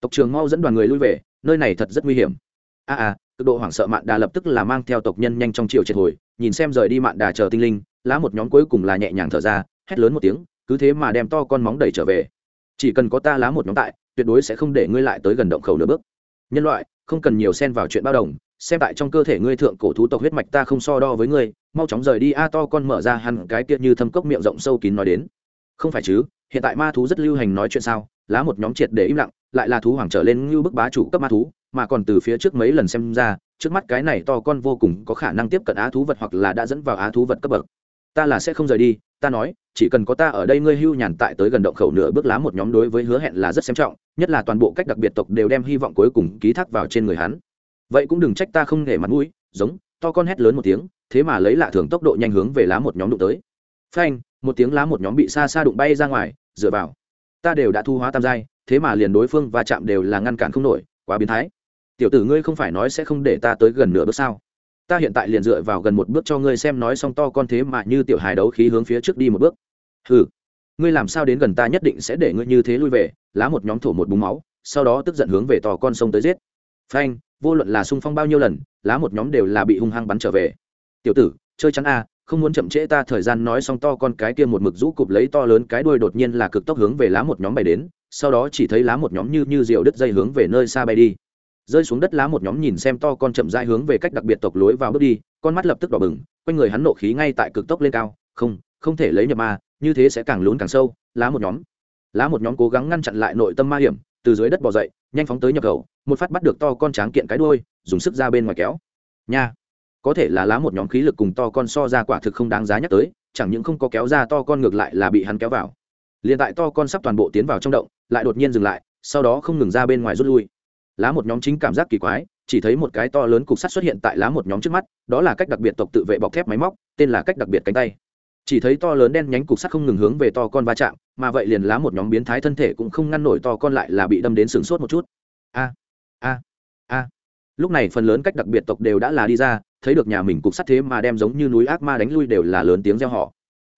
Tộc trưởng mau dẫn đoàn người lui về, nơi này thật rất nguy hiểm. A a, cực độ hoảng sợ mạn đà lập tức là mang theo tộc nhân nhanh trong chiều triệt hồi, nhìn xem rời đi mạn đà chờ tinh linh, lá một nhóm cuối cùng là nhẹ nhàng thở ra, hét lớn một tiếng, cứ thế mà đem to con móng đẩy trở về. Chỉ cần có ta lá một nhóm tại, tuyệt đối sẽ không để ngươi lại tới gần động khẩu nửa bước. Nhân loại, không cần nhiều xen vào chuyện bao đồng, xem tại trong cơ thể ngươi thượng cổ thú tộc huyết mạch ta không so đo với ngươi, mau chóng rời đi. A to con mở ra hẳn cái kia như thâm cốc miệng rộng sâu kín nói đến không phải chứ, hiện tại ma thú rất lưu hành nói chuyện sao, lá một nhóm triệt để im lặng, lại là thú hoàng trở lên như bức bá chủ cấp ma thú, mà còn từ phía trước mấy lần xem ra, trước mắt cái này to con vô cùng có khả năng tiếp cận á thú vật hoặc là đã dẫn vào á thú vật cấp bậc. Ta là sẽ không rời đi, ta nói, chỉ cần có ta ở đây ngươi hưu nhàn tại tới gần động khẩu nửa bước lá một nhóm đối với hứa hẹn là rất xem trọng, nhất là toàn bộ cách đặc biệt tộc đều đem hy vọng cuối cùng ký thác vào trên người hắn. Vậy cũng đừng trách ta không để mặt mũi, giống, to con hét lớn một tiếng, thế mà lấy lạ thường tốc độ nhanh hướng về lá một nhóm đụng tới. Phanh một tiếng lá một nhóm bị xa xa đụng bay ra ngoài, dựa vào. Ta đều đã thu hóa tam giai, thế mà liền đối phương va chạm đều là ngăn cản không nổi, quá biến thái. Tiểu tử ngươi không phải nói sẽ không để ta tới gần nửa bước sao? Ta hiện tại liền dựa vào gần một bước cho ngươi xem nói xong to con thế mà như tiểu hài đấu khí hướng phía trước đi một bước. Hừ, ngươi làm sao đến gần ta nhất định sẽ để ngươi như thế lui về, lá một nhóm thổ một búng máu, sau đó tức giận hướng về to con sông tới giết. Phanh, vô luận là xung phong bao nhiêu lần, lá một nhóm đều là bị hung hăng bắn trở về. Tiểu tử, chơi chắn a không muốn chậm trễ ta, thời gian nói xong to con cái kia một mực rũ cụp lấy to lớn cái đuôi đột nhiên là cực tốc hướng về lá một nhóm bay đến, sau đó chỉ thấy lá một nhóm như như diều đứt dây hướng về nơi xa bay đi. Rơi xuống đất lá một nhóm nhìn xem to con chậm dai hướng về cách đặc biệt tộc lối vào bước đi, con mắt lập tức đỏ bừng, quanh người hắn nộ khí ngay tại cực tốc lên cao. Không không thể lấy nhập ma, như thế sẽ càng lún càng sâu. Lá một nhóm. Lá một nhóm cố gắng ngăn chặn lại nội tâm ma hiểm, từ dưới đất bỏ dậy, nhanh phóng tới nhập khẩu, một phát bắt được to con tráng kiện cái đuôi, dùng sức ra bên ngoài kéo. Nha có thể là lá một nhóm khí lực cùng to con so ra quả thực không đáng giá nhắc tới, chẳng những không có kéo ra to con ngược lại là bị hắn kéo vào. Liền tại to con sắp toàn bộ tiến vào trong động, lại đột nhiên dừng lại, sau đó không ngừng ra bên ngoài rút lui. Lá một nhóm chính cảm giác kỳ quái, chỉ thấy một cái to lớn cục sắt xuất hiện tại lá một nhóm trước mắt, đó là cách đặc biệt tộc tự vệ bọc thép máy móc, tên là cách đặc biệt cánh tay. Chỉ thấy to lớn đen nhánh cục sắt không ngừng hướng về to con va chạm, mà vậy liền lá một nhóm biến thái thân thể cũng không ngăn nổi to con lại là bị đâm đến sửng sốt một chút. A a a. Lúc này phần lớn cách đặc biệt tộc đều đã là đi ra thấy được nhà mình cục sắt thế mà đem giống như núi ác ma đánh lui đều là lớn tiếng reo họ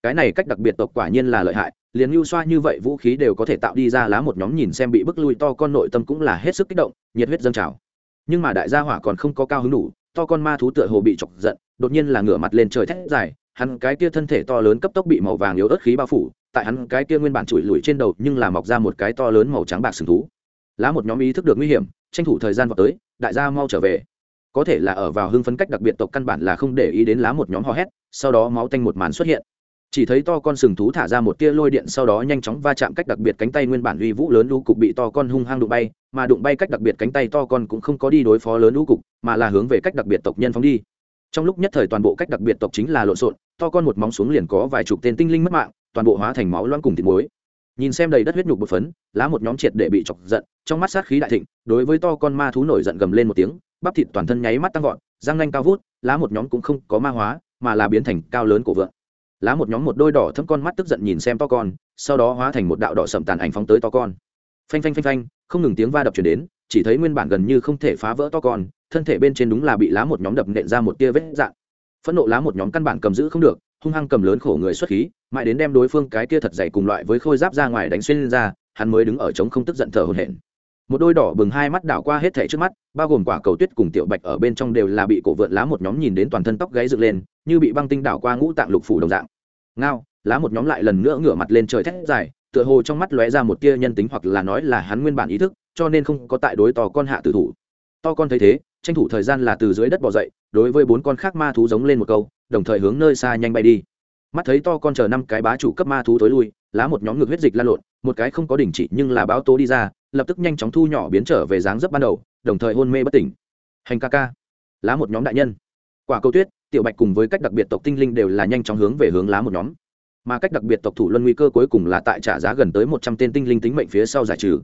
cái này cách đặc biệt tộc quả nhiên là lợi hại, liền mưu xoa như vậy vũ khí đều có thể tạo đi ra lá một nhóm nhìn xem bị bức lui to con nội tâm cũng là hết sức kích động, nhiệt huyết dâng trào. Nhưng mà đại gia hỏa còn không có cao hứng đủ, to con ma thú tựa hồ bị chọc giận, đột nhiên là ngửa mặt lên trời thét dài, hắn cái kia thân thể to lớn cấp tốc bị màu vàng yếu ớt khí bao phủ, tại hắn cái kia nguyên bản chùi lùi trên đầu nhưng là mọc ra một cái to lớn màu trắng bạc sừng thú. Lá một nhóm ý thức được nguy hiểm, tranh thủ thời gian vào tới, đại gia mau trở về có thể là ở vào hưng phấn cách đặc biệt tộc căn bản là không để ý đến lá một nhóm hò hét, sau đó máu tanh một màn xuất hiện. Chỉ thấy to con sừng thú thả ra một tia lôi điện, sau đó nhanh chóng va chạm cách đặc biệt cánh tay nguyên bản uy vũ lớn lũ cục bị to con hung hăng đụng bay, mà đụng bay cách đặc biệt cánh tay to con cũng không có đi đối phó lớn lũ cục, mà là hướng về cách đặc biệt tộc nhân phóng đi. Trong lúc nhất thời toàn bộ cách đặc biệt tộc chính là lộn xộn, to con một móng xuống liền có vài chục tên tinh linh mất mạng, toàn bộ hóa thành máu loãng cùng thịt muối. Nhìn xem đầy đất huyết nhục bột phấn, lá một nhóm triệt để bị chọc giận, trong mắt sát khí đại thịnh, đối với to con ma thú nổi giận gầm lên một tiếng bắp thịt toàn thân nháy mắt tăng vọt, răng nanh cao vút, lá một nhóm cũng không có ma hóa, mà là biến thành cao lớn cổ vượng. Lá một nhóm một đôi đỏ thâm con mắt tức giận nhìn xem to con, sau đó hóa thành một đạo đỏ sầm tàn ảnh phóng tới to con. Phanh phanh phanh phanh, không ngừng tiếng va đập chuyển đến, chỉ thấy nguyên bản gần như không thể phá vỡ to con, thân thể bên trên đúng là bị lá một nhóm đập nện ra một tia vết dạn phẫn nộ lá một nhóm căn bản cầm giữ không được, hung hăng cầm lớn khổ người xuất khí, mãi đến đem đối phương cái kia thật dày cùng loại với khôi giáp ra ngoài đánh xuyên ra, hắn mới đứng ở trống không tức giận thở hổn hển một đôi đỏ bừng hai mắt đảo qua hết thẻ trước mắt, bao gồm quả cầu tuyết cùng tiểu bạch ở bên trong đều là bị cổ vượn lá một nhóm nhìn đến toàn thân tóc gáy dựng lên, như bị băng tinh đảo qua ngũ tạng lục phủ đồng dạng. Ngao, lá một nhóm lại lần nữa ngửa mặt lên trời thét dài, tựa hồ trong mắt lóe ra một tia nhân tính hoặc là nói là hắn nguyên bản ý thức, cho nên không có tại đối to con hạ tử thủ. To con thấy thế, tranh thủ thời gian là từ dưới đất bỏ dậy, đối với bốn con khác ma thú giống lên một câu, đồng thời hướng nơi xa nhanh bay đi. Mắt thấy to con chờ năm cái bá chủ cấp ma thú tối lui, lá một nhóm ngược huyết dịch lan lộn, một cái không có đình chỉ nhưng là báo tố đi ra lập tức nhanh chóng thu nhỏ biến trở về dáng dấp ban đầu, đồng thời hôn mê bất tỉnh. Hành ca ca, lá một nhóm đại nhân. Quả cầu tuyết, tiểu bạch cùng với cách đặc biệt tộc tinh linh đều là nhanh chóng hướng về hướng lá một nhóm. Mà cách đặc biệt tộc thủ luân nguy cơ cuối cùng là tại trả giá gần tới một trăm tên tinh linh tính mệnh phía sau giải trừ.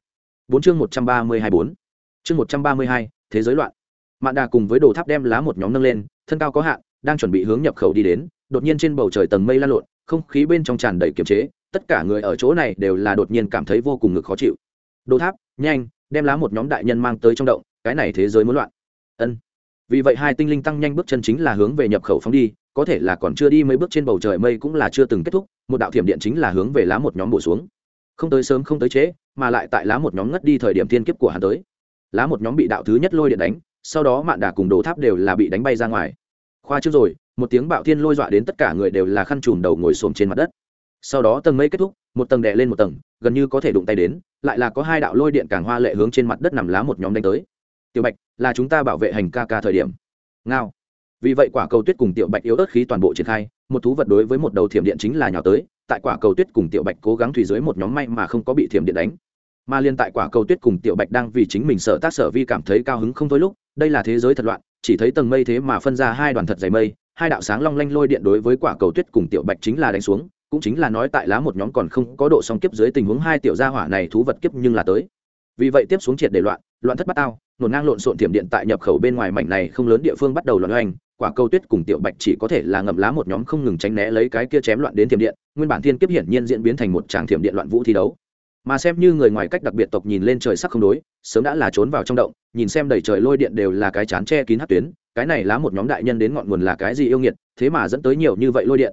Bốn chương một trăm ba mươi hai bốn. Chương một trăm ba mươi hai, thế giới loạn. Mạn đà cùng với đồ tháp đem lá một nhóm nâng lên, thân cao có hạn, đang chuẩn bị hướng nhập khẩu đi đến, đột nhiên trên bầu trời tầng mây lan lộn, không khí bên trong tràn đầy kiềm chế, tất cả người ở chỗ này đều là đột nhiên cảm thấy vô cùng ngực khó chịu đồ tháp, nhanh, đem lá một nhóm đại nhân mang tới trong động, cái này thế giới muốn loạn. Ân. Vì vậy hai tinh linh tăng nhanh bước chân chính là hướng về nhập khẩu phóng đi, có thể là còn chưa đi mấy bước trên bầu trời mây cũng là chưa từng kết thúc, một đạo thiểm điện chính là hướng về lá một nhóm bổ xuống. Không tới sớm không tới trễ, mà lại tại lá một nhóm ngất đi thời điểm thiên kiếp của hắn tới. Lá một nhóm bị đạo thứ nhất lôi điện đánh, sau đó mạn đà cùng đồ tháp đều là bị đánh bay ra ngoài. Khoa trước rồi, một tiếng bạo thiên lôi dọa đến tất cả người đều là khăn trùm đầu ngồi xổm trên mặt đất sau đó tầng mây kết thúc, một tầng đè lên một tầng, gần như có thể đụng tay đến, lại là có hai đạo lôi điện càng hoa lệ hướng trên mặt đất nằm lá một nhóm đánh tới. Tiểu bạch, là chúng ta bảo vệ hành ca ca thời điểm. Ngao. Vì vậy quả cầu tuyết cùng tiểu bạch yếu ớt khí toàn bộ triển khai, một thú vật đối với một đầu thiểm điện chính là nhào tới, tại quả cầu tuyết cùng tiểu bạch cố gắng thủy dưới một nhóm may mà không có bị thiểm điện đánh. Mà liên tại quả cầu tuyết cùng tiểu bạch đang vì chính mình sợ tác sở vi cảm thấy cao hứng không thôi lúc, đây là thế giới thật loạn, chỉ thấy tầng mây thế mà phân ra hai đoàn thật dày mây, hai đạo sáng long lanh lôi điện đối với quả cầu tuyết cùng tiểu bạch chính là đánh xuống cũng chính là nói tại lá một nhóm còn không có độ song kiếp dưới tình huống hai tiểu gia hỏa này thú vật kiếp nhưng là tới. Vì vậy tiếp xuống triệt để loạn loạn thất bát ao nổn ngang lộn xộn thiểm điện tại nhập khẩu bên ngoài mảnh này không lớn địa phương bắt đầu loạn hoành, quả cầu tuyết cùng tiểu bạch chỉ có thể là ngậm lá một nhóm không ngừng tránh né lấy cái kia chém loạn đến thiểm điện, nguyên bản thiên kiếp hiển nhiên diễn biến thành một tràng thiểm điện loạn vũ thi đấu. Mà xem như người ngoài cách đặc biệt tộc nhìn lên trời sắc không đối, sớm đã là trốn vào trong động, nhìn xem đầy trời lôi điện đều là cái chán che kín hát tuyến, cái này lá một nhóm đại nhân đến ngọn nguồn là cái gì yêu nghiệt, thế mà dẫn tới nhiều như vậy lôi điện.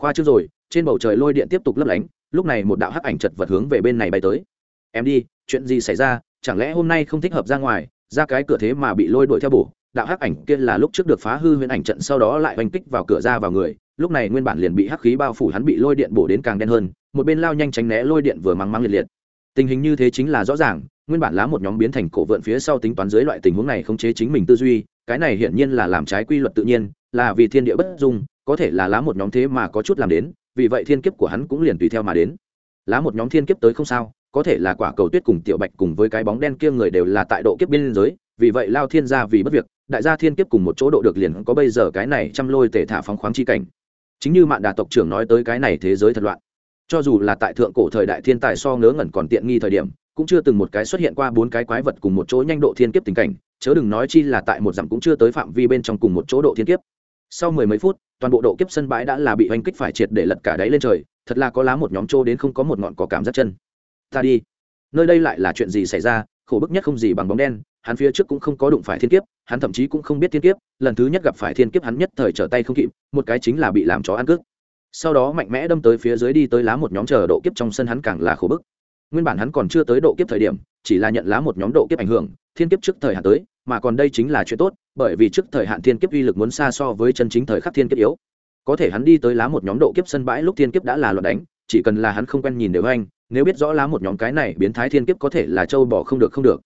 Khoa trước rồi trên bầu trời lôi điện tiếp tục lấp lánh, lúc này một đạo hắc ảnh chật vật hướng về bên này bay tới. Em đi, chuyện gì xảy ra? Chẳng lẽ hôm nay không thích hợp ra ngoài, ra cái cửa thế mà bị lôi đuổi theo bổ? Đạo hắc ảnh kia là lúc trước được phá hư huyền ảnh trận, sau đó lại oanh kích vào cửa ra vào người. Lúc này nguyên bản liền bị hắc khí bao phủ, hắn bị lôi điện bổ đến càng đen hơn, một bên lao nhanh tránh né lôi điện vừa mắng mắng liệt liệt. Tình hình như thế chính là rõ ràng, nguyên bản lá một nhóm biến thành cổ vượn phía sau tính toán dưới loại tình huống này không chế chính mình tư duy, cái này hiển nhiên là làm trái quy luật tự nhiên, là vì thiên địa bất dung, có thể là lá một nhóm thế mà có chút làm đến vì vậy thiên kiếp của hắn cũng liền tùy theo mà đến. Lá một nhóm thiên kiếp tới không sao, có thể là quả cầu tuyết cùng tiểu bạch cùng với cái bóng đen kia người đều là tại độ kiếp biên giới, vì vậy lao thiên gia vì bất việc, đại gia thiên kiếp cùng một chỗ độ được liền có bây giờ cái này chăm lôi tể thả phóng khoáng chi cảnh. Chính như mạn đà tộc trưởng nói tới cái này thế giới thật loạn. Cho dù là tại thượng cổ thời đại thiên tài so ngớ ngẩn còn tiện nghi thời điểm, cũng chưa từng một cái xuất hiện qua bốn cái quái vật cùng một chỗ nhanh độ thiên kiếp tình cảnh, chớ đừng nói chi là tại một dặm cũng chưa tới phạm vi bên trong cùng một chỗ độ thiên kiếp sau mười mấy phút, toàn bộ độ kiếp sân bãi đã là bị oanh kích phải triệt để lật cả đáy lên trời, thật là có lá một nhóm trô đến không có một ngọn có cảm giác chân. Ta đi. Nơi đây lại là chuyện gì xảy ra, khổ bức nhất không gì bằng bóng đen, hắn phía trước cũng không có đụng phải thiên kiếp, hắn thậm chí cũng không biết thiên kiếp, lần thứ nhất gặp phải thiên kiếp hắn nhất thời trở tay không kịp, một cái chính là bị làm chó ăn cướp. Sau đó mạnh mẽ đâm tới phía dưới đi tới lá một nhóm chờ độ kiếp trong sân hắn càng là khổ bức. Nguyên bản hắn còn chưa tới độ kiếp thời điểm, chỉ là nhận lá một nhóm độ kiếp ảnh hưởng, thiên kiếp trước thời hạn tới mà còn đây chính là chuyện tốt, bởi vì trước thời hạn thiên kiếp uy lực muốn xa so với chân chính thời khắc thiên kiếp yếu. Có thể hắn đi tới lá một nhóm độ kiếp sân bãi lúc thiên kiếp đã là loạt đánh, chỉ cần là hắn không quen nhìn đều anh, nếu biết rõ lá một nhóm cái này biến thái thiên kiếp có thể là châu bỏ không được không được.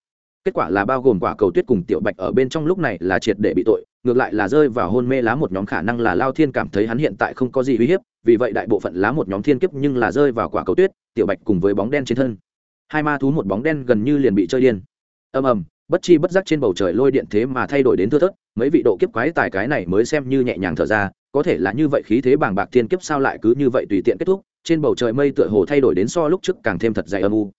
Kết quả là bao gồm quả cầu tuyết cùng tiểu bạch ở bên trong lúc này là triệt để bị tội, ngược lại là rơi vào hôn mê lá một nhóm khả năng là lao thiên cảm thấy hắn hiện tại không có gì uy hiếp, vì vậy đại bộ phận lá một nhóm thiên kiếp nhưng là rơi vào quả cầu tuyết, tiểu bạch cùng với bóng đen trên thân. Hai ma thú một bóng đen gần như liền bị chơi điên. Ầm ầm bất chi bất giác trên bầu trời lôi điện thế mà thay đổi đến thưa thớt, mấy vị độ kiếp quái tài cái này mới xem như nhẹ nhàng thở ra, có thể là như vậy khí thế bàng bạc thiên kiếp sao lại cứ như vậy tùy tiện kết thúc, trên bầu trời mây tựa hồ thay đổi đến so lúc trước càng thêm thật dày âm u.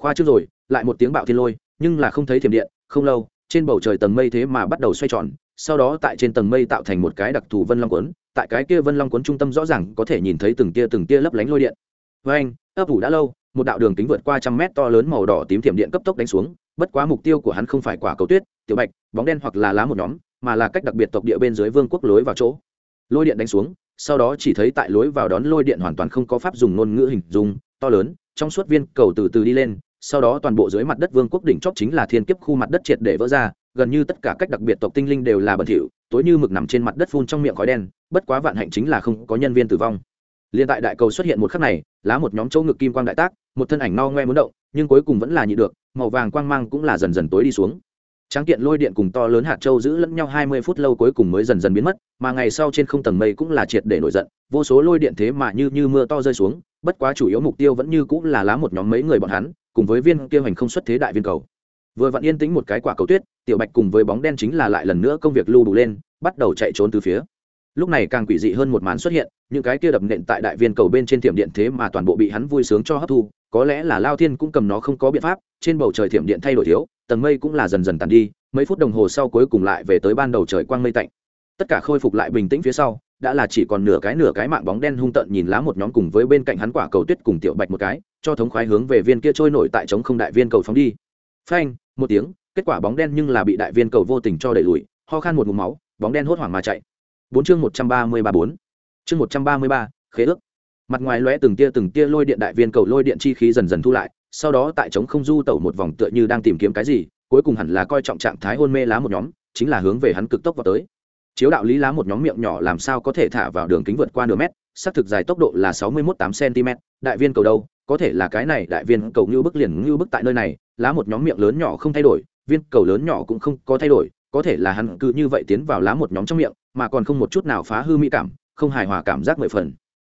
Khoa trước rồi, lại một tiếng bạo thiên lôi, nhưng là không thấy thiểm điện, không lâu, trên bầu trời tầng mây thế mà bắt đầu xoay tròn, sau đó tại trên tầng mây tạo thành một cái đặc thù vân long quấn tại cái kia vân long quấn trung tâm rõ ràng có thể nhìn thấy từng tia từng tia lấp lánh lôi điện. Với anh ấp ủ đã lâu, một đạo đường kính vượt qua trăm mét to lớn màu đỏ tím thiểm điện cấp tốc đánh xuống bất quá mục tiêu của hắn không phải quả cầu tuyết, tiểu bạch, bóng đen hoặc là lá một nhóm, mà là cách đặc biệt tộc địa bên dưới vương quốc lối vào chỗ. Lôi điện đánh xuống, sau đó chỉ thấy tại lối vào đón lôi điện hoàn toàn không có pháp dùng ngôn ngữ hình dung, to lớn, trong suốt viên cầu từ từ đi lên, sau đó toàn bộ dưới mặt đất vương quốc đỉnh chóp chính là thiên kiếp khu mặt đất triệt để vỡ ra, gần như tất cả cách đặc biệt tộc tinh linh đều là bẩn thỉu, tối như mực nằm trên mặt đất phun trong miệng khói đen, bất quá vạn hạnh chính là không có nhân viên tử vong. Liên tại đại cầu xuất hiện một khắc này, lá một nhóm chỗ ngực kim quang đại tác một thân ảnh no ngoe muốn động, nhưng cuối cùng vẫn là nhị được, màu vàng quang mang cũng là dần dần tối đi xuống. Tráng kiện lôi điện cùng to lớn hạt châu giữ lẫn nhau hai mươi phút lâu cuối cùng mới dần dần biến mất, mà ngày sau trên không tầng mây cũng là triệt để nổi giận, vô số lôi điện thế mà như như mưa to rơi xuống, bất quá chủ yếu mục tiêu vẫn như cũng là lá một nhóm mấy người bọn hắn, cùng với viên kia hành không xuất thế đại viên cầu. Vừa vặn yên tĩnh một cái quả cầu tuyết, tiểu bạch cùng với bóng đen chính là lại lần nữa công việc lưu đủ lên, bắt đầu chạy trốn từ phía. Lúc này càng quỷ dị hơn một màn xuất hiện, những cái kia đập nện tại đại viên cầu bên trên tiệm điện thế mà toàn bộ bị hắn vui sướng cho hấp thu có lẽ là lao thiên cũng cầm nó không có biện pháp, trên bầu trời thiểm điện thay đổi thiếu, tầng mây cũng là dần dần tàn đi, mấy phút đồng hồ sau cuối cùng lại về tới ban đầu trời quang mây tạnh. Tất cả khôi phục lại bình tĩnh phía sau, đã là chỉ còn nửa cái nửa cái mạng bóng đen hung tợn nhìn lá một nhóm cùng với bên cạnh hắn quả cầu tuyết cùng tiểu bạch một cái, cho thống khoái hướng về viên kia trôi nổi tại trống không đại viên cầu phóng đi. Phanh, một tiếng, kết quả bóng đen nhưng là bị đại viên cầu vô tình cho đẩy lùi, ho khan một mục máu, bóng đen hốt hoảng mà chạy. Bốn chương một trăm ba mươi ba bốn. Chương một trăm ba mươi ba, khế ước mặt ngoài lóe từng tia từng tia lôi điện đại viên cầu lôi điện chi khí dần dần thu lại, sau đó tại trống không du tẩu một vòng tựa như đang tìm kiếm cái gì, cuối cùng hẳn là coi trọng trạng thái hôn mê lá một nhóm, chính là hướng về hắn cực tốc vào tới. Chiếu đạo lý lá một nhóm miệng nhỏ làm sao có thể thả vào đường kính vượt qua nửa mét, xác thực dài tốc độ là sáu mươi mốt tám cm đại viên cầu đâu, có thể là cái này đại viên cầu như bức liền như bức tại nơi này, lá một nhóm miệng lớn nhỏ không thay đổi, viên cầu lớn nhỏ cũng không có thay đổi, có thể là hắn cứ như vậy tiến vào lá một nhóm trong miệng, mà còn không một chút nào phá hư mỹ cảm, không hài hòa cảm giác mười phần.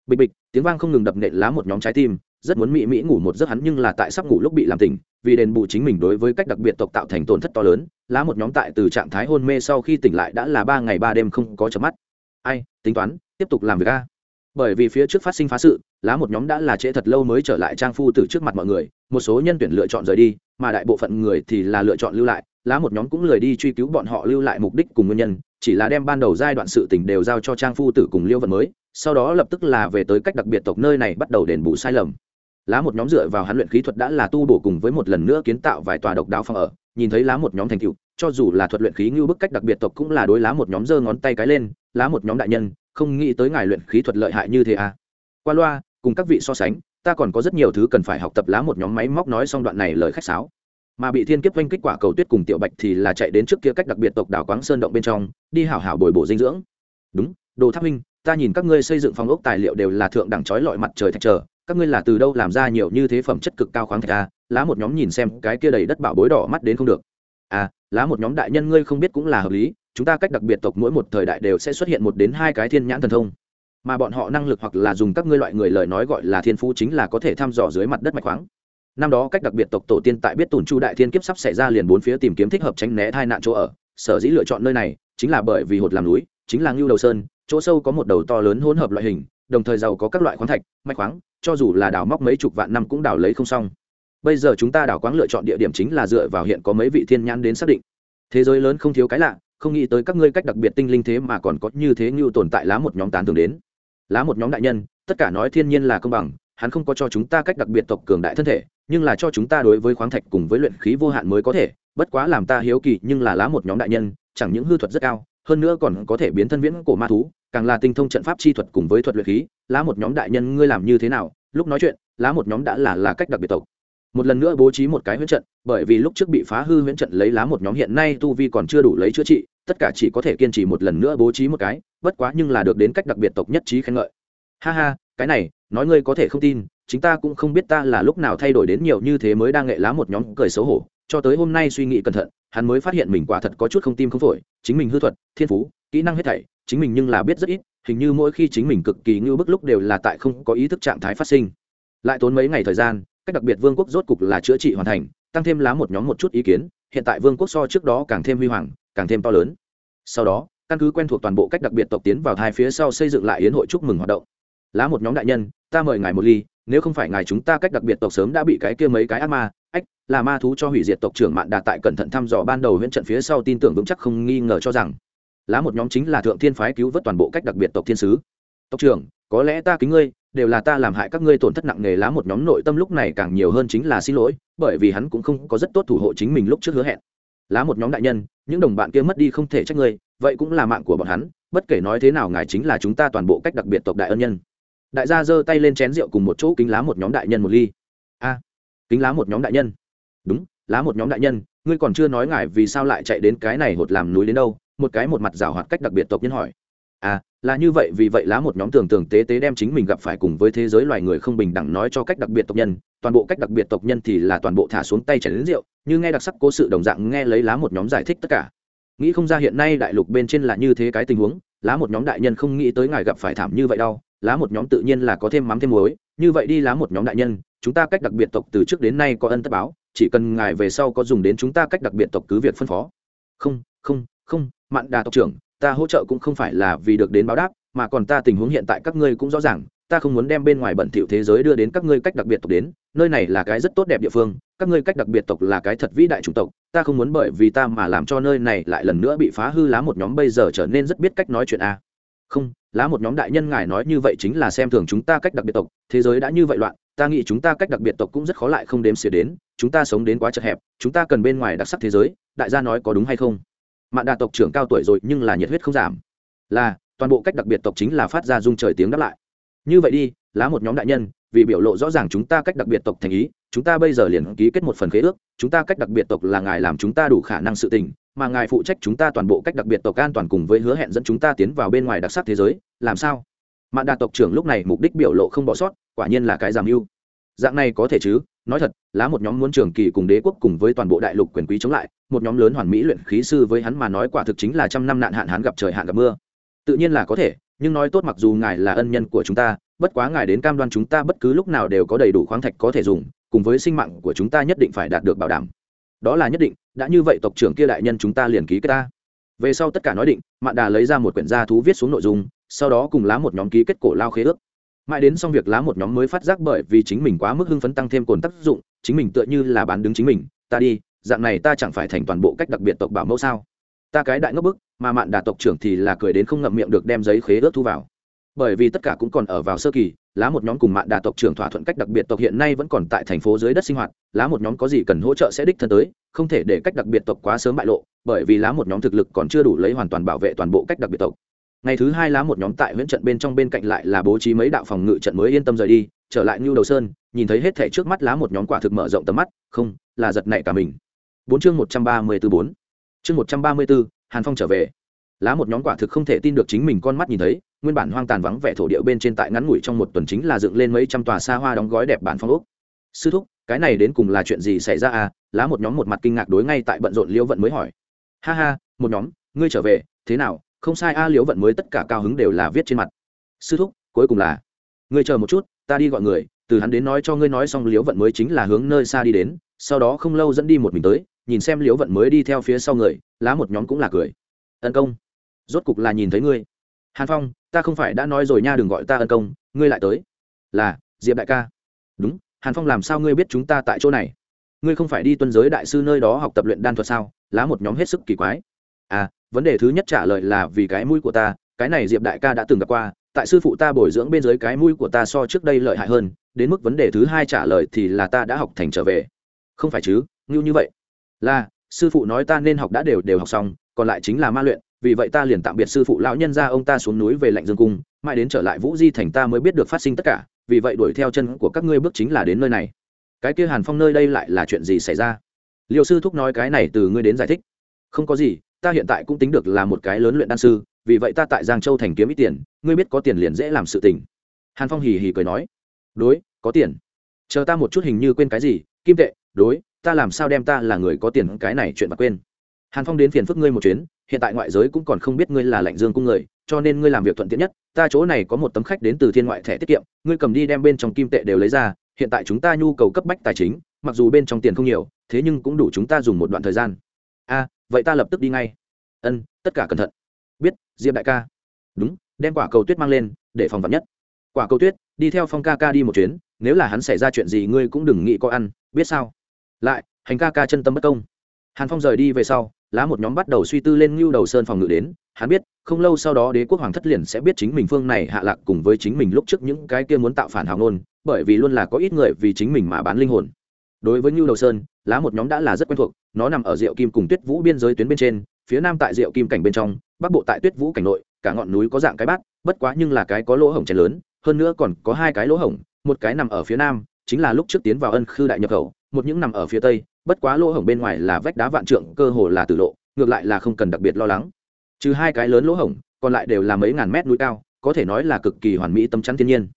Bịch bịch tiếng vang không ngừng đập nện lá một nhóm trái tim, rất muốn mỹ mỹ ngủ một giấc hắn nhưng là tại sắp ngủ lúc bị làm tỉnh, vì đền bù chính mình đối với cách đặc biệt tộc tạo thành tổn thất to lớn, lá một nhóm tại từ trạng thái hôn mê sau khi tỉnh lại đã là ba ngày ba đêm không có chợp mắt. Ai, tính toán, tiếp tục làm việc a. Bởi vì phía trước phát sinh phá sự, lá một nhóm đã là trễ thật lâu mới trở lại trang phu từ trước mặt mọi người, một số nhân tuyển lựa chọn rời đi, mà đại bộ phận người thì là lựa chọn lưu lại, lá một nhóm cũng lười đi truy cứu bọn họ lưu lại mục đích cùng nguyên nhân, chỉ là đem ban đầu giai đoạn sự tình đều giao cho trang phu tử cùng liêu vận mới sau đó lập tức là về tới cách đặc biệt tộc nơi này bắt đầu đền bù sai lầm. Lá một nhóm dựa vào hắn luyện khí thuật đã là tu bổ cùng với một lần nữa kiến tạo vài tòa độc đáo phòng ở, nhìn thấy lá một nhóm thành tựu, cho dù là thuật luyện khí như bức cách đặc biệt tộc cũng là đối lá một nhóm giơ ngón tay cái lên, lá một nhóm đại nhân, không nghĩ tới ngài luyện khí thuật lợi hại như thế à? Qua loa, cùng các vị so sánh, ta còn có rất nhiều thứ cần phải học tập. Lá một nhóm máy móc nói xong đoạn này lời khách sáo. Mà bị thiên kiếp oanh kích quả cầu tuyết cùng tiểu bạch thì là chạy đến trước kia cách đặc biệt tộc đảo quáng sơn động bên trong, đi hảo hảo bồi bổ dinh dưỡng. Đúng, đồ tháp minh ta nhìn các ngươi xây dựng phòng ốc tài liệu đều là thượng đẳng trói lọi mặt trời thạch trở các ngươi là từ đâu làm ra nhiều như thế phẩm chất cực cao khoáng thạch a à? lá một nhóm nhìn xem cái kia đầy đất bảo bối đỏ mắt đến không được. À lá một nhóm đại nhân ngươi không biết cũng là hợp lý, chúng ta cách đặc biệt tộc mỗi một thời đại đều sẽ xuất hiện một đến hai cái thiên nhãn thần thông. Mà bọn họ năng lực hoặc là dùng các ngươi loại người lời nói gọi là thiên phú chính là có thể thăm dò dưới mặt đất mạch khoáng. Năm đó cách đặc biệt tộc tổ tiên tại biết tùn chu đại thiên kiếp sắp xảy ra liền bốn phía tìm kiếm thích hợp tránh né tai nạn chỗ ở, sở dĩ lựa chọn nơi này, chính là bởi vì hột làm núi, chính là ngưu đầu sơn chỗ sâu có một đầu to lớn hỗn hợp loại hình, đồng thời giàu có các loại khoáng thạch, mạch khoáng, cho dù là đào móc mấy chục vạn năm cũng đào lấy không xong. Bây giờ chúng ta đào quáng lựa chọn địa điểm chính là dựa vào hiện có mấy vị thiên nhãn đến xác định. Thế giới lớn không thiếu cái lạ, không nghĩ tới các ngươi cách đặc biệt tinh linh thế mà còn có như thế như tồn tại lá một nhóm tán thường đến. Lá một nhóm đại nhân, tất cả nói thiên nhiên là công bằng, hắn không có cho chúng ta cách đặc biệt tộc cường đại thân thể, nhưng là cho chúng ta đối với khoáng thạch cùng với luyện khí vô hạn mới có thể, bất quá làm ta hiếu kỳ nhưng là lá một nhóm đại nhân, chẳng những hư thuật rất cao hơn nữa còn có thể biến thân viễn cổ ma thú, càng là tinh thông trận pháp chi thuật cùng với thuật luyện khí, lá một nhóm đại nhân ngươi làm như thế nào? Lúc nói chuyện, lá một nhóm đã là là cách đặc biệt tộc. Một lần nữa bố trí một cái huyễn trận, bởi vì lúc trước bị phá hư huyễn trận lấy lá một nhóm hiện nay tu vi còn chưa đủ lấy chữa trị, tất cả chỉ có thể kiên trì một lần nữa bố trí một cái, bất quá nhưng là được đến cách đặc biệt tộc nhất trí khen ngợi. Ha ha, cái này, nói ngươi có thể không tin, chính ta cũng không biết ta là lúc nào thay đổi đến nhiều như thế mới đang nghệ lá một nhóm cười xấu hổ, cho tới hôm nay suy nghĩ cẩn thận hắn mới phát hiện mình quả thật có chút không tim không phổi, chính mình hư thuật, thiên phú, kỹ năng hết thảy, chính mình nhưng là biết rất ít, hình như mỗi khi chính mình cực kỳ ngưu bức lúc đều là tại không có ý thức trạng thái phát sinh. Lại tốn mấy ngày thời gian, cách đặc biệt vương quốc rốt cục là chữa trị hoàn thành, tăng thêm lá một nhóm một chút ý kiến, hiện tại vương quốc so trước đó càng thêm huy hoàng, càng thêm to lớn. Sau đó, căn cứ quen thuộc toàn bộ cách đặc biệt tộc tiến vào hai phía sau xây dựng lại yến hội chúc mừng hoạt động. Lá một nhóm đại nhân, ta mời ngài một ly, nếu không phải ngài chúng ta cách đặc biệt tộc sớm đã bị cái kia mấy cái ác ma ách, là ma thú cho hủy diệt tộc trưởng mạn đạt tại cẩn thận thăm dò ban đầu huyện trận phía sau tin tưởng vững chắc không nghi ngờ cho rằng, lá một nhóm chính là thượng thiên phái cứu vớt toàn bộ cách đặc biệt tộc thiên sứ. Tộc trưởng, có lẽ ta kính ngươi, đều là ta làm hại các ngươi tổn thất nặng nề lá một nhóm nội tâm lúc này càng nhiều hơn chính là xin lỗi, bởi vì hắn cũng không có rất tốt thủ hộ chính mình lúc trước hứa hẹn. Lá một nhóm đại nhân, những đồng bạn kia mất đi không thể trách ngươi, vậy cũng là mạng của bọn hắn, bất kể nói thế nào ngài chính là chúng ta toàn bộ cách đặc biệt tộc đại ân nhân. Đại gia giơ tay lên chén rượu cùng một chỗ kính lá một nhóm đại nhân một ly. A kính lá một nhóm đại nhân. Đúng, lá một nhóm đại nhân, ngươi còn chưa nói ngài vì sao lại chạy đến cái này hột làm núi đến đâu? Một cái một mặt rào hoạt cách đặc biệt tộc nhân hỏi. À là như vậy, vì vậy lá một nhóm tưởng tưởng tế tế đem chính mình gặp phải cùng với thế giới loài người không bình đẳng nói cho cách đặc biệt tộc nhân. Toàn bộ cách đặc biệt tộc nhân thì là toàn bộ thả xuống tay chảy đến rượu, như nghe đặc sắc cố sự đồng dạng nghe lấy lá một nhóm giải thích tất cả. Nghĩ không ra hiện nay đại lục bên trên là như thế cái tình huống, lá một nhóm đại nhân không nghĩ tới ngài gặp phải thảm như vậy đâu. Lá một nhóm tự nhiên là có thêm mắm thêm muối như vậy đi lá một nhóm đại nhân, chúng ta cách đặc biệt tộc từ trước đến nay có ân tất báo, chỉ cần ngài về sau có dùng đến chúng ta cách đặc biệt tộc cứ việc phân phó. Không không không, mạn đà tộc trưởng, ta hỗ trợ cũng không phải là vì được đến báo đáp, mà còn ta tình huống hiện tại các ngươi cũng rõ ràng, ta không muốn đem bên ngoài bẩn thỉu thế giới đưa đến các ngươi cách đặc biệt tộc đến, nơi này là cái rất tốt đẹp địa phương, các ngươi cách đặc biệt tộc là cái thật vĩ đại chủng tộc, ta không muốn bởi vì ta mà làm cho nơi này lại lần nữa bị phá hư lá một nhóm bây giờ trở nên rất biết cách nói chuyện a. Không lá một nhóm đại nhân ngài nói như vậy chính là xem thường chúng ta cách đặc biệt tộc, thế giới đã như vậy loạn, ta nghĩ chúng ta cách đặc biệt tộc cũng rất khó lại không đếm xỉa đến, chúng ta sống đến quá chật hẹp, chúng ta cần bên ngoài đặc sắc thế giới, đại gia nói có đúng hay không? Mạn đà tộc trưởng cao tuổi rồi nhưng là nhiệt huyết không giảm. Là, toàn bộ cách đặc biệt tộc chính là phát ra dung trời tiếng đáp lại. Như vậy đi, lá một nhóm đại nhân, vì biểu lộ rõ ràng chúng ta cách đặc biệt tộc thành ý chúng ta bây giờ liền ký kết một phần khế ước, chúng ta cách đặc biệt tộc là ngài làm chúng ta đủ khả năng sự tình, mà ngài phụ trách chúng ta toàn bộ cách đặc biệt tộc an toàn cùng với hứa hẹn dẫn chúng ta tiến vào bên ngoài đặc sắc thế giới, làm sao? Mạn đà tộc trưởng lúc này mục đích biểu lộ không bỏ sót, quả nhiên là cái giảm mưu dạng này có thể chứ, nói thật lá một nhóm muốn trường kỳ cùng đế quốc cùng với toàn bộ đại lục quyền quý chống lại, một nhóm lớn hoàn mỹ luyện khí sư với hắn mà nói quả thực chính là trăm năm nạn hạn hán gặp trời hạn gặp mưa. Tự nhiên là có thể, nhưng nói tốt mặc dù ngài là ân nhân của chúng ta, bất quá ngài đến cam đoan chúng ta bất cứ lúc nào đều có đầy đủ khoáng thạch có thể dùng cùng với sinh mạng của chúng ta nhất định phải đạt được bảo đảm. Đó là nhất định, đã như vậy tộc trưởng kia đại nhân chúng ta liền ký kết ta. Về sau tất cả nói định, mạn đà lấy ra một quyển gia thú viết xuống nội dung, sau đó cùng lá một nhóm ký kết cổ lao khế ước. Mãi đến xong việc lá một nhóm mới phát giác bởi vì chính mình quá mức hưng phấn tăng thêm cồn tác dụng, chính mình tựa như là bán đứng chính mình, ta đi, dạng này ta chẳng phải thành toàn bộ cách đặc biệt tộc bảo mẫu sao? Ta cái đại ngốc bức, mà mạn đà tộc trưởng thì là cười đến không ngậm miệng được đem giấy khế ước thu vào bởi vì tất cả cũng còn ở vào sơ kỳ, lá một nhóm cùng mạng đà tộc trưởng thỏa thuận cách đặc biệt tộc hiện nay vẫn còn tại thành phố dưới đất sinh hoạt, lá một nhóm có gì cần hỗ trợ sẽ đích thân tới, không thể để cách đặc biệt tộc quá sớm bại lộ, bởi vì lá một nhóm thực lực còn chưa đủ lấy hoàn toàn bảo vệ toàn bộ cách đặc biệt tộc. Ngày thứ hai lá một nhóm tại huyện trận bên trong bên cạnh lại là bố trí mấy đạo phòng ngự trận mới yên tâm rời đi, trở lại ngưu đầu sơn, nhìn thấy hết thể trước mắt lá một nhóm quả thực mở rộng tầm mắt, không, là giật nảy cả mình. Bốn chương một trăm ba mươi tư bốn. Chương một trăm ba mươi bốn hàn phong trở về. Lá một nhóm quả thực không thể tin được chính mình con mắt nhìn thấy nguyên bản hoang tàn vắng vẻ thổ địa bên trên tại ngắn ngủi trong một tuần chính là dựng lên mấy trăm tòa xa hoa đóng gói đẹp bản phong ốc. Sư thúc, cái này đến cùng là chuyện gì xảy ra à? Lá một nhóm một mặt kinh ngạc đối ngay tại bận rộn liễu vận mới hỏi. Ha ha, một nhóm, ngươi trở về, thế nào? Không sai a, liễu vận mới tất cả cao hứng đều là viết trên mặt. Sư thúc, cuối cùng là, ngươi chờ một chút, ta đi gọi người, từ hắn đến nói cho ngươi nói xong liễu vận mới chính là hướng nơi xa đi đến, sau đó không lâu dẫn đi một mình tới, nhìn xem liễu vận mới đi theo phía sau người, lá một nhóm cũng là cười. Ân công. Rốt cục là nhìn thấy ngươi hàn phong, ta không phải đã nói rồi nha, đừng gọi ta ân công, ngươi lại tới. Là, diệp đại ca. Đúng, hàn phong, làm sao ngươi biết chúng ta tại chỗ này? Ngươi không phải đi tuân giới đại sư nơi đó học tập luyện đan thuật sao? Lá một nhóm hết sức kỳ quái. À vấn đề thứ nhất trả lời là vì cái mũi của ta, cái này diệp đại ca đã từng gặp qua, tại sư phụ ta bồi dưỡng bên dưới cái mũi của ta so trước đây lợi hại hơn, đến mức vấn đề thứ hai trả lời thì là ta đã học thành trở về. Không phải chứ ngưu như vậy. Là, sư phụ nói ta nên học đã đều đều học xong, còn lại chính là ma luyện vì vậy ta liền tạm biệt sư phụ lão nhân ra, ông ta xuống núi về lạnh dương cung, mãi đến trở lại vũ di thành ta mới biết được phát sinh tất cả, vì vậy đuổi theo chân của các ngươi bước chính là đến nơi này. Cái kia hàn phong nơi đây lại là chuyện gì xảy ra? Liệu sư thúc nói cái này từ ngươi đến giải thích. Không có gì, ta hiện tại cũng tính được là một cái lớn luyện đan sư, vì vậy ta tại giang châu thành kiếm ít tiền, ngươi biết có tiền liền dễ làm sự tình. Hàn phong hì hì cười nói, đối, có tiền. Chờ ta một chút hình như quên cái gì, kim tệ, đối, ta làm sao đem ta là người có tiền, cái này chuyện mà quên hàn phong đến phiền phức ngươi một chuyến, hiện tại ngoại giới cũng còn không biết ngươi là lạnh dương cung người, cho nên ngươi làm việc thuận tiện nhất, ta chỗ này có một tấm khách đến từ thiên ngoại thẻ tiết kiệm, ngươi cầm đi đem bên trong kim tệ đều lấy ra, hiện tại chúng ta nhu cầu cấp bách tài chính, mặc dù bên trong tiền không nhiều, thế nhưng cũng đủ chúng ta dùng một đoạn thời gian. A, vậy ta lập tức đi ngay. Ân, tất cả cẩn thận. Biết, diệp đại ca. Đúng, đem quả cầu tuyết mang lên, để phòng vật nhất. Quả cầu tuyết, đi theo phong ca ca đi một chuyến, nếu là hắn xảy ra chuyện gì ngươi cũng đừng nghĩ có ăn, biết sao? Lại, hành ca ca chân tâm bất công hàn phong rời đi về sau, lá một nhóm bắt đầu suy tư lên ngưu đầu sơn phòng ngự đến. Hắn biết, không lâu sau đó đế quốc hoàng thất liền sẽ biết chính mình phương này hạ lạc cùng với chính mình lúc trước những cái kia muốn tạo phản hào ngôn, bởi vì luôn là có ít người vì chính mình mà bán linh hồn. Đối với ngưu đầu sơn, lá một nhóm đã là rất quen thuộc, nó nằm ở Diệu kim cùng tuyết vũ biên giới tuyến bên trên, phía nam tại diệu kim cảnh bên trong, bắc bộ tại tuyết vũ cảnh nội, cả ngọn núi có dạng cái bát, bất quá nhưng là cái có lỗ hổng chén lớn, hơn nữa còn có hai cái lỗ hổng, một cái nằm ở phía nam, chính là lúc trước tiến vào ân khư đại nhập khẩu, một những nằm ở phía tây bất quá lỗ hổng bên ngoài là vách đá vạn trượng, cơ hồ là tử lộ, ngược lại là không cần đặc biệt lo lắng. Trừ hai cái lớn lỗ hổng, còn lại đều là mấy ngàn mét núi cao, có thể nói là cực kỳ hoàn mỹ tâm chắn thiên nhiên.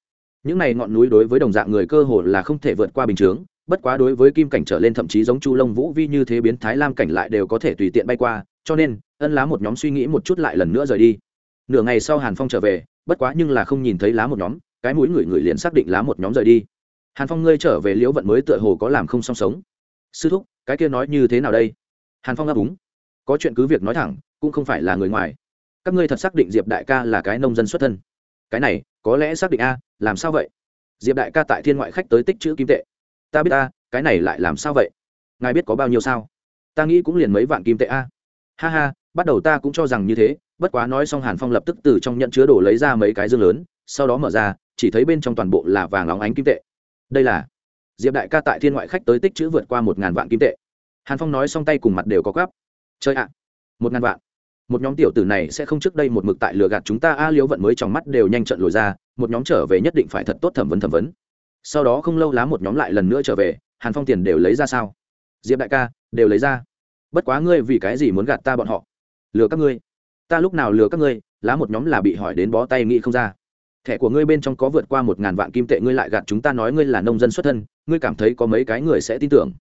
Những này ngọn núi đối với đồng dạng người cơ hồ là không thể vượt qua bình chướng, bất quá đối với kim cảnh trở lên thậm chí giống chu lông vũ vi như thế biến thái lam cảnh lại đều có thể tùy tiện bay qua, cho nên, ân lá một nhóm suy nghĩ một chút lại lần nữa rời đi. Nửa ngày sau hàn phong trở về, bất quá nhưng là không nhìn thấy lá một nhóm, cái mũi người người liền xác định lá một nhóm rời đi. Hàn phong ngươi trở về liễu vận mới tựa hồ có làm không song sống sư thúc, cái kia nói như thế nào đây? Hàn phong ấp úng. Có chuyện cứ việc nói thẳng, cũng không phải là người ngoài. Các ngươi thật xác định diệp đại ca là cái nông dân xuất thân. Cái này, có lẽ xác định a, làm sao vậy? Diệp đại ca tại thiên ngoại khách tới tích chữ kim tệ. Ta biết a, cái này lại làm sao vậy? Ngài biết có bao nhiêu sao? Ta nghĩ cũng liền mấy vạn kim tệ a. Ha ha, bắt đầu ta cũng cho rằng như thế, bất quá nói xong hàn phong lập tức từ trong nhận chứa đồ lấy ra mấy cái dương lớn, sau đó mở ra, chỉ thấy bên trong toàn bộ là vàng óng ánh kim tệ. Đây là diệp đại ca tại thiên ngoại khách tới tích chữ vượt qua một ngàn vạn kim tệ. Hàn phong nói xong tay cùng mặt đều có gắp chơi ạ, một ngàn vạn. Một nhóm tiểu tử này sẽ không trước đây một mực tại lừa gạt chúng ta, a liếu vận mới trong mắt đều nhanh trận lồi ra, một nhóm trở về nhất định phải thật tốt thẩm vấn thẩm vấn. Sau đó không lâu lá một nhóm lại lần nữa trở về, hàn phong tiền đều lấy ra sao? Diệp đại ca, đều lấy ra. Bất quá ngươi vì cái gì muốn gạt ta bọn họ? Lừa các ngươi. Ta lúc nào lừa các ngươi, lá một nhóm là bị hỏi đến bó tay nghĩ không ra thẻ của ngươi bên trong có vượt qua một ngàn vạn kim tệ, ngươi lại gạt chúng ta nói ngươi là nông dân xuất thân, ngươi cảm thấy có mấy cái người sẽ tin tưởng.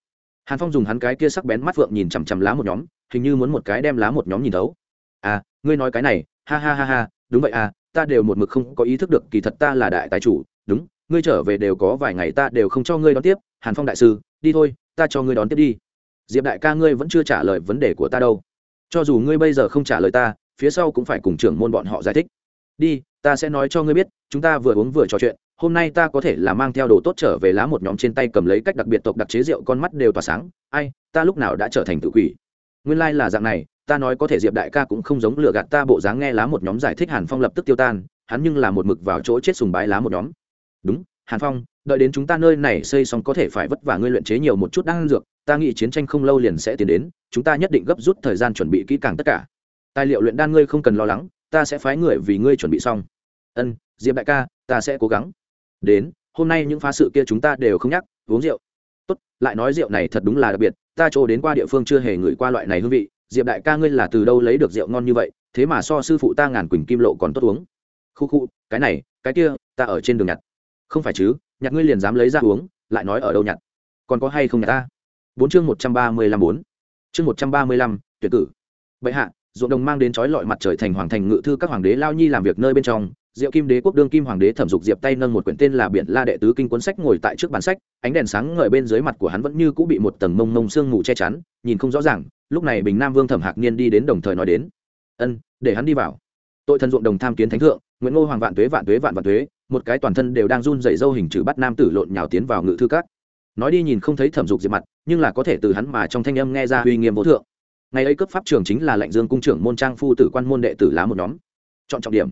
Hàn phong dùng hắn cái kia sắc bén mắt vượng nhìn chằm chằm lá một nhóm, hình như muốn một cái đem lá một nhóm nhìn thấu. À ngươi nói cái này, ha ha ha ha, đúng vậy à ta đều một mực không có ý thức được, kỳ thật ta là đại tài chủ, đúng, ngươi trở về đều có vài ngày ta đều không cho ngươi đón tiếp, hàn phong đại sư, đi thôi, ta cho ngươi đón tiếp đi. Diệp đại ca ngươi vẫn chưa trả lời vấn đề của ta đâu. Cho dù ngươi bây giờ không trả lời ta, phía sau cũng phải cùng trưởng môn bọn họ giải thích. Đi ta sẽ nói cho ngươi biết, chúng ta vừa uống vừa trò chuyện, hôm nay ta có thể là mang theo đồ tốt trở về lá một nhóm trên tay cầm lấy cách đặc biệt tộc đặc chế rượu, con mắt đều tỏa sáng, ai, ta lúc nào đã trở thành tự quỷ? Nguyên lai、like、là dạng này, ta nói có thể diệp đại ca cũng không giống lựa gạt ta bộ dáng nghe lá một nhóm giải thích hàn phong lập tức tiêu tan, hắn nhưng là một mực vào chỗ chết sùng bái lá một nhóm. Đúng, hàn phong, đợi đến chúng ta nơi này xây xong có thể phải vất vả ngươi luyện chế nhiều một chút đang dược, ta nghĩ chiến tranh không lâu liền sẽ tiến đến, chúng ta nhất định gấp rút thời gian chuẩn bị kỹ càng tất cả. Tài liệu luyện đan ngươi không cần lo lắng ta sẽ phái người vì ngươi chuẩn bị xong. Ân, diệp đại ca, ta sẽ cố gắng. Đến, hôm nay những phá sự kia chúng ta đều không nhắc, uống rượu. Tốt, lại nói rượu này thật đúng là đặc biệt, ta chỗ đến qua địa phương chưa hề ngửi qua loại này hương vị. Diệp đại ca ngươi là từ đâu lấy được rượu ngon như vậy, thế mà so sư phụ ta ngàn quỳnh kim lộ còn tốt uống. Khu khu, cái này, cái kia, ta ở trên đường nhặt. Không phải chứ, nhặt ngươi liền dám lấy ra uống, lại nói ở đâu nhặt? Còn có hay không nhặt ta? Bốn chương một trăm ba mươi lăm bốn. Chương một trăm ba mươi lăm, tuyệt cử. Bệ hạ ruộng đồng mang đến trói lọi mặt trời thành hoàng thành ngự thư các hoàng đế lao nhi làm việc nơi bên trong. Diệu kim đế quốc đương kim hoàng đế thẩm dục diệp tay nâng một quyển tên là biển la đệ tứ kinh cuốn sách ngồi tại trước bàn sách, ánh đèn sáng ngời bên dưới mặt của hắn vẫn như cũ bị một tầng mông mông sương mù che chắn, nhìn không rõ ràng. Lúc này bình nam vương thẩm hạc niên đi đến đồng thời nói đến, ân, để hắn đi vào. Tội thần ruộng đồng tham kiến thánh thượng, nguyễn ngô hoàng vạn tuế vạn tuế vạn vạn tuế, một cái toàn thân đều đang run dày dâu hình chữ bắt nam tử lộn nhào tiến vào ngự thư các. Nói đi nhìn không thấy thẩm dục diệp mặt, nhưng là có thể từ hắn mà trong thanh âm nghe ra uy nghiêm vô thượng ngày ấy cấp pháp trường chính là lệnh dương cung trưởng môn trang phu tử quan môn đệ tử lá một nhóm. Chọn trọng điểm.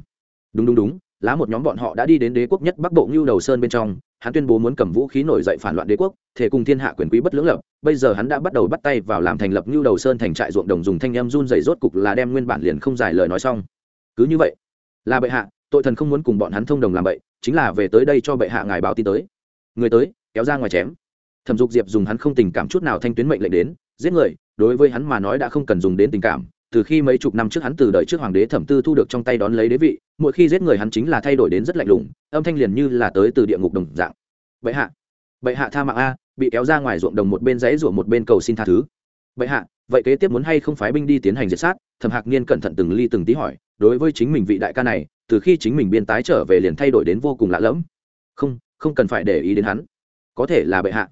Đúng đúng đúng, lá một nhóm bọn họ đã đi đến đế quốc nhất bắc bộ ngưu đầu sơn bên trong, hắn tuyên bố muốn cầm vũ khí nổi dậy phản loạn đế quốc, thể cùng thiên hạ quyền quý bất lưỡng lập. Bây giờ hắn đã bắt đầu bắt tay vào làm thành lập ngưu đầu sơn thành trại ruộng đồng dùng thanh em run dày rốt cục là đem nguyên bản liền không giải lời nói xong. Cứ như vậy, là bệ hạ, tội thần không muốn cùng bọn hắn thông đồng làm vậy chính là về tới đây cho bệ hạ ngài báo tin tới. Người tới, kéo ra ngoài chém. Thẩm dục diệp dùng hắn không tình cảm chút nào thanh tuyến mệnh lệnh đến, giết người đối với hắn mà nói đã không cần dùng đến tình cảm, từ khi mấy chục năm trước hắn từ đời trước hoàng đế thẩm tư thu được trong tay đón lấy đế vị, mỗi khi giết người hắn chính là thay đổi đến rất lạnh lùng, âm thanh liền như là tới từ địa ngục đồng dạng. Bệ hạ bệ hạ tha mạng a, bị kéo ra ngoài ruộng đồng một bên dãy ruộng một bên cầu xin tha thứ. Bệ hạ, vậy kế tiếp muốn hay không phái binh đi tiến hành diệt sát? Thẩm hạc niên cẩn thận từng ly từng tí hỏi, đối với chính mình vị đại ca này, từ khi chính mình biên tái trở về liền thay đổi đến vô cùng lạ lẫm. Không không cần phải để ý đến hắn. Có thể là bệ hạ.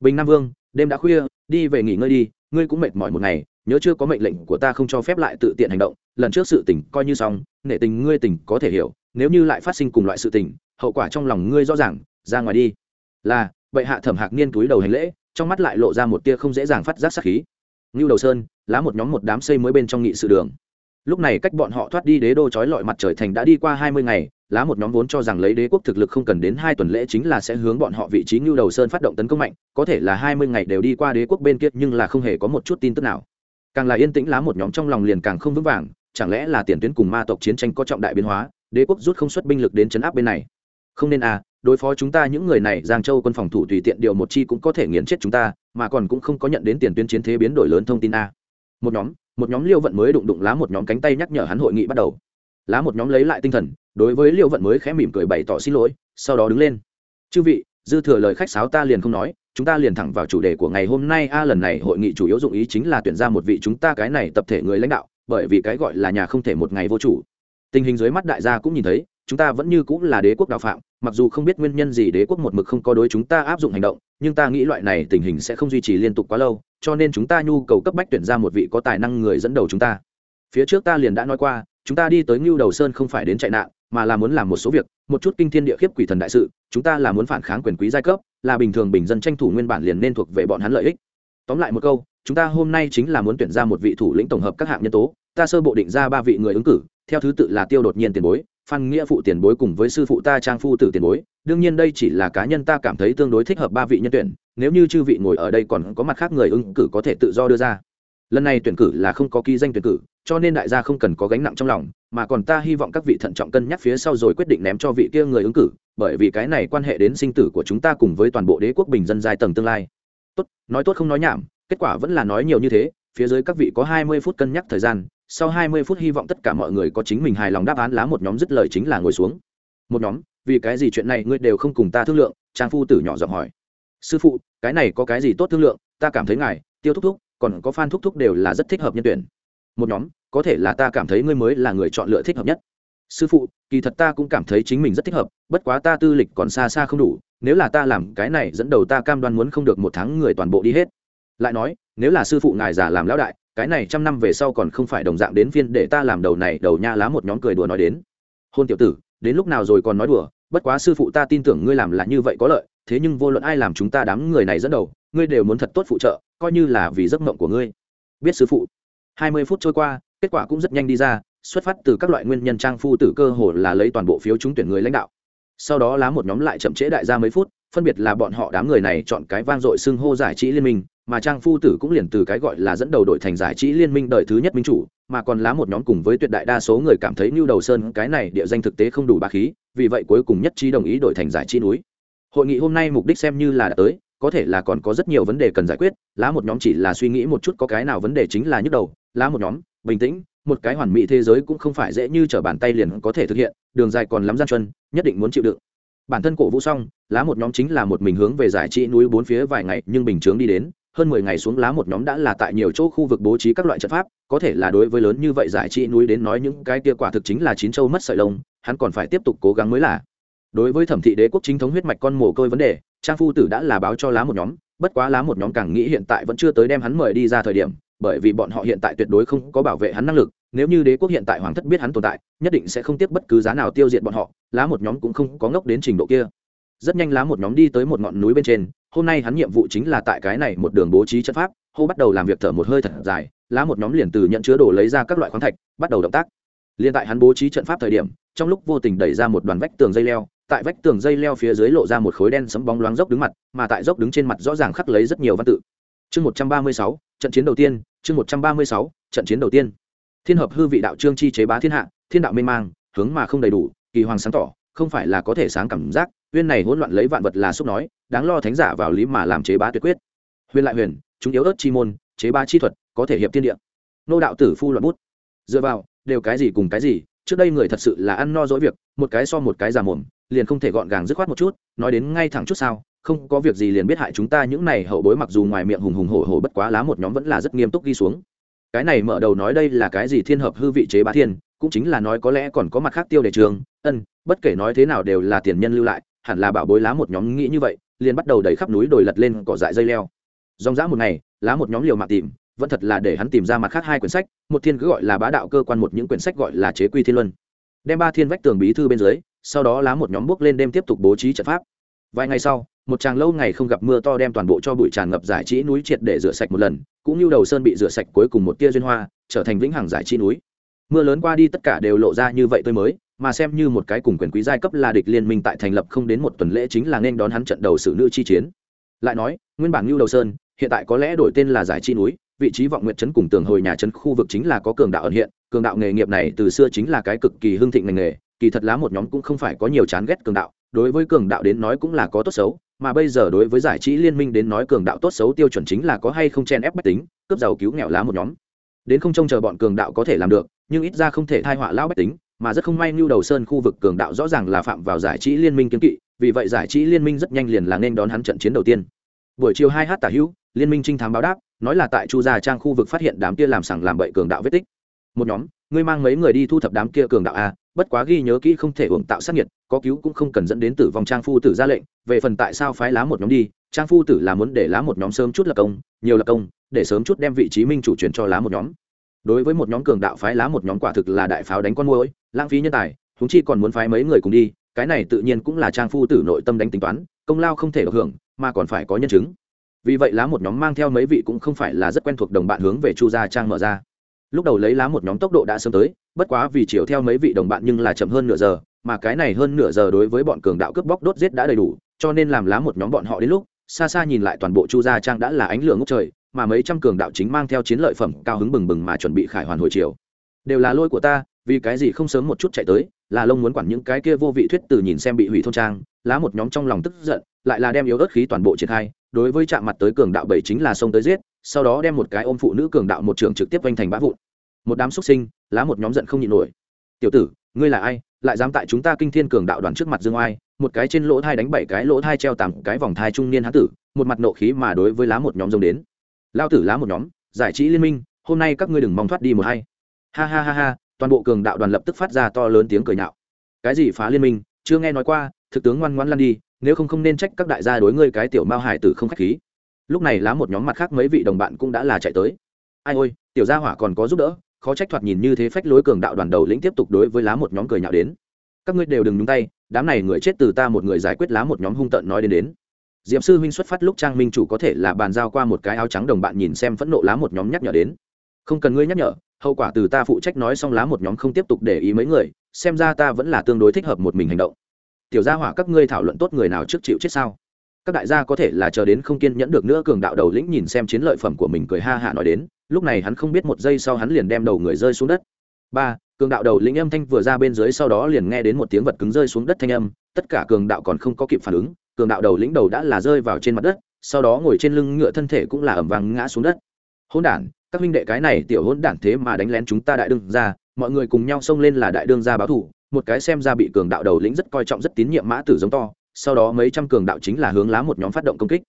Bình nam vương, đêm đã khuya, đi về nghỉ ngơi đi ngươi cũng mệt mỏi một ngày, nhớ chưa có mệnh lệnh của ta không cho phép lại tự tiện hành động, lần trước sự tình coi như xong, nể tình ngươi tình có thể hiểu, nếu như lại phát sinh cùng loại sự tình, hậu quả trong lòng ngươi rõ ràng, ra ngoài đi. Là, bệ hạ thẩm hạc niên túi đầu hành lễ, trong mắt lại lộ ra một tia không dễ dàng phát giác sát khí. Ngưu đầu sơn, lá một nhóm một đám xây mới bên trong nghị sự đường. Lúc này cách bọn họ thoát đi đế đô trói lọi mặt trời thành đã đi qua hai mươi ngày lá một nhóm vốn cho rằng lấy đế quốc thực lực không cần đến hai tuần lễ chính là sẽ hướng bọn họ vị trí ngưu đầu sơn phát động tấn công mạnh, có thể là hai mươi ngày đều đi qua đế quốc bên kia nhưng là không hề có một chút tin tức nào. Càng là yên tĩnh lá một nhóm trong lòng liền càng không vững vàng, chẳng lẽ là tiền tuyến cùng ma tộc chiến tranh có trọng đại biến hóa, đế quốc rút không xuất binh lực đến chấn áp bên này? Không nên à đối phó chúng ta những người này, giang châu quân phòng thủ tùy tiện điều một chi cũng có thể nghiền chết chúng ta, mà còn cũng không có nhận đến tiền tuyến chiến thế biến đổi lớn thông tin a một nhóm một nhóm liêu vận mới đụng đụng lá một nhóm cánh tay nhắc nhở hắn hội nghị bắt đầu lá một nhóm lấy lại tinh thần, đối với liêu vận mới khẽ mỉm cười bày tỏ xin lỗi, sau đó đứng lên. Chư vị, dư thừa lời khách sáo ta liền không nói, chúng ta liền thẳng vào chủ đề của ngày hôm nay. A, lần này hội nghị chủ yếu dụng ý chính là tuyển ra một vị chúng ta cái này tập thể người lãnh đạo, bởi vì cái gọi là nhà không thể một ngày vô chủ. Tình hình dưới mắt đại gia cũng nhìn thấy, chúng ta vẫn như cũng là đế quốc đạo phạm, mặc dù không biết nguyên nhân gì đế quốc một mực không có đối chúng ta áp dụng hành động, nhưng ta nghĩ loại này tình hình sẽ không duy trì liên tục quá lâu, cho nên chúng ta nhu cầu cấp bách tuyển ra một vị có tài năng người dẫn đầu chúng ta. Phía trước ta liền đã nói qua chúng ta đi tới ngưu đầu sơn không phải đến chạy nạn, mà là muốn làm một số việc, một chút kinh thiên địa khiếp quỷ thần đại sự, chúng ta là muốn phản kháng quyền quý giai cấp, là bình thường bình dân tranh thủ nguyên bản liền nên thuộc về bọn hắn lợi ích. Tóm lại một câu, chúng ta hôm nay chính là muốn tuyển ra một vị thủ lĩnh tổng hợp các hạng nhân tố, ta sơ bộ định ra ba vị người ứng cử, theo thứ tự là tiêu đột nhiên tiền bối, phan nghĩa phụ tiền bối cùng với sư phụ ta trang phu tử tiền bối. Đương nhiên đây chỉ là cá nhân ta cảm thấy tương đối thích hợp ba vị nhân tuyển, nếu như chư vị ngồi ở đây còn có mặt khác người ứng cử có thể tự do đưa ra lần này tuyển cử là không có ký danh tuyển cử, cho nên đại gia không cần có gánh nặng trong lòng, mà còn ta hy vọng các vị thận trọng cân nhắc phía sau rồi quyết định ném cho vị kia người ứng cử, bởi vì cái này quan hệ đến sinh tử của chúng ta cùng với toàn bộ đế quốc bình dân giai tầng tương lai. Tốt, nói tốt không nói nhảm, kết quả vẫn là nói nhiều như thế, phía dưới các vị có hai mươi phút cân nhắc thời gian, sau hai mươi phút hy vọng tất cả mọi người có chính mình hài lòng đáp án lá một nhóm dứt lời chính là ngồi xuống. Một nhóm, vì cái gì chuyện này ngươi đều không cùng ta thương lượng? Trang phu tử nhỏ giọng hỏi. Sư phụ, cái này có cái gì tốt thương lượng? Ta cảm thấy ngài, tiêu thúc thúc còn có phan thúc thúc đều là rất thích hợp nhân tuyển. Một nhóm, có thể là ta cảm thấy ngươi mới là người chọn lựa thích hợp nhất. Sư phụ, kỳ thật ta cũng cảm thấy chính mình rất thích hợp, bất quá ta tư lịch còn xa xa không đủ, nếu là ta làm cái này dẫn đầu ta cam đoan muốn không được một tháng người toàn bộ đi hết. Lại nói, nếu là sư phụ ngài già làm lão đại, cái này trăm năm về sau còn không phải đồng dạng đến phiên để ta làm đầu này đầu nha lá một nhóm cười đùa nói đến. Hôn tiểu tử, đến lúc nào rồi còn nói đùa, bất quá sư phụ ta tin tưởng ngươi làm là như vậy có lợi thế nhưng vô luận ai làm chúng ta đám người này dẫn đầu, ngươi đều muốn thật tốt phụ trợ, coi như là vì giấc mộng của ngươi. Biết sư phụ. Hai mươi phút trôi qua, kết quả cũng rất nhanh đi ra, xuất phát từ các loại nguyên nhân trang phu tử cơ hồ là lấy toàn bộ phiếu trúng tuyển người lãnh đạo. Sau đó lá một nhóm lại chậm trễ đại gia mấy phút, phân biệt là bọn họ đám người này chọn cái vang dội xưng hô giải trí liên minh, mà trang phu tử cũng liền từ cái gọi là dẫn đầu đội thành giải trí liên minh đời thứ nhất minh chủ, mà còn lá một nhóm cùng với tuyệt đại đa số người cảm thấy như đầu sơn cái này địa danh thực tế không đủ ba khí, vì vậy cuối cùng nhất trí đồng ý đổi thành giải trí núi hội nghị hôm nay mục đích xem như là đã tới, có thể là còn có rất nhiều vấn đề cần giải quyết, lá một nhóm chỉ là suy nghĩ một chút có cái nào vấn đề chính là nhức đầu, lá một nhóm, bình tĩnh, một cái hoàn mỹ thế giới cũng không phải dễ như t r ở bàn tay liền có thể thực hiện, đường dài còn lắm gian chân nhất định muốn chịu đựng. Bản thân cổ vũ xong, lá một nhóm chính là một mình hướng về giải trị núi bốn phía vài ngày, nhưng bình chướng đi đến, hơn mười ngày xuống lá một nhóm đã là tại nhiều chỗ khu vực bố trí các loại trận pháp, có thể là đối với lớn như vậy giải trị núi đến nói những cái kia quả thực chính là chín châu mất sợi lông, hắn còn phải tiếp tục cố gắng mới là đối với thẩm thị đế quốc chính thống huyết mạch con mồ côi vấn đề, trang phu tử đã là báo cho lá một nhóm, bất quá lá một nhóm càng nghĩ hiện tại vẫn chưa tới đem hắn mời đi ra thời điểm, bởi vì bọn họ hiện tại tuyệt đối không có bảo vệ hắn năng lực, nếu như đế quốc hiện tại hoàng thất biết hắn tồn tại, nhất định sẽ không tiếp bất cứ giá nào tiêu diệt bọn họ, lá một nhóm cũng không có ngốc đến trình độ kia. Rất nhanh lá một nhóm đi tới một ngọn núi bên trên, hôm nay hắn nhiệm vụ chính là tại cái này một đường bố trí trận pháp, hô bắt đầu làm việc thở một hơi thật dài, lá một nhóm liền từ nhận chứa đồ lấy ra các loại khoáng thạch, bắt đầu động tác. Liền tại hắn bố trí trận pháp thời điểm, trong lúc vô tình đẩy ra một đoàn vách tường dây leo tại vách tường dây leo phía dưới lộ ra một khối đen sấm bóng loáng dốc đứng mặt, mà tại dốc đứng trên mặt rõ ràng khắc lấy rất nhiều văn tự. Chương một trăm ba mươi sáu, trận chiến đầu tiên, chương một trăm ba mươi sáu, trận chiến đầu tiên. Thiên hợp hư vị đạo trương chi chế bá thiên hạ, thiên đạo mê mang, hướng mà không đầy đủ, kỳ hoàng sáng tỏ, không phải là có thể sáng cảm giác Huyên này hỗn loạn lấy vạn vật là xúc nói, đáng lo thánh giả vào lý mà làm chế bá tuyệt quyết. Huyền lại huyền, chúng yếu ớt chi môn, chế bá chi thuật, có thể hiệp thiên địa. Nô đạo tử phu luận bút. Dựa vào, đều cái gì cùng cái gì, trước đây người thật sự là ăn no dỗi việc, một cái so một cái già mồm liền không thể gọn gàng dứt khoát một chút, nói đến ngay thẳng chút sao, không có việc gì liền biết hại chúng ta những này hậu bối mặc dù ngoài miệng hùng hùng hổ hổ bất quá lá một nhóm vẫn là rất nghiêm túc ghi xuống. Cái này mở đầu nói đây là cái gì thiên hợp hư vị chế bá thiên, cũng chính là nói có lẽ còn có mặt khác tiêu đề trường, ân, bất kể nói thế nào đều là tiền nhân lưu lại, hẳn là bảo bối lá một nhóm nghĩ như vậy, liền bắt đầu đẩy khắp núi đồi lật lên cỏ dại dây leo. Dòng dã một ngày, lá một nhóm liều mạng tìm, vẫn thật là để hắn tìm ra mặt khác hai quyển sách, một thiên cứ gọi là bá đạo cơ quan, một những quyển sách gọi là chế quy thiên luân. Đem ba thiên vách tường bí thư bên dưới sau đó lá một nhóm bước lên đêm tiếp tục bố trí trận pháp. Vài ngày sau, một tràng lâu ngày không gặp mưa to đem toàn bộ cho bụi tràn ngập giải trí núi triệt để rửa sạch một lần, cũng như đầu sơn bị rửa sạch cuối cùng một tia duyên hoa, trở thành vĩnh hằng giải trí núi. Mưa lớn qua đi tất cả đều lộ ra như vậy tôi mới, mà xem như một cái cùng quyền quý giai cấp là địch liên minh tại thành lập không đến một tuần lễ chính là nên đón hắn trận đầu sự nữ chi chiến. Lại nói, nguyên bản như đầu sơn, hiện tại có lẽ đổi tên là giải chi núi, vị trí vọng nguyện trấn cùng tường hồi nhà trấn khu vực chính là có cường đạo ẩn hiện, cường đạo nghề nghiệp này từ xưa chính là cái cực kỳ hưng thịnh ngành nghề kỳ thật lá một nhóm cũng không phải có nhiều chán ghét cường đạo, đối với cường đạo đến nói cũng là có tốt xấu, mà bây giờ đối với giải trí liên minh đến nói cường đạo tốt xấu tiêu chuẩn chính là có hay không chen ép bách tính, cướp giàu cứu nghèo lá một nhóm. Đến không trông chờ bọn cường đạo có thể làm được, nhưng ít ra không thể thai họa lão bách tính, mà rất không may như đầu sơn khu vực cường đạo rõ ràng là phạm vào giải trí liên minh kiến kỵ, vì vậy giải trí liên minh rất nhanh liền là nên đón hắn trận chiến đầu tiên. Buổi chiều hai h tả hữu, liên minh trinh thám báo đáp, nói là tại chu gia trang khu vực phát hiện đám kia làm sẳng làm bậy cường đạo vết tích một nhóm, ngươi mang mấy người đi thu thập đám kia cường đạo a, bất quá ghi nhớ kỹ không thể hưởng tạo sát nhiệt, có cứu cũng không cần dẫn đến tử vong trang phu tử ra lệnh, về phần tại sao phái lá một nhóm đi, trang phu tử là muốn để lá một nhóm sớm chút lập công, nhiều lập công, để sớm chút đem vị trí minh chủ truyền cho lá một nhóm. Đối với một nhóm cường đạo phái lá một nhóm quả thực là đại pháo đánh con môi lãng phí nhân tài chúng chi còn muốn phái mấy người cùng đi, cái này tự nhiên cũng là trang phu tử nội tâm đánh tính toán, công lao không thể được hưởng, mà còn phải có nhân chứng. Vì vậy lá một nhóm mang theo mấy vị cũng không phải là rất quen thuộc đồng bạn hướng về chu gia trang mở ra lúc đầu lấy lá một nhóm tốc độ đã sớm tới, bất quá vì chiều theo mấy vị đồng bạn nhưng là chậm hơn nửa giờ, mà cái này hơn nửa giờ đối với bọn cường đạo cướp bóc đốt giết đã đầy đủ, cho nên làm lá một nhóm bọn họ đến lúc, xa xa nhìn lại toàn bộ chu gia trang đã là ánh lửa ngốc trời, mà mấy trăm cường đạo chính mang theo chiến lợi phẩm cao hứng bừng bừng mà chuẩn bị khải hoàn hồi chiều. Đều là lôi của ta, vì cái gì không sớm một chút chạy tới, là lông muốn quản những cái kia vô vị thuyết từ nhìn xem bị hủy thôn trang, lá một nhóm trong lòng tức giận, lại là đem yếu ớt khí toàn bộ triển khai, đối với chạm mặt tới cường đạo bảy chính là xông tới giết, sau đó đem một cái ôm phụ nữ cường đạo một trường trực tiếp vanh thành bã vụn một đám xuất sinh, lá một nhóm giận không nhịn nổi. Tiểu tử, ngươi là ai? Lại dám tại chúng ta kinh thiên cường đạo đoàn trước mặt dương oai, một cái trên lỗ thai đánh bảy cái lỗ thai treo tám cái vòng thai trung niên hán tử, một mặt nộ khí mà đối với lá một nhóm rông đến. Lao tử lá một nhóm, giải trí liên minh, hôm nay các ngươi đừng mong thoát đi một hay ha ha ha ha, toàn bộ cường đạo đoàn lập tức phát ra to lớn tiếng cười nhạo. Cái gì phá liên minh? Chưa nghe nói qua, thực tướng ngoan ngoan lăn đi, nếu không không nên trách các đại gia đối ngươi cái tiểu mao hải tử không khách khí. Lúc này lá một nhóm mặt khác mấy vị đồng bạn cũng đã là chạy tới. Ai ôi, tiểu gia hỏa còn có giúp đỡ khó trách thoạt nhìn như thế phách lối cường đạo đoàn đầu lĩnh tiếp tục đối với lá một nhóm cười nhạo đến. Các ngươi đều đừng nhúng tay, đám này người chết từ ta một người giải quyết lá một nhóm hung tợn nói đến đến. Diệm sư huynh xuất phát lúc trang minh chủ có thể là bàn giao qua một cái áo trắng đồng bạn nhìn xem phẫn nộ lá một nhóm nhắc nhở đến. Không cần ngươi nhắc nhở, hậu quả từ ta phụ trách nói xong lá một nhóm không tiếp tục để ý mấy người, xem ra ta vẫn là tương đối thích hợp một mình hành động. Tiểu gia hỏa, các ngươi thảo luận tốt người nào trước chịu chết sao? Các đại gia có thể là chờ đến không kiên nhẫn được nữa cường đạo đầu lĩnh nhìn xem chiến lợi phẩm của mình cười ha hạ nói đến, lúc này hắn không biết một giây sau hắn liền đem đầu người rơi xuống đất. Ba, cường đạo đầu lĩnh âm thanh vừa ra bên dưới sau đó liền nghe đến một tiếng vật cứng rơi xuống đất thanh âm, tất cả cường đạo còn không có kịp phản ứng, cường đạo đầu lĩnh đầu đã là rơi vào trên mặt đất, sau đó ngồi trên lưng ngựa thân thể cũng là ẩm vàng ngã xuống đất. Hôn đản, các huynh đệ cái này tiểu hôn đản thế mà đánh lén chúng ta đại đương ra mọi người cùng nhau xông lên là đại đương gia báo thủ, một cái xem ra bị cường đạo đầu lĩnh rất coi trọng rất tín nhiệm mã tử giống to sau đó mấy trăm cường đạo chính là hướng lá một nhóm phát động công kích.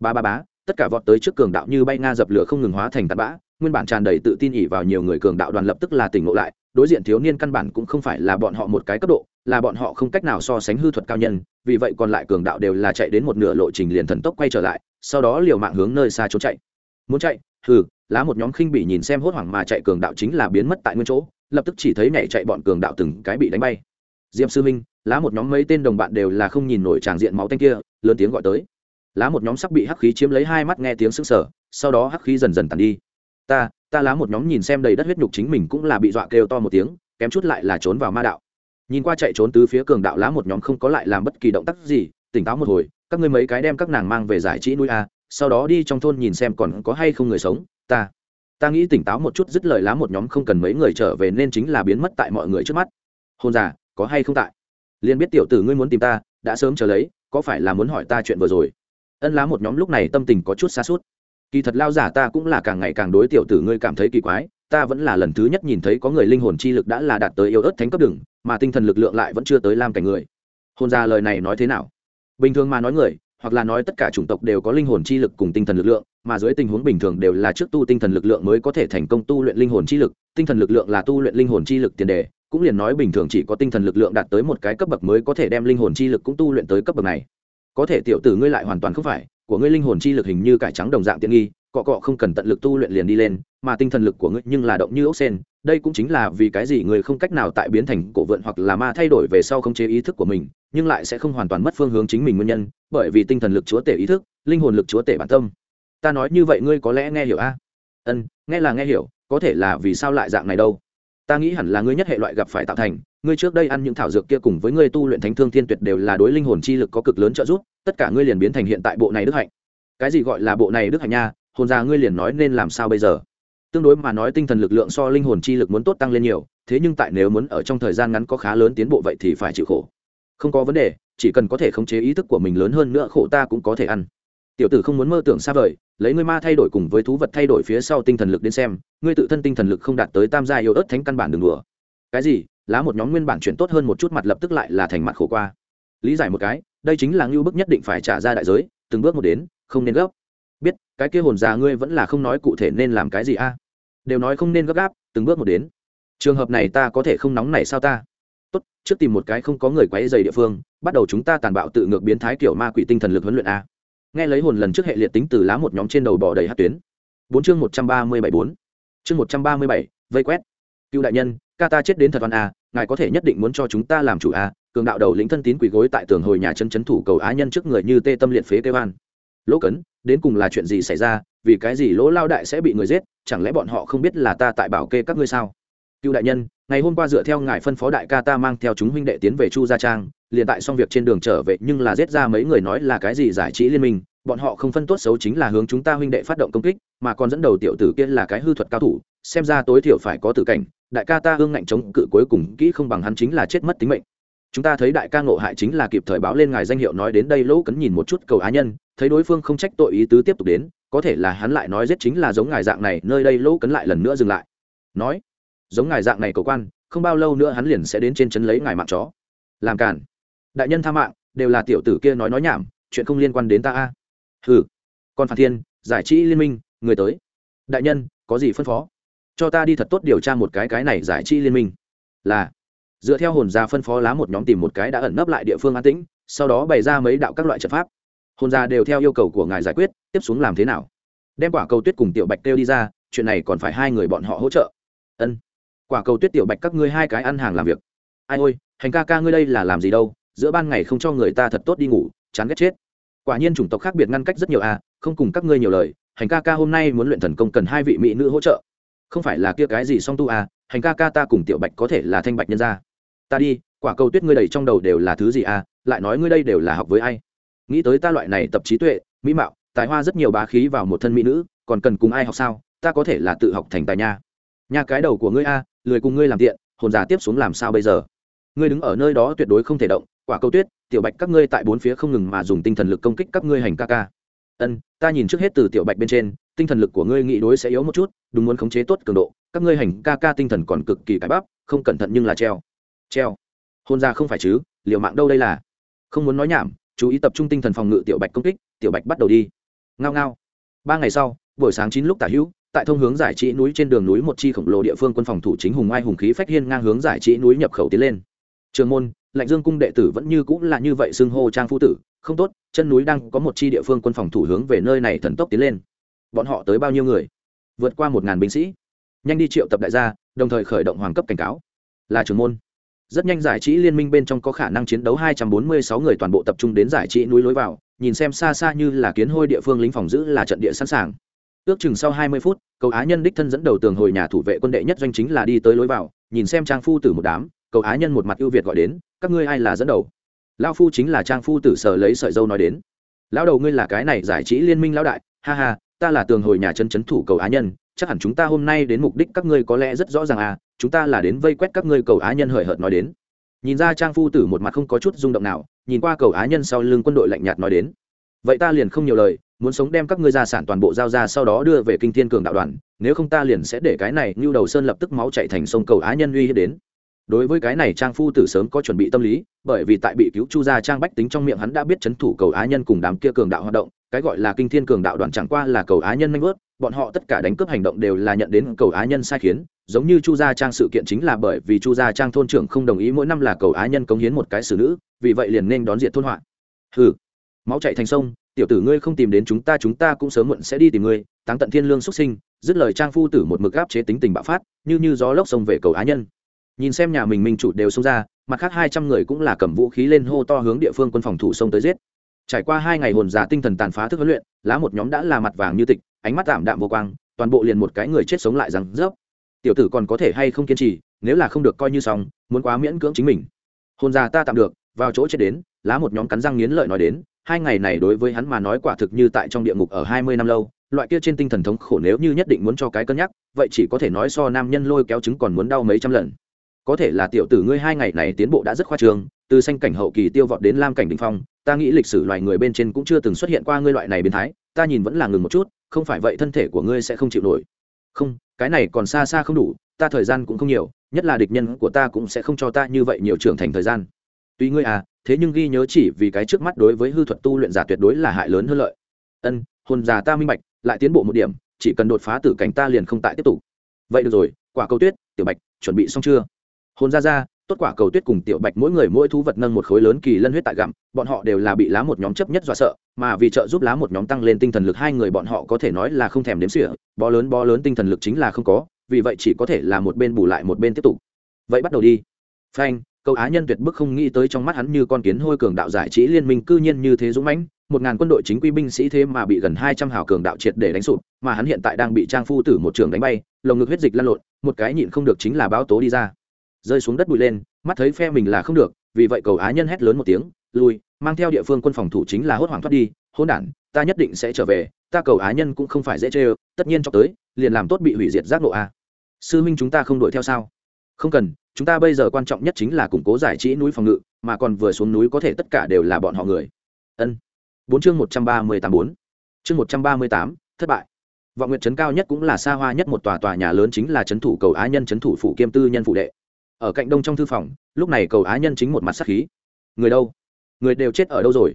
Ba ba bá tất cả vọt tới trước cường đạo như bay nga dập lửa không ngừng hóa thành tạt bã, nguyên bản tràn đầy tự tin ỉ vào nhiều người cường đạo đoàn lập tức là tỉnh ngộ lại, đối diện thiếu niên căn bản cũng không phải là bọn họ một cái cấp độ, là bọn họ không cách nào so sánh hư thuật cao nhân, vì vậy còn lại cường đạo đều là chạy đến một nửa lộ trình liền thần tốc quay trở lại, sau đó liều mạng hướng nơi xa trốn chạy. Muốn chạy? Hừ, lá một nhóm khinh bị nhìn xem hốt hoảng mà chạy cường đạo chính là biến mất tại nguyên chỗ, lập tức chỉ thấy nhảy chạy bọn cường đạo từng cái bị đánh bay diệp sư minh, lá một nhóm mấy tên đồng bạn đều là không nhìn nổi tràng diện máu tanh kia, lớn tiếng gọi tới. Lá một nhóm sắc bị hắc khí chiếm lấy hai mắt nghe tiếng sững sờ, sau đó hắc khí dần dần tàn đi. Ta ta lá một nhóm nhìn xem đầy đất huyết nhục chính mình cũng là bị dọa kêu to một tiếng, kém chút lại là trốn vào ma đạo. Nhìn qua chạy trốn từ phía cường đạo lá một nhóm không có lại làm bất kỳ động tác gì, tỉnh táo một hồi, các ngươi mấy cái đem các nàng mang về giải trí nuôi a, sau đó đi trong thôn nhìn xem còn có hay không người sống, ta. Ta nghĩ tỉnh táo một chút dứt lời lá một nhóm không cần mấy người trở về nên chính là biến mất tại mọi người trước mắt. Hôn già có hay không tại? Liền biết tiểu tử ngươi muốn tìm ta, đã sớm chờ lấy, có phải là muốn hỏi ta chuyện vừa rồi? Ân lá một nhóm lúc này tâm tình có chút xa suốt. Kỳ thật lao giả ta cũng là càng ngày càng đối tiểu tử ngươi cảm thấy kỳ quái, ta vẫn là lần thứ nhất nhìn thấy có người linh hồn chi lực đã là đạt tới yêu ớt thánh cấp đừng, mà tinh thần lực lượng lại vẫn chưa tới lam cảnh người. Hôn ra lời này nói thế nào? Bình thường mà nói người, hoặc là nói tất cả chủng tộc đều có linh hồn chi lực cùng tinh thần lực lượng, mà dưới tình huống bình thường đều là trước tu tinh thần lực lượng mới có thể thành công tu luyện linh hồn chi lực, tinh thần lực lượng là tu luyện linh hồn chi lực tiền đề cũng liền nói bình thường chỉ có tinh thần lực lượng đạt tới một cái cấp bậc mới có thể đem linh hồn chi lực cũng tu luyện tới cấp bậc này. Có thể tiểu tử ngươi lại hoàn toàn không phải, của ngươi linh hồn chi lực hình như cải trắng đồng dạng tiện nghi, cọ cọ không cần tận lực tu luyện liền đi lên, mà tinh thần lực của ngươi nhưng là động như ốc sen, đây cũng chính là vì cái gì người không cách nào tại biến thành cổ vượn hoặc là ma thay đổi về sau không chế ý thức của mình, nhưng lại sẽ không hoàn toàn mất phương hướng chính mình nguyên nhân, bởi vì tinh thần lực chúa tể ý thức, linh hồn lực chúa tể bản tâm. Ta nói như vậy ngươi có lẽ nghe hiểu a? Ân, nghe là nghe hiểu, có thể là vì sao lại dạng này đâu? Ta nghĩ hẳn là ngươi nhất hệ loại gặp phải tạo thành, ngươi trước đây ăn những thảo dược kia cùng với ngươi tu luyện thánh thương thiên tuyệt đều là đối linh hồn chi lực có cực lớn trợ giúp, tất cả ngươi liền biến thành hiện tại bộ này đức hạnh. Cái gì gọi là bộ này đức hạnh nha? Hồn già ngươi liền nói nên làm sao bây giờ? Tương đối mà nói tinh thần lực lượng so linh hồn chi lực muốn tốt tăng lên nhiều, thế nhưng tại nếu muốn ở trong thời gian ngắn có khá lớn tiến bộ vậy thì phải chịu khổ. Không có vấn đề, chỉ cần có thể khống chế ý thức của mình lớn hơn nữa khổ ta cũng có thể ăn tiểu tử không muốn mơ tưởng xa vời, lấy ngươi ma thay đổi cùng với thú vật thay đổi phía sau tinh thần lực đến xem, ngươi tự thân tinh thần lực không đạt tới tam gia yêu ớt thánh căn bản đường đùa. Cái gì? Lá một nhóm nguyên bản chuyển tốt hơn một chút mặt lập tức lại là thành mặt khổ qua. Lý giải một cái, đây chính là ngưu bức nhất định phải trả ra đại giới, từng bước một đến, không nên gấp. Biết, cái kia hồn già ngươi vẫn là không nói cụ thể nên làm cái gì a? Đều nói không nên gấp gáp, từng bước một đến. Trường hợp này ta có thể không nóng này sao ta? Tốt, trước tìm một cái không có người quấy dày địa phương, bắt đầu chúng ta tàn bạo tự ngược biến thái kiểu ma quỷ tinh thần lực huấn luyện a nghe lấy hồn lần trước hệ liệt tính từ lá một nhóm trên đầu bò đầy hát tuyến. Bốn chương một trăm ba mươi bảy bốn. Chương một trăm ba mươi bảy, vây quét. Cựu đại nhân, ca ta chết đến thật văn a à, ngài có thể nhất định muốn cho chúng ta làm chủ a cường đạo đầu lĩnh thân tín quỳ gối tại tường hồi nhà chân chấn thủ cầu á nhân trước người như tê tâm liệt phế kêu an. Lỗ cấn, đến cùng là chuyện gì xảy ra, vì cái gì lỗ lao đại sẽ bị người giết, chẳng lẽ bọn họ không biết là ta tại bảo kê các ngươi sao? Cựu đại nhân, ngày hôm qua dựa theo ngài phân phó đại ca ta mang theo chúng huynh đệ tiến về chu gia trang liền tại xong việc trên đường trở về, nhưng là giết ra mấy người nói là cái gì giải trí liên minh, bọn họ không phân tốt xấu chính là hướng chúng ta huynh đệ phát động công kích, mà còn dẫn đầu tiểu tử kia là cái hư thuật cao thủ, xem ra tối thiểu phải có tử cảnh, đại ca ta hương ngạnh chống cự cuối cùng kỹ không bằng hắn chính là chết mất tính mệnh. Chúng ta thấy đại ca ngộ hại chính là kịp thời báo lên ngài danh hiệu nói đến đây lỗ cấn nhìn một chút cầu á nhân, thấy đối phương không trách tội ý tứ tiếp tục đến, có thể là hắn lại nói giết chính là giống ngài dạng này, nơi đây lỗ cấn lại lần nữa dừng lại. Nói, giống ngài dạng này cầu quan, không bao lâu nữa hắn liền sẽ đến trên trấn lấy ngài mạng chó. Làm cản đại nhân tha mạng, đều là tiểu tử kia nói nói nhảm, chuyện không liên quan đến ta a. Hừ, còn phản thiên, giải trí liên minh, người tới. Đại nhân, có gì phân phó? Cho ta đi thật tốt điều tra một cái cái này giải trí liên minh. Là, dựa theo hồn gia phân phó lá một nhóm tìm một cái đã ẩn nấp lại địa phương an tĩnh, sau đó bày ra mấy đạo các loại trận pháp. Hồn gia đều theo yêu cầu của ngài giải quyết, tiếp xuống làm thế nào? Đem quả cầu tuyết cùng tiểu bạch kêu đi ra, chuyện này còn phải hai người bọn họ hỗ trợ. Ân, quả cầu tuyết tiểu bạch các ngươi hai cái ăn hàng làm việc. Ai ôi, hành ca ca ngươi đây là làm gì đâu? Giữa ban ngày không cho người ta thật tốt đi ngủ, chán ghét chết. Quả nhiên chủng tộc khác biệt ngăn cách rất nhiều à không cùng các ngươi nhiều lời, hành ca ca hôm nay muốn luyện thần công cần hai vị mỹ nữ hỗ trợ. Không phải là kia cái gì song tu à hành ca ca ta cùng tiểu bạch có thể là thanh bạch nhân gia. Ta đi, quả cầu tuyết ngươi đầy trong đầu đều là thứ gì à lại nói ngươi đây đều là học với ai. Nghĩ tới ta loại này tập trí tuệ, mỹ mạo, tài hoa rất nhiều bá khí vào một thân mỹ nữ, còn cần cùng ai học sao, ta có thể là tự học thành tài nha. Nha cái đầu của ngươi a lười cùng ngươi làm tiện, hồn già tiếp xuống làm sao bây giờ? Ngươi đứng ở nơi đó tuyệt đối không thể động quả câu tuyết, tiểu bạch các ngươi tại bốn phía không ngừng mà dùng tinh thần lực công kích các ngươi hành ca ca. Ân, ta nhìn trước hết từ tiểu bạch bên trên, tinh thần lực của ngươi nghĩ đối sẽ yếu một chút, đúng muốn khống chế tốt cường độ, các ngươi hành ca ca tinh thần còn cực kỳ cải bắp, không cẩn thận nhưng là treo. Treo. Hôn ra không phải chứ liệu mạng đâu đây là? Không muốn nói nhảm, chú ý tập trung tinh thần phòng ngự tiểu bạch công kích, tiểu bạch bắt đầu đi. Ngao ngao. Ba ngày sau, buổi sáng chín lúc tả hữu, tại thông hướng giải trí núi trên đường núi một chi khổng lồ địa phương quân phòng thủ chính hùng ai hùng khí phách hiên ngang hướng giải trí núi nhập khẩu tiến lên. Trường môn lạnh dương cung đệ tử vẫn như cũng là như vậy xưng hô trang phu tử, không tốt, chân núi đang có một chi địa phương quân phòng thủ hướng về nơi này thần tốc tiến lên. Bọn họ tới bao nhiêu người? Vượt qua một ngàn binh sĩ. Nhanh đi triệu tập đại gia, đồng thời khởi động hoàng cấp cảnh cáo. Là trường môn. Rất nhanh giải trí liên minh bên trong có khả năng chiến đấu 246 người toàn bộ tập trung đến giải trí núi lối vào, nhìn xem xa xa như là kiến hôi địa phương lính phòng giữ là trận địa sẵn sàng. Ước chừng sau 20 phút, cầu á nhân đích thân dẫn đầu tường hồi nhà thủ vệ quân đệ nhất doanh chính là đi tới lối vào, nhìn xem trang phu tử một đám cầu á nhân một mặt ưu việt gọi đến, các ngươi ai là dẫn đầu? Lao phu chính là trang phu tử sở lấy sợi dâu nói đến. Lão đầu ngươi là cái này giải trí liên minh lão đại, ha ha, ta là tường hồi nhà chân chấn thủ cầu á nhân, chắc hẳn chúng ta hôm nay đến mục đích các ngươi có lẽ rất rõ ràng à chúng ta là đến vây quét các ngươi cầu á nhân hời hợt nói đến. Nhìn ra trang phu tử một mặt không có chút rung động nào, nhìn qua cầu á nhân sau lưng quân đội lạnh nhạt nói đến. Vậy ta liền không nhiều lời, muốn sống đem các ngươi gia sản toàn bộ giao ra sau đó đưa về kinh thiên cường đạo đoàn, nếu không ta liền sẽ để cái này như đầu sơn lập tức máu chạy thành sông cầu á nhân uy hiếp đến đối với cái này trang phu tử sớm có chuẩn bị tâm lý, bởi vì tại bị cứu chu gia trang bách tính trong miệng hắn đã biết chấn thủ cầu á nhân cùng đám kia cường đạo hoạt động, cái gọi là kinh thiên cường đạo đoàn chẳng qua là cầu á nhân manh vớt, bọn họ tất cả đánh cướp hành động đều là nhận đến cầu á nhân sai khiến, giống như chu gia trang sự kiện chính là bởi vì chu gia trang thôn trưởng không đồng ý mỗi năm là cầu á nhân cống hiến một cái xử nữ, vì vậy liền nên đón diện thôn họa. Hừ, máu chạy thành sông, tiểu tử ngươi không tìm đến chúng ta chúng ta cũng sớm muộn sẽ đi tìm ngươi, táng tận thiên lương xuất sinh, dứt lời trang phu tử một mực áp chế tính tình bạo phát, như như gió lốc sông về cầu á nhân nhìn xem nhà mình minh chủ đều xông ra, mặt khác hai trăm người cũng là cầm vũ khí lên hô to hướng địa phương quân phòng thủ sông tới giết. Trải qua hai ngày hồn giả tinh thần tàn phá thức huấn luyện, lá một nhóm đã là mặt vàng như tịch, ánh mắt tạm đạm vô quang, toàn bộ liền một cái người chết sống lại rằng rớp. Tiểu tử còn có thể hay không kiên trì, nếu là không được coi như xong, muốn quá miễn cưỡng chính mình. Hồn già ta tạm được, vào chỗ chết đến, lá một nhóm cắn răng nghiến lợi nói đến, hai ngày này đối với hắn mà nói quả thực như tại trong địa ngục ở hai mươi năm lâu, loại kia trên tinh thần thống khổ nếu như nhất định muốn cho cái cân nhắc, vậy chỉ có thể nói so nam nhân lôi kéo trứng còn muốn đau mấy trăm lần có thể là tiểu tử ngươi hai ngày này tiến bộ đã rất khoa trương, từ xanh cảnh hậu kỳ tiêu vọt đến lam cảnh đ ỉ n h phong, ta nghĩ lịch sử loài người bên trên cũng chưa từng xuất hiện qua ngươi loại này biến thái, ta nhìn vẫn là ngừng một chút, không phải vậy thân thể của ngươi sẽ không chịu nổi. Không, cái này còn xa xa không đủ, ta thời gian cũng không nhiều, nhất là địch nhân của ta cũng sẽ không cho ta như vậy nhiều trưởng thành thời gian. Tuy ngươi à thế nhưng ghi nhớ chỉ vì cái trước mắt đối với hư thuật tu luyện giả tuyệt đối là hại lớn hơn lợi. Ân, hồn già ta minh bạch, lại tiến bộ một điểm, chỉ cần đột phá tử cảnh ta liền không tại tiếp tục. Vậy được rồi, quả cầu tuyết, tiểu bạch, chuẩn bị xong chưa? Hồn ra ra, tốt quả cầu tuyết cùng tiểu bạch mỗi người mỗi thú vật nâng một khối lớn kỳ lân huyết tại gặm, bọn họ đều là bị lá một nhóm chấp nhất dọa sợ, mà vì trợ giúp lá một nhóm tăng lên tinh thần lực hai người bọn họ có thể nói là không thèm đếm xỉa, bó lớn bó lớn tinh thần lực chính là không có, vì vậy chỉ có thể là một bên bù lại một bên tiếp tục. Vậy bắt đầu đi. Phanh, câu á nhân tuyệt bức không nghĩ tới trong mắt hắn như con kiến hôi cường đạo giải trí liên minh cư nhiên như thế dũng mãnh, một ngàn quân đội chính quy binh sĩ thế mà bị gần hai trăm hào cường đạo triệt để đánh sụp, mà hắn hiện tại đang bị trang phu tử một trường đánh bay, lồng ngực huyết dịch lăn lộn, một cái nhịn không được chính là báo tố đi ra rơi xuống đất bụi lên, mắt thấy phe mình là không được, vì vậy cầu á nhân hét lớn một tiếng, lui, mang theo địa phương quân phòng thủ chính là hốt hoảng thoát đi hôn đản, ta nhất định sẽ trở về, ta cầu á nhân cũng không phải dễ chê tất nhiên cho tới, liền làm tốt bị hủy diệt giác nộ a. Sư minh chúng ta không đuổi theo sao? Không cần, chúng ta bây giờ quan trọng nhất chính là củng cố giải trí núi phòng ngự, mà còn vừa xuống núi có thể tất cả đều là bọn họ người. Ân. Bốn chương một trăm ba mươi tám bốn. Chương một trăm ba mươi tám, thất bại. Vọng nguyện trấn cao nhất cũng là xa hoa nhất một tòa tòa nhà lớn chính là trấn thủ cầu á nhân, trấn thủ phủ kiêm tư nhân phụ đệ ở cạnh đông trong thư phòng, lúc này cầu á nhân chính một mặt sắc khí. Người đâu? Người đều chết ở đâu rồi?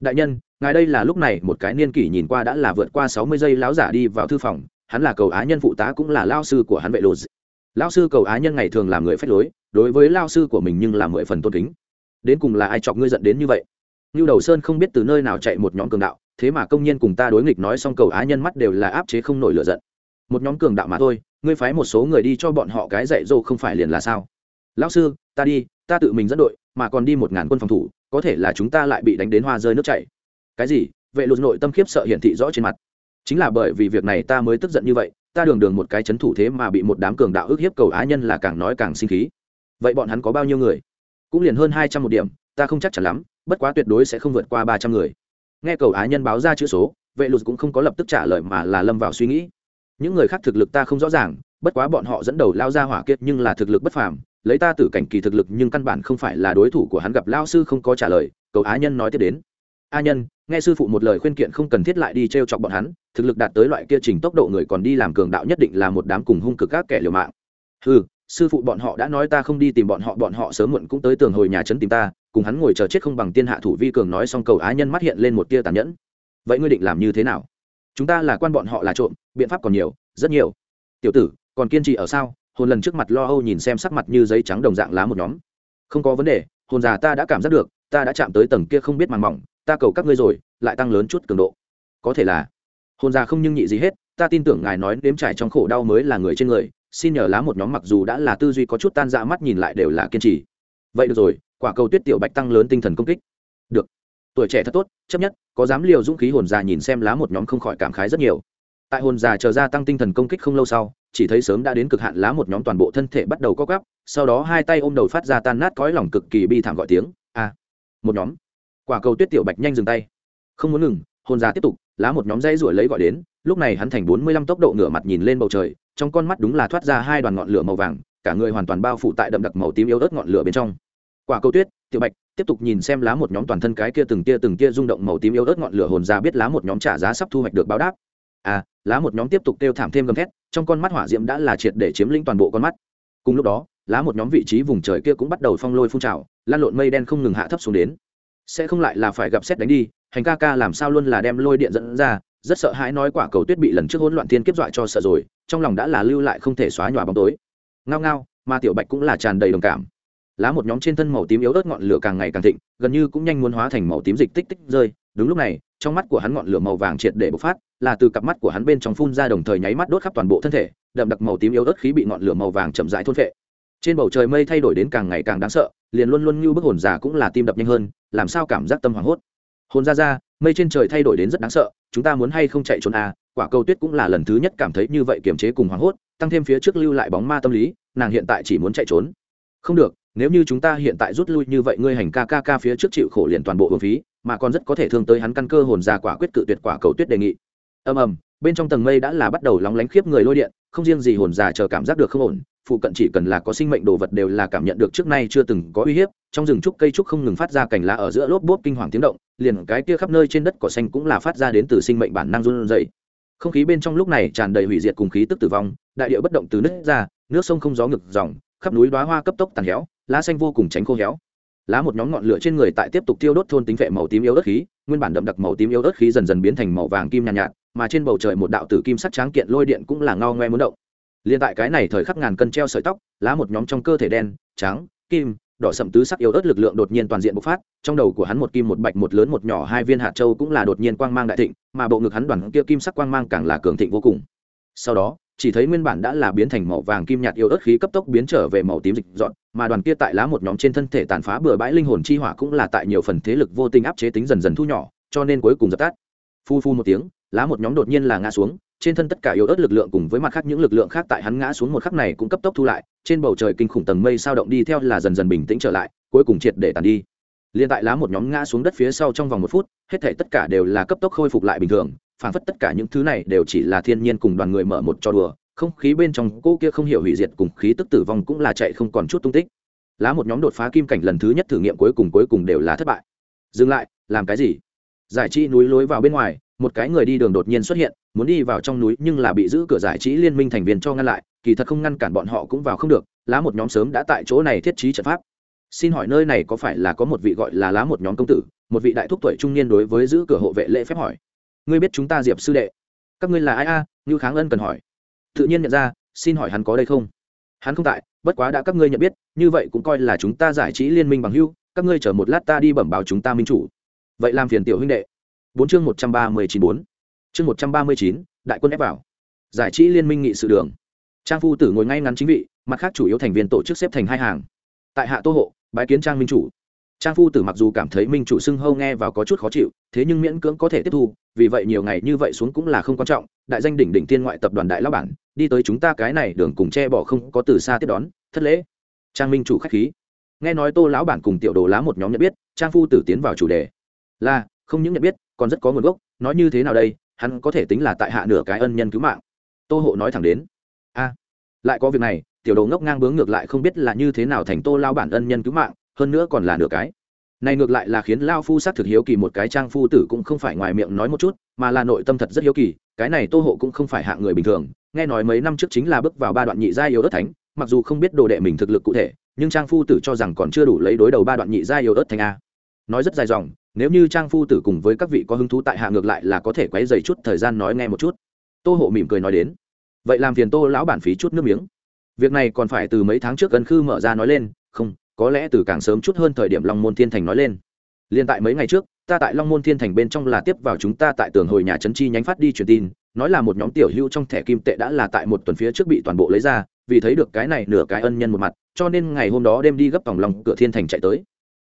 Đại nhân, ngài đây là lúc này, một cái niên kỷ nhìn qua đã là vượt qua sáu mươi giây láo giả đi vào thư phòng, hắn là cầu á nhân phụ tá cũng là lao sư của hắn vệ lộ lao sư cầu á nhân ngày thường làm người phách lối, đối với lao sư của mình nhưng là mười phần tôn kính. Đến cùng là ai chọc ngươi giận đến như vậy? Như đầu sơn không biết từ nơi nào chạy một nhóm cường đạo, thế mà công nhân cùng ta đối nghịch nói xong cầu á nhân mắt đều là áp chế không nổi lửa giận. Một nhóm cường đạo mà thôi, ngươi phái một số người đi cho bọn họ cái dạy dỗ không phải liền là sao? Lão sư, ta đi, ta tự mình dẫn đội, mà còn đi một ngàn quân phòng thủ, có thể là chúng ta lại bị đánh đến hoa rơi nước chảy. Cái gì? Vệ lụt nội tâm khiếp sợ hiển thị rõ trên mặt. Chính là bởi vì việc này ta mới tức giận như vậy, ta đường đường một cái chấn thủ thế mà bị một đám cường đạo ức hiếp cầu á nhân là càng nói càng sinh khí. Vậy bọn hắn có bao nhiêu người? Cũng liền hơn hai trăm một điểm, ta không chắc chắn lắm, bất quá tuyệt đối sẽ không vượt qua ba trăm người. Nghe cầu á nhân báo ra chữ số, vệ lụt cũng không có lập tức trả lời mà là lâm vào suy nghĩ. Những người khác thực lực ta không rõ ràng, bất quá bọn họ dẫn đầu lao ra hỏa kiệt nhưng là thực lực bất phàm lấy ta tử cảnh kỳ thực lực nhưng căn bản không phải là đối thủ của hắn gặp lao sư không có trả lời, cầu á nhân nói tiếp đến. A nhân, nghe sư phụ một lời khuyên kiện không cần thiết lại đi t r e o chọc bọn hắn, thực lực đạt tới loại kia trình tốc độ người còn đi làm cường đạo nhất định là một đám cùng hung cực các kẻ liều mạng. Ừ sư phụ bọn họ đã nói ta không đi tìm bọn họ bọn họ sớm muộn cũng tới tường hồi nhà trấn tìm ta, cùng hắn ngồi chờ chết không bằng tiên hạ thủ vi cường nói xong cầu á nhân mắt hiện lên một tia tàn nhẫn. Vậy ngươi định làm như thế nào? Chúng ta là quan bọn họ là trộm, biện pháp còn nhiều, rất nhiều. Tiểu tử, còn kiên trì ở sao? Hồn lần trước mặt lo âu nhìn xem sắc mặt như giấy trắng đồng dạng lá một nhóm. Không có vấn đề, hồn già ta đã cảm giác được, ta đã chạm tới tầng kia không biết màng mỏng, ta cầu các ngươi rồi, lại tăng lớn chút cường độ. Có thể là, hồn già không nhưng nhị gì hết, ta tin tưởng ngài nói nếm trải trong khổ đau mới là người trên người, xin nhờ lá một nhóm mặc dù đã là tư duy có chút tan dạ mắt nhìn lại đều là kiên trì. Vậy được rồi, quả cầu tuyết tiểu bạch tăng lớn tinh thần công kích. Được. Tuổi trẻ thật tốt, chấp nhất, có dám liều dũng khí hồn già nhìn xem lá một nhóm không khỏi cảm khái rất nhiều tại hồn già chờ ra tăng tinh thần công kích không lâu sau, chỉ thấy sớm đã đến cực hạn lá một nhóm toàn bộ thân thể bắt đầu co gắp sau đó hai tay ôm đầu phát ra tan nát cõi lòng cực kỳ bi thảm gọi tiếng, a, một nhóm. Quả cầu tuyết tiểu bạch nhanh dừng tay. Không muốn ngừng, hồn già tiếp tục, lá một nhóm dây ruổi lấy gọi đến, lúc này hắn thành bốn mươi lăm tốc độ ngửa mặt nhìn lên bầu trời, trong con mắt đúng là thoát ra hai đoàn ngọn lửa màu vàng, cả người hoàn toàn bao phủ tại đậm đặc màu tím yếu ớt ngọn lửa bên trong. Quả cầu tuyết, tiểu bạch, tiếp tục nhìn xem lá một nhóm toàn thân cái kia từng tia từng tia rung động màu tím yếu ớt ngọn lửa, hồn ra biết lá một nhóm trả giá sắp thu hoạch được báo đáp à lá một nhóm tiếp tục kêu thảm thêm gầm thét, trong con mắt hỏa diễm đã là triệt để chiếm lĩnh toàn bộ con mắt. Cùng lúc đó, lá một nhóm vị trí vùng trời kia cũng bắt đầu phong lôi phun trào, lan lộn mây đen không ngừng hạ thấp xuống đến. Sẽ không lại là phải gặp xét đánh đi, hành ca ca làm sao luôn là đem lôi điện dẫn ra, rất sợ hãi nói quả cầu tuyết bị lần trước hỗn loạn thiên kiếp dọa cho sợ rồi, trong lòng đã là lưu lại không thể xóa nhòa bóng tối. Ngao ngao mà tiểu bạch cũng là tràn đầy đồng cảm. Lá một nhóm trên thân màu tím yếu ớt ngọn lửa càng ngày càng thịnh, gần như cũng nhanh muốn hóa thành màu tím dịch tích tích rơi, đúng lúc này trong mắt của hắn ngọn lửa màu vàng triệt để bộc phát, là từ cặp mắt của hắn bên trong phun ra đồng thời nháy mắt đốt khắp toàn bộ thân thể, đậm đặc màu tím yếu ớt khí bị ngọn lửa màu vàng chậm rãi thôn phệ. Trên bầu trời mây thay đổi đến càng ngày càng đáng sợ, liền luôn luôn như bức hồn già cũng là tim đập nhanh hơn, làm sao cảm giác tâm hoảng hốt. Hồn ra ra, mây trên trời thay đổi đến rất đáng sợ, chúng ta muốn hay không chạy trốn à quả cầu tuyết cũng là lần thứ nhất cảm thấy như vậy kiềm chế cùng hoảng hốt, tăng thêm phía trước lưu lại bóng ma tâm lý, nàng hiện tại chỉ muốn chạy trốn. Không được nếu như chúng ta hiện tại rút lui như vậy, ngươi hành ca ca ca phía trước chịu khổ liền toàn bộ hồn phí, mà còn rất có thể thương tới hắn căn cơ hồn ra quả quyết cự tuyệt quả cầu tuyết đề nghị. Ầm ầm, bên trong tầng mây đã là bắt đầu lóng lánh khiếp người lôi điện, không riêng gì hồn già chờ cảm giác được không ổn, phụ cận chỉ cần là có sinh mệnh đồ vật đều là cảm nhận được trước nay chưa từng có uy hiếp, trong rừng trúc cây trúc không ngừng phát ra cành lá ở giữa lốp bốp kinh hoàng tiếng động, liền cái kia khắp nơi trên đất cỏ xanh cũng là phát ra đến từ sinh mệnh bản năng run rẩy. Không khí bên trong lúc này tràn đầy hủy diệt cùng khí tức tử vong, đại địa bất động từ nứt ra, nước sông không gió ngực dòng, khắp núi đóa hoa cấp tốc tàn héo lá xanh vô cùng tránh khô héo. Lá một nhóm ngọn lửa trên người tại tiếp tục tiêu đốt thôn tính vệ màu tím yếu ớt khí nguyên bản đậm đặc màu tím yếu ớt khí dần dần biến thành màu vàng kim nhàn nhạt, nhạt mà trên bầu trời một đạo tử kim sắc tráng kiện lôi điện cũng là ngao ngoe muốn động. Liền tại cái này thời khắc ngàn cân treo sợi tóc lá một nhóm trong cơ thể đen trắng kim đỏ sậm tứ sắc yếu ớt lực lượng đột nhiên toàn diện bộc phát trong đầu của hắn một kim một bạch một lớn một nhỏ hai viên hạt châu cũng là đột nhiên quang mang đại thịnh mà bộ ngực hắn đoàn kia kim sắc quang mang càng là cường thịnh vô cùng sau đó, chỉ thấy nguyên bản đã là biến thành màu vàng kim nhạt yếu ớt khí cấp tốc biến trở về màu tím dịch dọn, mà đoàn kia tại lá một nhóm trên thân thể tàn phá bừa bãi linh hồn chi hỏa cũng là tại nhiều phần thế lực vô tình áp chế tính dần dần thu nhỏ, cho nên cuối cùng dập tắt. Phu phu một tiếng, lá một nhóm đột nhiên là ngã xuống, trên thân tất cả yếu ớt lực lượng cùng với mặt khác những lực lượng khác tại hắn ngã xuống một khắc này cũng cấp tốc thu lại, trên bầu trời kinh khủng tầng mây sao động đi theo là dần dần bình tĩnh trở lại, cuối cùng triệt để tàn đi. Liên tại lá một nhóm ngã xuống đất phía sau trong vòng một phút, hết thể tất cả đều là cấp tốc khôi phục lại bình thường phản phất tất cả những thứ này đều chỉ là thiên nhiên cùng đoàn người mở một trò đùa, không khí bên trong cô kia không hiểu hủy diệt cùng khí tức tử vong cũng là chạy không còn chút tung tích. Lá một nhóm đột phá kim cảnh lần thứ nhất thử nghiệm cuối cùng cuối cùng đều là thất bại. Dừng lại, làm cái gì? Giải trí núi lối vào bên ngoài, một cái người đi đường đột nhiên xuất hiện, muốn đi vào trong núi nhưng là bị giữ cửa giải trí liên minh thành viên cho ngăn lại, kỳ thật không ngăn cản bọn họ cũng vào không được, lá một nhóm sớm đã tại chỗ này thiết trí trận pháp. Xin hỏi nơi này có phải là có một vị gọi là lá một nhóm công tử, một vị đại thúc tuổi trung niên đối với giữ cửa hộ vệ lễ phép hỏi ngươi biết chúng ta diệp sư đệ các ngươi là ai a à? như kháng ân cần hỏi tự nhiên nhận ra xin hỏi hắn có đây không hắn không tại bất quá đã các ngươi nhận biết như vậy cũng coi là chúng ta giải trí liên minh bằng hưu các ngươi chờ một lát ta đi bẩm báo chúng ta minh chủ vậy làm phiền tiểu huynh đệ bốn chương một trăm ba mươi chín bốn chương một trăm ba mươi chín đại quân ép vào giải trí liên minh nghị sự đường trang phu tử ngồi ngay ngắn chính vị mặt khác chủ yếu thành viên tổ chức xếp thành hai hàng tại hạ tô hộ bái kiến trang minh chủ trang phu tử mặc dù cảm thấy minh chủ xưng hâu nghe vào có chút khó chịu, thế nhưng miễn cưỡng có thể tiếp thu, vì vậy nhiều ngày như vậy xuống cũng là không quan trọng, đại danh đỉnh đỉnh tiên ngoại tập đoàn đại lão bản, đi tới chúng ta cái này đường cùng che bỏ không có từ xa tiếp đón, thất lễ. Trang minh chủ khách khí. Nghe nói tô lão bản cùng tiểu đồ lá một nhóm nhận biết, trang phu tử tiến vào chủ đề. Là, không những nhận biết, còn rất có nguồn gốc, nói như thế nào đây, hắn có thể tính là tại hạ nửa cái ân nhân cứu mạng. Tô hộ nói thẳng đến. A, lại có việc này, tiểu đồ ngốc ngang bướng ngược lại không biết là như thế nào thành tô lao bản ân nhân cứu mạng hơn nữa còn là nửa cái. Này ngược lại là khiến lao phu xác thực hiếu kỳ một cái trang phu tử cũng không phải ngoài miệng nói một chút, mà là nội tâm thật rất hiếu kỳ, cái này tô hộ cũng không phải hạng người bình thường, nghe nói mấy năm trước chính là bước vào ba đoạn nhị gia yếu đất thánh, mặc dù không biết đồ đệ mình thực lực cụ thể, nhưng trang phu tử cho rằng còn chưa đủ lấy đối đầu ba đoạn nhị gia yếu ớt thành a. Nói rất dài dòng, nếu như trang phu tử cùng với các vị có hứng thú tại hạ ngược lại là có thể quấy dày chút thời gian nói nghe một chút. Tô hộ mỉm cười nói đến. Vậy làm phiền tô lão bản phí chút nước miếng. Việc này còn phải từ mấy tháng trước gần khư mở ra nói lên, không có lẽ từ càng sớm chút hơn thời điểm long môn thiên thành nói lên. Liên tại mấy ngày trước, ta tại long môn thiên thành bên trong là tiếp vào chúng ta tại tường hồi nhà trấn chi nhánh phát đi truyền tin, nói là một nhóm tiểu hữu trong thẻ kim tệ đã là tại một tuần phía trước bị toàn bộ lấy ra, vì thấy được cái này nửa cái ân nhân một mặt, cho nên ngày hôm đó đêm đi gấp vòng lòng cửa thiên thành chạy tới.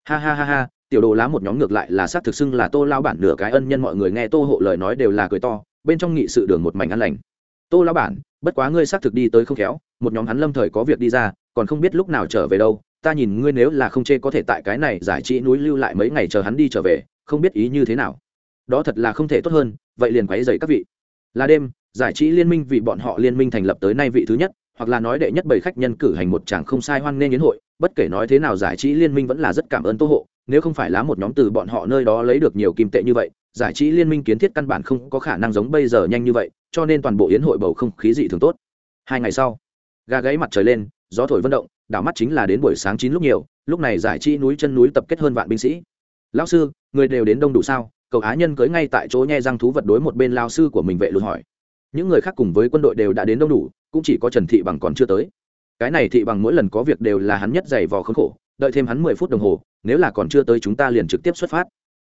Ha ha ha ha, tiểu đồ lá một nhóm ngược lại là xác thực xưng là tô lao bản nửa cái ân nhân mọi người nghe tô hộ lời nói đều là cười to, bên trong nghị sự đường một mảnh ăn lành. Tô lao bản, bất quá ngươi xác thực đi tới không khéo, một nhóm hắn lâm thời có việc đi ra, còn không biết lúc nào trở về đâu ta nhìn ngươi nếu là không chê có thể tại cái này giải trí núi lưu lại mấy ngày chờ hắn đi trở về, không biết ý như thế nào. Đó thật là không thể tốt hơn, vậy liền quấy dày các vị. Là đêm, giải trí liên minh vì bọn họ liên minh thành lập tới nay vị thứ nhất, hoặc là nói đệ nhất bảy khách nhân cử hành một chàng không sai hoan nghênh yến hội, bất kể nói thế nào giải trí liên minh vẫn là rất cảm ơn tô hộ, nếu không phải lá một nhóm từ bọn họ nơi đó lấy được nhiều kim tệ như vậy, giải trí liên minh kiến thiết căn bản không có khả năng giống bây giờ nhanh như vậy, cho nên toàn bộ yến hội bầu không khí dị thường tốt. Hai ngày sau, gà gáy mặt trời lên, gió thổi vận động đảo mắt chính là đến buổi sáng chín lúc nhiều, lúc này giải trí núi chân núi tập kết hơn vạn binh sĩ. Lão sư, người đều đến đông đủ sao? Cậu á nhân cưới ngay tại chỗ nhe răng thú vật đối một bên lao sư của mình vệ luôn hỏi. Những người khác cùng với quân đội đều đã đến đông đủ, cũng chỉ có trần thị bằng còn chưa tới. Cái này thị bằng mỗi lần có việc đều là hắn nhất dày vò khốn khổ, đợi thêm hắn mười phút đồng hồ, nếu là còn chưa tới chúng ta liền trực tiếp xuất phát.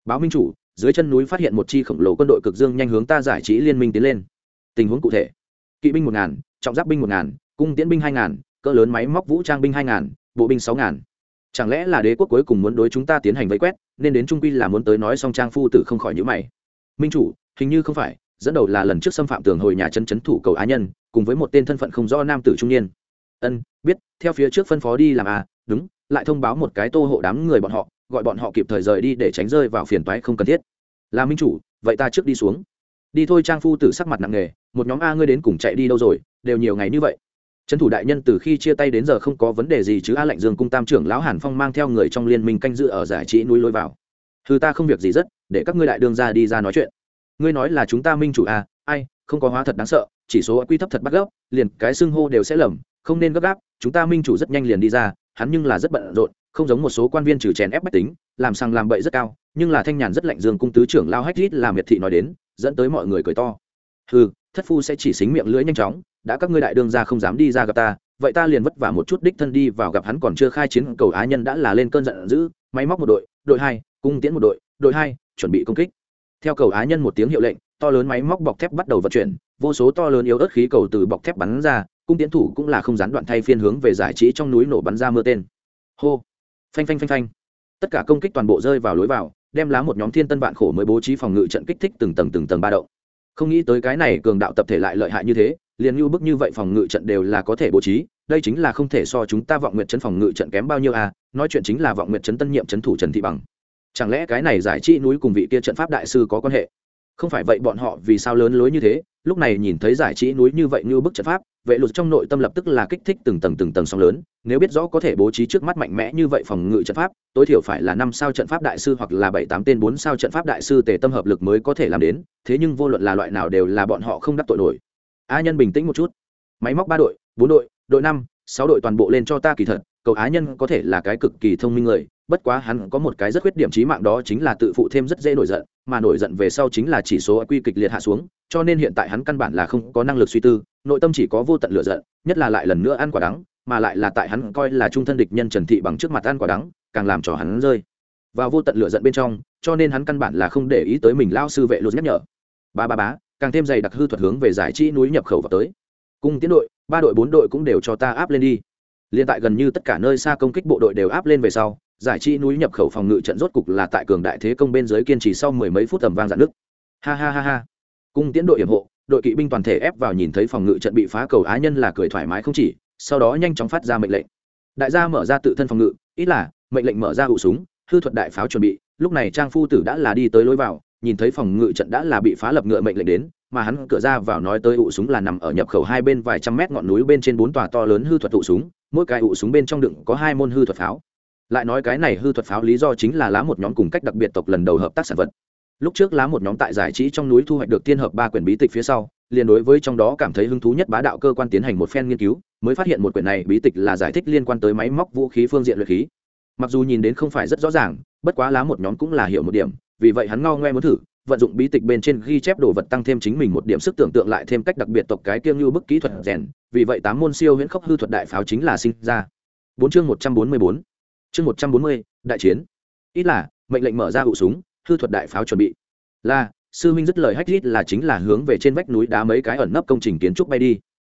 Báo minh chủ, dưới chân núi phát hiện một chi khổng lồ quân đội cực dương nhanh hướng ta giải trí liên minh tiến lên. Tình huống cụ thể. Kỵ binh một ngàn, trọng giáp binh một ngàn, cung tiễn binh hai ngàn cỡ lớn máy móc vũ trang binh hai ngàn, bộ binh sáu ngàn. Chẳng lẽ là đế quốc cuối cùng muốn đối chúng ta tiến hành vây quét, nên đến trung quy là muốn tới nói song trang phu tử không khỏi nhữ mày. Minh chủ, hình như không phải, dẫn đầu là lần trước xâm phạm tường hồi nhà chân chấn thủ cầu á nhân, cùng với một tên thân phận không rõ nam tử trung niên. Ân, biết, theo phía trước phân phó đi làm à đúng, lại thông báo một cái tô hộ đám người bọn họ, gọi bọn họ kịp thời rời đi để tránh rơi vào phiền toái không cần thiết. Là minh chủ, vậy ta trước đi xuống. Đi thôi, trang phu tử sắc mặt nặng nề, một nhóm a ngươi đến cùng chạy đi đâu rồi, đều nhiều ngày như vậy trấn thủ đại nhân từ khi chia tay đến giờ không có vấn đề gì chứ a lạnh dương cung tam trưởng lão hàn phong mang theo người trong liên minh canh dự ở giải trí núi lối vào. Thư ta không việc gì rất, để các ngươi đại đương ra đi ra nói chuyện. Ngươi nói là chúng ta minh chủ à ai, không có hóa thật đáng sợ, chỉ số quy thấp thật bắt gấp, liền cái xưng hô đều sẽ lầm, không nên gấp gáp, chúng ta minh chủ rất nhanh liền đi ra, hắn nhưng là rất bận rộn, không giống một số quan viên trừ chèn ép bách tính, làm sang làm bậy rất cao, nhưng là thanh nhàn rất lạnh dương cung tứ trưởng lao hách rít làm miệt thị nói đến, dẫn tới mọi người cười to. Ừ thất phu sẽ chỉ xính miệng lưỡi nhanh chóng, đã các ngươi đại đương ra không dám đi ra gặp ta, vậy ta liền vất vả một chút đích thân đi vào gặp hắn còn chưa khai chiến cầu á nhân đã là lên cơn giận dữ, máy móc một đội đội hai, cung tiễn một đội đội hai, chuẩn bị công kích. Theo cầu á nhân một tiếng hiệu lệnh, to lớn máy móc bọc thép bắt đầu vận chuyển, vô số to lớn yếu ớt khí cầu từ bọc thép bắn ra, cung tiến thủ cũng là không gián đoạn thay phiên hướng về giải trí trong núi nổ bắn ra mưa tên. Hô! Phanh phanh phanh phanh! Tất cả công kích toàn bộ rơi vào lối vào, đem lá một nhóm thiên tân vạn khổ mới bố trí phòng ngự trận kích thích từng tầng từng tầng ba động không nghĩ tới cái này cường đạo tập thể lại lợi hại như thế, liền như bức như vậy phòng ngự trận đều là có thể bố trí, đây chính là không thể so chúng ta vọng nguyện trấn phòng ngự trận kém bao nhiêu à nói chuyện chính là vọng nguyện trấn tân nhiệm trấn thủ trần thị bằng. Chẳng lẽ cái này giải trí núi cùng vị kia trận pháp đại sư có quan hệ? Không phải vậy bọn họ vì sao lớn lối như thế, lúc này nhìn thấy giải trí núi như vậy như bức trận pháp vệ luật trong nội tâm lập tức là kích thích từng tầng từng tầng sóng lớn, nếu biết rõ có thể bố trí trước mắt mạnh mẽ như vậy phòng ngự trận pháp, tối thiểu phải là năm sao trận pháp đại sư hoặc là bảy tám tên bốn sao trận pháp đại sư tề tâm hợp lực mới có thể làm đến, thế nhưng vô luận là loại nào đều là bọn họ không đắc tội nổi. A nhân bình tĩnh một chút. Máy móc ba đội, bốn đội đội năm, sáu đội toàn bộ lên cho ta kỳ thật, cầu á nhân có thể là cái cực kỳ thông minh người bất quá hắn có một cái rất khuyết điểm trí mạng đó chính là tự phụ thêm rất dễ nổi giận, mà nổi giận về sau chính là chỉ số quy kịch liệt hạ xuống, cho nên hiện tại hắn căn bản là không có năng lực suy tư, nội tâm chỉ có vô tận lửa giận, nhất là lại lần nữa ăn quả đắng, mà lại là tại hắn coi là trung thân địch nhân trần thị bằng trước mặt ăn quả đắng, càng làm cho hắn rơi và vô tận lửa giận bên trong, cho nên hắn căn bản là không để ý tới mình lao sư vệ luật nhắc nhở. Ba ba bá càng thêm dày đặc hư thuật hướng về giải trí núi nhập khẩu vào tới. Cung tiến đội, ba đội bốn đội cũng đều cho ta áp lên đi. Liên tại gần như tất cả nơi xa công kích bộ đội đều áp lên về sau giải trí núi nhập khẩu phòng ngự trận rốt cục là tại cường đại thế công bên dưới kiên trì sau mười mấy phút tầm vang dạn nước. Ha ha ha ha. Cung tiến đội hiểm hộ, đội kỵ binh toàn thể ép vào nhìn thấy phòng ngự trận bị phá cầu á nhân là cười thoải mái không chỉ, sau đó nhanh chóng phát ra mệnh lệnh. Đại gia mở ra tự thân phòng ngự, ít là, mệnh lệnh mở ra hụ súng, hư thuật đại pháo chuẩn bị, lúc này trang phu tử đã là đi tới lối vào, nhìn thấy phòng ngự trận đã là bị phá lập ngựa mệnh lệnh đến, mà hắn cửa ra vào nói tới ụ súng là nằm ở nhập khẩu hai bên vài trăm mét ngọn núi bên trên bốn tòa to lớn hư thuật ụ súng, mỗi cái ụ súng bên trong đựng có hai môn hư thuật pháo lại nói cái này hư thuật pháo lý do chính là lá một nhóm cùng cách đặc biệt tộc lần đầu hợp tác sản vật. Lúc trước lá một nhóm tại giải trí trong núi thu hoạch được tiên hợp ba quyển bí tịch phía sau, liền đối với trong đó cảm thấy hứng thú nhất bá đạo cơ quan tiến hành một phen nghiên cứu, mới phát hiện một quyển này bí tịch là giải thích liên quan tới máy móc vũ khí phương diện luyện khí. Mặc dù nhìn đến không phải rất rõ ràng, bất quá lá một nhóm cũng là hiểu một điểm, vì vậy hắn ngao ngoe muốn thử, vận dụng bí tịch bên trên ghi chép đồ vật tăng thêm chính mình một điểm sức tưởng tượng lại thêm cách đặc biệt tộc cái kiêng như bức kỹ thuật rèn, vì vậy tám môn siêu huyễn khốc hư thuật đại pháo chính là sinh ra. Bốn chương một trăm bốn mươi bốn chương một trăm bốn mươi, đại chiến. Ít là, mệnh lệnh mở ra hụ súng, hư thuật đại pháo chuẩn bị. Là, sư minh dứt lời hách rít là chính là hướng về trên vách núi đá mấy cái ẩn nấp công trình kiến trúc bay đi.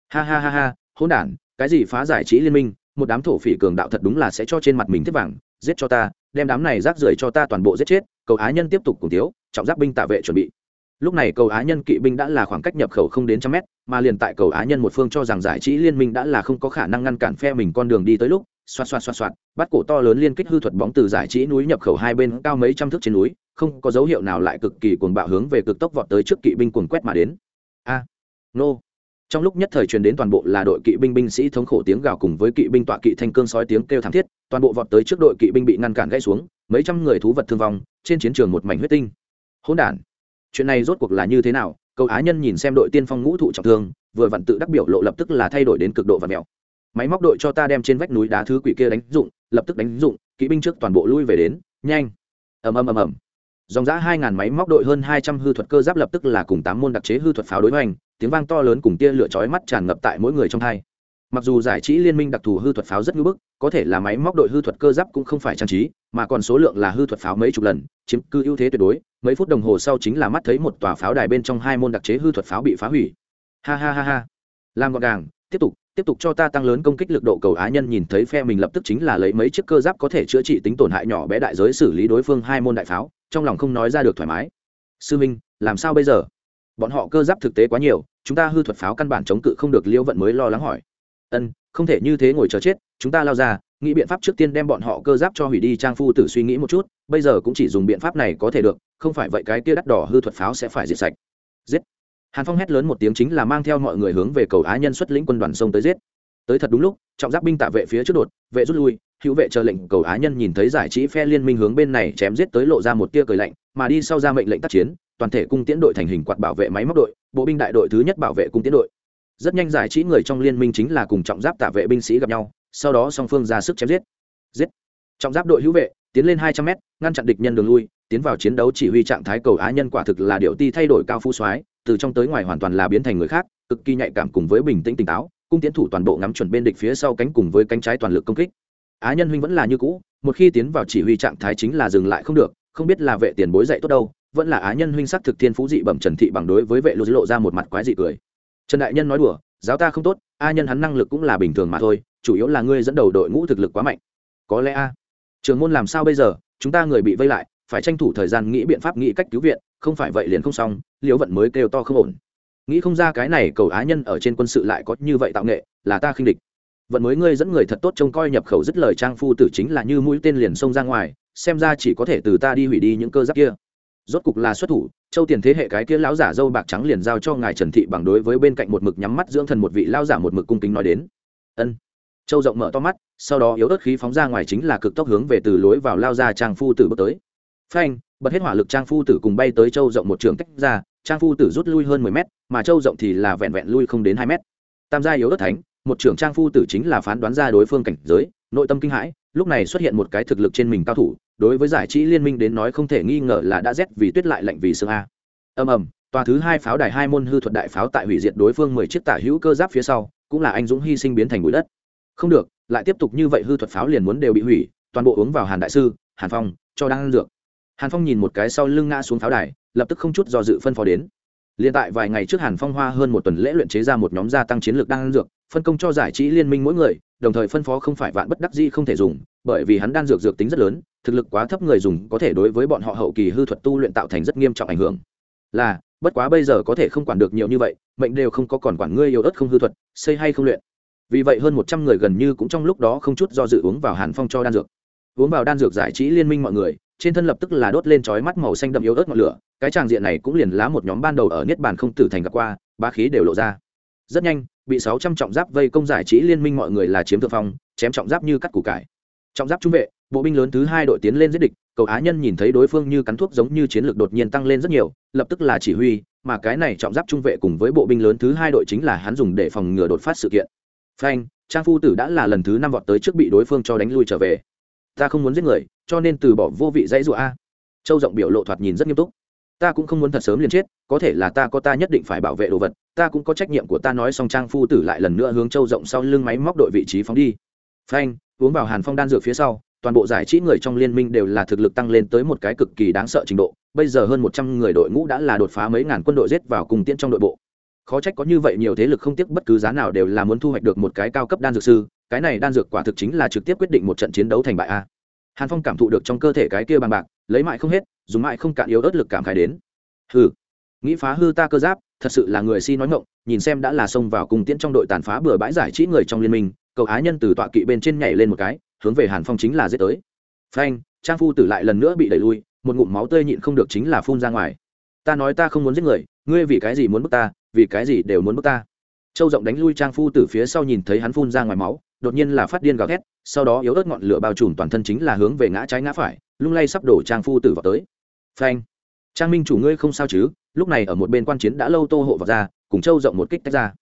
Ha ha ha ha, hỗn đản, cái gì phá giải trí liên minh, một đám thổ phỉ cường đạo thật đúng là sẽ cho trên mặt mình thiết vàng, giết cho ta, đem đám này rác rưởi cho ta toàn bộ giết chết, cầu á nhân tiếp tục cùng tiếu trọng giáp binh tạ vệ chuẩn bị. Lúc này cầu á nhân kỵ binh đã là khoảng cách nhập khẩu không đến trăm mét, mà liền tại cầu á nhân một phương cho rằng giải trí liên minh đã là không có khả năng ngăn cản phe mình con đường đi tới lúc xoạt xoạt xoạt xoạt, bắt cổ to lớn liên kích hư thuật bóng từ giải trí núi nhập khẩu hai bên cao mấy trăm thước trên núi, không có dấu hiệu nào lại cực kỳ cuồng bạo hướng về cực tốc vọt tới trước kỵ binh cuồng quét mà đến. A, nô. Trong lúc nhất thời truyền đến toàn bộ là đội kỵ binh binh sĩ thống khổ tiếng gào cùng với kỵ binh tọa kỵ thanh cương sói tiếng kêu thảm thiết, toàn bộ vọt tới trước đội kỵ binh bị ngăn cản gãy xuống, mấy trăm người thú vật thương vong, trên chiến trường một mảnh huyết tinh. Hỗn đản. Chuyện này rốt cuộc là như thế nào? Cầu á nhân nhìn xem đội tiên phong ngũ thụ trọng thương, vừa vặn tự đắc biểu lộ lập tức là thay đổi đến cực độ và mèo máy móc đội cho ta đem trên vách núi đá thứ quỷ kia đánh dụng, lập tức đánh dụng, kỵ binh trước toàn bộ lui về đến. Nhanh. Ầm ầm ầm ầm. Dòng giã hai ngàn máy móc đội hơn hai trăm hư thuật cơ giáp lập tức là cùng tám môn đặc chế hư thuật pháo đối hoành, tiếng vang to lớn cùng tia lửa chói mắt tràn ngập tại mỗi người trong thai mặc dù giải trí liên minh đặc thù hư thuật pháo rất ngưỡng bức, có thể là máy móc đội hư thuật cơ giáp cũng không phải trang trí, mà còn số lượng là hư thuật pháo mấy chục lần, chiếm cư ưu thế tuyệt đối, mấy phút đồng hồ sau chính là mắt thấy một tòa pháo đài bên trong hai môn đặc chế hư thuật pháo bị phá hủy. Ha ha ha ha. Làm gọn gàng, tiếp tục tiếp tục cho ta tăng lớn công kích lực độ cầu á nhân nhìn thấy phe mình lập tức chính là lấy mấy chiếc cơ giáp có thể chữa trị tính tổn hại nhỏ bé đại giới xử lý đối phương hai môn đại pháo, trong lòng không nói ra được thoải mái. Sư minh, làm sao bây giờ? Bọn họ cơ giáp thực tế quá nhiều, chúng ta hư thuật pháo căn bản chống cự không được, liễu vận mới lo lắng hỏi. Ân, không thể như thế ngồi chờ chết, chúng ta lao ra, nghĩ biện pháp trước tiên đem bọn họ cơ giáp cho hủy đi, trang phu tử suy nghĩ một chút, bây giờ cũng chỉ dùng biện pháp này có thể được, không phải vậy cái kia đắt đỏ hư thuật pháo sẽ phải diệt sạch. Giết hàn phong hét lớn một tiếng chính là mang theo mọi người hướng về cầu á nhân xuất lĩnh quân đoàn sông tới giết. Tới thật đúng lúc, trọng giáp binh tạ vệ phía trước đột, vệ rút lui, hữu vệ chờ lệnh cầu á nhân nhìn thấy giải trí phe liên minh hướng bên này chém giết tới lộ ra một tia cười lạnh, mà đi sau ra mệnh lệnh tác chiến, toàn thể cung tiễn đội thành hình quạt bảo vệ máy móc đội, bộ binh đại đội thứ nhất bảo vệ cung tiễn đội. Rất nhanh giải trí người trong liên minh chính là cùng trọng giáp tạ vệ binh sĩ gặp nhau, sau đó song phương ra sức chém giết. Giết. Trọng giáp đội hữu vệ, tiến lên hai trăm mét, ngăn chặn địch nhân đường lui tiến vào chiến đấu chỉ huy trạng thái cầu á nhân quả thực là điệu ti thay đổi cao phú soái, từ trong tới ngoài hoàn toàn là biến thành người khác, cực kỳ nhạy cảm cùng với bình tĩnh tỉnh táo, cung tiến thủ toàn bộ ngắm chuẩn bên địch phía sau cánh cùng với cánh trái toàn lực công kích. Á nhân huynh vẫn là như cũ, một khi tiến vào chỉ huy trạng thái chính là dừng lại không được, không biết là vệ tiền bối dạy tốt đâu, vẫn là á nhân huynh sắc thực thiên phú dị bẩm trần thị bằng đối với vệ lộ lộ ra một mặt quái dị cười. Trần đại nhân nói đùa, giáo ta không tốt a nhân hắn năng lực cũng là bình thường mà thôi, chủ yếu là ngươi dẫn đầu đội ngũ thực lực quá mạnh. Có lẽ a trường môn làm sao bây giờ, chúng ta người bị vây lại phải tranh thủ thời gian nghĩ biện pháp nghĩ cách cứu viện, không phải vậy liền không xong, liễu vận mới kêu to không ổn. Nghĩ không ra cái này cầu á nhân ở trên quân sự lại có như vậy tạo nghệ, là ta khinh địch. Vận mới ngươi dẫn người thật tốt trông coi nhập khẩu dứt lời trang phu tử chính là như mũi tên liền xông ra ngoài, xem ra chỉ có thể từ ta đi hủy đi những cơ giáp kia. Rốt cục là xuất thủ, châu tiền thế hệ cái kia lão giả dâu bạc trắng liền giao cho ngài trần thị bằng đối với bên cạnh một mực nhắm mắt dưỡng thần một vị lão giả một mực cung kính nói đến. Ân. Châu rộng mở to mắt, sau đó yếu ớt khí phóng ra ngoài chính là cực tốc hướng về từ lối vào lao ra trang phu tử bước tới phanh, bật hết hỏa lực trang phu tử cùng bay tới châu rộng một trường tách ra, trang phu tử rút lui hơn mười mét, mà châu rộng thì là vẹn vẹn lui không đến hai mét. Tam gia yếu đất thánh, một trưởng trang phu tử chính là phán đoán ra đối phương cảnh giới, nội tâm kinh hãi, lúc này xuất hiện một cái thực lực trên mình cao thủ, đối với giải trí liên minh đến nói không thể nghi ngờ là đã rét vì tuyết lại lạnh vì sương a. Ầm ầm, tòa thứ hai pháo đài hai môn hư thuật đại pháo tại hủy diệt đối phương mười chiếc tả hữu cơ giáp phía sau, cũng là anh dũng hy sinh biến thành bụi đất. Không được, lại tiếp tục như vậy hư thuật pháo liền muốn đều bị hủy, toàn bộ uống vào hàn đại sư, hàn phong, cho đang ăn dược hàn phong nhìn một cái sau lưng ngã xuống pháo đài lập tức không chút do dự phân phó đến Liên tại vài ngày trước Hàn Phong Hoa hơn một tuần lễ luyện chế ra một nhóm gia tăng chiến lược đan dược, phân công cho giải trí liên minh mỗi người, đồng thời phân phó không phải vạn bất đắc dĩ không thể dùng, bởi vì hắn đan dược dược tính rất lớn, thực lực quá thấp người dùng có thể đối với bọn họ hậu kỳ hư thuật tu luyện tạo thành rất nghiêm trọng ảnh hưởng. Là, bất quá bây giờ có thể không quản được nhiều như vậy, mệnh đều không có còn quản ngươi yêu ớt không hư thuật, xây hay không luyện. Vì vậy hơn một trăm người gần như cũng trong lúc đó không chút do dự uống vào Hàn Phong cho đan dược. Uống vào đan dược giải trí liên minh mọi người, trên thân lập tức là đốt lên chói mắt màu xanh đậm yếu ớt ngọn lửa, cái tràng diện này cũng liền lá một nhóm ban đầu ở niết bàn không tử thành gặp qua ba khí đều lộ ra. Rất nhanh bị sáu trăm trọng giáp vây công giải trí liên minh mọi người là chiếm thượng phong chém trọng giáp như cắt củ cải. Trọng giáp trung vệ bộ binh lớn thứ hai đội tiến lên giết địch cầu á nhân nhìn thấy đối phương như cắn thuốc giống như chiến lược đột nhiên tăng lên rất nhiều lập tức là chỉ huy mà cái này trọng giáp trung vệ cùng với bộ binh lớn thứ hai đội chính là hắn dùng để phòng ngừa đột phát sự kiện. Phanh trang phu tử đã là lần thứ năm vọt tới trước bị đối phương cho đánh lui trở về ta không muốn giết người, cho nên từ bỏ vô vị dãy dụa a. Châu rộng biểu lộ thoạt nhìn rất nghiêm túc. Ta cũng không muốn thật sớm liền chết, có thể là ta có ta nhất định phải bảo vệ đồ vật, ta cũng có trách nhiệm của ta nói xong trang phu tử lại lần nữa hướng châu rộng sau lưng máy móc đội vị trí phóng đi. Phanh, uống vào hàn phong đan dược phía sau, toàn bộ giải trí người trong liên minh đều là thực lực tăng lên tới một cái cực kỳ đáng sợ trình độ, bây giờ hơn một trăm người đội ngũ đã là đột phá mấy ngàn quân đội giết vào cùng tiễn trong đội bộ. Khó trách có như vậy nhiều thế lực không tiếc bất cứ giá nào đều là muốn thu hoạch được một cái cao cấp đan dược sư cái này đan dược quả thực chính là trực tiếp quyết định một trận chiến đấu thành bại a. Hàn phong cảm thụ được trong cơ thể cái kia bằng bạc, lấy mãi không hết, dùng mãi không cạn yếu ớt lực cảm khai đến. Hừ, nghĩ phá hư ta cơ giáp, thật sự là người si nói ngộng nhìn xem đã là xông vào cùng tiễn trong đội tàn phá bừa bãi giải trí người trong liên minh cậu á nhân từ tọa kỵ bên trên nhảy lên một cái, hướng về hàn phong chính là giết tới. Phanh, trang phu tử lại lần nữa bị đẩy lui, một ngụm máu tươi nhịn không được chính là phun ra ngoài. Ta nói ta không muốn giết người, ngươi vì cái gì muốn bức ta, vì cái gì đều muốn bức ta. Châu rộng đánh lui trang phu tử phía sau nhìn thấy hắn phun ra ngoài máu đột nhiên là phát điên gào thét, sau đó yếu ớt ngọn lửa bao trùm toàn thân chính là hướng về ngã trái ngã phải, lung lay sắp đổ trang phu tử vào tới. Phanh. Trang minh chủ ngươi không sao chứ? Lúc này ở một bên quan chiến đã lâu tô hộ vào ra, cùng châu rộng một kích tách ra.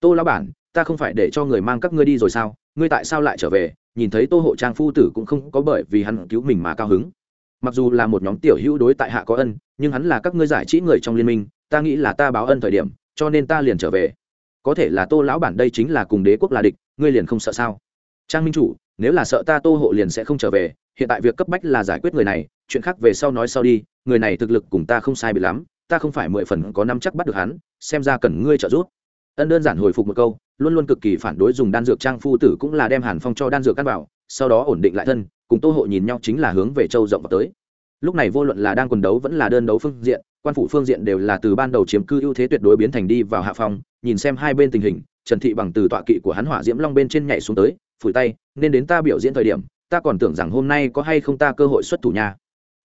Tô lao bản, ta không phải để cho người mang các ngươi đi rồi sao? Ngươi tại sao lại trở về? Nhìn thấy tô hộ trang phu tử cũng không có bởi vì hắn cứu mình mà cao hứng. Mặc dù là một nhóm tiểu hữu đối tại hạ có ân, nhưng hắn là các ngươi giải trí người trong liên minh, ta nghĩ là ta báo ân thời điểm, cho nên ta liền trở về có thể là tô lão bản đây chính là cùng đế quốc là địch, ngươi liền không sợ sao? Trang minh chủ, nếu là sợ ta tô hộ liền sẽ không trở về, hiện tại việc cấp bách là giải quyết người này, chuyện khác về sau nói sau đi, người này thực lực cùng ta không sai bị lắm, ta không phải mười phần có năm chắc bắt được hắn, xem ra cần ngươi trợ giúp. Ân đơn giản hồi phục một câu, luôn luôn cực kỳ phản đối dùng đan dược trang phu tử cũng là đem hàn phong cho đan dược căn bảo, sau đó ổn định lại thân, cùng tô hộ nhìn nhau chính là hướng về châu rộng vào tới. Lúc này vô luận là đang quần đấu vẫn là đơn đấu phương diện, quan phủ phương diện đều là từ ban đầu chiếm cư ưu thế tuyệt đối biến thành đi vào hạ phong nhìn xem hai bên tình hình, trần thị bằng từ tọa kỵ của hắn hỏa diễm long bên trên nhảy xuống tới, phủi tay, nên đến ta biểu diễn thời điểm, ta còn tưởng rằng hôm nay có hay không ta cơ hội xuất thủ nhà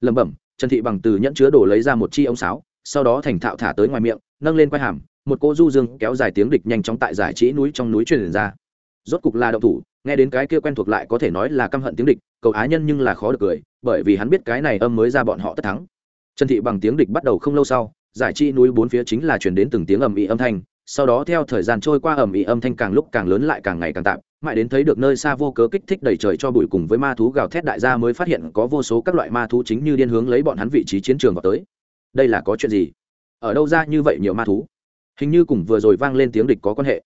lẩm bẩm, trần thị bằng từ nhẫn chứa đổ lấy ra một chi ống sáo, sau đó thành thạo thả tới ngoài miệng, nâng lên quai hàm, một cô du dương kéo dài tiếng địch nhanh chóng tại giải trí núi trong núi truyền ra. Rốt cục là động thủ, nghe đến cái kia quen thuộc lại có thể nói là căm hận tiếng địch, cầu á nhân nhưng là khó được cười, bởi vì hắn biết cái này âm mới ra bọn họ tất thắng. Trần thị bằng tiếng địch bắt đầu không lâu sau, giải trí núi bốn phía chính là chuyển đến từng tiếng ầm ĩ âm thanh sau đó theo thời gian trôi qua ầm ĩ âm thanh càng lúc càng lớn lại càng ngày càng tạm mãi đến thấy được nơi xa vô cớ kích thích đầy trời cho bụi cùng với ma thú gào thét đại gia mới phát hiện có vô số các loại ma thú chính như điên hướng lấy bọn hắn vị trí chiến trường vào tới. Đây là có chuyện gì? Ở đâu ra như vậy nhiều ma thú? Hình như cùng vừa rồi vang lên tiếng địch có quan hệ.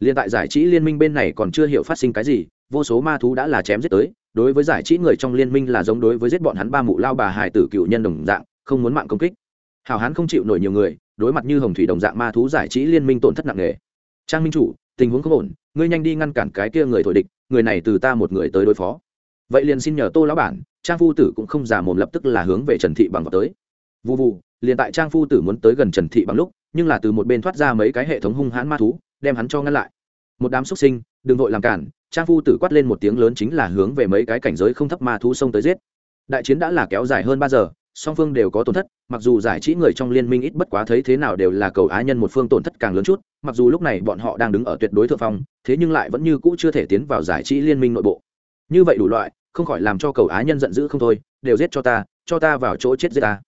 Liên tại giải trí liên minh bên này còn chưa hiểu phát sinh cái gì, vô số ma thú đã là chém giết tới, đối với giải trí người trong liên minh là giống đối với giết bọn hắn ba mụ lao bà hải tử cựu nhân đồng dạng, không muốn mạng công kích. Hào hán không chịu nổi nhiều người đối mặt như hồng thủy đồng dạng ma thú giải trí liên minh tổn thất nặng nề. Trang minh chủ, tình huống không ổn, ngươi nhanh đi ngăn cản cái kia người thổi địch, người này từ ta một người tới đối phó. Vậy liền xin nhờ tô lão bản, trang phu tử cũng không giả mồm lập tức là hướng về trần thị bằng vào tới. Vụ vụ liền tại trang phu tử muốn tới gần trần thị bằng lúc, nhưng là từ một bên thoát ra mấy cái hệ thống hung hãn ma thú, đem hắn cho ngăn lại. Một đám xuất sinh, đừng vội làm cản, trang phu tử quát lên một tiếng lớn chính là hướng về mấy cái cảnh giới không thấp ma thú xông tới giết. Đại chiến đã là kéo dài hơn ba giờ song phương đều có tổn thất, mặc dù giải trí người trong liên minh ít bất quá thấy thế nào đều là cầu á nhân một phương tổn thất càng lớn chút, mặc dù lúc này bọn họ đang đứng ở tuyệt đối thượng phong, thế nhưng lại vẫn như cũ chưa thể tiến vào giải trí liên minh nội bộ. Như vậy đủ loại, không khỏi làm cho cầu á nhân giận dữ không thôi, đều giết cho ta cho ta vào chỗ chết giết ta.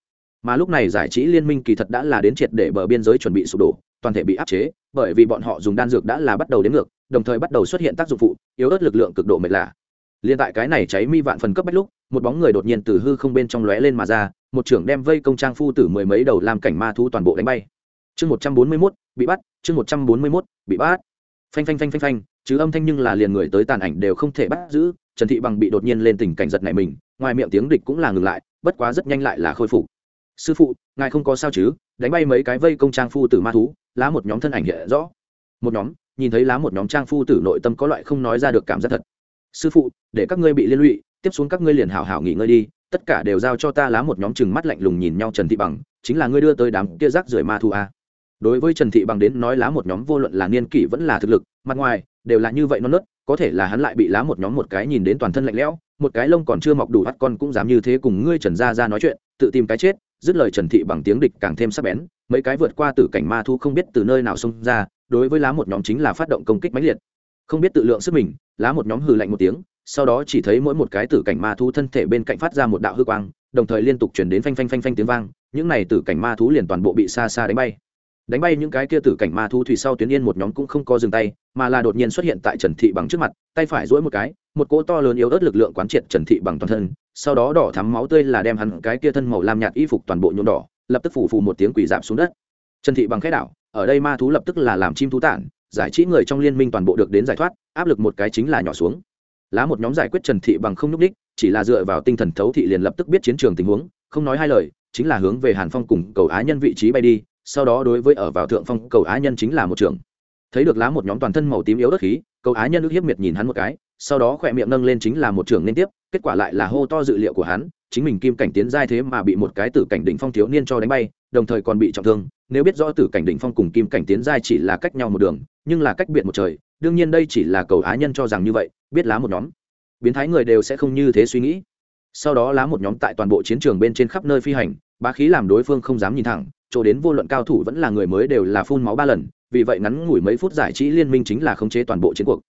Mà lúc này giải trí liên minh kỳ thật đã là đến triệt để bờ biên giới chuẩn bị sụp đổ, toàn thể bị áp chế, bởi vì bọn họ dùng đan dược đã là bắt đầu đến ngược, đồng thời bắt đầu xuất hiện tác dụng phụ, yếu ớt lực lượng cực độ mệt lạ. Liên tại cái này cháy mi vạn phần cấp bách lúc, một bóng người đột nhiên từ hư không bên trong lóe lên mà ra một trưởng đem vây công trang phu tử mười mấy đầu làm cảnh ma thú toàn bộ đánh bay. Chương một trăm bốn mươi mốt, bị bắt, chương một trăm bốn mươi mốt, bị bắt. Phanh phanh phanh phanh phanh, chứ âm thanh nhưng là liền người tới tàn ảnh đều không thể bắt giữ, trần thị bằng bị đột nhiên lên tình cảnh giật này mình, ngoài miệng tiếng địch cũng là ngừng lại, bất quá rất nhanh lại là khôi phục. Sư phụ, ngài không có sao chứ? Đánh bay mấy cái vây công trang phu tử ma thú, lá một nhóm thân ảnh hiện rõ. Một nhóm, nhìn thấy lá một nhóm trang phu tử nội tâm có loại không nói ra được cảm giác thật. Sư phụ, để các ngươi bị liên lụy, tiếp xuống các ngươi liền hảo hảo nghỉ ngơi đi tất cả đều giao cho ta lá một nhóm chừng mắt lạnh lùng nhìn nhau trần thị bằng, chính là ngươi đưa tới đám kia rác rưởi ma thu a. Đối với trần thị bằng đến nói lá một nhóm vô luận là niên kỷ vẫn là thực lực, mặt ngoài, đều là như vậy non nớt, có thể là hắn lại bị lá một nhóm một cái nhìn đến toàn thân lạnh lẽo, một cái lông còn chưa mọc đủ hắt con cũng dám như thế cùng ngươi trần gia ra nói chuyện, tự tìm cái chết, dứt lời trần thị bằng tiếng địch càng thêm sắc bén, mấy cái vượt qua từ cảnh ma thu không biết từ nơi nào xông ra, đối với lá một nhóm chính là phát động công kích mãnh liệt. Không biết tự lượng sức mình, lá một nhóm hừ lạnh một tiếng sau đó chỉ thấy mỗi một cái tử cảnh ma thú thân thể bên cạnh phát ra một đạo hư quang, đồng thời liên tục chuyển đến phanh phanh phanh phanh tiếng vang, những này tử cảnh ma thú liền toàn bộ bị xa xa đánh bay. Đánh bay những cái kia tử cảnh ma thú thủy sau tuyến yên một nhóm cũng không có dừng tay, mà là đột nhiên xuất hiện tại trần thị bằng trước mặt, tay phải duỗi một cái, một cỗ to lớn yếu ớt lực lượng quán triệt trần thị bằng toàn thân, sau đó đỏ thắm máu tươi là đem hắn cái kia thân màu lam nhạt y phục toàn bộ nhuộm đỏ, lập tức phủ phù một tiếng quỷ giảm xuống đất. Trần thị bằng khẽ đảo, ở đây ma thú lập tức là làm chim thú tản, giải trí người trong liên minh toàn bộ được đến giải thoát, áp lực một cái chính là nhỏ xuống lá một nhóm giải quyết trần thị bằng không nhúc đích chỉ là dựa vào tinh thần thấu thị liền lập tức biết chiến trường tình huống, không nói hai lời, chính là hướng về hàn phong cùng cầu á nhân vị trí bay đi, sau đó đối với ở vào thượng phong, cầu á nhân chính là một trường thấy được lá một nhóm toàn thân màu tím yếu đất khí, cầu á nhân ức hiếp miệt nhìn hắn một cái, sau đó khỏe miệng nâng lên chính là một trường liên tiếp, kết quả lại là hô to dự liệu của hắn, chính mình kim cảnh tiến giai thế mà bị một cái tử cảnh đỉnh phong thiếu niên cho đánh bay, đồng thời còn bị trọng thương, nếu biết rõ tử cảnh đỉnh phong cùng kim cảnh tiến giai chỉ là cách nhau một đường, nhưng là cách biệt một trời đương nhiên đây chỉ là cầu á nhân cho rằng như vậy, biết lá một nhóm. Biến thái người đều sẽ không như thế suy nghĩ. Sau đó lá một nhóm tại toàn bộ chiến trường bên trên khắp nơi phi hành, bá khí làm đối phương không dám nhìn thẳng, chỗ đến vô luận cao thủ vẫn là người mới đều là phun máu ba lần, vì vậy ngắn ngủi mấy phút giải trí liên minh chính là khống chế toàn bộ chiến cuộc.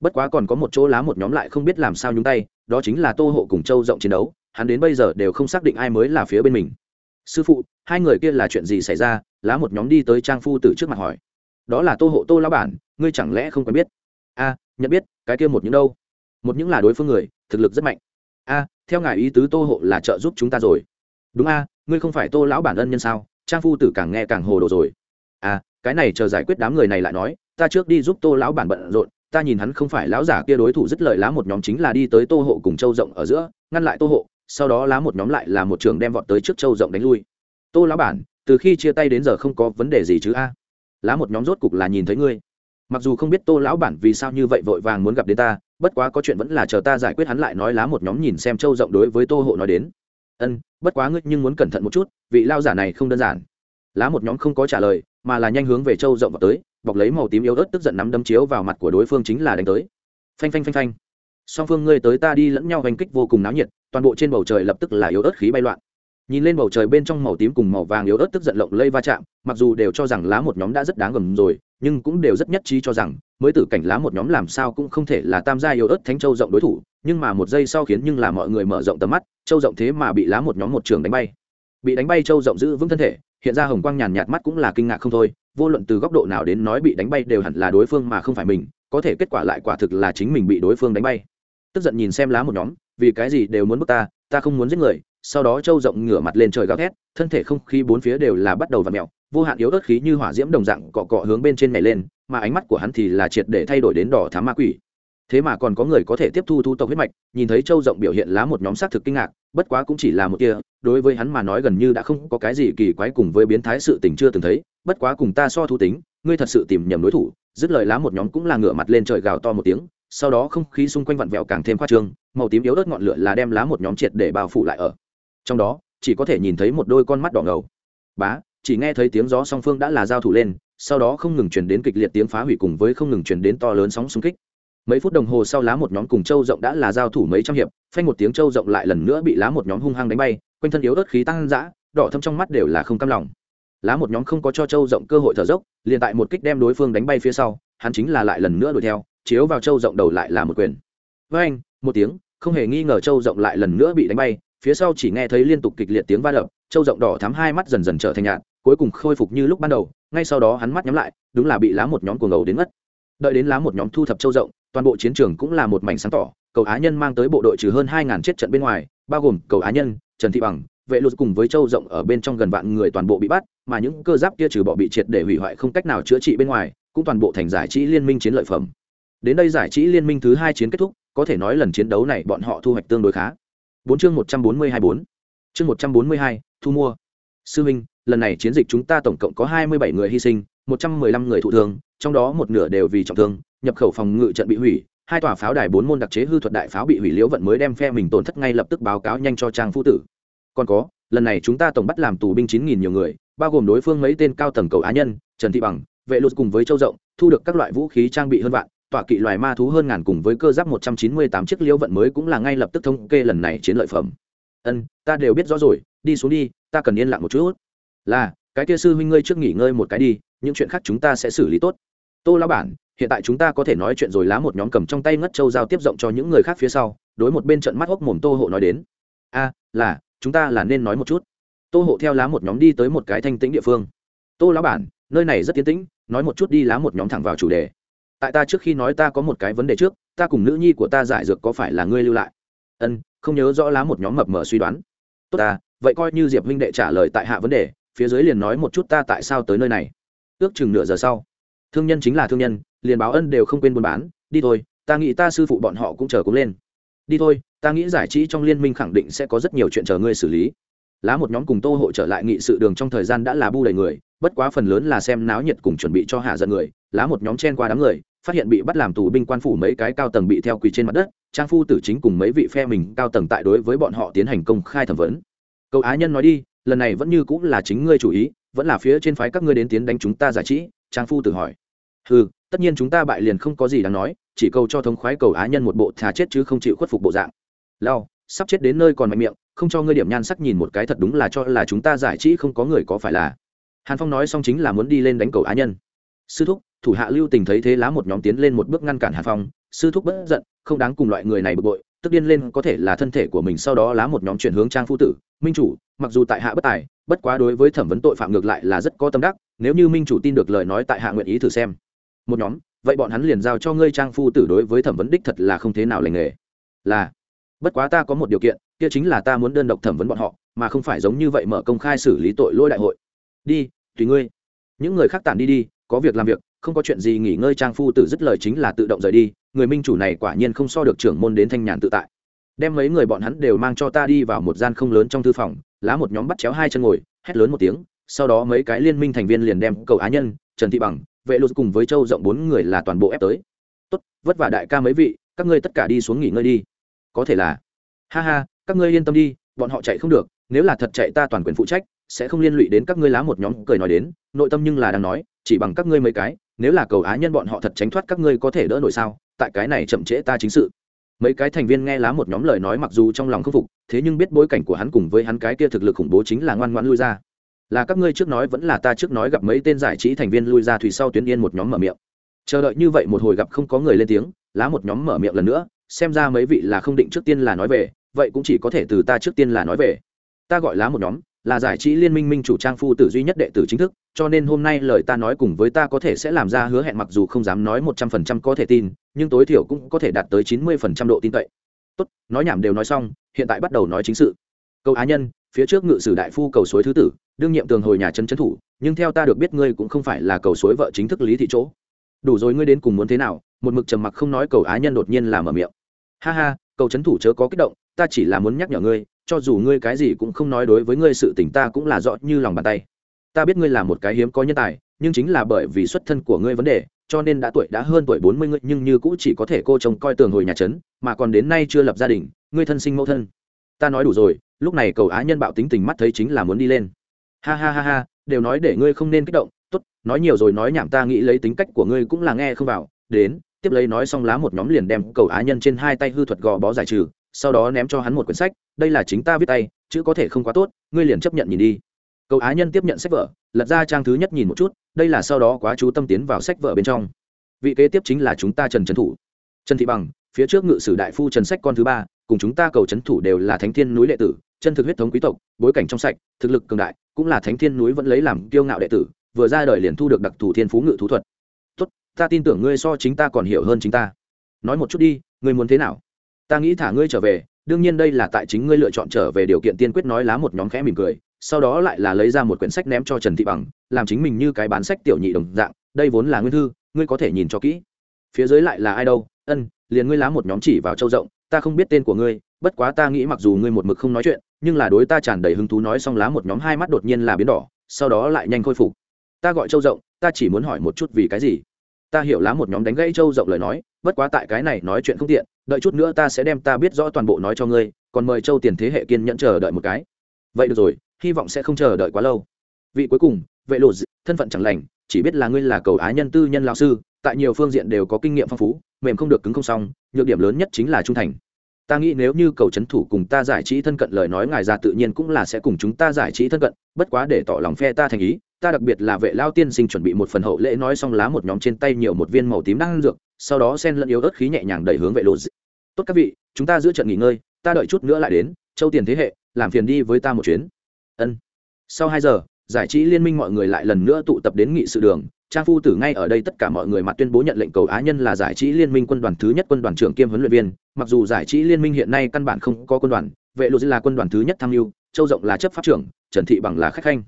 Bất quá còn có một chỗ lá một nhóm lại không biết làm sao nhúng tay, đó chính là tô hộ cùng châu rộng chiến đấu, hắn đến bây giờ đều không xác định ai mới là phía bên mình. Sư phụ, hai người kia là chuyện gì xảy ra? Lá một nhóm đi tới trang phu từ trước mặt hỏi đó là tô hộ tô lão bản, ngươi chẳng lẽ không quen biết? A, nhận biết, cái kia một những đâu? Một những là đối phương người, thực lực rất mạnh. A, theo ngài ý tứ tô hộ là trợ giúp chúng ta rồi. Đúng a, ngươi không phải tô lão bản ân nhân sao? Trang phu tử càng nghe càng hồ đồ rồi. A, cái này chờ giải quyết đám người này lại nói, ta trước đi giúp tô lão bản bận rộn, ta nhìn hắn không phải lão giả kia đối thủ dứt lời lá một nhóm chính là đi tới tô hộ cùng châu rộng ở giữa, ngăn lại tô hộ, sau đó lá một nhóm lại là một trường đem vọt tới trước châu rộng đánh lui. Tô lão bản, từ khi chia tay đến giờ không có vấn đề gì chứ a? Lá một nhóm rốt cục là nhìn thấy ngươi. Mặc dù không biết tô lão bản vì sao như vậy vội vàng muốn gặp đến ta, bất quá có chuyện vẫn là chờ ta giải quyết hắn lại nói lá một nhóm nhìn xem châu rộng đối với tô hộ nói đến. Ân, bất quá ngươi nhưng muốn cẩn thận một chút, vị lao giả này không đơn giản. Lá một nhóm không có trả lời, mà là nhanh hướng về châu rộng vào tới, bọc lấy màu tím yếu ớt tức giận nắm đấm chiếu vào mặt của đối phương chính là đánh tới. Phanh phanh phanh phanh. Song phương ngươi tới ta đi lẫn nhau hành kích vô cùng náo nhiệt, toàn bộ trên bầu trời lập tức là yếu ớt khí bay loạn nhìn lên bầu trời bên trong màu tím cùng màu vàng yếu ớt tức giận lộng lây va chạm, mặc dù đều cho rằng lá một nhóm đã rất đáng gầm rồi, nhưng cũng đều rất nhất trí cho rằng, mới tử cảnh lá một nhóm làm sao cũng không thể là tam gia yếu ớt thánh châu rộng đối thủ, nhưng mà một giây sau khiến nhưng là mọi người mở rộng tầm mắt, châu rộng thế mà bị lá một nhóm một trường đánh bay. Bị đánh bay châu rộng giữ vững thân thể, hiện ra hồng quang nhàn nhạt mắt cũng là kinh ngạc không thôi, vô luận từ góc độ nào đến nói bị đánh bay đều hẳn là đối phương mà không phải mình, có thể kết quả lại quả thực là chính mình bị đối phương đánh bay. Tức giận nhìn xem lá một nhóm, vì cái gì đều muốn bước ta ta không muốn giết người sau đó châu rộng ngửa mặt lên trời gào thét, thân thể không khí bốn phía đều là bắt đầu và mèo, vô hạn yếu ớt khí như hỏa diễm đồng dạng cọ cọ hướng bên trên này lên, mà ánh mắt của hắn thì là triệt để thay đổi đến đỏ thám ma quỷ. Thế mà còn có người có thể tiếp thu thu tộc huyết mạch, nhìn thấy châu rộng biểu hiện lá một nhóm xác thực kinh ngạc, bất quá cũng chỉ là một kia đối với hắn mà nói gần như đã không có cái gì kỳ quái cùng với biến thái sự tình chưa từng thấy, bất quá cùng ta so thu tính, ngươi thật sự tìm nhầm đối thủ, dứt lời lá một nhóm cũng là ngửa mặt lên trời gào to một tiếng, sau đó không khí xung quanh vặn vẹo càng thêm khoa trương, màu tím yếu ớt ngọn lửa là đem lá một nhóm triệt để bao phủ lại ở trong đó, chỉ có thể nhìn thấy một đôi con mắt đỏ ngầu. Bá, chỉ nghe thấy tiếng gió song phương đã là giao thủ lên, sau đó không ngừng chuyển đến kịch liệt tiếng phá hủy cùng với không ngừng chuyển đến to lớn sóng xung kích. Mấy phút đồng hồ sau lá một nhóm cùng châu rộng đã là giao thủ mấy trăm hiệp, phanh một tiếng châu rộng lại lần nữa bị lá một nhóm hung hăng đánh bay, quanh thân yếu ớt khí tăng dã, đỏ thâm trong mắt đều là không cam lòng. Lá một nhóm không có cho châu rộng cơ hội thở dốc, liền tại một kích đem đối phương đánh bay phía sau, hắn chính là lại lần nữa đuổi theo, chiếu vào châu rộng đầu lại là một quyền. Với anh một tiếng, không hề nghi ngờ châu rộng lại lần nữa bị đánh bay phía sau chỉ nghe thấy liên tục kịch liệt tiếng va đập châu rộng đỏ thắm hai mắt dần dần trở thành nhạt, cuối cùng khôi phục như lúc ban đầu, ngay sau đó hắn mắt nhắm lại, đúng là bị lá một nhóm cuồng ngầu đến mất đợi đến lá một nhóm thu thập châu rộng, toàn bộ chiến trường cũng là một mảnh sáng tỏ, cầu á nhân mang tới bộ đội trừ hơn hai ngàn chết trận bên ngoài, bao gồm cầu á nhân, trần thị bằng, vệ luật cùng với châu rộng ở bên trong gần vạn người toàn bộ bị bắt, mà những cơ giáp kia trừ bỏ bị triệt để hủy hoại không cách nào chữa trị bên ngoài, cũng toàn bộ thành giải trí liên minh chiến lợi phẩm. Đến đây giải trí liên minh thứ hai chiến kết thúc, có thể nói lần chiến đấu này bọn họ thu hoạch tương đối khá bốn chương một trăm bốn mươi hai bốn. Chương một trăm bốn mươi hai, thu mua. Sư huynh lần này chiến dịch chúng ta tổng cộng có hai mươi bảy người hy sinh, một trăm mười lăm người thụ thương, trong đó một nửa đều vì trọng thương, nhập khẩu phòng ngự trận bị hủy, hai tòa pháo đài bốn môn đặc chế hư thuật đại pháo bị hủy liễu vận mới đem phe mình tổn thất ngay lập tức báo cáo nhanh cho trang phu tử. Còn có, lần này chúng ta tổng bắt làm tù binh chín nghìn nhiều người, bao gồm đối phương mấy tên cao tầng cầu á nhân, trần thị bằng, vệ luật cùng với châu rộng, thu được các loại vũ khí trang bị hơn vạn tọa kỵ loài ma thú hơn ngàn cùng với cơ giáp một trăm chín mươi tám chiếc liễu vận mới cũng là ngay lập tức thống kê lần này chiến lợi phẩm. Ân, ta đều biết rõ rồi, đi xuống đi, ta cần yên lặng một chút. Là, cái kia sư huynh ngươi trước nghỉ ngơi một cái đi, những chuyện khác chúng ta sẽ xử lý tốt. Tô lão bản, hiện tại chúng ta có thể nói chuyện rồi, lá một nhóm cầm trong tay ngất châu giao tiếp rộng cho những người khác phía sau, đối một bên trận mắt hốc mồm tô hộ nói đến. A, là, chúng ta là nên nói một chút. Tô hộ theo lá một nhóm đi tới một cái thanh tĩnh địa phương. Tô lão bản, nơi này rất tiến tĩnh, nói một chút đi, lá một nhóm thẳng vào chủ đề tại ta trước khi nói ta có một cái vấn đề trước, ta cùng nữ nhi của ta giải dược có phải là ngươi lưu lại? Ân, không nhớ rõ lá một nhóm mập mờ suy đoán. Tốt ta, vậy coi như diệp huynh đệ trả lời tại hạ vấn đề, phía dưới liền nói một chút ta tại sao tới nơi này. Ước chừng nửa giờ sau, thương nhân chính là thương nhân, liền báo ân đều không quên buôn bán, đi thôi, ta nghĩ ta sư phụ bọn họ cũng chờ cũng lên. Đi thôi, ta nghĩ giải trí trong liên minh khẳng định sẽ có rất nhiều chuyện chờ ngươi xử lý. Lá một nhóm cùng tô hộ trở lại nghị sự đường trong thời gian đã là bu đầy người, bất quá phần lớn là xem náo nhiệt cùng chuẩn bị cho hạ giận người, lá một nhóm chen qua đám người phát hiện bị bắt làm tù binh quan phủ mấy cái cao tầng bị theo quỳ trên mặt đất, trang phu tử chính cùng mấy vị phe mình cao tầng tại đối với bọn họ tiến hành công khai thẩm vấn. Cậu á nhân nói đi, lần này vẫn như cũng là chính ngươi chủ ý, vẫn là phía trên phái các ngươi đến tiến đánh chúng ta giải trí, trang phu tử hỏi. Ừ tất nhiên chúng ta bại liền không có gì đáng nói, chỉ cầu cho thống khoái cầu á nhân một bộ thà chết chứ không chịu khuất phục bộ dạng. Lao, sắp chết đến nơi còn mạnh miệng, không cho ngươi điểm nhan sắc nhìn một cái thật đúng là cho là chúng ta giải trí không có người có phải là. Hàn phong nói xong chính là muốn đi lên đánh cầu á nhân. Sư thúc thủ hạ lưu tình thấy thế lá một nhóm tiến lên một bước ngăn cản hàn phong, sư thúc bất giận, không đáng cùng loại người này bực bội, tức điên lên có thể là thân thể của mình, sau đó lá một nhóm chuyển hướng trang phu tử, minh chủ, mặc dù tại hạ bất tài, bất quá đối với thẩm vấn tội phạm ngược lại là rất có tâm đắc, nếu như minh chủ tin được lời nói tại hạ nguyện ý thử xem. Một nhóm, vậy bọn hắn liền giao cho ngươi trang phu tử đối với thẩm vấn đích thật là không thế nào lành nghề. Là, bất quá ta có một điều kiện, kia chính là ta muốn đơn độc thẩm vấn bọn họ, mà không phải giống như vậy mở công khai xử lý tội lỗi đại hội. Đi, tùy ngươi. Những người khác tản đi đi, có việc làm việc không có chuyện gì nghỉ ngơi, trang phu tử dứt lời chính là tự động rời đi. Người minh chủ này quả nhiên không so được trưởng môn đến thanh nhàn tự tại. Đem mấy người bọn hắn đều mang cho ta đi vào một gian không lớn trong thư phòng, lá một nhóm bắt chéo hai chân ngồi, hét lớn một tiếng, sau đó mấy cái liên minh thành viên liền đem cầu á nhân, trần thị bằng, vệ luật cùng với châu rộng bốn người là toàn bộ ép tới. Tốt, vất vả đại ca mấy vị, các ngươi tất cả đi xuống nghỉ ngơi đi. Có thể là. Ha ha, các ngươi yên tâm đi, bọn họ chạy không được, nếu là thật chạy ta toàn quyền phụ trách, sẽ không liên lụy đến các ngươi. Lá một nhóm cười nói đến, nội tâm nhưng là đang nói, chỉ bằng các ngươi mấy cái nếu là cầu á nhân bọn họ thật tránh thoát các ngươi có thể đỡ nổi sao? Tại cái này chậm trễ ta chính sự. Mấy cái thành viên nghe lá một nhóm lời nói mặc dù trong lòng khâm phục, thế nhưng biết bối cảnh của hắn cùng với hắn cái kia thực lực khủng bố chính là ngoan ngoãn lui ra. Là các ngươi trước nói vẫn là ta trước nói, gặp mấy tên giải trí thành viên lui ra thủy sau tuyến yên một nhóm mở miệng. Chờ đợi như vậy một hồi gặp không có người lên tiếng, lá một nhóm mở miệng lần nữa, xem ra mấy vị là không định trước tiên là nói về, vậy cũng chỉ có thể từ ta trước tiên là nói về. Ta gọi lá một nhóm là giải trí liên minh minh chủ trang phu tử duy nhất đệ tử chính thức, cho nên hôm nay lời ta nói cùng với ta có thể sẽ làm ra hứa hẹn mặc dù không dám nói một trăm phần trăm có thể tin, nhưng tối thiểu cũng có thể đạt tới chín mươi phần trăm độ tin cậy. Tốt, nói nhảm đều nói xong, hiện tại bắt đầu nói chính sự. Câu á nhân, phía trước ngự sử đại phu cầu suối thứ tử, đương nhiệm tường hồi nhà trấn trấn thủ, nhưng theo ta được biết ngươi cũng không phải là cầu suối vợ chính thức lý thị chỗ. Đủ rồi ngươi đến cùng muốn thế nào? Một mực trầm mặc không nói, cầu á nhân đột nhiên làm ở miệng. Ha ha, cầu trấn thủ chớ có kích động ta chỉ là muốn nhắc nhở ngươi, cho dù ngươi cái gì cũng không nói đối với ngươi sự tình ta cũng là rõ như lòng bàn tay. Ta biết ngươi là một cái hiếm có nhân tài, nhưng chính là bởi vì xuất thân của ngươi vấn đề, cho nên đã tuổi đã hơn tuổi bốn mươi ngươi, nhưng như cũng chỉ có thể cô chồng coi tường hồi nhà trấn, mà còn đến nay chưa lập gia đình, ngươi thân sinh mẫu thân. Ta nói đủ rồi, lúc này cầu á nhân bạo tính tình mắt thấy chính là muốn đi lên. Ha ha ha ha, đều nói để ngươi không nên kích động, tốt, nói nhiều rồi nói nhảm ta nghĩ lấy tính cách của ngươi cũng là nghe không vào, đến, tiếp lấy nói xong lá một nhóm liền đem cầu á nhân trên hai tay hư thuật gò bó giải trừ sau đó ném cho hắn một quyển sách, đây là chính ta viết tay, chữ có thể không quá tốt, ngươi liền chấp nhận nhìn đi. Cầu á nhân tiếp nhận sách vở, lật ra trang thứ nhất nhìn một chút, đây là sau đó quá chú tâm tiến vào sách vở bên trong. Vị kế tiếp chính là chúng ta trần trấn thủ. Trần thị bằng, phía trước ngự sử đại phu trần sách con thứ ba, cùng chúng ta cầu trấn thủ đều là thánh thiên núi đệ tử, chân thực huyết thống quý tộc, bối cảnh trong sạch, thực lực cường đại, cũng là thánh thiên núi vẫn lấy làm kiêu ngạo đệ tử, vừa ra đời liền thu được đặc thù thiên phú ngự thú thuật. Tốt, ta tin tưởng ngươi so chính ta còn hiểu hơn chính ta. Nói một chút đi, ngươi muốn thế nào? Ta nghĩ thả ngươi trở về, đương nhiên đây là tại chính ngươi lựa chọn trở về điều kiện tiên quyết nói lá một nhóm khẽ mỉm cười, sau đó lại là lấy ra một quyển sách ném cho trần thị bằng, làm chính mình như cái bán sách tiểu nhị đồng dạng, đây vốn là nguyên thư, ngươi có thể nhìn cho kỹ. Phía dưới lại là ai đâu, ân, liền ngươi lá một nhóm chỉ vào châu rộng, ta không biết tên của ngươi, bất quá ta nghĩ mặc dù ngươi một mực không nói chuyện, nhưng là đối ta tràn đầy hứng thú nói xong lá một nhóm hai mắt đột nhiên là biến đỏ, sau đó lại nhanh khôi phục. Ta gọi châu rộng, ta chỉ muốn hỏi một chút vì cái gì? Ta hiểu lá một nhóm đánh gãy châu rộng lời nói, bất quá tại cái này nói chuyện không tiện, đợi chút nữa ta sẽ đem ta biết rõ toàn bộ nói cho ngươi, còn mời châu tiền thế hệ kiên nhẫn chờ đợi một cái. Vậy được rồi, hy vọng sẽ không chờ đợi quá lâu. Vị cuối cùng, vệ lộ thân phận chẳng lành, chỉ biết là ngươi là cầu á nhân tư nhân lao sư, tại nhiều phương diện đều có kinh nghiệm phong phú, mềm không được cứng không xong, nhược điểm lớn nhất chính là trung thành. Ta nghĩ nếu như cầu c h ấ n thủ cùng ta giải trí thân cận lời nói ngài ra tự nhiên cũng là sẽ cùng chúng ta giải trí thân cận, bất quá để tỏ lòng phe ta thành ý ta đặc biệt là vệ lao tiên sinh chuẩn bị một phần hậu lễ nói xong lá một nhóm trên tay nhiều một viên màu tím đang dược, sau đó sen lẫn yếu ớt khí nhẹ nhàng đẩy hướng vệ lộ tốt các vị, chúng ta giữa trận nghỉ ngơi, ta đợi chút nữa lại đến, châu tiền thế hệ, làm phiền đi với ta một chuyến. Ân. Sau hai giờ, giải trí liên minh mọi người lại lần nữa tụ tập đến nghị sự đường, trang phu tử ngay ở đây tất cả mọi người mặt tuyên bố nhận lệnh cầu á nhân là giải trí liên minh quân đoàn thứ nhất quân đoàn trưởng kiêm huấn luyện viên, mặc dù giải trí liên minh hiện nay căn bản không có quân đoàn, vệ lộ là quân đoàn thứ nhất tham mưu, châu rộng là chấp pháp trưởng, trần thị bằng là khách khanh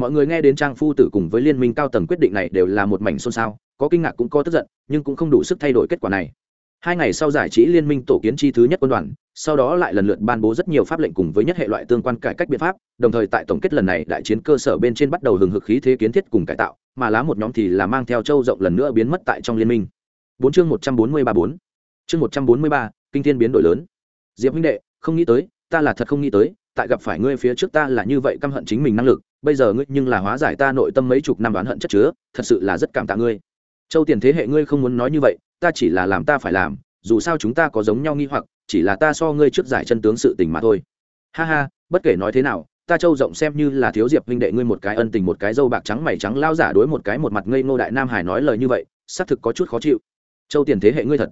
mọi người nghe đến trang phu tử cùng với liên minh cao tầng quyết định này đều là một mảnh xôn xao, có kinh ngạc cũng có tức giận, nhưng cũng không đủ sức thay đổi kết quả này. Hai ngày sau giải trí liên minh tổ kiến chi thứ nhất quân đoàn, sau đó lại lần lượt ban bố rất nhiều pháp lệnh cùng với nhất hệ loại tương quan cải cách biện pháp, đồng thời tại tổng kết lần này đại chiến cơ sở bên trên bắt đầu hừng hực khí thế kiến thiết cùng cải tạo, mà lá một nhóm thì là mang theo châu rộng lần nữa biến mất tại trong liên minh. Bốn chương một trăm bốn mươi ba bốn. Chương một trăm bốn mươi ba, kinh thiên biến đổi lớn. Diệp huynh đệ, không nghĩ tới, ta là thật không nghĩ tới, tại gặp phải ngươi phía trước ta là như vậy căm hận chính mình năng lực bây giờ ngươi nhưng là hóa giải ta nội tâm mấy chục năm đoán hận chất chứa, thật sự là rất cảm tạ ngươi. Châu tiền thế hệ ngươi không muốn nói như vậy, ta chỉ là làm ta phải làm, dù sao chúng ta có giống nhau nghi hoặc, chỉ là ta so ngươi trước giải chân tướng sự tình mà thôi. Ha ha, bất kể nói thế nào, ta châu rộng xem như là thiếu diệp huynh đệ ngươi một cái ân tình một cái dâu bạc trắng mày trắng lao giả đối một cái một mặt ngây ngô đại nam hải nói lời như vậy, xác thực có chút khó chịu. Châu tiền thế hệ ngươi thật.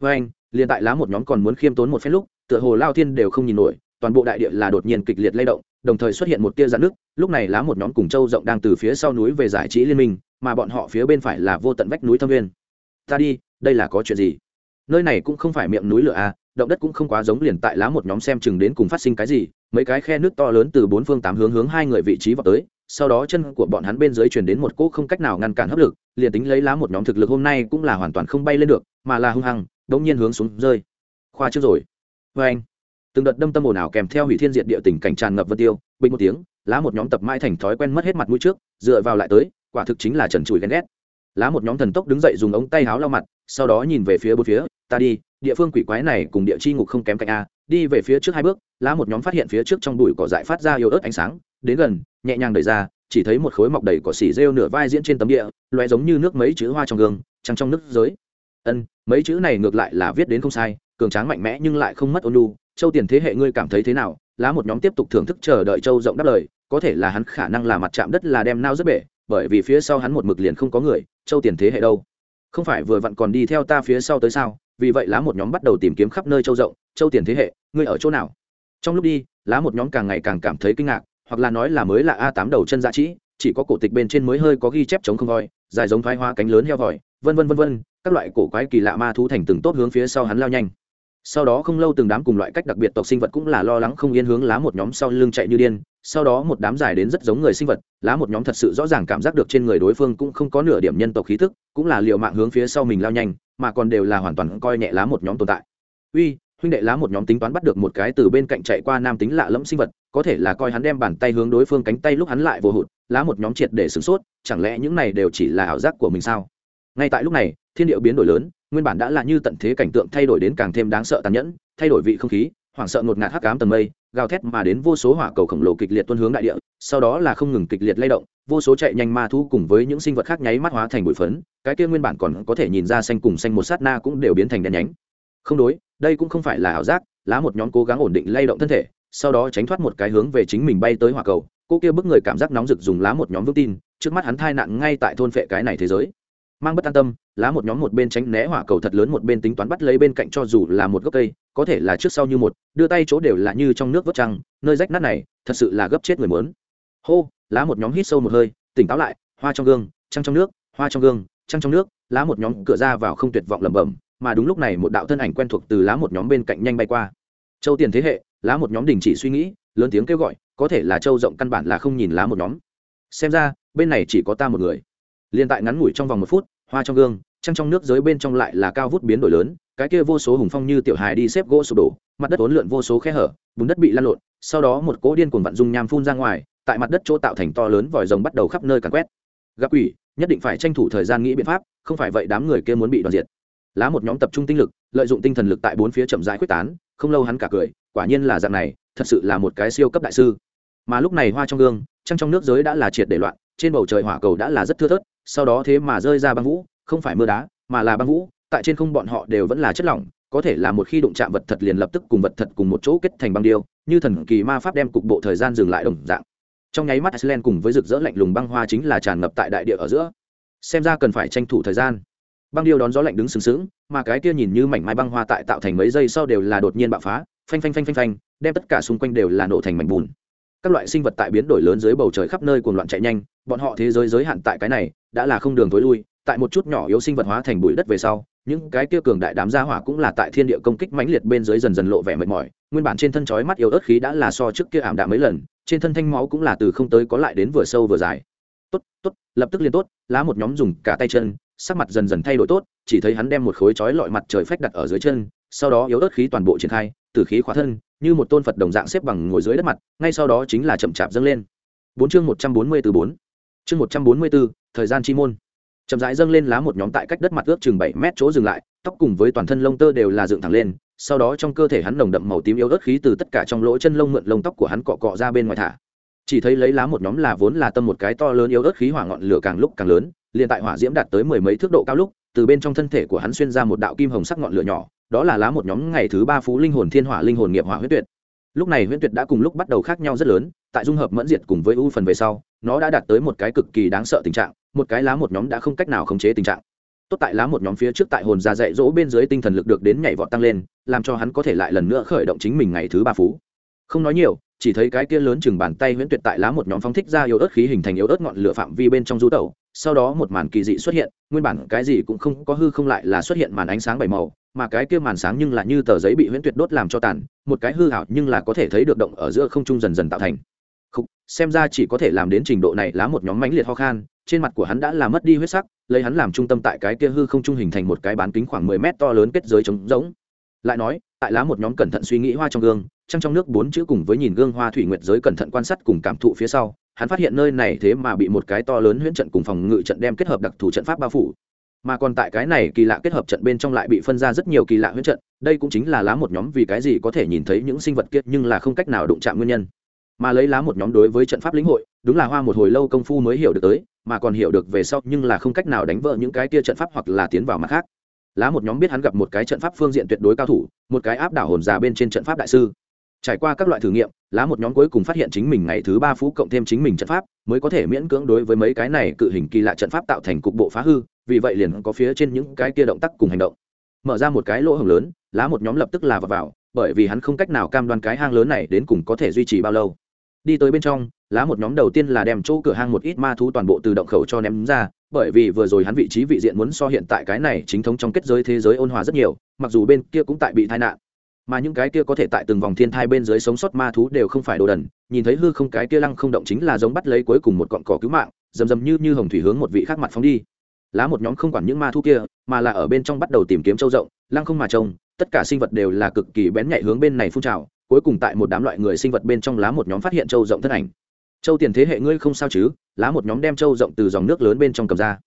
Với anh liền tại lá một nhóm còn muốn khiêm tốn một phen lúc, tựa hồ lao thiên đều không nhìn nổi toàn bộ đại địa là đột nhiên kịch liệt lay động, đồng thời xuất hiện một tia giãn nước lúc này lá một nhóm cùng châu rộng đang từ phía sau núi về giải trí liên minh, mà bọn họ phía bên phải là vô tận vách núi thâm nguyên. Ta đi, đây là có chuyện gì? Nơi này cũng không phải miệng núi lửa à động đất cũng không quá giống liền tại lá một nhóm xem chừng đến cùng phát sinh cái gì. Mấy cái khe nước to lớn từ bốn phương tám hướng hướng hai người vị trí vào tới, sau đó chân của bọn hắn bên dưới truyền đến một cỗ không cách nào ngăn cản hấp lực, liền tính lấy lá một nhóm thực lực hôm nay cũng là hoàn toàn không bay lên được, mà là hung hăng đống nhiên hướng xuống rơi. Khoa trước rồi. Vê anh từng đợt đâm tâm ồn ào kèm theo hủy thiên diệt địa tình cảnh tràn ngập vân tiêu, bình một tiếng, lá một nhóm tập mãi thành thói quen mất hết mặt mũi trước, dựa vào lại tới, quả thực chính là trần trụi ghen ghét. Lá một nhóm thần tốc đứng dậy dùng ống tay háo lau mặt, sau đó nhìn về phía bốn phía, ta đi, địa phương quỷ quái này cùng địa chi ngục không kém cạnh a, đi về phía trước hai bước. Lá một nhóm phát hiện phía trước trong bụi cỏ dại phát ra yếu ớt ánh sáng, đến gần, nhẹ nhàng đẩy ra, chỉ thấy một khối mọc đầy cỏ xỉ rêu nửa vai diễn trên tấm địa, loé giống như nước mấy chữ hoa trong gương, trăng trong nước giới ân, mấy chữ này ngược lại là viết đến không sai, cường tráng mạnh mẽ nhưng lại không mất ôn lu châu tiền thế hệ ngươi cảm thấy thế nào? Lá một nhóm tiếp tục thưởng thức chờ đợi châu rộng đáp lời, có thể là hắn khả năng là mặt chạm đất là đem nao rất bể, bởi vì phía sau hắn một mực liền không có người, châu tiền thế hệ đâu? Không phải vừa vặn còn đi theo ta phía sau tới sao? Vì vậy lá một nhóm bắt đầu tìm kiếm khắp nơi châu rộng. Châu tiền thế hệ, ngươi ở chỗ nào? Trong lúc đi, lá một nhóm càng ngày càng cảm thấy kinh ngạc, hoặc là nói là mới là a tám đầu chân dạ trĩ, chỉ có cổ tịch bên trên mới hơi có ghi chép chống không voi, dài giống thoái hoa cánh lớn heo vòi, vân vân vân vân, các loại cổ quái kỳ lạ ma thú thành từng tốt hướng phía sau hắn lao nhanh sau đó không lâu từng đám cùng loại cách đặc biệt tộc sinh vật cũng là lo lắng không yên hướng lá một nhóm sau lưng chạy như điên, sau đó một đám dài đến rất giống người sinh vật, lá một nhóm thật sự rõ ràng cảm giác được trên người đối phương cũng không có nửa điểm nhân tộc khí thức cũng là liệu mạng hướng phía sau mình lao nhanh, mà còn đều là hoàn toàn coi nhẹ lá một nhóm tồn tại. Uy, huynh đệ lá một nhóm tính toán bắt được một cái từ bên cạnh chạy qua nam tính lạ lẫm sinh vật, có thể là coi hắn đem bàn tay hướng đối phương cánh tay lúc hắn lại vô hụt, lá một nhóm triệt để sửng sốt, chẳng lẽ những này đều chỉ là ảo giác của mình sao? Ngay tại lúc này, thiên điệu biến đổi lớn nguyên bản đã là như tận thế cảnh tượng thay đổi đến càng thêm đáng sợ tàn nhẫn, thay đổi vị không khí, hoảng sợ ngột ngạt hắc cám tầng mây, gào thét mà đến vô số hỏa cầu khổng lồ kịch liệt tuân hướng đại địa, sau đó là không ngừng kịch liệt lay động, vô số chạy nhanh ma thu cùng với những sinh vật khác nháy mắt hóa thành bụi phấn, cái kia nguyên bản còn có thể nhìn ra xanh cùng xanh một sát na cũng đều biến thành đen nhánh. Không đối, đây cũng không phải là ảo giác, lá một nhóm cố gắng ổn định lay động thân thể, sau đó tránh thoát một cái hướng về chính mình bay tới hỏa cầu, cô kia bức người cảm giác nóng rực dùng lá một nhóm vững tin, trước mắt hắn thai nạn ngay tại thôn phệ cái này thế giới mang bất an tâm, lá một nhóm một bên tránh né hỏa cầu thật lớn một bên tính toán bắt lấy bên cạnh cho dù là một gốc cây, có thể là trước sau như một, đưa tay chỗ đều là như trong nước vớt trăng, nơi rách nát này, thật sự là gấp chết người muốn. Hô, lá một nhóm hít sâu một hơi, tỉnh táo lại, hoa trong gương, trăng trong nước, hoa trong gương, trăng trong nước, lá một nhóm cửa ra vào không tuyệt vọng lẩm bẩm, mà đúng lúc này một đạo thân ảnh quen thuộc từ lá một nhóm bên cạnh nhanh bay qua. Châu tiền thế hệ, lá một nhóm đình chỉ suy nghĩ, lớn tiếng kêu gọi, có thể là châu rộng căn bản là không nhìn lá một nhóm. Xem ra, bên này chỉ có ta một người. Liên tại ngắn ngủi trong vòng một phút hoa trong gương, trăng trong nước dưới bên trong lại là cao vút biến đổi lớn, cái kia vô số hùng phong như tiểu hài đi xếp gỗ sụp đổ, mặt đất ốn lượn vô số khe hở, bùn đất bị lăn lộn, sau đó một cỗ điên cuồng vặn dung nham phun ra ngoài, tại mặt đất chỗ tạo thành to lớn vòi rồng bắt đầu khắp nơi càn quét. Gặp quỷ, nhất định phải tranh thủ thời gian nghĩ biện pháp, không phải vậy đám người kia muốn bị đoàn diệt. Lá một nhóm tập trung tinh lực, lợi dụng tinh thần lực tại bốn phía chậm rãi quyết tán, không lâu hắn cả cười, quả nhiên là dạng này, thật sự là một cái siêu cấp đại sư. Mà lúc này hoa trong gương, trăng trong nước giới đã là triệt để loạn, trên bầu trời hỏa cầu đã là rất thưa thớt sau đó thế mà rơi ra băng vũ, không phải mưa đá, mà là băng vũ, tại trên không bọn họ đều vẫn là chất lỏng, có thể là một khi đụng chạm vật thật liền lập tức cùng vật thật cùng một chỗ kết thành băng điêu, như thần kỳ ma pháp đem cục bộ thời gian dừng lại đồng dạng. Trong nháy mắt iceland cùng với rực rỡ lạnh lùng băng hoa chính là tràn ngập tại đại địa ở giữa. Xem ra cần phải tranh thủ thời gian. Băng điêu đón gió lạnh đứng sừng sững, mà cái kia nhìn như mảnh mai băng hoa tại tạo thành mấy giây sau đều là đột nhiên bạo phá, phanh phanh phanh phanh phanh, đem tất cả xung quanh đều là nổ thành mảnh bùn các loại sinh vật tại biến đổi lớn dưới bầu trời khắp nơi cuồng loạn chạy nhanh, bọn họ thế giới giới hạn tại cái này, đã là không đường tối lui, tại một chút nhỏ yếu sinh vật hóa thành bụi đất về sau, những cái kia cường đại đám gia hỏa cũng là tại thiên địa công kích mãnh liệt bên dưới dần dần lộ vẻ mệt mỏi. Nguyên bản trên thân chói mắt yếu ớt khí đã là so trước kia ảm đạm mấy lần, trên thân thanh máu cũng là từ không tới có lại đến vừa sâu vừa dài. Tốt tốt, lập tức liên tốt. Lá một nhóm dùng cả tay chân, sắc mặt dần dần thay đổi tốt, chỉ thấy hắn đem một khối chói lọi mặt trời phách đặt ở dưới chân, sau đó yếu ớt khí toàn bộ triển khai, từ khí khóa thân như một tôn phật đồng dạng xếp bằng ngồi dưới đất mặt, ngay sau đó chính là chậm chạp dâng lên. Bốn chương một trăm bốn mươi từ bốn. Chương một trăm bốn mươi bốn thời gian chi môn. Chậm rãi dâng lên lá một nhóm tại cách đất mặt ước chừng bảy mét chỗ dừng lại, tóc cùng với toàn thân lông tơ đều là dựng thẳng lên, sau đó trong cơ thể hắn nồng đậm màu tím yếu ớt khí từ tất cả trong lỗ chân lông mượn lông tóc của hắn cọ cọ ra bên ngoài thả. Chỉ thấy lấy lá một nhóm là vốn là tâm một cái to lớn yếu ớt khí hỏa ngọn lửa càng lúc càng lớn liền tại hỏa diễm đạt tới mười mấy thước độ cao lúc, từ bên trong thân thể của hắn xuyên ra một đạo kim hồng sắc ngọn lửa nhỏ, đó là lá một nhóm ngày thứ ba phú linh hồn thiên hỏa linh hồn nghiệp hỏa huyết tuyệt. Lúc này huyễn tuyệt đã cùng lúc bắt đầu khác nhau rất lớn, tại dung hợp mẫn diệt cùng với u phần về sau, nó đã đạt tới một cái cực kỳ đáng sợ tình trạng, một cái lá một nhóm đã không cách nào khống chế tình trạng. Tốt tại lá một nhóm phía trước tại hồn ra dạy dỗ bên dưới tinh thần lực được đến nhảy vọt tăng lên, làm cho hắn có thể lại lần nữa khởi động chính mình ngày thứ ba phú. Không nói nhiều, chỉ thấy cái kia lớn chừng bàn tay huyễn tuyệt tại lá một nhóm phóng thích ra yếu ớt khí hình thành yếu ớt ngọn lửa phạm vi bên trong du tẩu sau đó một màn kỳ dị xuất hiện nguyên bản cái gì cũng không có hư không lại là xuất hiện màn ánh sáng bảy màu mà cái kia màn sáng nhưng là như tờ giấy bị huyễn tuyệt đốt làm cho tàn một cái hư hảo nhưng là có thể thấy được động ở giữa không trung dần dần tạo thành. Không, xem ra chỉ có thể làm đến trình độ này lá một nhóm mãnh liệt ho khan trên mặt của hắn đã là mất đi huyết sắc lấy hắn làm trung tâm tại cái kia hư không trung hình thành một cái bán kính khoảng mười mét to lớn kết giới trống rỗng. Lại nói tại lá một nhóm cẩn thận suy nghĩ hoa trong gương trăng trong nước bốn chữ cùng với nhìn gương hoa thủy nguyệt giới cẩn thận quan sát cùng cảm thụ phía sau hắn phát hiện nơi này thế mà bị một cái to lớn huyễn trận cùng phòng ngự trận đem kết hợp đặc thù trận pháp bao phủ. Mà còn tại cái này kỳ lạ kết hợp trận bên trong lại bị phân ra rất nhiều kỳ lạ huyễn trận, đây cũng chính là lá một nhóm vì cái gì có thể nhìn thấy những sinh vật kiệt nhưng là không cách nào đụng chạm nguyên nhân. Mà lấy lá một nhóm đối với trận pháp lĩnh hội, đúng là hoa một hồi lâu công phu mới hiểu được tới, mà còn hiểu được về sau nhưng là không cách nào đánh vỡ những cái kia trận pháp hoặc là tiến vào mặt khác. Lá một nhóm biết hắn gặp một cái trận pháp phương diện tuyệt đối cao thủ, một cái áp đảo hồn già bên trên trận pháp đại sư trải qua các loại thử nghiệm lá một nhóm cuối cùng phát hiện chính mình ngày thứ ba phú cộng thêm chính mình trận pháp mới có thể miễn cưỡng đối với mấy cái này cự hình kỳ lạ trận pháp tạo thành cục bộ phá hư vì vậy liền có phía trên những cái kia động tác cùng hành động. Mở ra một cái lỗ hồng lớn lá một nhóm lập tức là vào, vào bởi vì hắn không cách nào cam đoan cái hang lớn này đến cùng có thể duy trì bao lâu. Đi tới bên trong lá một nhóm đầu tiên là đem chỗ cửa hang một ít ma thú toàn bộ từ động khẩu cho ném ra bởi vì vừa rồi hắn vị trí vị diện muốn so hiện tại cái này chính thống trong kết giới thế giới ôn hòa rất nhiều mặc dù bên kia cũng tại bị tai nạn mà những cái kia có thể tại từng vòng thiên thai bên dưới sống sót ma thú đều không phải đồ đần, nhìn thấy hư không cái kia lăng không động chính là giống bắt lấy cuối cùng một cọn cỏ cứu mạng, rầm rầm như như hồng thủy hướng một vị khác mặt phóng đi. Lá một nhóm không quản những ma thú kia, mà là ở bên trong bắt đầu tìm kiếm châu rộng, lăng không mà trông tất cả sinh vật đều là cực kỳ bén nhạy hướng bên này phun trào, cuối cùng tại một đám loại người sinh vật bên trong lá một nhóm phát hiện châu rộng thân ảnh. Châu tiền thế hệ ngươi không sao chứ? Lá một nhóm đem châu rộng từ dòng nước lớn bên trong cầm ra.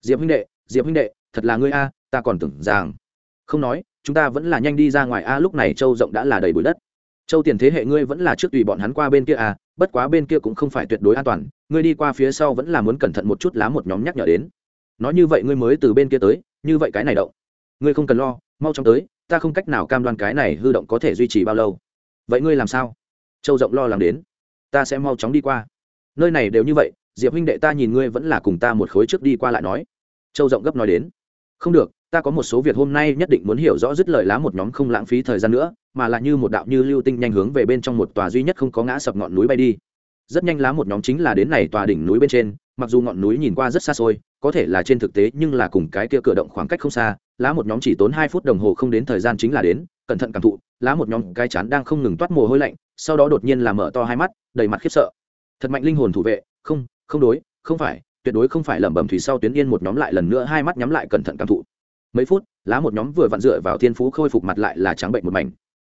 Diệp huynh đệ, diệp huynh đệ, thật là ngươi a, ta còn tưởng rằng. Không nói chúng ta vẫn là nhanh đi ra ngoài a, lúc này châu rộng đã là đầy bụi đất. Châu tiền thế hệ ngươi vẫn là trước tùy bọn hắn qua bên kia a bất quá bên kia cũng không phải tuyệt đối an toàn, ngươi đi qua phía sau vẫn là muốn cẩn thận một chút lá một nhóm nhắc nhở đến. Nói như vậy ngươi mới từ bên kia tới, như vậy cái này động. Ngươi không cần lo, mau chóng tới, ta không cách nào cam đoan cái này hư động có thể duy trì bao lâu. Vậy ngươi làm sao? Châu rộng lo lắng đến. Ta sẽ mau chóng đi qua. Nơi này đều như vậy, diệp huynh đệ ta nhìn ngươi vẫn là cùng ta một khối trước đi qua lại nói. Châu rộng gấp nói đến. Không được ta có một số việc hôm nay nhất định muốn hiểu rõ dứt lời lá một nhóm không lãng phí thời gian nữa, mà là như một đạo như lưu tinh nhanh hướng về bên trong một tòa duy nhất không có ngã sập ngọn núi bay đi. Rất nhanh lá một nhóm chính là đến này tòa đỉnh núi bên trên, mặc dù ngọn núi nhìn qua rất xa xôi, có thể là trên thực tế nhưng là cùng cái kia cửa động khoảng cách không xa, lá một nhóm chỉ tốn hai phút đồng hồ không đến thời gian chính là đến, cẩn thận cảm thụ, lá một nhóm cái chán đang không ngừng toát mồ hôi lạnh, sau đó đột nhiên là mở to hai mắt, đầy mặt khiếp sợ. Thật mạnh linh hồn thủ vệ, không không đối, không phải, tuyệt đối không phải lẩm bẩm thủy sau tuyến yên một nhóm lại lần nữa hai mắt nhắm lại cẩn thận cảm thụ mấy phút, lá một nhóm vừa vặn dựa vào thiên phú khôi phục mặt lại là trắng bệnh một mảnh.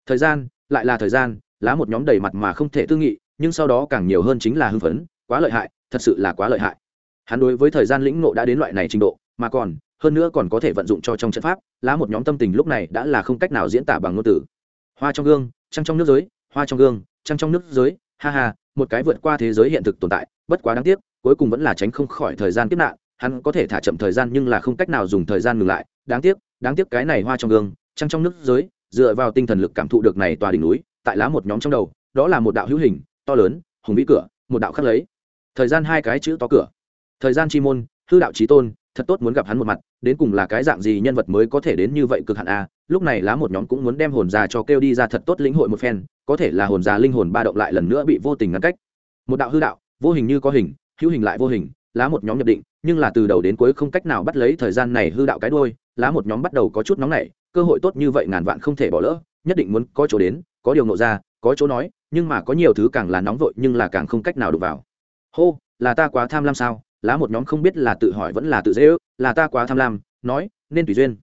Thời gian, lại là thời gian, lá một nhóm đầy mặt mà không thể tư nghị, nhưng sau đó càng nhiều hơn chính là hưng phấn, quá lợi hại, thật sự là quá lợi hại. Hắn đối với thời gian lĩnh ngộ đã đến loại này trình độ, mà còn, hơn nữa còn có thể vận dụng cho trong trận pháp, lá một nhóm tâm tình lúc này đã là không cách nào diễn tả bằng ngôn từ. Hoa trong gương, trăng trong nước giới, hoa trong gương, trăng trong nước giới, ha ha, một cái vượt qua thế giới hiện thực tồn tại, bất quá đáng tiếc, cuối cùng vẫn là tránh không khỏi thời gian kiếp nạn hắn có thể thả chậm thời gian nhưng là không cách nào dùng thời gian ngừng lại. Đáng tiếc đáng tiếc cái này hoa trong gương, trăng trong nước giới, dựa vào tinh thần lực cảm thụ được này tòa đỉnh núi, tại lá một nhóm trong đầu, đó là một đạo hữu hình, to lớn, hùng vĩ cửa, một đạo khắc lấy. Thời gian hai cái chữ to cửa. Thời gian chi môn, hư đạo trí tôn, thật tốt muốn gặp hắn một mặt, đến cùng là cái dạng gì nhân vật mới có thể đến như vậy cực hạn a lúc này lá một nhóm cũng muốn đem hồn già cho kêu đi ra thật tốt lĩnh hội một phen, có thể là hồn già linh hồn ba động lại lần nữa bị vô tình ngăn cách. Một đạo hư đạo, vô hình như có hình, hữu hình lại vô hình lá một nhóm nhập định, nhưng là từ đầu đến cuối không cách nào bắt lấy thời gian này hư đạo cái đôi lá một nhóm bắt đầu có chút nóng nảy, cơ hội tốt như vậy ngàn vạn không thể bỏ lỡ, nhất định muốn có chỗ đến, có điều nộ ra, có chỗ nói, nhưng mà có nhiều thứ càng là nóng vội nhưng là càng không cách nào đụng vào. Hô, là ta quá tham lam sao? Lá một nhóm không biết là tự hỏi vẫn là tự dễ ước, là ta quá tham lam, nói, nên tùy duyên.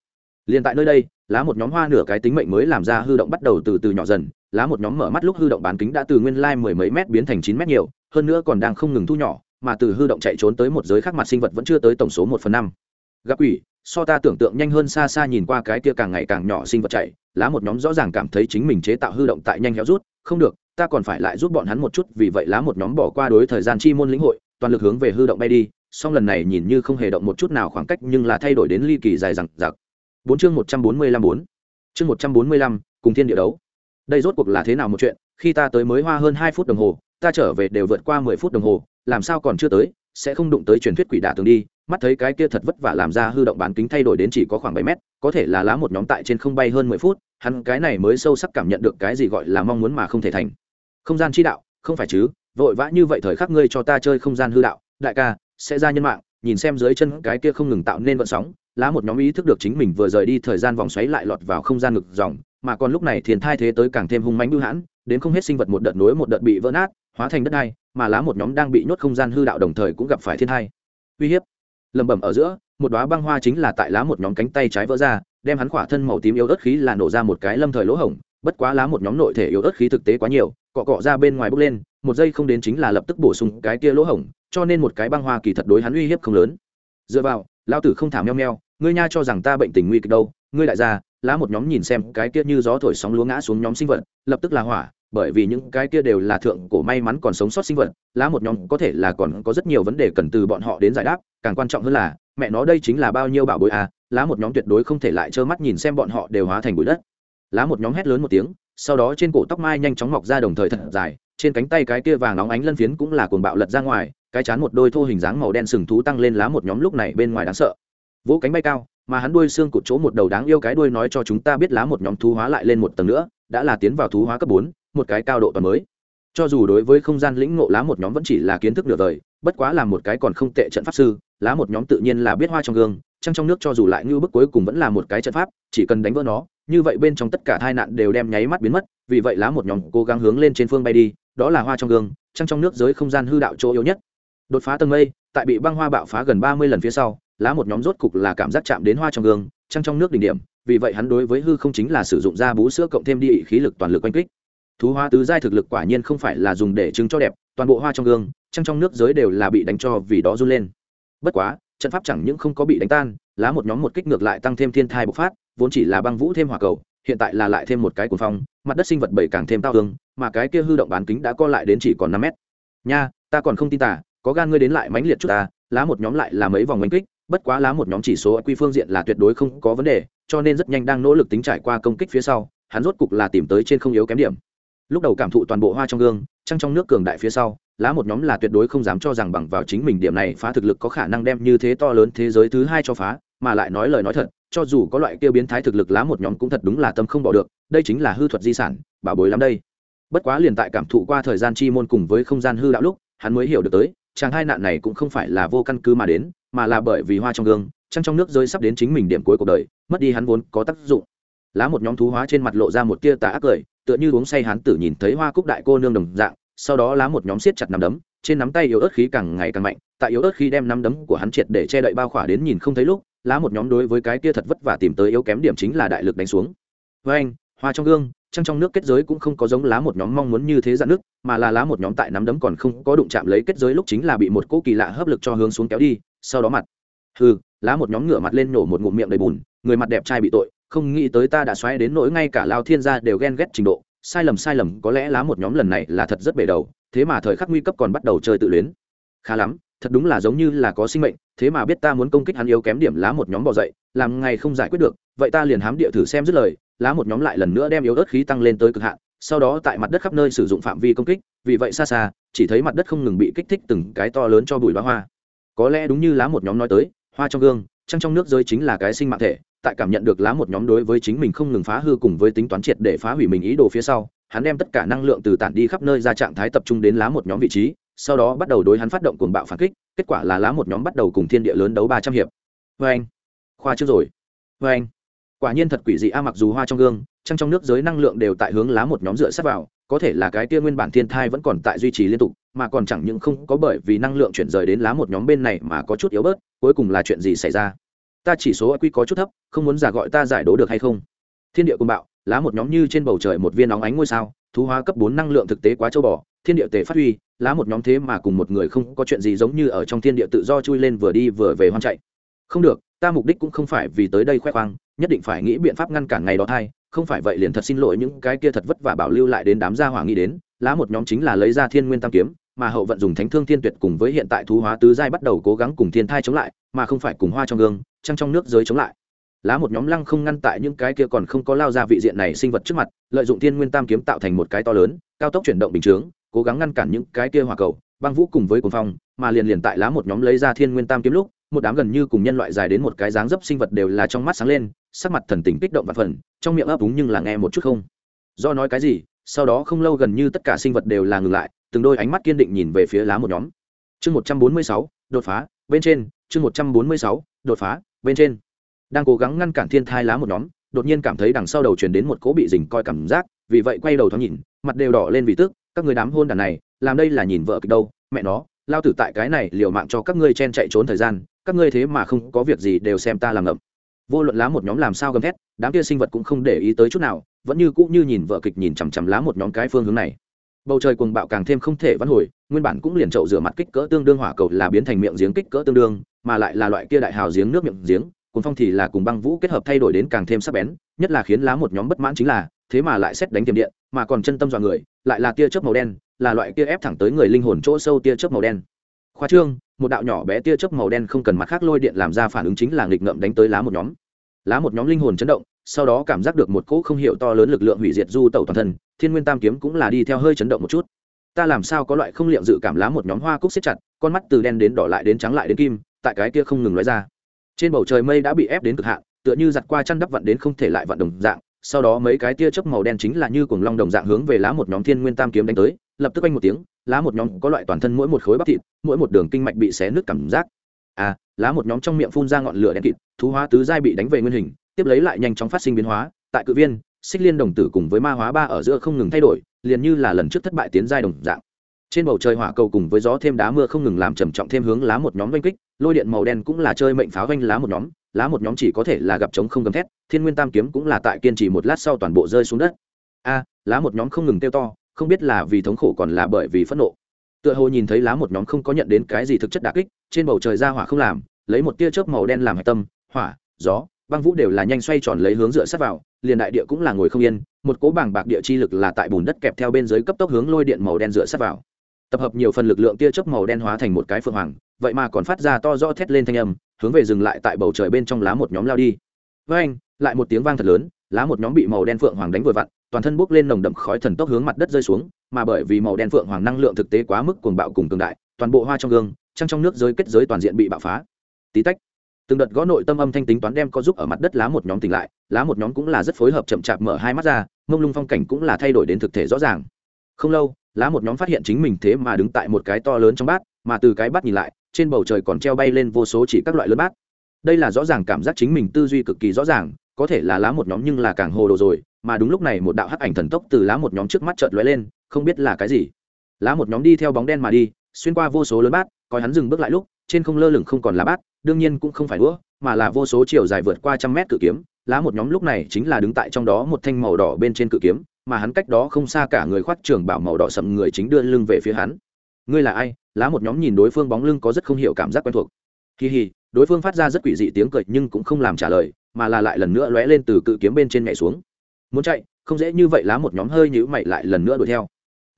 Liền tại nơi đây, lá một nhóm hoa nửa cái tính mệnh mới làm ra hư động bắt đầu từ từ nhỏ dần, lá một nhóm mở mắt lúc hư động bán kính đã từ nguyên lai mười mấy mét biến thành chín mét nhiều, hơn nữa còn đang không ngừng thu nhỏ mà từ hư động chạy trốn tới một giới khác mặt sinh vật vẫn chưa tới tổng số một phần năm. Gặp quỷ, so ta tưởng tượng nhanh hơn xa xa nhìn qua cái kia càng ngày càng nhỏ sinh vật chạy, lá một nhóm rõ ràng cảm thấy chính mình chế tạo hư động tại nhanh héo rút, không được, ta còn phải lại giúp bọn hắn một chút, vì vậy lá một nhóm bỏ qua đối thời gian chi môn lĩnh hội, toàn lực hướng về hư động bay đi, song lần này nhìn như không hề động một chút nào khoảng cách nhưng là thay đổi đến ly kỳ dài rằng giặc bốn chương một trăm bốn mươi lăm bốn. Chương một trăm bốn mươi lăm, cùng thiên địa đấu. Đây rốt cuộc là thế nào một chuyện, khi ta tới mới hoa hơn hai phút đồng hồ, ta trở về đều vượt qua mười phút đồng hồ làm sao còn chưa tới, sẽ không đụng tới truyền thuyết quỷ đả tường đi. Mắt thấy cái kia thật vất vả làm ra hư động bán kính thay đổi đến chỉ có khoảng bảy mét, có thể là lá một nhóm tại trên không bay hơn mười phút, hắn cái này mới sâu sắc cảm nhận được cái gì gọi là mong muốn mà không thể thành. Không gian chi đạo, không phải chứ, vội vã như vậy thời khắc ngươi cho ta chơi không gian hư đạo, đại ca, sẽ ra nhân mạng, nhìn xem dưới chân cái kia không ngừng tạo nên vận sóng, lá một nhóm ý thức được chính mình vừa rời đi thời gian vòng xoáy lại lọt vào không gian ngực dòng, mà còn lúc này thiền thai thế tới càng thêm hung mánh bưu hãn, đến không hết sinh vật một đợt nối một đợt bị vỡ nát, hóa thành đất đai mà lá một nhóm đang bị nhốt không gian hư đạo đồng thời cũng gặp phải thiên thai. Uy hiếp. Lẩm bẩm ở giữa, một đóa băng hoa chính là tại lá một nhóm cánh tay trái vỡ ra, đem hắn khỏa thân màu tím yếu ớt khí là nổ ra một cái lâm thời lỗ hổng, bất quá lá một nhóm nội thể yếu ớt khí thực tế quá nhiều, cọ cọ ra bên ngoài bốc lên, một giây không đến chính là lập tức bổ sung cái kia lỗ hổng, cho nên một cái băng hoa kỳ thật đối hắn uy hiếp không lớn. Dựa vào, lão tử không thảm meo meo, ngươi nha cho rằng ta bệnh tình nguy kịch đâu, ngươi đại gia, lá một nhóm nhìn xem cái kia như gió thổi sóng lúa ngã xuống nhóm sinh vật, lập tức là hỏa bởi vì những cái kia đều là thượng cổ may mắn còn sống sót sinh vật, lá một nhóm có thể là còn có rất nhiều vấn đề cần từ bọn họ đến giải đáp, càng quan trọng hơn là, mẹ nó đây chính là bao nhiêu bảo bối à lá một nhóm tuyệt đối không thể lại trơ mắt nhìn xem bọn họ đều hóa thành bụi đất. Lá một nhóm hét lớn một tiếng, sau đó trên cổ tóc mai nhanh chóng mọc ra đồng thời thật dài, trên cánh tay cái kia vàng nóng ánh lân phiến cũng là cuồng bạo lật ra ngoài, cái chán một đôi thô hình dáng màu đen sừng thú tăng lên lá một nhóm lúc này bên ngoài đáng sợ. Vỗ cánh bay cao, mà hắn đuôi xương cụt chỗ một đầu đáng yêu cái đuôi nói cho chúng ta biết lá một nhóm thú hóa lại lên một tầng nữa, đã là tiến vào thú hóa cấp bốn một cái cao độ toàn mới. Cho dù đối với không gian lĩnh ngộ lá một nhóm vẫn chỉ là kiến thức nửa đời, bất quá là một cái còn không tệ trận pháp sư, lá một nhóm tự nhiên là biết hoa trong gương, trăng trong nước cho dù lại như bức cuối cùng vẫn là một cái trận pháp, chỉ cần đánh vỡ nó, như vậy bên trong tất cả tai nạn đều đem nháy mắt biến mất, vì vậy lá một nhóm cố gắng hướng lên trên phương bay đi, đó là hoa trong gương, trăng trong nước giới không gian hư đạo chỗ yếu nhất. Đột phá tầng mây, tại bị băng hoa bạo phá gần ba mươi lần phía sau, lá một nhóm rốt cục là cảm giác chạm đến hoa trong gương, trăng trong nước đỉnh điểm, vì vậy hắn đối với hư không chính là sử dụng da bú sữa cộng thêm đi khí lực toàn lực oanh kích thú hoa tứ giai thực lực quả nhiên không phải là dùng để chứng cho đẹp, toàn bộ hoa trong gương, trăng trong nước giới đều là bị đánh cho vì đó run lên. Bất quá, trận pháp chẳng những không có bị đánh tan, lá một nhóm một kích ngược lại tăng thêm thiên thai bộc phát, vốn chỉ là băng vũ thêm hỏa cầu, hiện tại là lại thêm một cái cuồng phong, mặt đất sinh vật bảy càng thêm tao thương mà cái kia hư động bán kính đã co lại đến chỉ còn năm mét. Nha, ta còn không tin tả có gan ngươi đến lại mãnh liệt chút ta, lá một nhóm lại là mấy vòng đánh kích, bất quá lá một nhóm chỉ số quy phương diện là tuyệt đối không có vấn đề, cho nên rất nhanh đang nỗ lực tính trải qua công kích phía sau, hắn rốt cục là tìm tới trên không yếu kém điểm lúc đầu cảm thụ toàn bộ hoa trong gương, trăng trong nước cường đại phía sau, lá một nhóm là tuyệt đối không dám cho rằng bằng vào chính mình điểm này phá thực lực có khả năng đem như thế to lớn thế giới thứ hai cho phá, mà lại nói lời nói thật, cho dù có loại kia biến thái thực lực lá một nhóm cũng thật đúng là tâm không bỏ được, đây chính là hư thuật di sản, bảo bối lắm đây. Bất quá liền tại cảm thụ qua thời gian chi môn cùng với không gian hư đạo lúc, hắn mới hiểu được tới, chàng hai nạn này cũng không phải là vô căn cứ mà đến, mà là bởi vì hoa trong gương, trăng trong nước rơi sắp đến chính mình điểm cuối cuộc đời, mất đi hắn vốn có tác dụng lá một nhóm thú hóa trên mặt lộ ra một tia tà ác cười, tựa như uống say hắn tử nhìn thấy hoa cúc đại cô nương đồng dạng, sau đó lá một nhóm siết chặt nắm đấm, trên nắm tay yếu ớt khí càng ngày càng mạnh, tại yếu ớt khí đem nắm đấm của hắn triệt để che đậy bao khỏa đến nhìn không thấy lúc, lá một nhóm đối với cái kia thật vất vả tìm tới yếu kém điểm chính là đại lực đánh xuống. Với anh, hoa trong gương, trăng trong nước kết giới cũng không có giống lá một nhóm mong muốn như thế dạn nước, mà là lá một nhóm tại nắm đấm còn không có đụng chạm lấy kết giới lúc chính là bị một cỗ kỳ lạ hấp lực cho hướng xuống kéo đi, sau đó mặt. Hừ, lá một nhóm ngửa mặt lên nổ một ngụm miệng đầy bùn, người mặt đẹp trai bị tội không nghĩ tới ta đã xoáy đến nỗi ngay cả lao thiên gia đều ghen ghét trình độ. Sai lầm sai lầm, có lẽ lá một nhóm lần này là thật rất bể đầu, thế mà thời khắc nguy cấp còn bắt đầu chơi tự luyến. Khá lắm, thật đúng là giống như là có sinh mệnh, thế mà biết ta muốn công kích hắn yếu kém điểm lá một nhóm bỏ dậy, làm ngày không giải quyết được, vậy ta liền hám địa thử xem dứt lời, lá một nhóm lại lần nữa đem yếu ớt khí tăng lên tới cực hạn, sau đó tại mặt đất khắp nơi sử dụng phạm vi công kích, vì vậy xa xa, chỉ thấy mặt đất không ngừng bị kích thích từng cái to lớn cho bụi bá hoa. Có lẽ đúng như lá một nhóm nói tới, hoa trong gương, trăng trong nước rơi chính là cái sinh mạng thể tại cảm nhận được lá một nhóm đối với chính mình không ngừng phá hư cùng với tính toán triệt để phá hủy mình ý đồ phía sau, hắn đem tất cả năng lượng từ tản đi khắp nơi ra trạng thái tập trung đến lá một nhóm vị trí, sau đó bắt đầu đối hắn phát động cuồng bạo phản kích, kết quả là lá một nhóm bắt đầu cùng thiên địa lớn đấu ba trăm hiệp. Vê anh khoa trước rồi. Vê anh quả nhiên thật quỷ dị a, mặc dù hoa trong gương, trăng trong nước giới năng lượng đều tại hướng lá một nhóm dựa sát vào, có thể là cái kia nguyên bản thiên thai vẫn còn tại duy trì liên tục, mà còn chẳng những không có bởi vì năng lượng chuyển rời đến lá một nhóm bên này mà có chút yếu bớt, cuối cùng là chuyện gì xảy ra? Ta chỉ số IQ có chút thấp, không muốn giả gọi ta giải đố được hay không? Thiên địa cuồng bạo, lá một nhóm như trên bầu trời một viên nóng ánh ngôi sao, thú hóa cấp bốn năng lượng thực tế quá châu bò, thiên địa tề phát huy, lá một nhóm thế mà cùng một người không có chuyện gì giống như ở trong thiên địa tự do chui lên vừa đi vừa về hoang chạy. Không được, ta mục đích cũng không phải vì tới đây khoe khoang, nhất định phải nghĩ biện pháp ngăn cản ngày đó thai không phải vậy liền thật xin lỗi những cái kia thật vất vả bảo lưu lại đến đám gia hỏa nghĩ đến, lá một nhóm chính là lấy ra thiên nguyên tam kiếm, mà hậu vận dùng thánh thương thiên tuyệt cùng với hiện tại thú hóa tứ giai bắt đầu cố gắng cùng thiên thai chống lại mà không phải cùng hoa trong gương, trăng trong nước giới chống lại. Lá một nhóm lăng không ngăn tại những cái kia còn không có lao ra vị diện này sinh vật trước mặt, lợi dụng thiên nguyên tam kiếm tạo thành một cái to lớn, cao tốc chuyển động bình chướng, cố gắng ngăn cản những cái kia hòa cầu, băng vũ cùng với cồn phong, mà liền liền tại lá một nhóm lấy ra thiên nguyên tam kiếm lúc, một đám gần như cùng nhân loại dài đến một cái dáng dấp sinh vật đều là trong mắt sáng lên, sắc mặt thần tình kích động và phần, trong miệng ấp úng nhưng là nghe một chút không. Do nói cái gì, sau đó không lâu gần như tất cả sinh vật đều là ngừng lại, từng đôi ánh mắt kiên định nhìn về phía lá một nhóm. Chương một trăm bốn mươi sáu, đột phá, bên trên chương một trăm bốn mươi sáu, đột phá, bên trên. Đang cố gắng ngăn cản thiên thai lá một nhóm, đột nhiên cảm thấy đằng sau đầu truyền đến một cỗ bị dình coi cảm giác, vì vậy quay đầu thoáng nhìn, mặt đều đỏ lên vì tức, các người đám hôn đàn này, làm đây là nhìn vợ kịch đâu, mẹ nó, lao tử tại cái này liều mạng cho các ngươi chen chạy trốn thời gian, các ngươi thế mà không có việc gì đều xem ta làm ngậm. Vô luận lá một nhóm làm sao gầm thét, đám kia sinh vật cũng không để ý tới chút nào, vẫn như cũ như nhìn vợ kịch nhìn chằm chằm lá một nhóm cái phương hướng này bầu trời cuồng bạo càng thêm không thể vãn hồi, nguyên bản cũng liền trậu rửa mặt kích cỡ tương đương hỏa cầu là biến thành miệng giếng kích cỡ tương đương, mà lại là loại kia đại hào giếng nước miệng giếng cùng phong thì là cùng băng vũ kết hợp thay đổi đến càng thêm sắc bén, nhất là khiến lá một nhóm bất mãn chính là, thế mà lại xét đánh tiềm điện, mà còn chân tâm dọa người, lại là tia chớp màu đen, là loại kia ép thẳng tới người linh hồn chỗ sâu tia chớp màu đen. Khoa trương, một đạo nhỏ bé tia chớp màu đen không cần mặt khác lôi điện làm ra phản ứng chính là nghịch ngợm đánh tới lá một nhóm lá một nhóm linh hồn chấn động, sau đó cảm giác được một cỗ không hiểu to lớn lực lượng hủy diệt du tẩu toàn thân, thiên nguyên tam kiếm cũng là đi theo hơi chấn động một chút. Ta làm sao có loại không liệu dự cảm lá một nhóm hoa cúc xếp chặt, con mắt từ đen đến đỏ lại đến trắng lại đến kim, tại cái kia không ngừng nói ra. Trên bầu trời mây đã bị ép đến cực hạn, tựa như giặt qua chăn đắp vặn đến không thể lại vặn đồng dạng, sau đó mấy cái tia chớp màu đen chính là như cuồng long đồng dạng hướng về lá một nhóm thiên nguyên tam kiếm đánh tới, lập tức anh một tiếng, lá một nhóm có loại toàn thân mỗi một khối bắp thịt, mỗi một đường kinh mạch bị xé nứt cảm giác. À lá một nhóm trong miệng phun ra ngọn lửa đen kịt, thú hóa tứ giai bị đánh về nguyên hình, tiếp lấy lại nhanh chóng phát sinh biến hóa. Tại cự viên, xích liên đồng tử cùng với ma hóa ba ở giữa không ngừng thay đổi, liền như là lần trước thất bại tiến giai đồng dạng. Trên bầu trời hỏa cầu cùng với gió thêm đá mưa không ngừng làm trầm trọng thêm hướng lá một nhóm oanh kích, lôi điện màu đen cũng là chơi mệnh pháo oanh lá một nhóm, lá một nhóm chỉ có thể là gặp trống không gầm thét, thiên nguyên tam kiếm cũng là tại kiên trì một lát sau toàn bộ rơi xuống đất. A, lá một nhóm không ngừng kêu to, không biết là vì thống khổ còn là bởi vì phẫn nộ. Tựa hồ nhìn thấy lá một nhóm không có nhận đến cái gì thực chất đà kích, trên bầu trời ra hỏa không làm lấy một tia chớp màu đen làm hạch tâm, hỏa, gió, băng vũ đều là nhanh xoay tròn lấy hướng dựa sát vào, liền đại địa cũng là ngồi không yên, một cố bảng bạc địa chi lực là tại bùn đất kẹp theo bên dưới cấp tốc hướng lôi điện màu đen dựa sát vào. Tập hợp nhiều phần lực lượng tia chớp màu đen hóa thành một cái phượng hoàng, vậy mà còn phát ra to rõ thét lên thanh âm, hướng về dừng lại tại bầu trời bên trong lá một nhóm lao đi. Với anh, lại một tiếng vang thật lớn, lá một nhóm bị màu đen phượng hoàng đánh vừa vặn, toàn thân bốc lên nồng đậm khói thần tốc hướng mặt đất rơi xuống, mà bởi vì màu đen phượng hoàng năng lượng thực tế quá mức cuồng bạo cùng cường đại, toàn bộ hoa trong gương, trăng trong nước giới kết giới toàn diện bị bạo phá tí tách. Từng đợt gõ nội tâm âm thanh tính toán đem có giúp ở mặt đất lá một nhóm tỉnh lại, lá một nhóm cũng là rất phối hợp chậm chạp mở hai mắt ra, mông lung phong cảnh cũng là thay đổi đến thực thể rõ ràng. Không lâu, lá một nhóm phát hiện chính mình thế mà đứng tại một cái to lớn trong bát, mà từ cái bát nhìn lại, trên bầu trời còn treo bay lên vô số chỉ các loại lớn bát. Đây là rõ ràng cảm giác chính mình tư duy cực kỳ rõ ràng, có thể là lá một nhóm nhưng là càng hồ đồ rồi, mà đúng lúc này một đạo hắc ảnh thần tốc từ lá một nhóm trước mắt chợt lóe lên, không biết là cái gì. Lá một nhóm đi theo bóng đen mà đi, xuyên qua vô số lớn bát, coi hắn dừng bước lại lúc, trên không lơ lửng không còn lá bát đương nhiên cũng không phải đũa, mà là vô số chiều dài vượt qua trăm mét cự kiếm, lá một nhóm lúc này chính là đứng tại trong đó một thanh màu đỏ bên trên cự kiếm, mà hắn cách đó không xa cả người khoác trường bảo màu đỏ sậm người chính đưa lưng về phía hắn. Ngươi là ai? Lá một nhóm nhìn đối phương bóng lưng có rất không hiểu cảm giác quen thuộc. Kỳ hì, đối phương phát ra rất quỷ dị tiếng cười nhưng cũng không làm trả lời, mà là lại lần nữa lóe lên từ cự kiếm bên trên nhảy xuống. Muốn chạy, không dễ như vậy, lá một nhóm hơi nhữ mày lại lần nữa đuổi theo.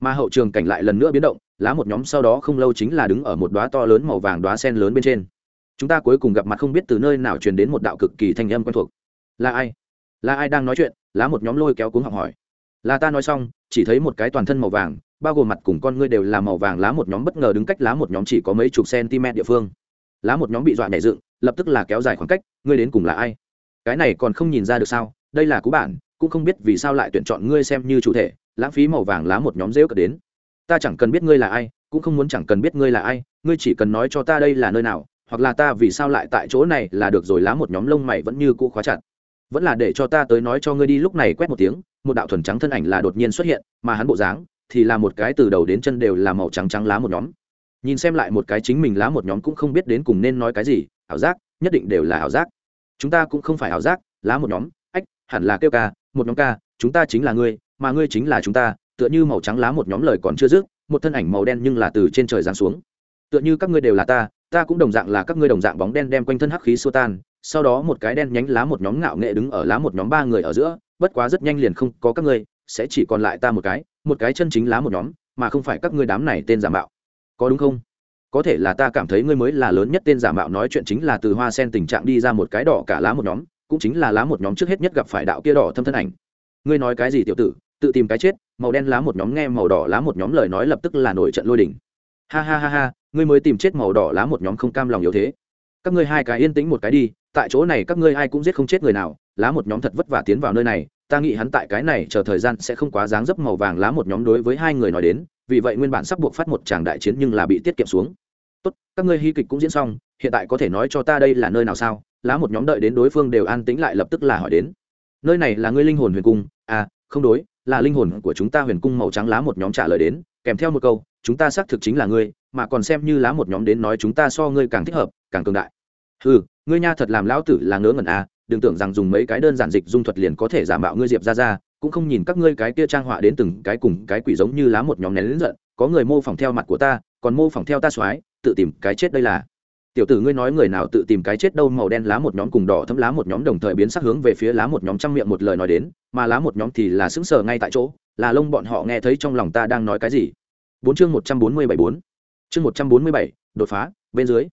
Mà hậu trường cảnh lại lần nữa biến động, lá một nhóm sau đó không lâu chính là đứng ở một đoá to lớn màu vàng đoá sen lớn bên trên chúng ta cuối cùng gặp mặt không biết từ nơi nào truyền đến một đạo cực kỳ thanh âm quen thuộc. Là ai? Là ai đang nói chuyện? Lá một nhóm lôi kéo cuống học hỏi. Là ta nói xong, chỉ thấy một cái toàn thân màu vàng, bao gồm mặt cùng con ngươi đều là màu vàng lá một nhóm bất ngờ đứng cách lá một nhóm chỉ có mấy chục cm địa phương. Lá một nhóm bị dọa nhảy dựng, lập tức là kéo dài khoảng cách, ngươi đến cùng là ai? Cái này còn không nhìn ra được sao? Đây là cú bản, cũng không biết vì sao lại tuyển chọn ngươi xem như chủ thể, lãng phí màu vàng lá một nhóm rêu cờ đến. Ta chẳng cần biết ngươi là ai, cũng không muốn chẳng cần biết ngươi là ai, ngươi chỉ cần nói cho ta đây là nơi nào hoặc là ta vì sao lại tại chỗ này là được rồi, lá một nhóm lông mày vẫn như cũ khóa chặt. Vẫn là để cho ta tới nói cho ngươi đi, lúc này quét một tiếng, một đạo thuần trắng thân ảnh là đột nhiên xuất hiện, mà hắn bộ dáng thì là một cái từ đầu đến chân đều là màu trắng trắng lá một nhóm. Nhìn xem lại một cái chính mình lá một nhóm cũng không biết đến cùng nên nói cái gì, ảo giác, nhất định đều là ảo giác. Chúng ta cũng không phải ảo giác, lá một nhóm, ách, hẳn là kêu ca, một nhóm ca, chúng ta chính là ngươi, mà ngươi chính là chúng ta, tựa như màu trắng lá một nhóm lời còn chưa dứt, một thân ảnh màu đen nhưng là từ trên trời giáng xuống. Tựa như các ngươi đều là ta ta cũng đồng dạng là các ngươi đồng dạng bóng đen đem quanh thân hắc khí xua tan, sau đó một cái đen nhánh lá một nhóm ngạo nghệ đứng ở lá một nhóm ba người ở giữa, bất quá rất nhanh liền không có các ngươi, sẽ chỉ còn lại ta một cái một cái chân chính lá một nhóm, mà không phải các ngươi đám này tên giả mạo. Có đúng không? Có thể là ta cảm thấy ngươi mới là lớn nhất tên giả mạo nói chuyện chính là từ hoa sen tình trạng đi ra một cái đỏ cả lá một nhóm, cũng chính là lá một nhóm trước hết nhất gặp phải đạo kia đỏ thâm thân ảnh. Ngươi nói cái gì tiểu tử, tự tìm cái chết, màu đen lá một nhóm nghe màu đỏ lá một nhóm lời nói lập tức là nổi trận lôi đỉnh ha ha ha ha, ngươi mới tìm chết màu đỏ lá một nhóm không cam lòng yếu thế. Các ngươi hai cái yên tĩnh một cái đi, tại chỗ này các ngươi ai cũng giết không chết người nào, lá một nhóm thật vất vả tiến vào nơi này, ta nghĩ hắn tại cái này chờ thời gian sẽ không quá dáng dấp màu vàng lá một nhóm đối với hai người nói đến, vì vậy nguyên bản sắp buộc phát một tràng đại chiến nhưng là bị tiết kiệm xuống. Tốt, các ngươi hy kịch cũng diễn xong, hiện tại có thể nói cho ta đây là nơi nào sao? Lá một nhóm đợi đến đối phương đều an tĩnh lại lập tức là hỏi đến. Nơi này là ngươi linh hồn huyền cung? À không đối, là linh hồn của chúng ta huyền cung màu trắng lá một nhóm trả lời đến, kèm theo một câu chúng ta xác thực chính là ngươi, mà còn xem như lá một nhóm đến nói chúng ta so ngươi càng thích hợp, càng cường đại. Ừ ngươi nha thật làm lão tử là ngớ ngẩn à đừng tưởng rằng dùng mấy cái đơn giản dịch dung thuật liền có thể giả mạo ngươi diệp ra ra cũng không nhìn các ngươi cái kia trang họa đến từng cái cùng cái quỷ giống như lá một nhóm nén lớn giận, có người mô phỏng theo mặt của ta, còn mô phỏng theo ta soái, tự tìm cái chết đây là. Tiểu tử ngươi nói người nào tự tìm cái chết đâu, màu đen lá một nhóm cùng đỏ thấm lá một nhóm đồng thời biến sắc hướng về phía lá một nhóm trăm miệng một lời nói đến, mà lá một nhóm thì là sững sờ ngay tại chỗ, là lông bọn họ nghe thấy trong lòng ta đang nói cái gì bốn chương một trăm bốn mươi bảy bốn. Chương một trăm bốn mươi bảy, đột phá, bên dưới.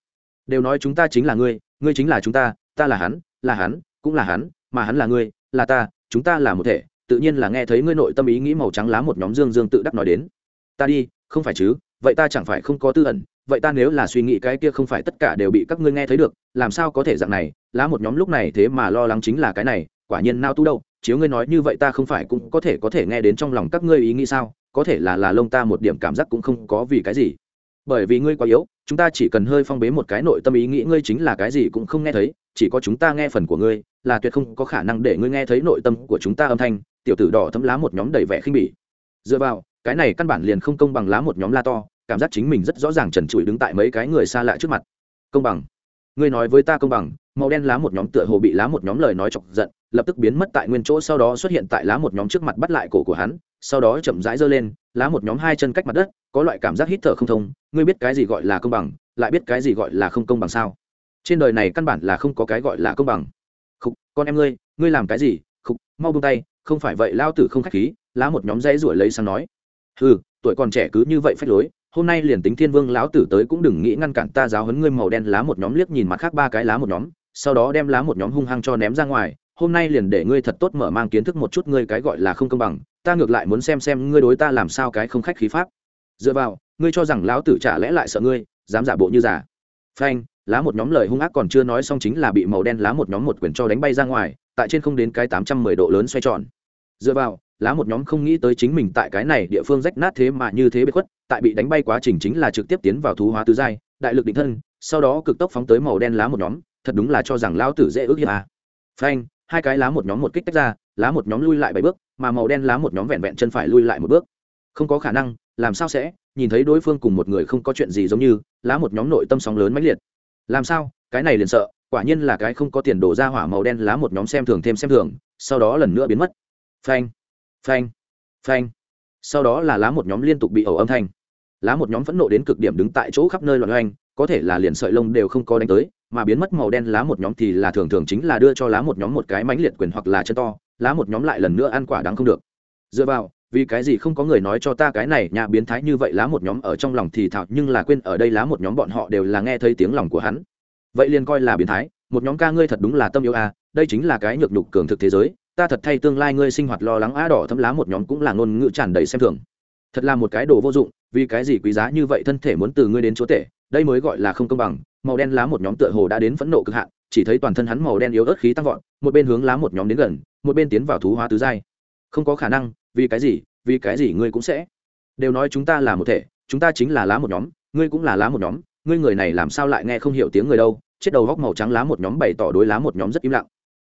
Đều nói chúng ta chính là ngươi ngươi chính là chúng ta ta là hắn là hắn, cũng là hắn, mà hắn là ngươi, là ta, chúng ta là một thể, tự nhiên là nghe thấy ngươi nội tâm ý nghĩ màu trắng lá một nhóm dương dương tự đắc nói đến. Ta đi, không phải chứ, vậy ta chẳng phải không có tư ẩn, vậy ta nếu là suy nghĩ cái kia không phải tất cả đều bị các ngươi nghe thấy được, làm sao có thể dạng này, lá một nhóm lúc này thế mà lo lắng chính là cái này, quả nhiên nao tu đâu, chiếu ngươi nói như vậy ta không phải cũng có thể có thể nghe đến trong lòng các ngươi ý nghĩ sao? Có thể là là lông ta một điểm cảm giác cũng không có vì cái gì. Bởi vì ngươi quá yếu, chúng ta chỉ cần hơi phong bế một cái nội tâm ý nghĩ ngươi chính là cái gì cũng không nghe thấy, chỉ có chúng ta nghe phần của ngươi, là tuyệt không có khả năng để ngươi nghe thấy nội tâm của chúng ta âm thanh, tiểu tử đỏ thấm lá một nhóm đầy vẻ khinh bỉ. Dựa vào, cái này căn bản liền không công bằng lá một nhóm la to, cảm giác chính mình rất rõ ràng trần trụi đứng tại mấy cái người xa lạ trước mặt. Công bằng. Ngươi nói với ta công bằng, màu đen lá một nhóm tựa hồ bị lá một nhóm lời nói chọc giận lập tức biến mất tại nguyên chỗ sau đó xuất hiện tại lá một nhóm trước mặt bắt lại cổ của hắn, sau đó chậm rãi giơ lên, lá một nhóm hai chân cách mặt đất, có loại cảm giác hít thở không thông, ngươi biết cái gì gọi là công bằng, lại biết cái gì gọi là không công bằng sao? Trên đời này căn bản là không có cái gọi là công bằng. Khúc con em ngươi ngươi làm cái gì? Khúc mau buông tay, không phải vậy lao tử không khách khí, lá một nhóm dãy ruổi lấy sang nói. Ừ tuổi còn trẻ cứ như vậy phách lối, hôm nay liền tính thiên vương lão tử tới cũng đừng nghĩ ngăn cản ta giáo hấn ngươi màu đen lá một nhóm liếc nhìn mặt khác ba cái lá một nhóm, sau đó đem lá một nhóm hung hăng cho ném ra ngoài hôm nay liền để ngươi thật tốt mở mang kiến thức một chút ngươi cái gọi là không công bằng, ta ngược lại muốn xem xem ngươi đối ta làm sao cái không khách khí pháp. Dựa vào, ngươi cho rằng lão tử trả lẽ lại sợ ngươi, dám giả bộ như giả. Phanh, lá một nhóm lời hung ác còn chưa nói xong chính là bị màu đen lá một nhóm một quyền cho đánh bay ra ngoài, tại trên không đến cái tám trăm mười độ lớn xoay tròn. Dựa vào, lá một nhóm không nghĩ tới chính mình tại cái này địa phương rách nát thế mà như thế bị khuất, tại bị đánh bay quá trình chính là trực tiếp tiến vào thú hóa tứ giai, đại lực định thân, sau đó cực tốc phóng tới màu đen lá một nhóm, thật đúng là cho rằng lão tử dễ ước hiếp à. phanh hai cái lá một nhóm một kích tách ra, lá một nhóm lui lại bảy bước, mà màu đen lá một nhóm vẹn vẹn chân phải lui lại một bước. Không có khả năng, làm sao sẽ? Nhìn thấy đối phương cùng một người không có chuyện gì giống như, lá một nhóm nội tâm sóng lớn mãnh liệt. Làm sao? Cái này liền sợ, quả nhiên là cái không có tiền đổ ra hỏa màu đen lá một nhóm xem thường thêm xem thường, sau đó lần nữa biến mất. Phanh phanh phanh. Sau đó là lá một nhóm liên tục bị ẩu âm thanh. Lá một nhóm phẫn nộ đến cực điểm đứng tại chỗ khắp nơi loạn oanh có thể là liền sợi lông đều không có đánh tới, mà biến mất màu đen lá một nhóm thì là thường thường chính là đưa cho lá một nhóm một cái mánh liệt quyền hoặc là chân to, lá một nhóm lại lần nữa ăn quả đắng không được. Dựa vào, vì cái gì không có người nói cho ta cái này nhà biến thái như vậy lá một nhóm ở trong lòng thì thạo nhưng là quên ở đây lá một nhóm bọn họ đều là nghe thấy tiếng lòng của hắn. Vậy liền coi là biến thái, một nhóm ca ngươi thật đúng là tâm yêu a, đây chính là cái nhược nhục cường thực thế giới, ta thật thay tương lai ngươi sinh hoạt lo lắng á đỏ thấm lá một nhóm cũng là ngôn ngữ tràn đầy xem thường. Thật là một cái đồ vô dụng, vì cái gì quý giá như vậy thân thể muốn từ ngươi đến chúa tể đây mới gọi là không công bằng màu đen lá một nhóm tựa hồ đã đến phẫn nộ cực hạn chỉ thấy toàn thân hắn màu đen yếu ớt khí tăng vọt một bên hướng lá một nhóm đến gần một bên tiến vào thú hóa tứ giai không có khả năng vì cái gì vì cái gì ngươi cũng sẽ đều nói chúng ta là một thể chúng ta chính là lá một nhóm ngươi cũng là lá một nhóm ngươi người này làm sao lại nghe không hiểu tiếng người đâu chết đầu góc màu trắng lá một nhóm bày tỏ đối lá một nhóm rất im lặng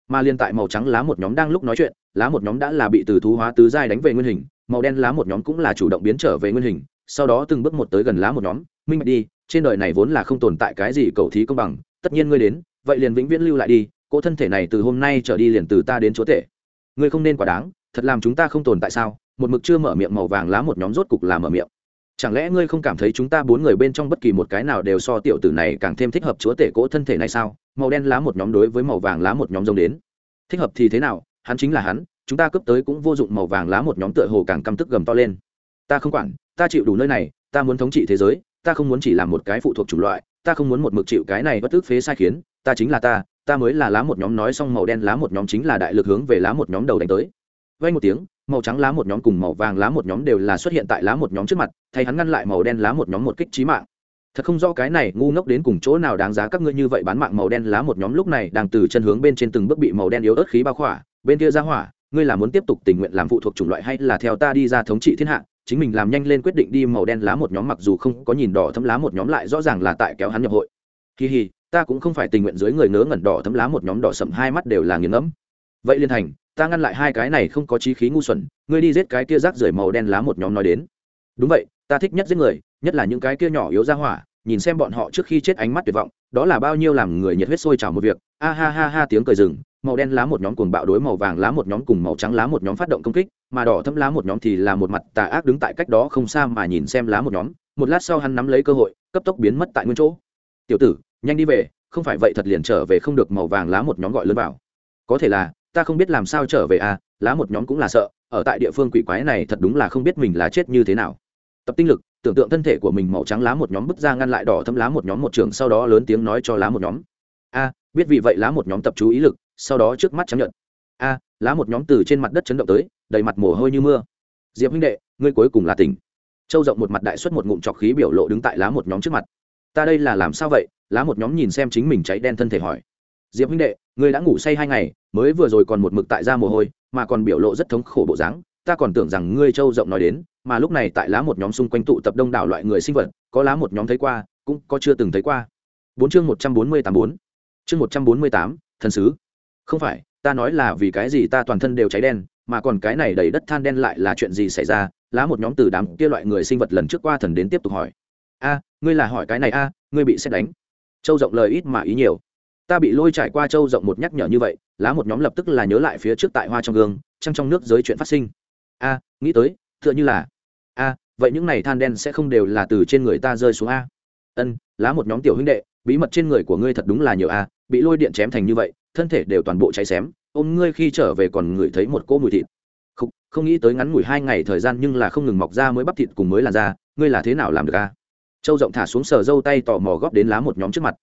mà liên tại màu trắng lá một nhóm đang lúc nói chuyện lá một nhóm đã là bị từ thú hóa tứ giai đánh về nguyên hình màu đen lá một nhóm cũng là chủ động biến trở về nguyên hình sau đó từng bước một tới gần lá một nhóm minh bạch đi trên đời này vốn là không tồn tại cái gì cầu thí công bằng, tất nhiên ngươi đến, vậy liền vĩnh viễn lưu lại đi, cỗ thân thể này từ hôm nay trở đi liền từ ta đến chúa tể. Ngươi không nên quá đáng, thật làm chúng ta không tồn tại sao? Một mực chưa mở miệng màu vàng lá một nhóm rốt cục là mở miệng. Chẳng lẽ ngươi không cảm thấy chúng ta bốn người bên trong bất kỳ một cái nào đều so tiểu tử này càng thêm thích hợp chúa tể cỗ thân thể này sao? Màu đen lá một nhóm đối với màu vàng lá một nhóm giống đến. Thích hợp thì thế nào? Hắn chính là hắn, chúng ta cướp tới cũng vô dụng, màu vàng lá một nhóm tựa hồ càng căm tức gầm to lên. Ta không quản, ta chịu đủ nơi này, ta muốn thống trị thế giới ta không muốn chỉ làm một cái phụ thuộc chủng loại, ta không muốn một mực chịu cái này bất tức phế sai khiến, ta chính là ta ta mới là lá một nhóm nói xong màu đen, lá một nhóm chính là đại lực hướng về lá một nhóm đầu đánh tới. Vay một tiếng, màu trắng lá một nhóm cùng màu vàng lá một nhóm đều là xuất hiện tại lá một nhóm trước mặt, thay hắn ngăn lại màu đen lá một nhóm một kích trí mạng. Thật không do cái này ngu ngốc đến cùng chỗ nào đáng giá các ngươi như vậy bán mạng màu đen lá một nhóm lúc này đang từ chân hướng bên trên từng bước bị màu đen yếu ớt khí bao khỏa. Bên kia ra hỏa, ngươi là muốn tiếp tục tình nguyện làm phụ thuộc chủng loại hay là theo ta đi ra thống trị thiên hạ? Chính mình làm nhanh lên quyết định đi màu đen lá một nhóm mặc dù không có nhìn đỏ thấm lá một nhóm lại rõ ràng là tại kéo hắn nhập hội. Kỳ hì, ta cũng không phải tình nguyện dưới người ngớ ngẩn đỏ thấm lá một nhóm đỏ sậm hai mắt đều là nghiền ngẫm. Vậy liên thành, ta ngăn lại hai cái này không có trí khí ngu xuẩn, ngươi đi giết cái kia rác rưởi màu đen lá một nhóm nói đến. Đúng vậy, ta thích nhất giết người, nhất là những cái kia nhỏ yếu ra hỏa, nhìn xem bọn họ trước khi chết ánh mắt tuyệt vọng, đó là bao nhiêu làm người nhiệt huyết sôi trào một việc. A ha ha ha, tiếng cười rừng màu đen lá một nhóm cuồng bạo đối màu vàng lá một nhóm cùng màu trắng lá một nhóm phát động công kích mà đỏ thâm lá một nhóm thì là một mặt tà ác đứng tại cách đó không xa mà nhìn xem lá một nhóm một lát sau hắn nắm lấy cơ hội cấp tốc biến mất tại nguyên chỗ tiểu tử nhanh đi về không phải vậy thật liền trở về không được màu vàng lá một nhóm gọi lớn vào có thể là ta không biết làm sao trở về à lá một nhóm cũng là sợ ở tại địa phương quỷ quái này thật đúng là không biết mình là chết như thế nào tập tinh lực tưởng tượng thân thể của mình màu trắng lá một nhóm bứt ra ngăn lại đỏ thâm lá một nhóm một trường sau đó lớn tiếng nói cho lá một nhóm a biết vì vậy lá một nhóm tập chú ý lực sau đó trước mắt chấp nhận. A, lá một nhóm từ trên mặt đất chấn động tới, đầy mặt mồ hôi như mưa. Diệp huynh đệ, ngươi cuối cùng là tỉnh. Châu rộng một mặt đại xuất một ngụm trọc khí biểu lộ đứng tại lá một nhóm trước mặt. Ta đây là làm sao vậy? Lá một nhóm nhìn xem chính mình cháy đen thân thể hỏi. Diệp huynh đệ, ngươi đã ngủ say hai ngày, mới vừa rồi còn một mực tại ra mồ hôi, mà còn biểu lộ rất thống khổ bộ dáng. Ta còn tưởng rằng ngươi châu rộng nói đến, mà lúc này tại lá một nhóm xung quanh tụ tập đông đảo loại người sinh vật, có lá một nhóm thấy qua, cũng có chưa từng thấy qua. Bốn chương một trăm bốn mươi tám bốn. Chương một trăm bốn mươi tám, thần sứ không phải, ta nói là vì cái gì ta toàn thân đều cháy đen, mà còn cái này đầy đất than đen lại là chuyện gì xảy ra? Lá một nhóm từ đám kia loại người sinh vật lần trước qua thần đến tiếp tục hỏi. A, ngươi là hỏi cái này a, ngươi bị xét đánh. Châu rộng lời ít mà ý nhiều. Ta bị lôi trải qua châu rộng một nhắc nhở như vậy, lá một nhóm lập tức là nhớ lại phía trước tại hoa trong gương, trăng trong nước giới chuyện phát sinh. A, nghĩ tới, tựa như là, a, vậy những này than đen sẽ không đều là từ trên người ta rơi xuống a? Ân, lá một nhóm tiểu huynh đệ, bí mật trên người của ngươi thật đúng là nhiều a, bị lôi điện chém thành như vậy thân thể đều toàn bộ cháy xém ôm ngươi khi trở về còn ngửi thấy một cỗ mùi thịt. Không, không nghĩ tới ngắn ngủi hai ngày thời gian nhưng là không ngừng mọc ra mới bắp thịt cùng mới làn da ngươi là thế nào làm được a? Châu rộng thả xuống sờ dâu tay tò mò góp đến lá một nhóm trước mặt.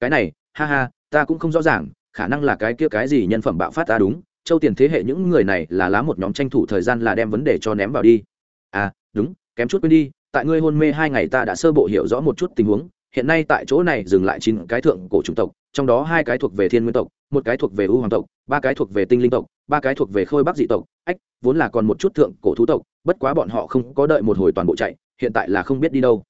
Cái này ha ha ta cũng không rõ ràng khả năng là cái kia cái gì nhân phẩm bạo phát ta đúng châu tiền thế hệ những người này là lá một nhóm tranh thủ thời gian là đem vấn đề cho ném vào đi. À đúng kém chút quên đi tại ngươi hôn mê hai ngày ta đã sơ bộ hiểu rõ một chút tình huống hiện nay tại chỗ này dừng lại chín cái thượng cổ chủng tộc, trong đó hai cái thuộc về thiên nguyên tộc, một cái thuộc về u hoàng tộc, ba cái thuộc về tinh linh tộc, ba cái thuộc về khôi bắc dị tộc. Ách, vốn là còn một chút thượng cổ thú tộc, bất quá bọn họ không có đợi một hồi toàn bộ chạy, hiện tại là không biết đi đâu.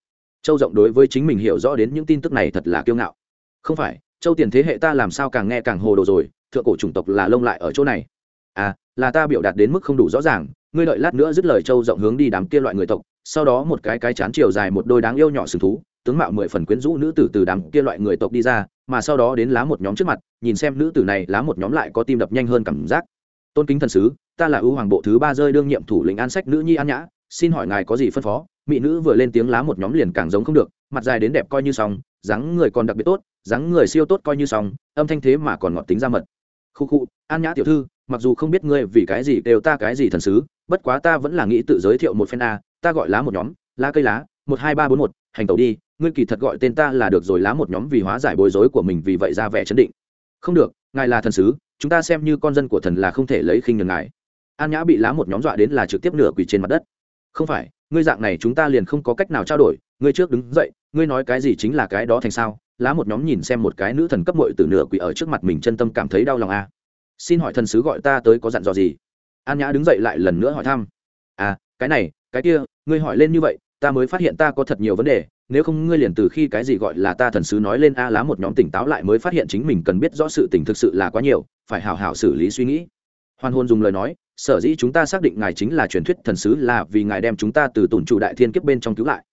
Châu rộng đối với chính mình hiểu rõ đến những tin tức này thật là kiêu ngạo. Không phải, châu tiền thế hệ ta làm sao càng nghe càng hồ đồ rồi, thượng cổ chủng tộc là lông lại ở chỗ này. À là ta biểu đạt đến mức không đủ rõ ràng, ngươi đợi lát nữa dứt lời châu rộng hướng đi đám kia loại người tộc, sau đó một cái cái chán chiều dài một đôi đáng yêu nhỏ sừng thú tướng mạo mười phần quyến rũ nữ tử từ đám kia loại người tộc đi ra, mà sau đó đến lá một nhóm trước mặt, nhìn xem nữ tử này, lá một nhóm lại có tim đập nhanh hơn cảm giác. Tôn kính thần sứ, ta là ưu hoàng bộ thứ ba rơi đương nhiệm thủ lĩnh an sách nữ nhi an nhã, xin hỏi ngài có gì phân phó? Mỹ nữ vừa lên tiếng lá một nhóm liền càng giống không được, mặt dài đến đẹp coi như xong, dáng người còn đặc biệt tốt, dáng người siêu tốt coi như xong, âm thanh thế mà còn ngọt tính ra mật. Khu khu, an nhã tiểu thư, mặc dù không biết ngươi vì cái gì đều ta cái gì thần sứ, bất quá ta vẫn là nghĩ tự giới thiệu một phen a, ta gọi lá một nhóm, lá cây lá, một hai ba bốn một, hành tẩu đi ngươi kỳ thật gọi tên ta là được rồi lá một nhóm vì hóa giải bối rối của mình vì vậy ra vẻ chấn định. Không được, ngài là thần sứ, chúng ta xem như con dân của thần là không thể lấy khinh nhường ngài. An nhã bị lá một nhóm dọa đến là trực tiếp nửa quỳ trên mặt đất. Không phải, ngươi dạng này chúng ta liền không có cách nào trao đổi, ngươi trước đứng dậy, ngươi nói cái gì chính là cái đó thành sao? Lá một nhóm nhìn xem một cái nữ thần cấp mội từ nửa quỳ ở trước mặt mình chân tâm cảm thấy đau lòng a à. xin hỏi thần sứ gọi ta tới có dặn dò gì? An nhã đứng dậy lại lần nữa hỏi thăm. À cái này, cái kia, ngươi hỏi lên như vậy, ta mới phát hiện ta có thật nhiều vấn đề nếu không ngươi liền từ khi cái gì gọi là ta thần sứ nói lên a lá một nhóm tỉnh táo lại mới phát hiện chính mình cần biết rõ sự tình thực sự là quá nhiều, phải hào hào xử lý suy nghĩ. Hoan hôn dùng lời nói, sở dĩ chúng ta xác định ngài chính là truyền thuyết thần sứ là vì ngài đem chúng ta từ tổn chủ đại thiên kiếp bên trong cứu lại.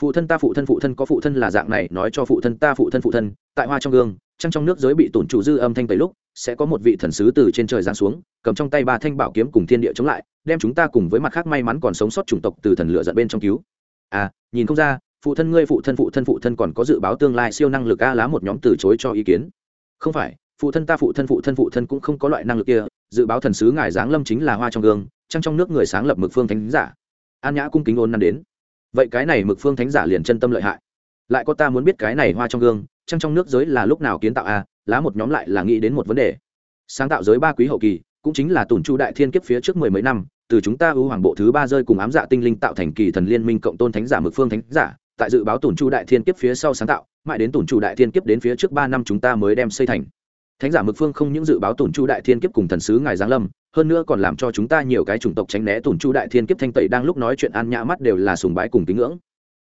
Phụ thân ta phụ thân phụ thân có phụ thân là dạng này, nói cho phụ thân ta phụ thân phụ thân, tại hoa trong gương, trăng trong nước giới bị tổn chủ dư âm thanh tẩy lúc, sẽ có một vị thần sứ từ trên trời giáng xuống, cầm trong tay ba thanh bảo kiếm cùng thiên địa chống lại, đem chúng ta cùng với mặt khác may mắn còn sống sót chủng tộc từ thần lửa giận bên trong cứu. À nhìn không ra phụ thân ngươi, phụ thân phụ thân phụ thân còn có dự báo tương lai siêu năng lực a lá một nhóm từ chối cho ý kiến. Không phải, phụ thân ta, phụ thân phụ thân phụ thân cũng không có loại năng lực kia, dự báo thần sứ ngài giáng lâm chính là hoa trong gương, trăng trong nước người sáng lập mực phương thánh giả. An nhã cung kính ôn năm đến. Vậy cái này mực phương thánh giả liền chân tâm lợi hại. Lại có ta muốn biết cái này hoa trong gương, trăng trong nước giới là lúc nào kiến tạo a, lá một nhóm lại là nghĩ đến một vấn đề. Sáng tạo giới ba quý hậu kỳ, cũng chính là tùn chu đại thiên kiếp phía trước mười mấy năm, từ chúng ta ưu hoàng bộ thứ ba rơi cùng ám dạ tinh linh tạo thành kỳ thần liên minh cộng tôn thánh giả mực phương thánh giả tại dự báo tùn chu đại thiên kiếp phía sau sáng tạo, mãi đến tùn chu đại thiên kiếp đến phía trước ba năm chúng ta mới đem xây thành. Thánh giả mực phương không những dự báo tùn chu đại thiên kiếp cùng thần sứ ngài giáng lâm, hơn nữa còn làm cho chúng ta nhiều cái chủng tộc tránh né tùn chu đại thiên kiếp thanh tẩy đang lúc nói chuyện an nhã mắt đều là sùng bái cùng tín ngưỡng.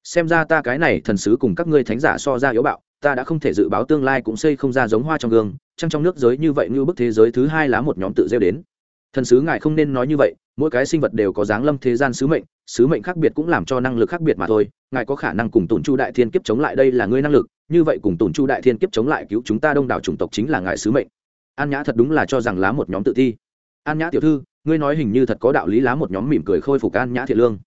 Xem ra ta cái này thần sứ cùng các ngươi thánh giả so ra yếu bạo, ta đã không thể dự báo tương lai cũng xây không ra giống hoa trong gương, trăng trong nước giới như vậy như bức thế giới thứ hai lá một nhóm tự rêu đến thần sứ ngài không nên nói như vậy, mỗi cái sinh vật đều có dáng lâm thế gian sứ mệnh sứ mệnh khác biệt cũng làm cho năng lực khác biệt mà thôi. Ngài có khả năng cùng tổn chu đại thiên kiếp chống lại đây là ngươi năng lực, như vậy cùng tổn chu đại thiên kiếp chống lại cứu chúng ta đông đảo chủng tộc chính là ngài sứ mệnh. An nhã thật đúng là cho rằng lá một nhóm tự thi. An nhã tiểu thư, ngươi nói hình như thật có đạo lý lá một nhóm mỉm cười khôi phục an nhã thiện lương.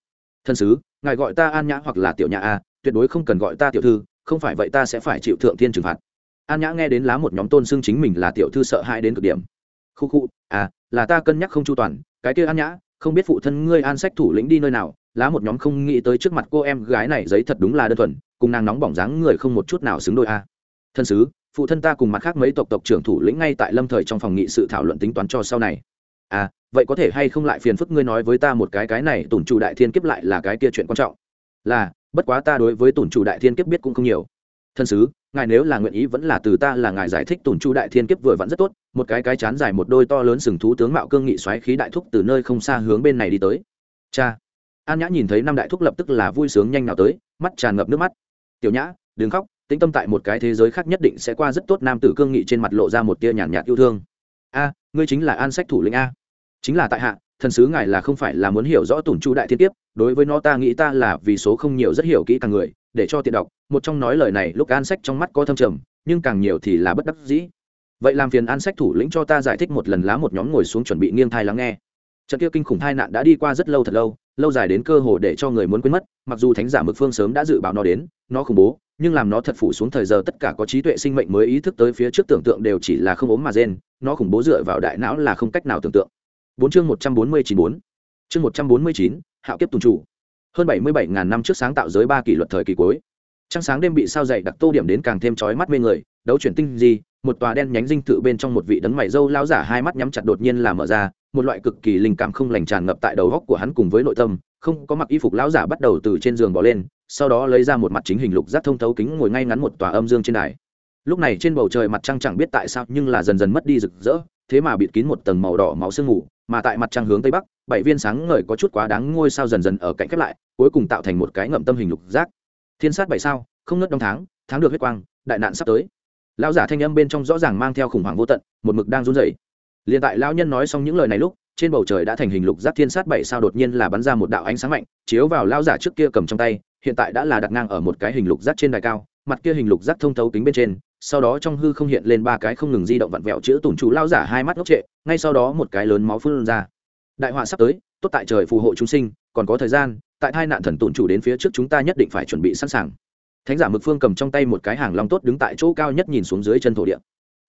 Thân sứ, ngài gọi ta an nhã hoặc là tiểu nhã a tuyệt đối không cần gọi ta tiểu thư, không phải vậy ta sẽ phải chịu thượng thiên trừng phạt. An nhã nghe đến lá một nhóm tôn xưng chính mình là tiểu thư sợ hãi đến cực điểm. Khu khu à là ta cân nhắc không chu toàn, cái kia an nhã, không biết phụ thân ngươi an sách thủ lĩnh đi nơi nào, lá một nhóm không nghĩ tới trước mặt cô em gái này giấy thật đúng là đơn thuần, cùng nàng nóng bỏng dáng người không một chút nào xứng đôi a. Thân sứ, phụ thân ta cùng mặt khác mấy tộc tộc trưởng thủ lĩnh ngay tại lâm thời trong phòng nghị sự thảo luận tính toán cho sau này. À vậy có thể hay không lại phiền phức ngươi nói với ta một cái cái này tổn chủ đại thiên kiếp lại là cái kia chuyện quan trọng. Là, bất quá ta đối với tổn chủ đại thiên kiếp biết cũng không nhiều. Thân sứ ngài nếu là nguyện ý vẫn là từ ta là ngài giải thích tùn chu đại thiên kiếp vừa vặn rất tốt, một cái cái chán dài một đôi to lớn sừng thú tướng mạo cương nghị xoáy khí đại thúc từ nơi không xa hướng bên này đi tới. Cha! An nhã nhìn thấy năm đại thúc lập tức là vui sướng nhanh nào tới, mắt tràn ngập nước mắt. Tiểu nhã, đừng khóc, tĩnh tâm tại một cái thế giới khác nhất định sẽ qua rất tốt, nam tử cương nghị trên mặt lộ ra một tia nhàn nhạt yêu thương. A, ngươi chính là an sách thủ lĩnh a. Chính là tại hạ, thần sứ ngài là không phải là muốn hiểu rõ tổn chu đại thiên kiếp, đối với nó ta nghĩ ta là vì số không nhiều rất hiểu kỹ càng người để cho tiện đọc, một trong nói lời này lúc an sách trong mắt có thâm trầm, nhưng càng nhiều thì là bất đắc dĩ. Vậy làm phiền an sách thủ lĩnh cho ta giải thích một lần lá một nhóm ngồi xuống chuẩn bị nghiêng thai lắng nghe. Trận kia kinh khủng tai nạn đã đi qua rất lâu thật lâu lâu dài đến cơ hồ để cho người muốn quên mất, mặc dù thánh giả mực phương sớm đã dự báo nó đến, nó khủng bố, nhưng làm nó thật phủ xuống thời giờ tất cả có trí tuệ sinh mệnh mới ý thức tới phía trước tưởng tượng đều chỉ là không ốm mà rên, nó khủng bố dựa vào đại não là không cách nào tưởng tượng. Bốn chương một trăm bốn mươi chín bốn. Chương một trăm bốn mươi chín, hạo kiếp tùng chủ hơn bảy mươi bảy ngàn năm trước sáng tạo giới ba kỷ luật thời kỳ cuối. Trăng sáng đêm bị sao dày đặc tô điểm đến càng thêm chói mắt mê người, đấu chuyển tinh gì một tòa đen nhánh dinh tự bên trong một vị đấng mày râu lao giả hai mắt nhắm chặt đột nhiên là mở ra, một loại cực kỳ linh cảm không lành tràn ngập tại đầu góc của hắn cùng với nội tâm, không có mặc y phục lão giả bắt đầu từ trên giường bỏ lên, sau đó lấy ra một mặt chính hình lục giác thông thấu kính ngồi ngay ngắn một tòa âm dương trên đài. Lúc này trên bầu trời mặt trăng chẳng biết tại sao nhưng là dần dần mất đi rực rỡ, thế mà bịt kín một tầng màu đỏ máu sương mù mà tại mặt trăng hướng tây bắc, bảy viên sáng ngời có chút quá đáng ngôi sao dần dần ở cạnh khép lại, cuối cùng tạo thành một cái ngậm tâm hình lục giác. Thiên sát bảy sao, không nứt đông tháng tháng được huyết quang, đại nạn sắp tới. Lão giả thanh âm bên trong rõ ràng mang theo khủng hoảng vô tận, một mực đang run rẩy. Liền tại lão nhân nói xong những lời này lúc, trên bầu trời đã thành hình lục giác thiên sát bảy sao đột nhiên là bắn ra một đạo ánh sáng mạnh, chiếu vào lão giả trước kia cầm trong tay, hiện tại đã là đặt ngang ở một cái hình lục giác trên đài cao, mặt kia hình lục giác thông thấu kính bên trên sau đó trong hư không hiện lên ba cái không ngừng di động vặn vẹo chữ tủn chú lao giả hai mắt ngốc trệ, ngay sau đó một cái lớn máu phun ra. Đại họa sắp tới, tốt tại trời phù hộ chúng sinh, còn có thời gian, tại thai nạn thần tùng chủ đến phía trước chúng ta nhất định phải chuẩn bị sẵn sàng. Thánh giả mực phương cầm trong tay một cái hàng long tốt đứng tại chỗ cao nhất nhìn xuống dưới chân thổ địa.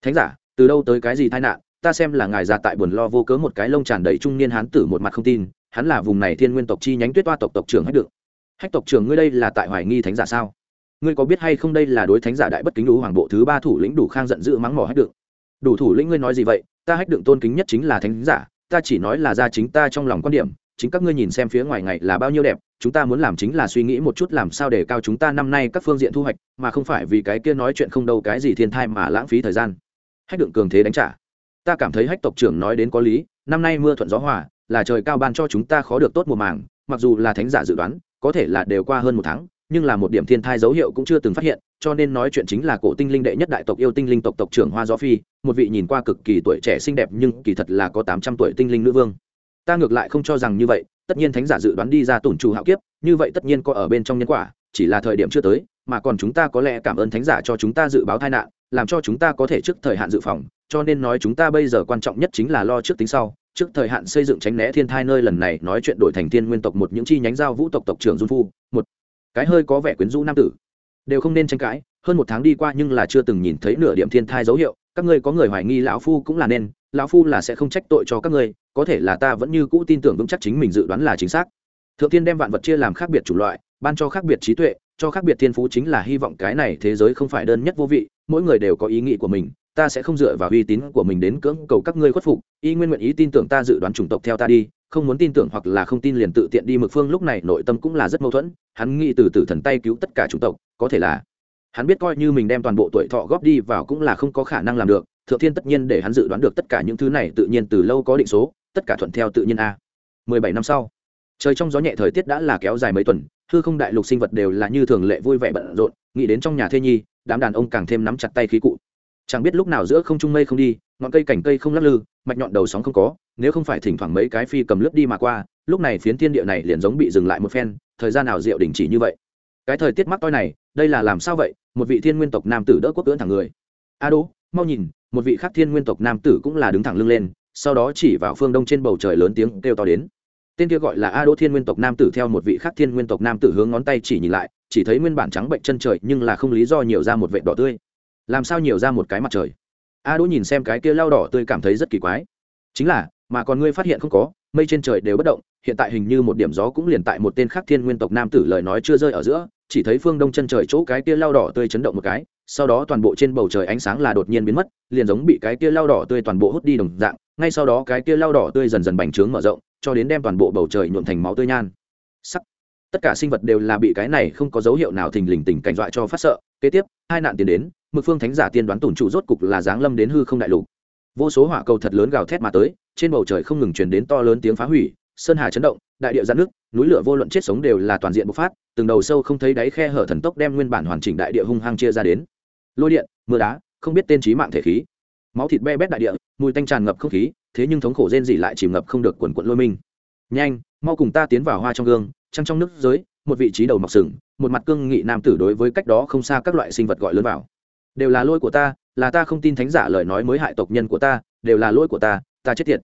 Thánh giả, từ đâu tới cái gì tai nạn? Ta xem là ngài già tại buồn lo vô cớ một cái lông tràn đầy trung niên hán tử một mặt không tin, hắn là vùng này thiên nguyên tộc chi nhánh tuyết toa tộc tộc trưởng hách được. Hách tộc trưởng ngươi đây là tại hoài nghi thánh giả sao? Ngươi có biết hay không đây là đối thánh giả đại bất kính đủ hoàng bộ thứ ba thủ lĩnh đủ khang giận dữ mắng mỏ hách đựng? Đủ thủ lĩnh ngươi nói gì vậy? Ta hách đựng tôn kính nhất chính là thánh giả, ta chỉ nói là ra chính ta trong lòng quan điểm, chính các ngươi nhìn xem phía ngoài ngày là bao nhiêu đẹp, chúng ta muốn làm chính là suy nghĩ một chút làm sao để cao chúng ta năm nay các phương diện thu hoạch, mà không phải vì cái kia nói chuyện không đâu cái gì thiên thai mà lãng phí thời gian. Hách đựng cường thế đánh trả. Ta cảm thấy hách tộc trưởng nói đến có lý, năm nay mưa thuận gió hòa, là trời cao ban cho chúng ta khó được tốt mùa màng, mặc dù là thánh giả dự đoán, có thể là đều qua hơn một tháng nhưng là một điểm thiên thai dấu hiệu cũng chưa từng phát hiện, cho nên nói chuyện chính là cổ tinh linh đệ nhất đại tộc yêu tinh linh tộc tộc trưởng hoa gió phi, một vị nhìn qua cực kỳ tuổi trẻ xinh đẹp nhưng kỳ thật là có tám trăm tuổi tinh linh nữ vương. Ta ngược lại không cho rằng như vậy, tất nhiên thánh giả dự đoán đi ra tổn trù hạo kiếp, như vậy tất nhiên có ở bên trong nhân quả, chỉ là thời điểm chưa tới, mà còn chúng ta có lẽ cảm ơn thánh giả cho chúng ta dự báo tai nạn, làm cho chúng ta có thể trước thời hạn dự phòng, cho nên nói chúng ta bây giờ quan trọng nhất chính là lo trước tính sau, trước thời hạn xây dựng tránh né thiên thai nơi lần này nói chuyện đổi thành thiên nguyên tộc một những chi nhánh giao vũ tộc tộc trưởng dung phu, một cái hơi có vẻ quyến rũ nam tử. Đều không nên tranh cãi, hơn một tháng đi qua nhưng là chưa từng nhìn thấy nửa điểm thiên thai dấu hiệu, các ngươi có người hoài nghi lão phu cũng là nên, lão phu là sẽ không trách tội cho các ngươi, có thể là ta vẫn như cũ tin tưởng vững chắc chính mình dự đoán là chính xác. Thượng tiên đem vạn vật chia làm khác biệt chủng loại, ban cho khác biệt trí tuệ, cho khác biệt thiên phú chính là hy vọng cái này thế giới không phải đơn nhất vô vị, mỗi người đều có ý nghĩ của mình, ta sẽ không dựa vào uy tín của mình đến cưỡng cầu các ngươi khuất phục, y nguyên nguyện ý tin tưởng ta dự đoán chủng tộc theo ta đi, không muốn tin tưởng hoặc là không tin liền tự tiện đi mực phương, lúc này nội tâm cũng là rất mâu thuẫn hắn nghĩ từ từ thần tay cứu tất cả chủng tộc, có thể là hắn biết coi như mình đem toàn bộ tuổi thọ góp đi vào cũng là không có khả năng làm được, thượng thiên tất nhiên để hắn dự đoán được tất cả những thứ này tự nhiên từ lâu có định số, tất cả thuận theo tự nhiên a. Mười bảy năm sau, trời trong gió nhẹ thời tiết đã là kéo dài mấy tuần, hư không đại lục sinh vật đều là như thường lệ vui vẻ bận rộn, nghĩ đến trong nhà thê nhi, đám đàn ông càng thêm nắm chặt tay khí cụ. Chẳng biết lúc nào giữa không trung mây không đi, ngọn cây cành cây không lắc lư, mạch nhọn đầu sóng không có, nếu không phải thỉnh thoảng mấy cái phi cầm lướt đi mà qua, lúc này phiến thiên địa này liền giống bị dừng lại một phen thời gian nào diệu đình chỉ như vậy? Cái thời tiết mắc toi này, đây là làm sao vậy? Một vị thiên nguyên tộc nam tử đỡ quốc cưỡn thẳng người. A đỗ, mau nhìn, một vị khác thiên nguyên tộc nam tử cũng là đứng thẳng lưng lên, sau đó chỉ vào phương đông trên bầu trời lớn tiếng kêu to đến. Tên kia gọi là a đỗ thiên nguyên tộc nam tử theo một vị khác thiên nguyên tộc nam tử hướng ngón tay chỉ nhìn lại, chỉ thấy nguyên bản trắng bệnh chân trời, nhưng là không lý do nhiều ra một vệ đỏ tươi. Làm sao nhiều ra một cái mặt trời? A đỗ nhìn xem cái kia lao đỏ tươi cảm thấy rất kỳ quái. Chính là mà còn ngươi phát hiện không có, mây trên trời đều bất động, hiện tại hình như một điểm gió cũng liền tại một tên khác thiên nguyên tộc nam tử lời nói chưa rơi ở giữa, chỉ thấy phương đông chân trời chỗ cái kia lao đỏ tươi chấn động một cái, sau đó toàn bộ trên bầu trời ánh sáng là đột nhiên biến mất, liền giống bị cái kia lao đỏ tươi toàn bộ hút đi đồng dạng, ngay sau đó cái kia lao đỏ tươi dần dần bành trướng mở rộng, cho đến đem toàn bộ bầu trời nhuộm thành máu tươi nhan. Sắc. Tất cả sinh vật đều là bị cái này không có dấu hiệu nào thình lình tình cảnh dọa cho phát sợ, kế tiếp, hai nạn tiến đến mực phương thánh giả tiên đoán tổn trụ rốt cục là giáng lâm đến hư không đại lục. Vô số hỏa cầu thật lớn gào thét mà tới trên bầu trời không ngừng truyền đến to lớn tiếng phá hủy, sơn hà chấn động, đại địa giãn nước núi lửa vô luận chết sống đều là toàn diện bộc phát, từng đầu sâu không thấy đáy khe hở thần tốc đem nguyên bản hoàn chỉnh đại địa hung hăng chia ra đến. Lôi điện, mưa đá, không biết tên trí mạng thể khí. Máu thịt be bét đại địa, mùi tanh tràn ngập không khí, thế nhưng thống khổ rên dị lại chìm ngập không được quần quận lôi minh nhanh, mau cùng ta tiến vào hoa trong gương, trăng trong nước giới một vị trí đầu mọc sừng, một mặt cương nghị nam tử đối với cách đó không xa các loại sinh vật gọi lớn vào. Đều là lỗi của ta, là ta không tin thánh giả lời nói mới hại tộc nhân của ta, đều là lỗi của ta ta chết tiệt.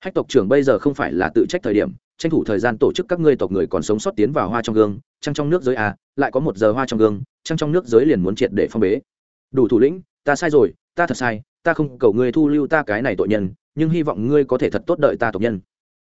Hách tộc trưởng bây giờ không phải là tự trách thời điểm, tranh thủ thời gian tổ chức các ngươi tộc người còn sống sót tiến vào hoa trong gương, trăng trong nước giới à lại có một giờ hoa trong gương, trăng trong nước giới liền muốn triệt để phong bế. Đủ thủ lĩnh, ta sai rồi, ta thật sai, ta không cầu ngươi thu lưu ta cái này tội nhân, nhưng hy vọng ngươi có thể thật tốt đợi ta tộc nhân.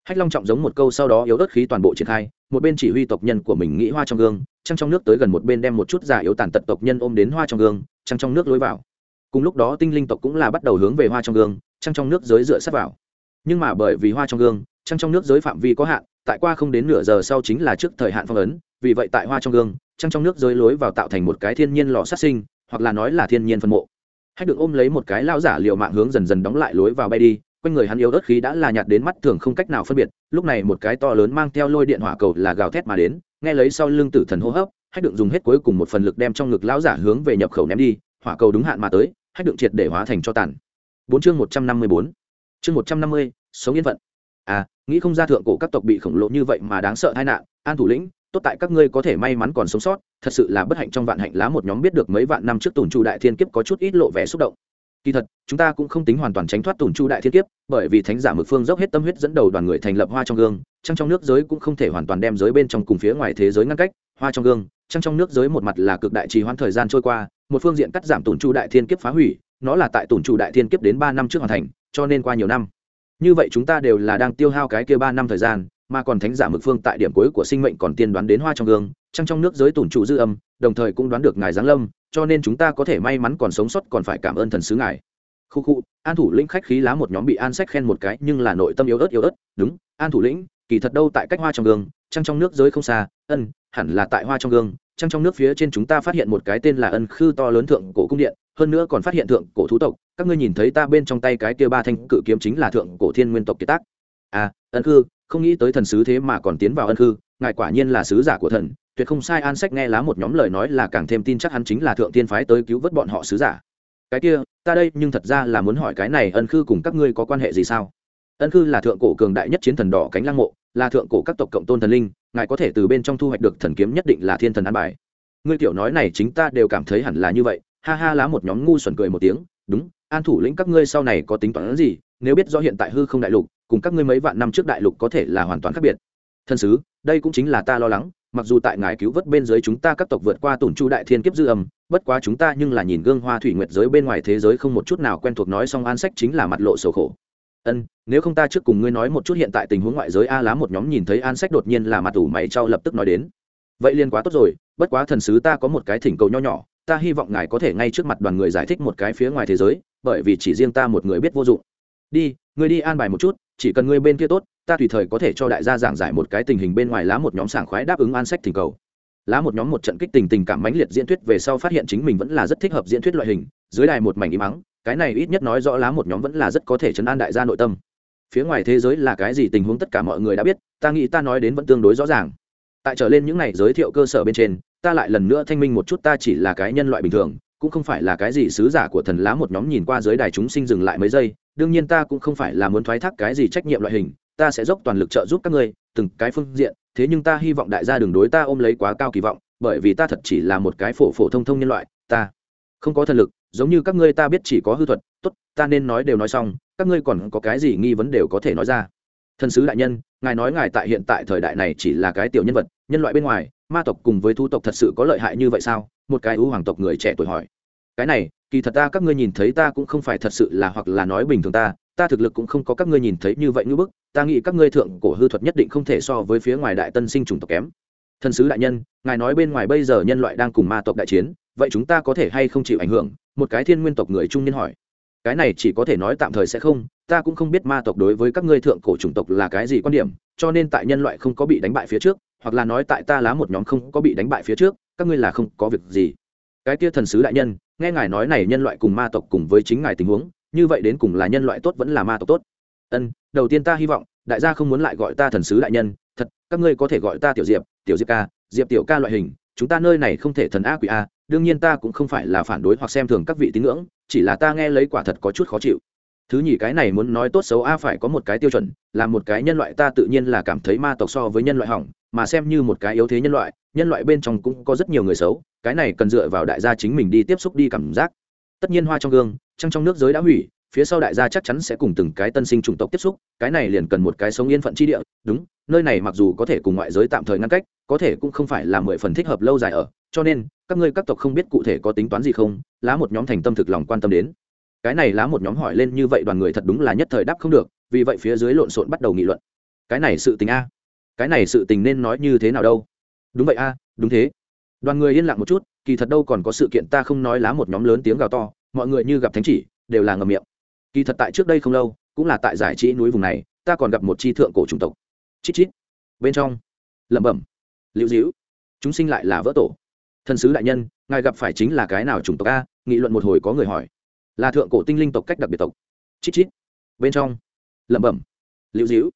Hách long trọng giống một câu sau đó yếu ớt khí toàn bộ triển khai, một bên chỉ huy tộc nhân của mình nghĩ hoa trong gương, trăng trong nước tới gần một bên đem một chút giả yếu tàn tật tộc nhân ôm đến hoa trong gương, trăng trong nước lối vào. Cùng lúc đó tinh linh tộc cũng là bắt đầu hướng về hoa trong gương trăng trong nước giới dựa sát vào. Nhưng mà bởi vì hoa trong gương, trăng trong nước giới phạm vi có hạn, tại qua không đến nửa giờ sau chính là trước thời hạn phong ấn, vì vậy tại hoa trong gương, trăng trong nước giới lối vào tạo thành một cái thiên nhiên lò sát sinh, hoặc là nói là thiên nhiên phân mộ. Hách được ôm lấy một cái lao giả liệu mạng hướng dần dần đóng lại lối vào bay đi, quanh người hắn yếu ớt khí đã là nhạt đến mắt thường không cách nào phân biệt, lúc này một cái to lớn mang theo lôi điện hỏa cầu là gào thét mà đến, nghe lấy sau lưng tử thần hô hấp, hách đựng dùng hết cuối cùng một phần lực đem trong ngực lão giả hướng về nhập khẩu ném đi, hỏa cầu đúng hạn mà tới, hách đựng triệt để hóa thành cho tàn bốn chương một trăm năm mươi bốn. Chương một trăm năm mươi, sống yên phận. À nghĩ không ra thượng cổ các tộc bị khổng lồ như vậy mà đáng sợ tai nạn, an thủ lĩnh, tốt tại các ngươi có thể may mắn còn sống sót, thật sự là bất hạnh trong vạn hạnh lá một nhóm biết được mấy vạn năm trước tùn chu đại thiên kiếp có chút ít lộ vẻ xúc động. Kỳ thật, chúng ta cũng không tính hoàn toàn tránh thoát tùn chu đại thiên kiếp, bởi vì thánh giả mực phương dốc hết tâm huyết dẫn đầu đoàn người thành lập hoa trong gương, trăng trong nước giới cũng không thể hoàn toàn đem giới bên trong cùng phía ngoài thế giới ngăn cách, hoa trong gương, trăng trong nước giới một mặt là cực đại trì hoãn thời gian trôi qua, một phương diện cắt giảm tùn chu đại thiên kiếp phá hủy nó là tại tổn chủ đại thiên kiếp đến ba năm trước hoàn thành, cho nên qua nhiều năm. Như vậy chúng ta đều là đang tiêu hao cái kia ba năm thời gian, mà còn thánh giả mực phương tại điểm cuối của sinh mệnh còn tiên đoán đến hoa trong gương, trăng trong nước giới tổn trụ dư âm, đồng thời cũng đoán được ngài giáng lâm, cho nên chúng ta có thể may mắn còn sống sót còn phải cảm ơn thần sứ ngài. Khu khu, an thủ lĩnh khách khí lá một nhóm bị an sách khen một cái, nhưng là nội tâm yếu ớt yếu ớt. Đúng, an thủ lĩnh, kỳ thật đâu tại cách hoa trong gương, trăng trong nước giới không xa, ân, hẳn là tại hoa trong gương, trăng trong nước phía trên chúng ta phát hiện một cái tên là ân khư to lớn thượng cổ cung điện hơn nữa còn phát hiện thượng cổ thú tộc, các ngươi nhìn thấy ta bên trong tay cái kia ba thanh cự kiếm chính là thượng cổ thiên nguyên tộc kiệt tác. À ân khư, không nghĩ tới thần sứ thế mà còn tiến vào ân khư, ngài quả nhiên là sứ giả của thần, tuyệt không sai an sách nghe lá một nhóm lời nói là càng thêm tin chắc hắn chính là thượng tiên phái tới cứu vớt bọn họ sứ giả. Cái kia, ta đây, nhưng thật ra là muốn hỏi cái này ân khư cùng các ngươi có quan hệ gì sao? Ân khư là thượng cổ cường đại nhất chiến thần đỏ cánh lăng mộ, là thượng cổ các tộc cộng tôn thần linh, ngài có thể từ bên trong thu hoạch được thần kiếm nhất định là thiên thần an bài. Ngươi tiểu nói này chính ta đều cảm thấy hẳn là như vậy ha ha lá một nhóm ngu xuẩn cười một tiếng, đúng, an thủ lĩnh các ngươi sau này có tính toán gì, nếu biết rõ hiện tại hư không đại lục, cùng các ngươi mấy vạn năm trước đại lục có thể là hoàn toàn khác biệt. Thân sứ, đây cũng chính là ta lo lắng, mặc dù tại ngài cứu vớt bên dưới chúng ta các tộc vượt qua tổn chu đại thiên kiếp dư âm, bất quá chúng ta nhưng là nhìn gương hoa thủy nguyệt giới bên ngoài thế giới không một chút nào quen thuộc nói xong an sách chính là mặt lộ sầu khổ. Ân, nếu không ta trước cùng ngươi nói một chút hiện tại tình huống ngoại giới a lá một nhóm nhìn thấy an sách đột nhiên là mặt ủ mày trao lập tức nói đến. Vậy liên quá tốt rồi, bất quá thần sứ ta có một cái thỉnh cầu nho nhỏ ta hy vọng ngài có thể ngay trước mặt đoàn người giải thích một cái phía ngoài thế giới, bởi vì chỉ riêng ta một người biết vô dụng. Đi, ngươi đi an bài một chút, chỉ cần ngươi bên kia tốt, ta tùy thời có thể cho đại gia giảng giải một cái tình hình bên ngoài lá một nhóm sảng khoái đáp ứng an sách thỉnh cầu. Lá một nhóm một trận kích tình tình cảm mãnh liệt diễn thuyết về sau phát hiện chính mình vẫn là rất thích hợp diễn thuyết loại hình, dưới đài một mảnh im mắng cái này ít nhất nói rõ lá một nhóm vẫn là rất có thể chấn an đại gia nội tâm. Phía ngoài thế giới là cái gì tình huống tất cả mọi người đã biết, ta nghĩ ta nói đến vẫn tương đối rõ ràng. Tại trở lên những này giới thiệu cơ sở bên trên ta lại lần nữa thanh minh một chút, ta chỉ là cái nhân loại bình thường, cũng không phải là cái gì sứ giả của thần lá một nhóm nhìn qua dưới đài chúng sinh dừng lại mấy giây, đương nhiên ta cũng không phải là muốn thoái thác cái gì trách nhiệm loại hình, ta sẽ dốc toàn lực trợ giúp các ngươi, từng cái phương diện, thế nhưng ta hy vọng đại gia đừng đối ta ôm lấy quá cao kỳ vọng, bởi vì ta thật chỉ là một cái phổ phổ thông thông nhân loại, ta không có thần lực, giống như các ngươi ta biết chỉ có hư thuật, tốt, ta nên nói đều nói xong, các ngươi còn có cái gì nghi vấn đều có thể nói ra. Thần sứ đại nhân, ngài nói ngài tại hiện tại thời đại này chỉ là cái tiểu nhân vật, nhân loại bên ngoài ma tộc cùng với thu tộc thật sự có lợi hại như vậy sao? Một cái ưu hoàng tộc người trẻ tuổi hỏi. Cái này, kỳ thật ta, các ngươi nhìn thấy ta cũng không phải thật sự là hoặc là nói bình thường ta ta thực lực cũng không có các ngươi nhìn thấy như vậy như bức, ta nghĩ các ngươi thượng cổ hư thuật nhất định không thể so với phía ngoài đại tân sinh chủng tộc kém. Thần sứ đại nhân, ngài nói bên ngoài bây giờ nhân loại đang cùng ma tộc đại chiến, vậy chúng ta có thể hay không chịu ảnh hưởng? Một cái thiên nguyên tộc người trung niên hỏi. Cái này chỉ có thể nói tạm thời sẽ không, ta cũng không biết ma tộc đối với các ngươi thượng cổ chủng tộc là cái gì quan điểm, cho nên tại nhân loại không có bị đánh bại phía trước hoặc là nói tại ta lá một nhóm không có bị đánh bại phía trước, các ngươi là không có việc gì. Cái kia thần sứ đại nhân, nghe ngài nói này nhân loại cùng ma tộc cùng với chính ngài tình huống, như vậy đến cùng là nhân loại tốt vẫn là ma tộc tốt? Ân, đầu tiên ta hy vọng, đại gia không muốn lại gọi ta thần sứ đại nhân, thật, các ngươi có thể gọi ta tiểu diệp tiểu diệp ca, diệp tiểu ca loại hình, chúng ta nơi này không thể thần a quỷ a, đương nhiên ta cũng không phải là phản đối hoặc xem thường các vị tín ngưỡng, chỉ là ta nghe lấy quả thật có chút khó chịu thứ nhì cái này muốn nói tốt xấu a, phải có một cái tiêu chuẩn, là một cái nhân loại ta tự nhiên là cảm thấy ma tộc so với nhân loại hỏng, mà xem như một cái yếu thế nhân loại nhân loại bên trong cũng có rất nhiều người xấu, cái này cần dựa vào đại gia chính mình đi tiếp xúc đi cảm giác. Tất nhiên hoa trong gương, trăng trong nước giới đã hủy, phía sau đại gia chắc chắn sẽ cùng từng cái tân sinh chủng tộc tiếp xúc, cái này liền cần một cái sống yên phận chi địa, đúng, nơi này mặc dù có thể cùng ngoại giới tạm thời ngăn cách, có thể cũng không phải là mười phần thích hợp lâu dài ở, cho nên, các ngươi các tộc không biết cụ thể có tính toán gì không, lá một nhóm thành tâm thực lòng quan tâm đến cái này lá một nhóm hỏi lên như vậy đoàn người thật đúng là nhất thời đáp không được, vì vậy phía dưới lộn xộn bắt đầu nghị luận. Cái này sự tình a? Cái này sự tình nên nói như thế nào đâu? Đúng vậy a, đúng thế. Đoàn người yên lặng một chút, kỳ thật đâu còn có sự kiện ta không nói lá một nhóm lớn tiếng gào to, mọi người như gặp thánh chỉ, đều là ngầm miệng. Kỳ thật tại trước đây không lâu, cũng là tại giải trí núi vùng này, ta còn gặp một chi thượng cổ chủng tộc. Chít chít. Bên trong. Lẩm bẩm. Liễu dĩu chúng sinh lại là vỡ tổ. Thần sứ đại nhân, ngài gặp phải chính là cái nào chủng tộc a? Nghị luận một hồi có người hỏi là thượng cổ tinh linh tộc cách đặc biệt tộc. Chít chít. Bên trong. Lẩm bẩm. Liễu dĩu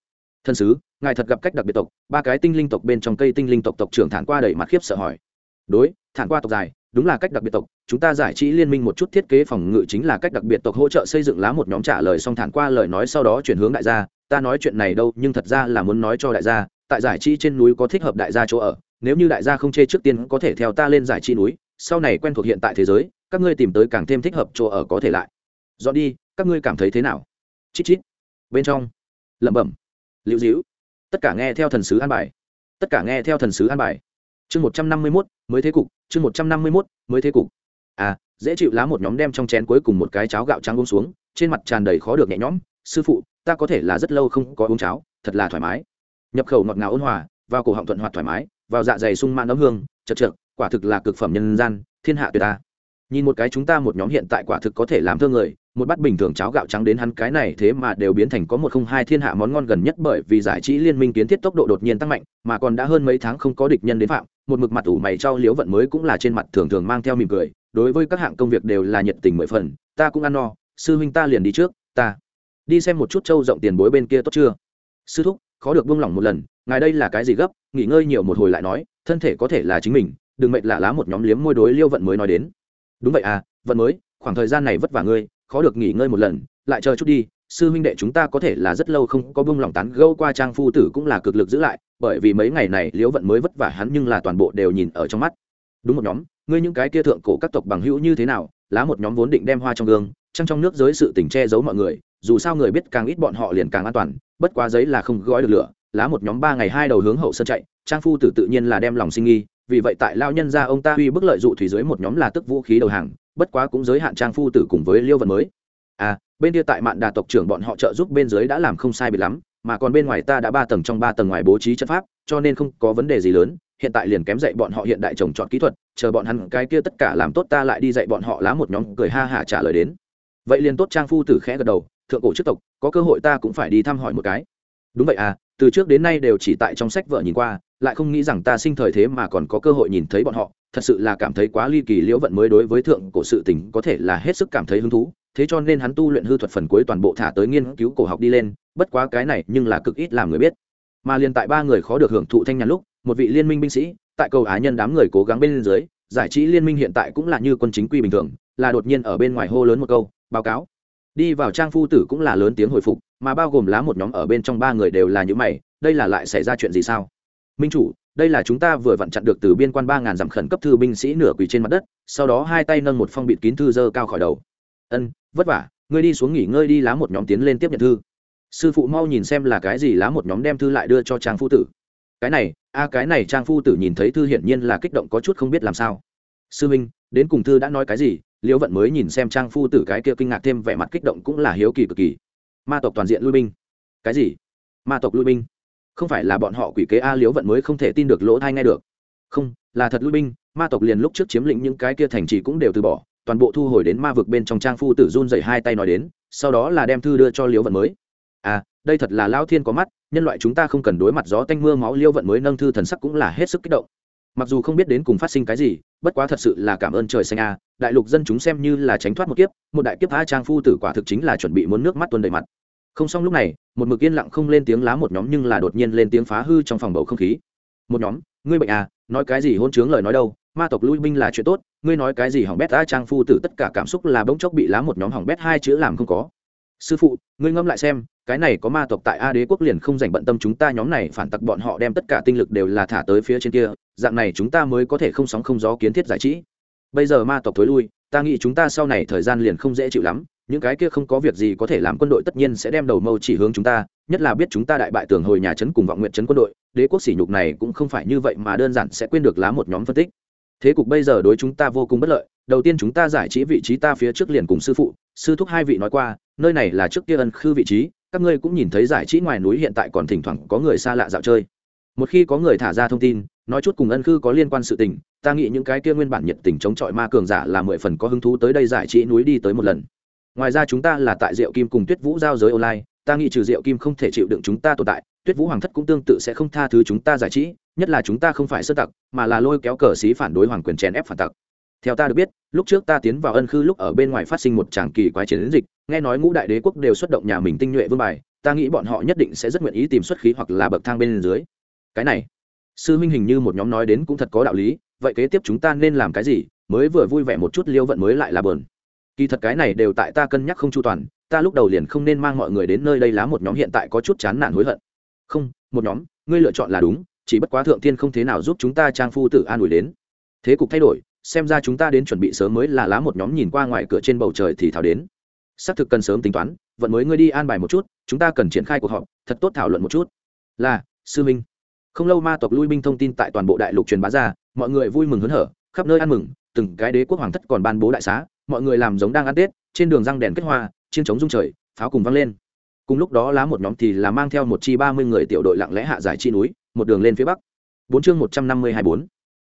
thần sứ, ngài thật gặp cách đặc biệt tộc. Ba cái tinh linh tộc bên trong cây tinh linh tộc tộc trưởng thản qua đầy mặt khiếp sợ hỏi. Đối, thản qua tộc dài, đúng là cách đặc biệt tộc. Chúng ta giải trí liên minh một chút thiết kế phòng ngự chính là cách đặc biệt tộc hỗ trợ xây dựng lá một nhóm trả lời xong thản qua lời nói sau đó chuyển hướng đại gia. Ta nói chuyện này đâu, nhưng thật ra là muốn nói cho đại gia. Tại giải trí trên núi có thích hợp đại gia chỗ ở. Nếu như đại gia không chê trước tiên có thể theo ta lên giải trí núi. Sau này quen thuộc hiện tại thế giới các ngươi tìm tới càng thêm thích hợp chỗ ở có thể lại. Dọn đi, các ngươi cảm thấy thế nào? Chít chít. Bên trong. Lẩm bẩm. Liễu dĩu tất cả nghe theo thần sứ an bài. Tất cả nghe theo thần sứ an bài. Chương một trăm năm mươi mốt, mới thế cục. Chương một trăm năm mươi mốt, mới thế cục. À dễ chịu lá một nhóm đem trong chén cuối cùng một cái cháo gạo trắng uống xuống, trên mặt tràn đầy khó được nhẹ nhõm. Sư phụ, ta có thể là rất lâu không có uống cháo, thật là thoải mái. Nhập khẩu ngọt ngào ôn hòa, vào cổ họng thuận hoạt thoải mái, vào dạ dày sung mãn ấm hương, chật chật quả thực là cực phẩm nhân gian, thiên hạ tuyệt ta nhìn một cái chúng ta một nhóm hiện tại quả thực có thể làm thơ người, một bát bình thường cháo gạo trắng đến hắn cái này thế mà đều biến thành có một không hai thiên hạ món ngon gần nhất bởi vì giải trí liên minh kiến thiết tốc độ đột nhiên tăng mạnh, mà còn đã hơn mấy tháng không có địch nhân đến phạm, một mực mặt ủ mày trao liếu vận mới cũng là trên mặt thường thường mang theo mỉm cười, đối với các hạng công việc đều là nhiệt tình mười phần, ta cũng ăn no, sư huynh ta liền đi trước, ta đi xem một chút trâu rộng tiền bối bên kia tốt chưa? Sư thúc, khó được buông lỏng một lần, ngài đây là cái gì gấp, nghỉ ngơi nhiều một hồi lại nói, thân thể có thể là chính mình, đừng mệnh lạ lá một nhóm liếm môi đối liêu vận mới nói đến đúng vậy à vận mới, khoảng thời gian này vất vả ngươi, khó được nghỉ ngơi một lần, lại chờ chút đi. Sư huynh đệ chúng ta có thể là rất lâu không có bông lòng tán gâu qua trang phu tử cũng là cực lực giữ lại, bởi vì mấy ngày này liễu vận mới vất vả hắn nhưng là toàn bộ đều nhìn ở trong mắt. Đúng một nhóm, ngươi những cái kia thượng cổ các tộc bằng hữu như thế nào, lá một nhóm vốn định đem hoa trong gương, trăng trong nước giới sự tình che giấu mọi người, dù sao người biết càng ít bọn họ liền càng an toàn, bất quá giấy là không gói được lửa, lá một nhóm ba ngày hai đầu hướng hậu sơn chạy, trang phu tử tự nhiên là đem lòng sinh nghi vì vậy tại lao nhân ra ông ta uy bức lợi dụ thủy dưới một nhóm là tức vũ khí đầu hàng, bất quá cũng giới hạn trang phu tử cùng với liêu vận mới. À bên kia tại mạn đà tộc trưởng bọn họ trợ giúp bên dưới đã làm không sai biệt lắm, mà còn bên ngoài ta đã ba tầng trong ba tầng ngoài bố trí chất pháp, cho nên không có vấn đề gì lớn, hiện tại liền kém dạy bọn họ hiện đại trồng trọt kỹ thuật, chờ bọn hắn cái kia tất cả làm tốt ta lại đi dạy bọn họ lá một nhóm, cười ha hả trả lời đến. Vậy liền tốt, trang phu tử khẽ gật đầu, thượng cổ chức tộc, có cơ hội ta cũng phải đi thăm hỏi một cái. Đúng vậy à từ trước đến nay đều chỉ tại trong sách vợ nhìn qua lại không nghĩ rằng ta sinh thời thế mà còn có cơ hội nhìn thấy bọn họ, thật sự là cảm thấy quá ly kỳ liễu vận mới đối với thượng cổ sự tình có thể là hết sức cảm thấy hứng thú, thế cho nên hắn tu luyện hư thuật phần cuối toàn bộ thả tới nghiên cứu cổ học đi lên, bất quá cái này nhưng là cực ít làm người biết. Mà liền tại ba người khó được hưởng thụ thanh nhàn lúc, một vị liên minh binh sĩ, tại cầu á nhân đám người cố gắng bên dưới, giải trí liên minh hiện tại cũng là như quân chính quy bình thường, là đột nhiên ở bên ngoài hô lớn một câu, báo cáo. Đi vào trang phu tử cũng là lớn tiếng hồi phục, mà bao gồm lá một nhóm ở bên trong ba người đều là những mày, đây là lại xảy ra chuyện gì sao? Minh chủ, đây là chúng ta vừa vặn chặn được từ biên quan ba ngàn dặm khẩn cấp thư binh sĩ nửa quỳ trên mặt đất, sau đó hai tay nâng một phong bịt kín thư dơ cao khỏi đầu. Ân, vất vả, ngươi đi xuống nghỉ ngơi đi, lá một nhóm tiến lên tiếp nhận thư. Sư phụ mau nhìn xem là cái gì, lá một nhóm đem thư lại đưa cho trang phu tử. Cái này, a, cái này trang phu tử nhìn thấy thư hiển nhiên là kích động có chút không biết làm sao. Sư minh đến cùng thư đã nói cái gì? Liễu vận mới nhìn xem trang phu tử cái kia kinh ngạc thêm vẻ mặt kích động cũng là hiếu kỳ cực kỳ. Ma tộc toàn diện lui binh. Cái gì? Ma tộc lui binh? Không phải là bọn họ quỷ kế a liếu vận mới không thể tin được lỗ thai nghe được. Không, là thật lui binh, ma tộc liền lúc trước chiếm lĩnh những cái kia thành trì cũng đều từ bỏ, toàn bộ thu hồi đến ma vực bên trong trang phu tử run dậy hai tay nói đến, sau đó là đem thư đưa cho liễu vận mới. À đây thật là lao thiên có mắt, nhân loại chúng ta không cần đối mặt gió tanh mưa máu liêu vận mới nâng thư thần sắc cũng là hết sức kích động. Mặc dù không biết đến cùng phát sinh cái gì, bất quá thật sự là cảm ơn trời xanh a, đại lục dân chúng xem như là tránh thoát một kiếp, một đại kiếp tha trang phu tử quả thực chính là chuẩn bị muốn nước mắt tuôn đầy mặt không xong lúc này, một mực yên lặng không lên tiếng lá một nhóm nhưng là đột nhiên lên tiếng phá hư trong phòng bầu không khí. Một nhóm, ngươi bệnh à nói cái gì hôn chướng lời nói đâu, ma tộc lui binh là chuyện tốt, ngươi nói cái gì hỏng bét Ta trang phu tử tất cả cảm xúc là bỗng chốc bị lá một nhóm hỏng bét hai chữ làm không có. Sư phụ, ngươi ngẫm lại xem, cái này có ma tộc tại a đế quốc liền không dành bận tâm chúng ta nhóm này, phản tặc bọn họ đem tất cả tinh lực đều là thả tới phía trên kia, dạng này chúng ta mới có thể không sóng không gió kiến thiết giải trí. Bây giờ ma tộc thối lui, ta nghĩ chúng ta sau này thời gian liền không dễ chịu lắm những cái kia không có việc gì có thể làm quân đội tất nhiên sẽ đem đầu mâu chỉ hướng chúng ta, nhất là biết chúng ta đại bại tường hồi nhà trấn cùng vọng nguyện trấn quân đội, đế quốc sỉ nhục này cũng không phải như vậy mà đơn giản sẽ quên được lá một nhóm phân tích. Thế cục bây giờ đối chúng ta vô cùng bất lợi, đầu tiên chúng ta giải trí vị trí ta phía trước liền cùng sư phụ, sư thúc hai vị nói qua, nơi này là trước kia ân khư vị trí, các ngươi cũng nhìn thấy giải trí ngoài núi hiện tại còn thỉnh thoảng có người xa lạ dạo chơi. Một khi có người thả ra thông tin, nói chút cùng ân khư có liên quan sự tình, ta nghĩ những cái kia nguyên bản nhiệt tình chống chọi ma cường giả là mười phần có hứng thú tới đây giải trí núi đi tới một lần ngoài ra chúng ta là tại diệu kim cùng tuyết vũ giao giới online, ta nghĩ trừ diệu kim không thể chịu đựng chúng ta tồn tại, tuyết vũ hoàng thất cũng tương tự sẽ không tha thứ chúng ta giải trí, nhất là chúng ta không phải sơ tặc, mà là lôi kéo cờ xí phản đối hoàng quyền chèn ép phản tặc. Theo ta được biết, lúc trước ta tiến vào ân khư lúc ở bên ngoài phát sinh một tràng kỳ quái chiến dịch, nghe nói ngũ đại đế quốc đều xuất động nhà mình tinh nhuệ vương bài, ta nghĩ bọn họ nhất định sẽ rất nguyện ý tìm xuất khí hoặc là bậc thang bên dưới. Cái này, sư minh hình như một nhóm nói đến cũng thật có đạo lý, vậy kế tiếp chúng ta nên làm cái gì? Mới vừa vui vẻ một chút liêu vận mới lại là bờn kỳ thật cái này đều tại ta cân nhắc không chu toàn, ta lúc đầu liền không nên mang mọi người đến nơi đây lá một nhóm hiện tại có chút chán nản hối hận. Không, một nhóm, ngươi lựa chọn là đúng, chỉ bất quá thượng tiên không thế nào giúp chúng ta trang phu tử an ủi đến. Thế cục thay đổi, xem ra chúng ta đến chuẩn bị sớm mới là lá một nhóm nhìn qua ngoài cửa trên bầu trời thì thảo đến. Xác thực cần sớm tính toán, vận mới ngươi đi an bài một chút, chúng ta cần triển khai cuộc họp, thật tốt thảo luận một chút. Là, sư minh. Không lâu ma tộc lui binh thông tin tại toàn bộ đại lục truyền bá ra, mọi người vui mừng hớn hở, khắp nơi ăn mừng, từng cái đế quốc hoàng thất còn ban bố đại xá mọi người làm giống đang ăn tết trên đường răng đèn kết hoa chiến trống rung trời pháo cùng vang lên cùng lúc đó lá một nhóm thì là mang theo một chi ba mươi người tiểu đội lặng lẽ hạ giải chi núi một đường lên phía bắc bốn chương một trăm năm mươi hai bốn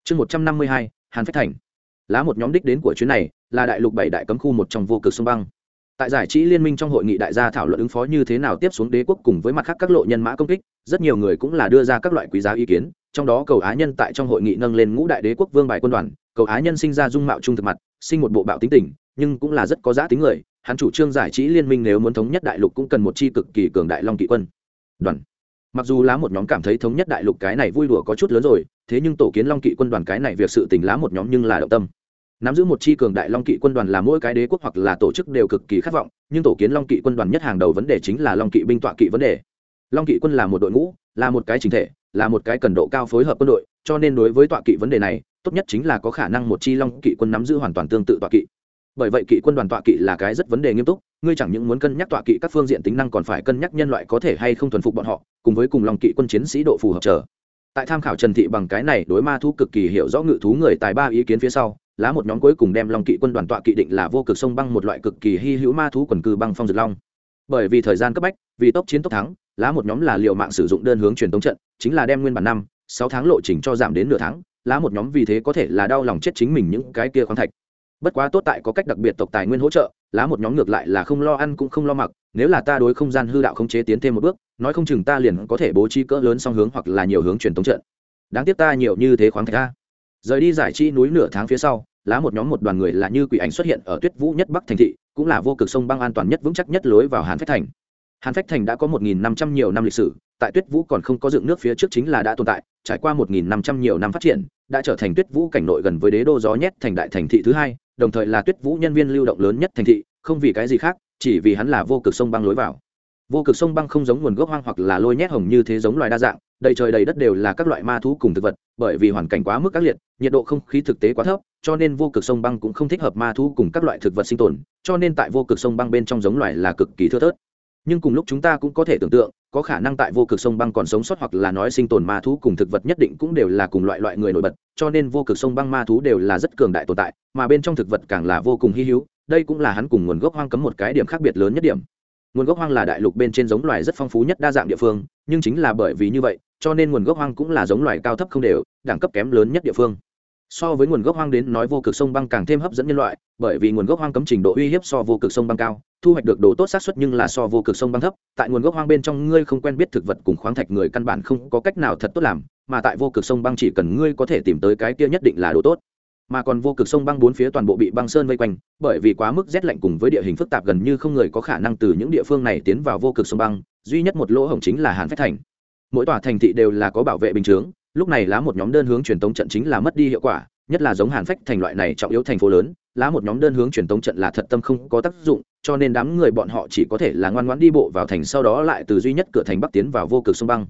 chương một trăm năm mươi hai hàn phách thành lá một nhóm đích đến của chuyến này là đại lục bảy đại cấm khu một trong vô cực sông băng tại giải trí liên minh trong hội nghị đại gia thảo luận ứng phó như thế nào tiếp xuống đế quốc cùng với mặt khác các lộ nhân mã công kích rất nhiều người cũng là đưa ra các loại quý giá ý kiến trong đó cầu á nhân tại trong hội nghị nâng lên ngũ đại đế quốc vương bài quân đoàn, cầu á nhân sinh ra dung mạo trung thực mặt, sinh một bộ bạo tính tình, nhưng cũng là rất có giá tính người, hắn chủ trương giải trí liên minh nếu muốn thống nhất đại lục cũng cần một chi cực kỳ cường đại long kỵ quân. Đoàn. Mặc dù lá một nhóm cảm thấy thống nhất đại lục cái này vui đùa có chút lớn rồi, thế nhưng tổ kiến long kỵ quân đoàn cái này việc sự tình lá một nhóm nhưng là động tâm. Nắm giữ một chi cường đại long kỵ quân đoàn là mỗi cái đế quốc hoặc là tổ chức đều cực kỳ khát vọng, nhưng tổ kiến long kỵ quân đoàn nhất hàng đầu vấn đề chính là long kỵ binh tọa kỵ vấn đề. Long kỵ quân là một đội ngũ, là một cái chính thể là một cái cần độ cao phối hợp quân đội, cho nên đối với tọa kỵ vấn đề này, tốt nhất chính là có khả năng một chi long kỵ quân nắm giữ hoàn toàn tương tự tọa kỵ. Bởi vậy kỵ quân đoàn tọa kỵ là cái rất vấn đề nghiêm túc, ngươi chẳng những muốn cân nhắc tọa kỵ các phương diện tính năng còn phải cân nhắc nhân loại có thể hay không thuần phục bọn họ, cùng với cùng lòng kỵ quân chiến sĩ độ phù hợp trở tại tham khảo trần thị bằng cái này đối ma thu cực kỳ hiểu rõ ngự thú người tài ba ý kiến phía sau, lá một nhóm cuối cùng đem long kỵ quân đoàn tọa kỵ định là vô cực sông băng một loại cực kỳ hy hữu ma thú quần cư băng phong dược long. Bởi vì thời gian cấp bách, vì tốc chiến tốc thắng lá một nhóm là liệu mạng sử dụng đơn hướng truyền tống trận, chính là đem nguyên bản năm, sáu tháng lộ trình cho giảm đến nửa tháng. Lá một nhóm vì thế có thể là đau lòng chết chính mình những cái kia khoáng thạch. Bất quá tốt tại có cách đặc biệt tộc tài nguyên hỗ trợ, lá một nhóm ngược lại là không lo ăn cũng không lo mặc, nếu là ta đối không gian hư đạo không chế tiến thêm một bước, nói không chừng ta liền có thể bố trí cỡ lớn song hướng hoặc là nhiều hướng truyền tống trận. Đáng tiếc ta nhiều như thế khoáng thạch ta rời đi giải trí núi nửa tháng phía sau, lá một nhóm một đoàn người là như quỷ ảnh xuất hiện ở tuyết vũ nhất bắc thành thị, cũng là vô cực sông băng an toàn nhất, vững chắc nhất lối vào hàn phách thành hàn phách thành đã có một nghìn năm trăm nhiều năm lịch sử, tại tuyết vũ còn không có dựng nước phía trước chính là đã tồn tại, trải qua một nghìn năm trăm nhiều năm phát triển, đã trở thành tuyết vũ cảnh nội gần với đế đô gió nhét thành đại thành thị thứ hai, đồng thời là tuyết vũ nhân viên lưu động lớn nhất thành thị, không vì cái gì khác, chỉ vì hắn là vô cực sông băng lối vào. Vô cực sông băng không giống nguồn gốc hoang hoặc là lôi nhét hồng như thế giống loài đa dạng, đầy trời đầy đất đều là các loại ma thú cùng thực vật, bởi vì hoàn cảnh quá mức ác liệt, nhiệt độ không khí thực tế quá thấp, cho nên vô cực sông băng cũng không thích hợp ma thú cùng các loại thực vật sinh tồn, cho nên tại vô cực sông băng bên trong giống loài là cực kỳ thưa thớt nhưng cùng lúc chúng ta cũng có thể tưởng tượng, có khả năng tại vô cực sông băng còn sống sót hoặc là nói sinh tồn ma thú cùng thực vật nhất định cũng đều là cùng loại loại người nổi bật, cho nên vô cực sông băng ma thú đều là rất cường đại tồn tại, mà bên trong thực vật càng là vô cùng hy hữu, đây cũng là hắn cùng nguồn gốc hoang cấm một cái điểm khác biệt lớn nhất điểm. Nguồn gốc hoang là đại lục bên trên giống loài rất phong phú nhất đa dạng địa phương, nhưng chính là bởi vì như vậy, cho nên nguồn gốc hoang cũng là giống loài cao thấp không đều, đẳng cấp kém lớn nhất địa phương. So với nguồn gốc hoang đến nói vô cực sông băng càng thêm hấp dẫn nhân loại, bởi vì nguồn gốc hoang cấm trình độ uy hiếp so vô cực sông băng cao thu hoạch được đồ tốt xác suất nhưng là so vô cực sông băng thấp, tại nguồn gốc hoang bên trong ngươi không quen biết thực vật cùng khoáng thạch người căn bản không có cách nào thật tốt làm, mà tại vô cực sông băng chỉ cần ngươi có thể tìm tới cái kia nhất định là đồ tốt. Mà còn vô cực sông băng bốn phía toàn bộ bị băng sơn vây quanh, bởi vì quá mức rét lạnh cùng với địa hình phức tạp gần như không người có khả năng từ những địa phương này tiến vào vô cực sông băng, duy nhất một lỗ hổng chính là hàn phách thành. Mỗi tòa thành thị đều là có bảo vệ bình chướng, lúc này lá một nhóm đơn hướng truyền tống trận chính là mất đi hiệu quả, nhất là giống hàn phách thành loại này trọng yếu thành phố lớn lá một nhóm đơn hướng truyền tống trận là thật tâm không có tác dụng, cho nên đám người bọn họ chỉ có thể là ngoan ngoãn đi bộ vào thành sau đó lại từ duy nhất cửa thành bắc tiến vào vô cực sông băng.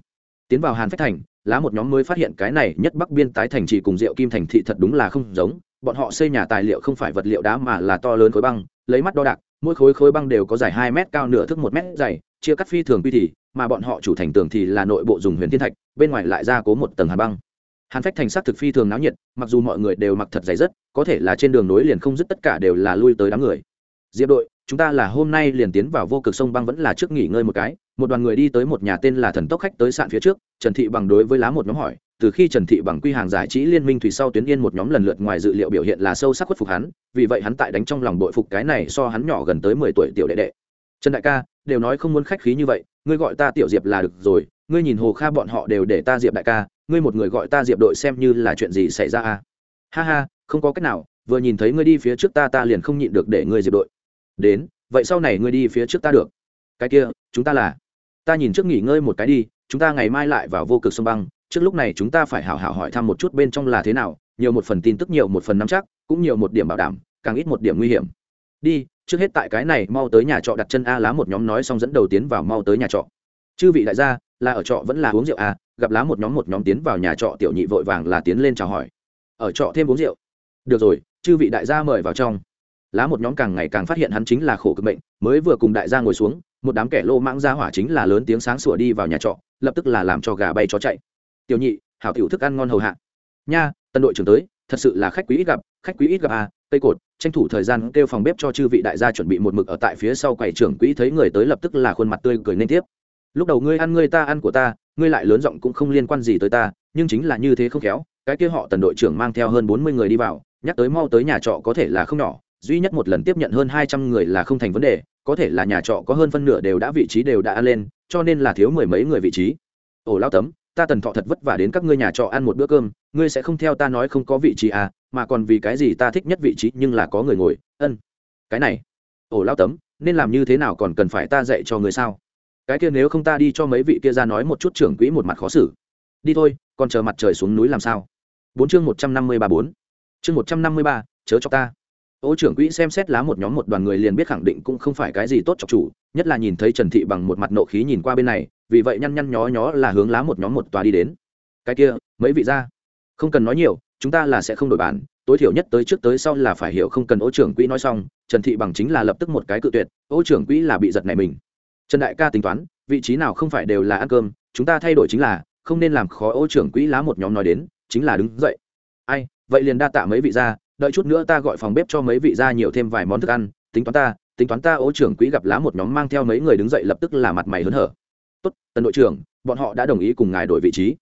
Tiến vào hàn phách thành, lá một nhóm mới phát hiện cái này nhất bắc biên tái thành chỉ cùng rượu kim thành thị thật đúng là không giống, bọn họ xây nhà tài liệu không phải vật liệu đá mà là to lớn khối băng, lấy mắt đo đạc, mỗi khối khối băng đều có dài hai mét cao nửa thước một mét dày, chia cắt phi thường quy thì, mà bọn họ chủ thành tường thì là nội bộ dùng huyền thiên thạch, bên ngoài lại ra cố một tầng hàn băng hàn phách thành sắc thực phi thường náo nhiệt, mặc dù mọi người đều mặc thật dày dứt có thể là trên đường nối liền không dứt tất cả đều là lui tới đám người. Diệp đội, chúng ta là hôm nay liền tiến vào vô cực sông băng vẫn là trước nghỉ ngơi một cái. Một đoàn người đi tới một nhà tên là thần tốc khách tới sạn phía trước, trần thị bằng đối với lá một nhóm hỏi. Từ khi trần thị bằng quy hàng giải trí liên minh thủy sau tuyến yên một nhóm lần lượt ngoài dự liệu biểu hiện là sâu sắc khuất phục hắn, vì vậy hắn tại đánh trong lòng đội phục cái này so hắn nhỏ gần tới mười tuổi tiểu đệ đệ. Trần đại ca, đều nói không muốn khách khí như vậy, ngươi gọi ta tiểu diệp là được rồi, ngươi nhìn hồ kha bọn họ đều để ta diệp đại ca ngươi một người gọi ta diệp đội xem như là chuyện gì xảy ra à? Ha ha, không có cách nào, vừa nhìn thấy ngươi đi phía trước ta ta liền không nhịn được để ngươi diệp đội. Đến, vậy sau này ngươi đi phía trước ta được. Cái kia, chúng ta là? Ta nhìn trước nghỉ ngơi một cái đi, chúng ta ngày mai lại vào vô cực sông băng. Trước lúc này chúng ta phải hảo hảo hỏi thăm một chút bên trong là thế nào, nhiều một phần tin tức, nhiều một phần nắm chắc, cũng nhiều một điểm bảo đảm, càng ít một điểm nguy hiểm. Đi, trước hết tại cái này, mau tới nhà trọ đặt chân a lá một nhóm nói xong dẫn đầu tiến vào mau tới nhà trọ. Chư vị đại gia, là ở trọ vẫn là uống rượu à? Gặp lá một nhóm một nhóm tiến vào nhà trọ, tiểu nhị vội vàng là tiến lên chào hỏi. Ở trọ thêm uống rượu. Được rồi, chư vị đại gia mời vào trong. Lá một nhóm càng ngày càng phát hiện hắn chính là khổ cực bệnh mới vừa cùng đại gia ngồi xuống, một đám kẻ lô mãng ra hỏa chính là lớn tiếng sáng sủa đi vào nhà trọ, lập tức là làm cho gà bay chó chạy. Tiểu nhị, hảo tiểu thức ăn ngon hầu hạ. Nha, tân đội trưởng tới, thật sự là khách quý ít gặp, khách quý ít gặp à cây cột, tranh thủ thời gian kêu phòng bếp cho chư vị đại gia chuẩn bị một mực ở tại phía sau quầy trưởng quỹ thấy người tới lập tức là khuôn mặt tươi cười nên tiếp. Lúc đầu ngươi ăn ngươi ta ăn của ta ngươi lại lớn giọng cũng không liên quan gì tới ta, nhưng chính là như thế không khéo, cái kia họ tần đội trưởng mang theo hơn bốn mươi người đi vào, nhắc tới mau tới nhà trọ có thể là không nhỏ, duy nhất một lần tiếp nhận hơn hai trăm người là không thành vấn đề, có thể là nhà trọ có hơn phân nửa đều đã vị trí đều đã ăn lên, cho nên là thiếu mười mấy người vị trí. Ổ lao tấm, ta tần thọ thật vất vả đến các ngươi nhà trọ ăn một bữa cơm, ngươi sẽ không theo ta nói không có vị trí à mà còn vì cái gì ta thích nhất vị trí nhưng là có người ngồi, ân. Cái này ổ lao tấm, nên làm như thế nào còn cần phải ta dạy cho người sao? Cái kia nếu không ta đi cho mấy vị kia ra nói một chút trưởng quỹ một mặt khó xử. Đi thôi, còn chờ mặt trời xuống núi làm sao? Bốn chương một trăm năm mươi ba bốn. Chương một trăm năm mươi ba, chớ cho ta. Ô trưởng quỹ xem xét lá một nhóm một đoàn người liền biết khẳng định cũng không phải cái gì tốt cho chủ, nhất là nhìn thấy trần thị bằng một mặt nộ khí nhìn qua bên này, vì vậy nhăn nhăn nhó nhó là hướng lá một nhóm một tòa đi đến. Cái kia, mấy vị ra? Không cần nói nhiều, chúng ta là sẽ không đổi bản, tối thiểu nhất tới trước tới sau là phải hiểu không cần ô trưởng quỹ nói xong, trần thị bằng chính là lập tức một cái cự tuyệt, ô trưởng quỹ là bị giật này mình trần đại ca tính toán, vị trí nào không phải đều là ăn cơm, chúng ta thay đổi chính là, không nên làm khó ô trưởng quỹ lá một nhóm nói đến, chính là đứng dậy. Ai, vậy liền đa tạ mấy vị ra đợi chút nữa ta gọi phòng bếp cho mấy vị ra nhiều thêm vài món thức ăn, tính toán ta, tính toán ta ô trưởng quỹ gặp lá một nhóm mang theo mấy người đứng dậy lập tức là mặt mày hớn hở. Tốt, tần đội trưởng, bọn họ đã đồng ý cùng ngài đổi vị trí.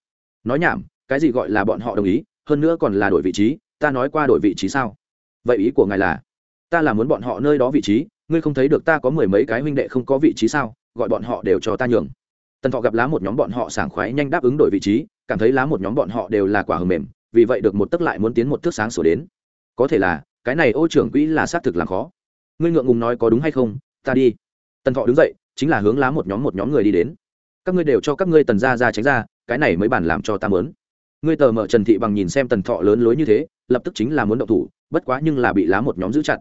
Nói nhảm, cái gì gọi là bọn họ đồng ý, hơn nữa còn là đổi vị trí, ta nói qua đổi vị trí sao? Vậy ý của ngài là, ta là muốn bọn họ nơi đó vị trí ngươi không thấy được ta có mười mấy cái huynh đệ không có vị trí sao, gọi bọn họ đều cho ta nhường. Tần thọ gặp lá một nhóm bọn họ sảng khoái nhanh đáp ứng đổi vị trí, cảm thấy lá một nhóm bọn họ đều là quả hầm mềm, vì vậy được một tấc lại muốn tiến một thước sáng sửa đến. Có thể là, cái này ô trưởng quỹ là xác thực làm khó. Ngươi ngượng ngùng nói có đúng hay không, ta đi. Tần thọ đứng dậy, chính là hướng lá một nhóm một nhóm người đi đến. Các ngươi đều cho các ngươi tần ra ra tránh ra, cái này mới bản làm cho ta mớn. Ngươi tờ mở trần thị bằng nhìn xem tần thọ lớn lối như thế, lập tức chính là muốn động thủ, bất quá nhưng là bị lá một nhóm giữ chặt.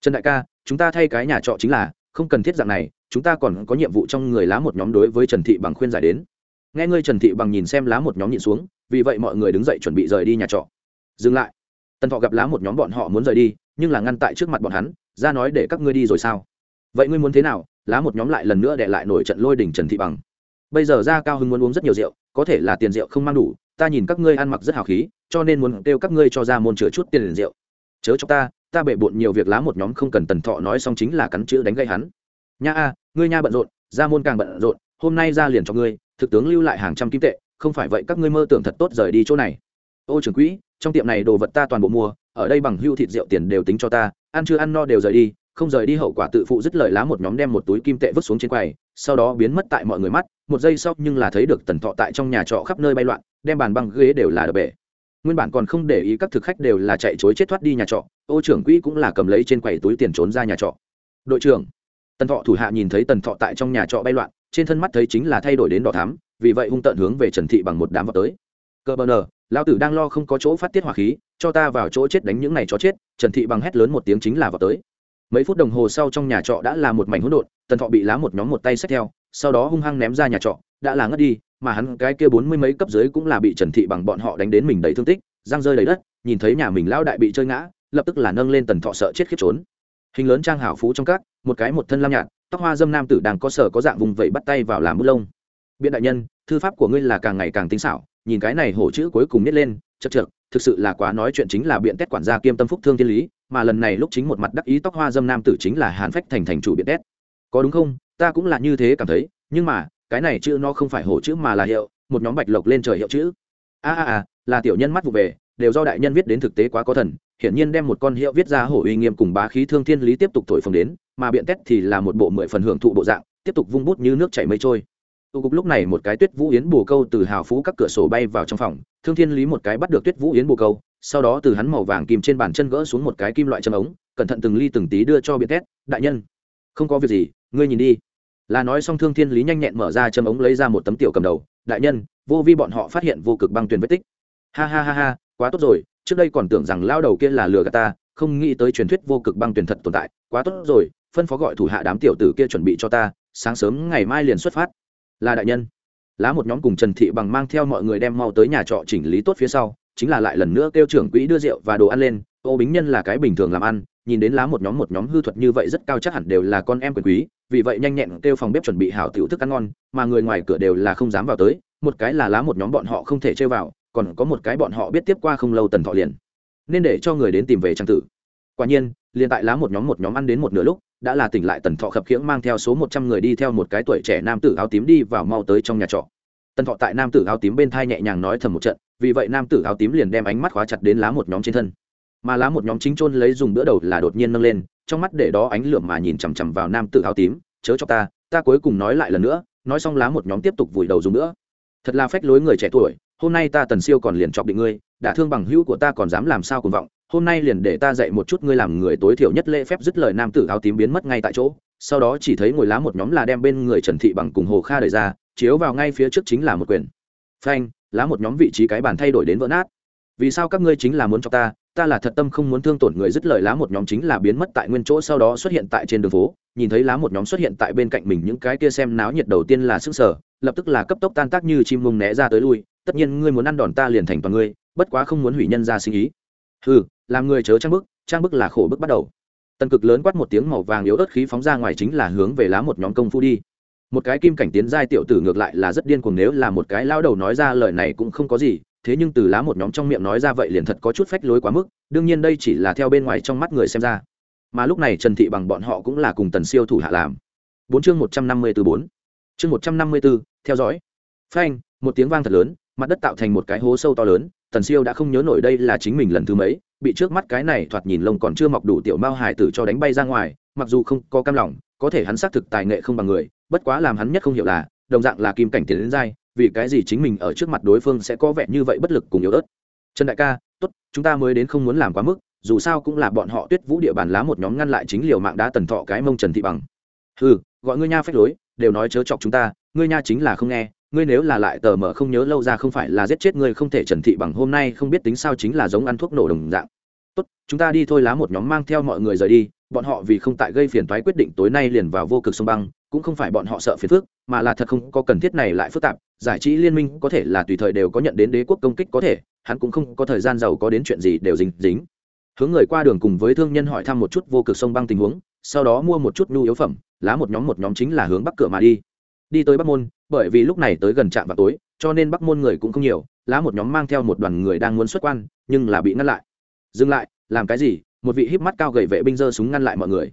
Trần đại ca chúng ta thay cái nhà trọ chính là, không cần thiết dạng này, chúng ta còn có nhiệm vụ trong người lá một nhóm đối với trần thị bằng khuyên giải đến. Nghe ngươi trần thị bằng nhìn xem lá một nhóm nhìn xuống, vì vậy mọi người đứng dậy chuẩn bị rời đi nhà trọ. Dừng lại. Tần thọ gặp lá một nhóm bọn họ muốn rời đi, nhưng là ngăn tại trước mặt bọn hắn, ra nói để các ngươi đi rồi sao? Vậy ngươi muốn thế nào? Lá một nhóm lại lần nữa để lại nổi trận lôi đỉnh trần thị bằng. Bây giờ ra cao hưng muốn uống rất nhiều rượu, có thể là tiền rượu không mang đủ, ta nhìn các ngươi ăn mặc rất hào khí, cho nên muốn kêu các ngươi cho ra môn chứa chút tiền rượu. Chớ cho ta ta bệ bộn nhiều việc lá một nhóm không cần tần thọ nói xong chính là cắn chữ đánh gây hắn. Nha a, ngươi nha bận rộn, ra môn càng bận rộn, hôm nay ra liền cho ngươi, thực tướng lưu lại hàng trăm kim tệ, không phải vậy các ngươi mơ tưởng thật tốt rời đi chỗ này. Ô trưởng quỹ, trong tiệm này đồ vật ta toàn bộ mua, ở đây bằng hưu thịt rượu tiền đều tính cho ta, ăn chưa ăn no đều rời đi, không rời đi hậu quả tự phụ dứt lời lá một nhóm đem một túi kim tệ vứt xuống trên quầy, sau đó biến mất tại mọi người mắt, một giây sau nhưng là thấy được tần thọ tại trong nhà trọ khắp nơi bay loạn, đem bàn băng ghế đều là đập bể nguyên bản còn không để ý các thực khách đều là chạy chối chết thoát đi nhà trọ, ô trưởng quỹ cũng là cầm lấy trên quầy túi tiền trốn ra nhà trọ. Đội trưởng, tần thọ thủ hạ nhìn thấy tần thọ tại trong nhà trọ bay loạn, trên thân mắt thấy chính là thay đổi đến đỏ thám vì vậy hung tận hướng về trần thị bằng một đám vào tới. Cơ bờ nờ lao tử đang lo không có chỗ phát tiết hỏa khí, cho ta vào chỗ chết đánh những này cho chết, trần thị bằng hét lớn một tiếng chính là vào tới. Mấy phút đồng hồ sau trong nhà trọ đã là một mảnh hỗn độn, tần thọ bị lá một nhóm một tay xách theo sau đó hung hăng ném ra nhà trọ, đã là ngất đi, mà hắn cái kia bốn mươi mấy cấp dưới cũng là bị trần thị bằng bọn họ đánh đến mình đầy thương tích, răng rơi đầy đất, nhìn thấy nhà mình lao đại bị chơi ngã, lập tức là nâng lên tần thọ sợ chết khiếp trốn. Hình lớn trang hảo phú trong các, một cái một thân lam nhạt, tóc hoa dâm nam tử đang có sở có dạng vùng vẫy bắt tay vào làm bút lông. Biện đại nhân, thư pháp của ngươi là càng ngày càng tinh xảo, nhìn cái này hổ chữ cuối cùng nhét lên, chật chật thực sự là quá nói chuyện chính là biện tét quản gia kiêm tâm phúc thương thiên lý, mà lần này lúc chính một mặt đắc ý tóc hoa dâm nam tử chính là hàn phách thành thành chủ biện tét. Có đúng không? Ta cũng là như thế cảm thấy, nhưng mà, cái này chữ nó không phải hổ chữ mà là hiệu, một nhóm bạch lộc lên trời hiệu chữ. A a a, là tiểu nhân mắt vụ về, đều do đại nhân viết đến thực tế quá có thần, hiển nhiên đem một con hiệu viết ra hổ uy nghiêm cùng bá khí thương thiên lý tiếp tục thổi phồng đến, mà biện tét thì là một bộ mười phần hưởng thụ bộ dạng, tiếp tục vung bút như nước chảy mây trôi. Tụ cục lúc này một cái tuyết vũ yến bồ câu từ hào phú các cửa sổ bay vào trong phòng, thương thiên lý một cái bắt được tuyết vũ yến bồ câu, sau đó từ hắn màu vàng kim trên bàn chân gỡ xuống một cái kim loại chân ống, cẩn thận từng ly từng tí đưa cho biện tét, đại nhân, không có việc gì, ngươi nhìn đi là nói xong thương thiên lý nhanh nhẹn mở ra châm ống lấy ra một tấm tiểu cầm đầu. Đại nhân, vô vi bọn họ phát hiện vô cực băng tuyền vết tích. Ha ha ha ha, quá tốt rồi. Trước đây còn tưởng rằng lao đầu kia là lừa gạt ta, không nghĩ tới truyền thuyết vô cực băng tuyền thật tồn tại. Quá tốt rồi, phân phó gọi thủ hạ đám tiểu tử kia chuẩn bị cho ta. Sáng sớm ngày mai liền xuất phát. Là đại nhân. Lá một nhóm cùng trần thị bằng mang theo mọi người đem mau tới nhà trọ chỉnh lý tốt phía sau, chính là lại lần nữa kêu trưởng quỹ đưa rượu và đồ ăn lên. Ô bính nhân là cái bình thường làm ăn nhìn đến lá một nhóm một nhóm hư thuật như vậy rất cao chắc hẳn đều là con em quyền quý, vì vậy nhanh nhẹn kêu phòng bếp chuẩn bị hảo tiểu thức ăn ngon, mà người ngoài cửa đều là không dám vào tới, một cái là lá một nhóm bọn họ không thể chơi vào, còn có một cái bọn họ biết tiếp qua không lâu tần thọ liền. Nên để cho người đến tìm về trang tử. Quả nhiên, liền tại lá một nhóm một nhóm ăn đến một nửa lúc, đã là tỉnh lại tần thọ khập khiễng mang theo số một trăm người đi theo một cái tuổi trẻ nam tử áo tím đi vào mau tới trong nhà trọ. Tần thọ tại nam tử áo tím bên thai nhẹ nhàng nói thầm một trận, vì vậy nam tử áo tím liền đem ánh mắt khóa chặt đến lá một nhóm trên thân mà lá một nhóm chính chôn lấy dùng bữa đầu là đột nhiên nâng lên, trong mắt để đó ánh lửa mà nhìn chằm chằm vào nam tử áo tím, chớ cho ta ta cuối cùng nói lại lần nữa, nói xong lá một nhóm tiếp tục vùi đầu dùng nữa thật là phách lối người trẻ tuổi, hôm nay ta tần siêu còn liền chọc định ngươi, đã thương bằng hữu của ta còn dám làm sao cùng vọng, hôm nay liền để ta dạy một chút ngươi làm người tối thiểu nhất lễ phép. Dứt lời nam tử áo tím biến mất ngay tại chỗ, sau đó chỉ thấy ngồi lá một nhóm là đem bên người trần thị bằng cùng hồ kha đẩy ra, chiếu vào ngay phía trước chính là một quyền phanh, lá một nhóm vị trí cái bàn thay đổi đến vỡ nát. Vì sao các ngươi chính là muốn cho ta ta là thật tâm không muốn thương tổn người dứt lời lá một nhóm chính là biến mất tại nguyên chỗ sau đó xuất hiện tại trên đường phố, nhìn thấy lá một nhóm xuất hiện tại bên cạnh mình những cái kia xem náo nhiệt đầu tiên là sức sở lập tức là cấp tốc tan tác như chim mông né ra tới lui, tất nhiên ngươi muốn ăn đòn ta liền thành toàn ngươi, bất quá không muốn hủy nhân ra sinh ý. Ừ làm người chớ trang bức trang bức là khổ bức bắt đầu. Tần cực lớn quát một tiếng màu vàng yếu ớt khí phóng ra ngoài chính là hướng về lá một nhóm công phu đi. Một cái kim cảnh tiến giai tiểu tử ngược lại là rất điên cuồng, nếu là một cái lao đầu nói ra lời này cũng không có gì thế nhưng từ lá một nhóm trong miệng nói ra vậy liền thật có chút phách lối quá mức, đương nhiên đây chỉ là theo bên ngoài trong mắt người xem ra. Mà lúc này trần thị bằng bọn họ cũng là cùng tần siêu thủ hạ làm. Bốn chương một trăm năm mươi từ bốn. Chương một trăm năm mươi b theo dõi. Phanh, một tiếng vang thật lớn, mặt đất tạo thành một cái hố sâu to lớn, tần siêu đã không nhớ nổi đây là chính mình lần thứ mấy, bị trước mắt cái này thoạt nhìn lông còn chưa mọc đủ tiểu mao hải tử cho đánh bay ra ngoài, mặc dù không có cam lòng, có thể hắn xác thực tài nghệ không bằng người, bất quá làm hắn nhất không hiểu là, đồng dạng là kim cảnh tiến đến dai vì cái gì chính mình ở trước mặt đối phương sẽ có vẻ như vậy bất lực cùng yếu ớt? Trần đại ca, tốt, chúng ta mới đến không muốn làm quá mức, dù sao cũng là bọn họ tuyết vũ địa bàn lá một nhóm ngăn lại chính liều mạng đá tần thọ cái mông trần thị bằng. Ừ gọi ngươi nha phách lối, đều nói chớ chọc chúng ta, ngươi nha chính là không nghe, ngươi nếu là lại tờ mờ không nhớ lâu ra không phải là giết chết ngươi không thể trần thị bằng hôm nay không biết tính sao chính là giống ăn thuốc nổ đồng dạng. Tốt, chúng ta đi thôi lá một nhóm mang theo mọi người rời đi bọn họ vì không tại gây phiền toái quyết định tối nay liền vào vô cực sông băng, cũng không phải bọn họ sợ phiền phức, mà là thật không có cần thiết này lại phức tạp, giải trí liên minh có thể là tùy thời đều có nhận đến đế quốc công kích có thể, hắn cũng không có thời gian giàu có đến chuyện gì đều dính dính. Hướng người qua đường cùng với thương nhân hỏi thăm một chút vô cực sông băng tình huống, sau đó mua một chút nhu yếu phẩm, lá một nhóm một nhóm chính là hướng bắc cửa mà đi. Đi tới bắc môn, bởi vì lúc này tới gần trạm vào tối, cho nên bắc môn người cũng không nhiều, lá một nhóm mang theo một đoàn người đang muốn xuất quan, nhưng là bị ngăn lại. Dừng lại, làm cái gì? Một vị híp mắt cao gậy vệ binh giơ súng ngăn lại mọi người.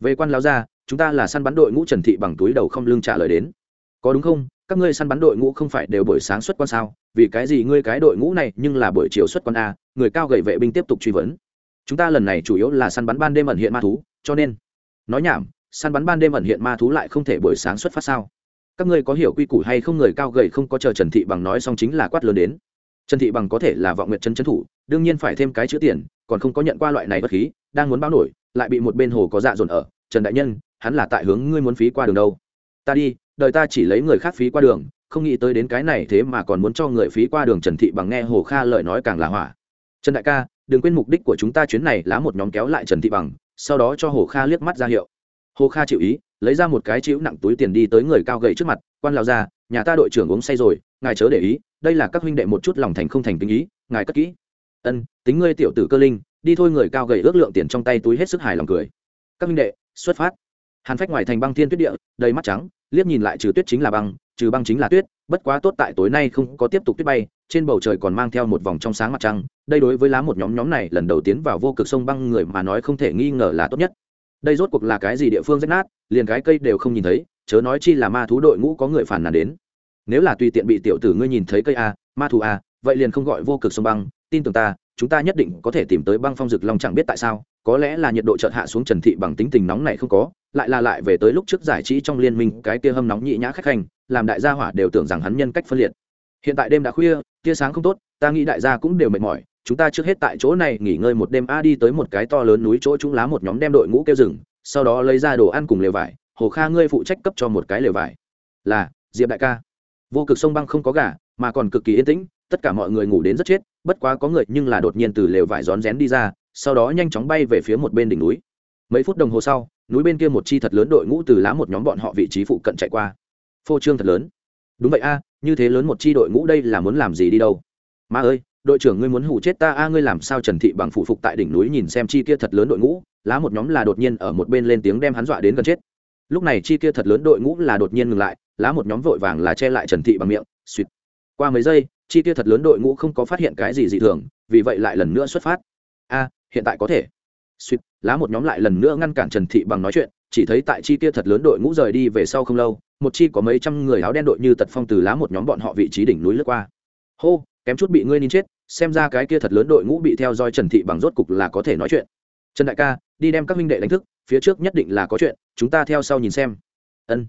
Về quan lão ra, chúng ta là săn bắn đội ngũ trần thị bằng túi đầu không lương trả lời đến. Có đúng không? Các ngươi săn bắn đội ngũ không phải đều buổi sáng xuất quan sao? Vì cái gì ngươi cái đội ngũ này nhưng là buổi chiều xuất quan a người cao gậy vệ binh tiếp tục truy vấn. Chúng ta lần này chủ yếu là săn bắn ban đêm ẩn hiện ma thú, cho nên, nói nhảm, săn bắn ban đêm ẩn hiện ma thú lại không thể buổi sáng xuất phát sao? Các ngươi có hiểu quy củ hay không? Người cao gầy không có chờ trần thị bằng nói xong chính là quát lớn đến trần thị bằng có thể là vọng nguyện chân trấn thủ, đương nhiên phải thêm cái chữ tiền, còn không có nhận qua loại này bất khí, đang muốn báo nổi, lại bị một bên hồ có dạ dồn ở, trần đại nhân, hắn là tại hướng ngươi muốn phí qua đường đâu. Ta đi, đời ta chỉ lấy người khác phí qua đường, không nghĩ tới đến cái này thế mà còn muốn cho người phí qua đường. Trần thị bằng nghe hồ kha lời nói càng là hỏa. Trần đại ca, đừng quên mục đích của chúng ta chuyến này lá một nhóm kéo lại trần thị bằng, sau đó cho hồ kha liếc mắt ra hiệu. Hồ kha chịu ý, lấy ra một cái chữ nặng túi tiền đi tới người cao gậy trước mặt, quan lao ra nhà ta đội trưởng uống say rồi ngài chớ để ý, đây là các huynh đệ một chút lòng thành không thành tính ý, ngài cất kỹ. Ân, tính ngươi tiểu tử cơ linh, đi thôi người cao gầy ước lượng tiền trong tay túi hết sức hài lòng cười. Các huynh đệ, xuất phát. Hàn phách ngoài thành băng thiên tuyết địa, đầy mắt trắng, liếc nhìn lại trừ tuyết chính là băng, trừ băng chính là tuyết, bất quá tốt tại tối nay không có tiếp tục tuyết bay, trên bầu trời còn mang theo một vòng trong sáng mặt trăng, đây đối với lá một nhóm nhóm này lần đầu tiến vào vô cực sông băng người mà nói không thể nghi ngờ là tốt nhất. Đây rốt cuộc là cái gì địa phương rách nát, liền cái cây đều không nhìn thấy, chớ nói chi là ma thú đội ngũ có người phản nàn đến nếu là tùy tiện bị tiểu tử ngươi nhìn thấy cây a, ma thù a, vậy liền không gọi vô cực sông băng, tin tưởng ta, chúng ta nhất định có thể tìm tới băng phong rực long chẳng biết tại sao, có lẽ là nhiệt độ chợt hạ xuống trần thị bằng tính tình nóng này không có, lại là lại về tới lúc trước giải trí trong liên minh, cái kia hâm nóng nhị nhã khách hành, làm đại gia hỏa đều tưởng rằng hắn nhân cách phân liệt. Hiện tại đêm đã khuya, tia sáng không tốt, ta nghĩ đại gia cũng đều mệt mỏi, chúng ta trước hết tại chỗ này nghỉ ngơi một đêm a đi tới một cái to lớn núi chỗ chúng lá một nhóm đem đội ngũ kêu rừng, sau đó lấy ra đồ ăn cùng lều vải, hồ kha ngươi phụ trách cấp cho một cái lều vải. Là, diệp đại ca vô cực sông băng không có gà, mà còn cực kỳ yên tĩnh, tất cả mọi người ngủ đến rất chết, bất quá có người nhưng là đột nhiên từ lều vải rón rén đi ra, sau đó nhanh chóng bay về phía một bên đỉnh núi. Mấy phút đồng hồ sau, núi bên kia một chi thật lớn đội ngũ từ lá một nhóm bọn họ vị trí phụ cận chạy qua. Phô trương thật lớn. Đúng vậy a, như thế lớn một chi đội ngũ đây là muốn làm gì đi đâu? Ma ơi, đội trưởng ngươi muốn hủ chết ta a, ngươi làm sao trần thị bằng phụ phục tại đỉnh núi nhìn xem chi kia thật lớn đội ngũ, lá một nhóm là đột nhiên ở một bên lên tiếng đem hắn dọa đến gần chết. Lúc này chi kia thật lớn đội ngũ là đột nhiên ngừng lại lá một nhóm vội vàng là che lại trần thị bằng miệng, suýt. Qua mấy giây, chi tiêu thật lớn đội ngũ không có phát hiện cái gì dị thường, vì vậy lại lần nữa xuất phát. A, hiện tại có thể. Suýt, lá một nhóm lại lần nữa ngăn cản trần thị bằng nói chuyện, chỉ thấy tại chi tiêu thật lớn đội ngũ rời đi về sau không lâu, một chi có mấy trăm người áo đen đội như tật phong từ lá một nhóm bọn họ vị trí đỉnh núi lướt qua. Hô, kém chút bị ngươi nín chết, xem ra cái kia thật lớn đội ngũ bị theo dõi trần thị bằng rốt cục là có thể nói chuyện. Trần đại ca, đi đem các minh đệ đánh thức, phía trước nhất định là có chuyện, chúng ta theo sau nhìn xem. Ân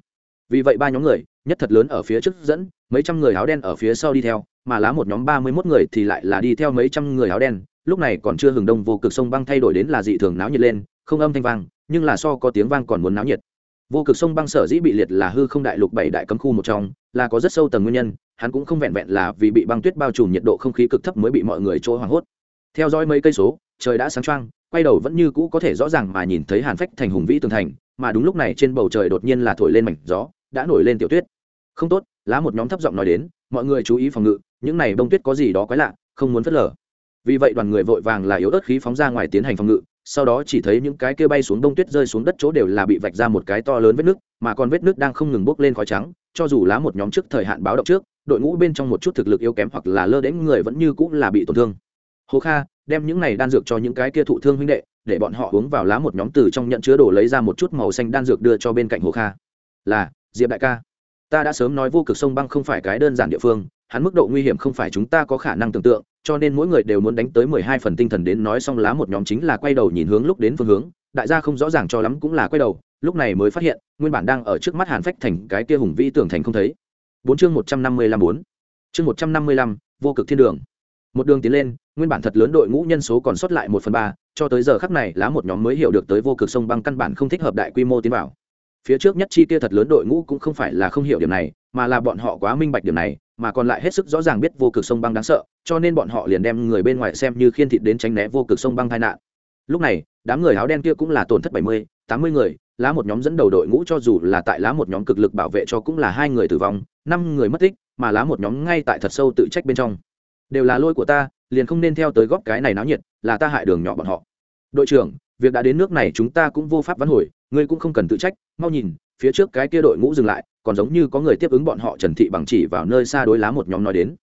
vì vậy ba nhóm người, nhất thật lớn ở phía trước dẫn, mấy trăm người áo đen ở phía sau đi theo, mà lá một nhóm ba mươi mốt người thì lại là đi theo mấy trăm người áo đen. Lúc này còn chưa hừng đông vô cực sông băng thay đổi đến là dị thường náo nhiệt lên, không âm thanh vang, nhưng là so có tiếng vang còn muốn náo nhiệt. Vô cực sông băng sở dĩ bị liệt là hư không đại lục bảy đại cấm khu một trong, là có rất sâu tầng nguyên nhân, hắn cũng không vẹn vẹn là vì bị băng tuyết bao trùm nhiệt độ không khí cực thấp mới bị mọi người chỗ hoảng hốt. Theo dõi mấy cây số, trời đã sáng trăng quay đầu vẫn như cũ có thể rõ ràng mà nhìn thấy hàn phách thành hùng vĩ tường thành mà đúng lúc này trên bầu trời đột nhiên là thổi lên mảnh gió, đã nổi lên tiểu tuyết. Không tốt, lá một nhóm thấp giọng nói đến, mọi người chú ý phòng ngự, những này bông tuyết có gì đó quái lạ, không muốn phớt lờ. Vì vậy đoàn người vội vàng là yếu ớt khí phóng ra ngoài tiến hành phòng ngự, sau đó chỉ thấy những cái kia bay xuống đông tuyết rơi xuống đất chỗ đều là bị vạch ra một cái to lớn vết nước, mà còn vết nước đang không ngừng bốc lên khói trắng, cho dù lá một nhóm trước thời hạn báo động trước, đội ngũ bên trong một chút thực lực yếu kém hoặc là lơ đến người vẫn như cũng là bị tổn thương. Hồ kha, đem những này đan dược cho những cái kia thụ thương huynh đệ để bọn họ uống vào lá một nhóm từ trong nhận chứa đồ lấy ra một chút màu xanh đan dược đưa cho bên cạnh hồ kha. Là, diệp đại ca. Ta đã sớm nói vô cực sông băng không phải cái đơn giản địa phương, hắn mức độ nguy hiểm không phải chúng ta có khả năng tưởng tượng, cho nên mỗi người đều muốn đánh tới mười hai phần tinh thần đến nói xong lá một nhóm chính là quay đầu nhìn hướng lúc đến phương hướng, đại gia không rõ ràng cho lắm cũng là quay đầu, lúc này mới phát hiện, nguyên bản đang ở trước mắt hàn phách thành cái kia hùng vĩ tưởng thành không thấy. Bốn chương một trăm năm mươi lăm bốn. Chương một trăm năm mươi lăm, vô cực thiên đường. Một đường tiến lên, nguyên bản thật lớn đội ngũ nhân số còn sót lại một phần ba cho tới giờ khắc này, lá một nhóm mới hiểu được tới vô cực sông băng căn bản không thích hợp đại quy mô tiến vào. Phía trước nhất chi kia thật lớn đội ngũ cũng không phải là không hiểu điểm này, mà là bọn họ quá minh bạch điểm này, mà còn lại hết sức rõ ràng biết vô cực sông băng đáng sợ, cho nên bọn họ liền đem người bên ngoài xem như khiên thịt đến tránh né vô cực sông băng tai nạn. Lúc này, đám người áo đen kia cũng là tổn thất bảy mươi, tám mươi người, lá một nhóm dẫn đầu đội ngũ cho dù là tại lá một nhóm cực lực bảo vệ cho cũng là hai người tử vong, năm người mất tích, mà lá một nhóm ngay tại thật sâu tự trách bên trong. Đều là lôi của ta liền không nên theo tới góp cái này náo nhiệt, là ta hại đường nhỏ bọn họ. Đội trưởng, việc đã đến nước này chúng ta cũng vô pháp vãn hồi, ngươi cũng không cần tự trách, mau nhìn, phía trước cái kia đội ngũ dừng lại, còn giống như có người tiếp ứng bọn họ trần thị bằng chỉ vào nơi xa đối lá một nhóm nói đến.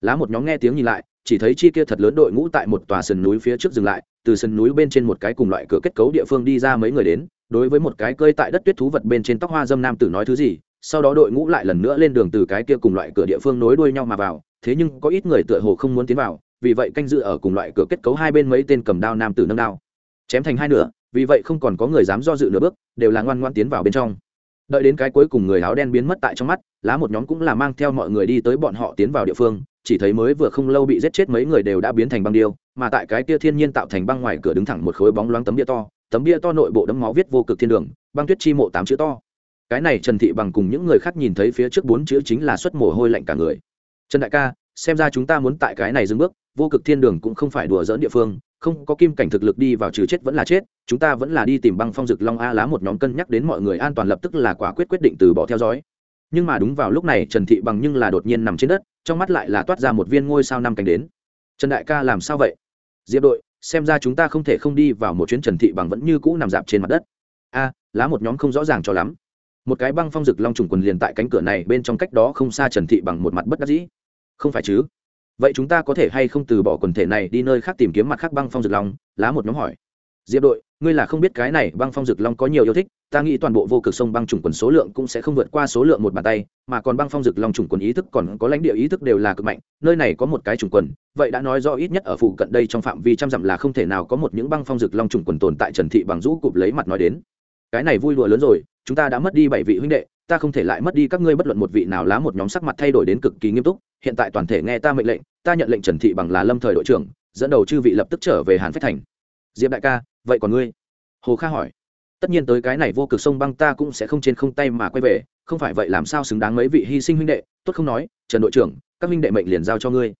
Lá một nhóm nghe tiếng nhìn lại, chỉ thấy chi kia thật lớn đội ngũ tại một tòa sườn núi phía trước dừng lại, từ sườn núi bên trên một cái cùng loại cửa kết cấu địa phương đi ra mấy người đến, đối với một cái cơi tại đất tuyết thú vật bên trên tóc hoa dâm nam tử nói thứ gì, sau đó đội ngũ lại lần nữa lên đường từ cái kia cùng loại cửa địa phương nối đuôi nhau mà vào, thế nhưng có ít người tựa hồ không muốn tiến vào vì vậy canh dự ở cùng loại cửa kết cấu hai bên mấy tên cầm đao nam tử nâng đao. Chém thành hai nửa, vì vậy không còn có người dám do dự nửa bước, đều là ngoan ngoan tiến vào bên trong. Đợi đến cái cuối cùng người áo đen biến mất tại trong mắt, lá một nhóm cũng là mang theo mọi người đi tới bọn họ tiến vào địa phương, chỉ thấy mới vừa không lâu bị giết chết mấy người đều đã biến thành băng điêu, mà tại cái kia thiên nhiên tạo thành băng ngoài cửa đứng thẳng một khối bóng loáng tấm bia to, tấm bia to nội bộ đấm máu viết vô cực thiên đường, băng tuyết chi mộ tám chữ to. Cái này trần thị bằng cùng những người khác nhìn thấy phía trước bốn chữ chính là xuất mồ hôi lạnh cả người. Trần đại ca xem ra chúng ta muốn tại cái này dừng bước, vô cực thiên đường cũng không phải đùa dỡn địa phương, không có kim cảnh thực lực đi vào trừ chết vẫn là chết, chúng ta vẫn là đi tìm băng phong dực long a lá một nhóm cân nhắc đến mọi người an toàn lập tức là quả quyết quyết định từ bỏ theo dõi. Nhưng mà đúng vào lúc này, trần thị bằng nhưng là đột nhiên nằm trên đất, trong mắt lại là toát ra một viên ngôi sao năm cánh đến. Trần đại ca làm sao vậy? Diệp đội, xem ra chúng ta không thể không đi vào một chuyến trần thị bằng vẫn như cũ nằm dạp trên mặt đất. A, lá một nhóm không rõ ràng cho lắm. Một cái băng phong rực long trùng quần liền tại cánh cửa này bên trong cách đó không xa trần thị bằng một mặt bất đắc dĩ không phải chứ? Vậy chúng ta có thể hay không từ bỏ quần thể này đi nơi khác tìm kiếm mặt khác băng phong rực long? Lá một nhóm hỏi. Diệp đội, ngươi là không biết cái này băng phong rực long có nhiều yêu thích, ta nghĩ toàn bộ vô cực sông băng trùng quần số lượng cũng sẽ không vượt qua số lượng một bàn tay, mà còn băng phong rực long trùng quần ý thức còn có lãnh địa ý thức đều là cực mạnh, nơi này có một cái trùng quần, vậy đã nói rõ ít nhất ở phụ cận đây trong phạm vi trăm dặm là không thể nào có một những băng phong rực long trùng quần tồn tại trần thị bằng rũ cụp lấy mặt nói đến. Cái này vui đùa lớn rồi, chúng ta đã mất đi bảy vị huynh đệ, ta không thể lại mất đi các ngươi bất luận một vị nào, lá một nhóm sắc mặt thay đổi đến cực kỳ nghiêm túc hiện tại toàn thể nghe ta mệnh lệnh, ta nhận lệnh trần thị bằng là lâm thời đội trưởng, dẫn đầu chư vị lập tức trở về hàn phách thành. Diệp đại ca, vậy còn ngươi? Hồ kha hỏi. Tất nhiên tới cái này vô cực sông băng ta cũng sẽ không trên không tay mà quay về, không phải vậy làm sao xứng đáng mấy vị hy sinh huynh đệ? Tốt không nói, trần đội trưởng, các huynh đệ mệnh liền giao cho ngươi.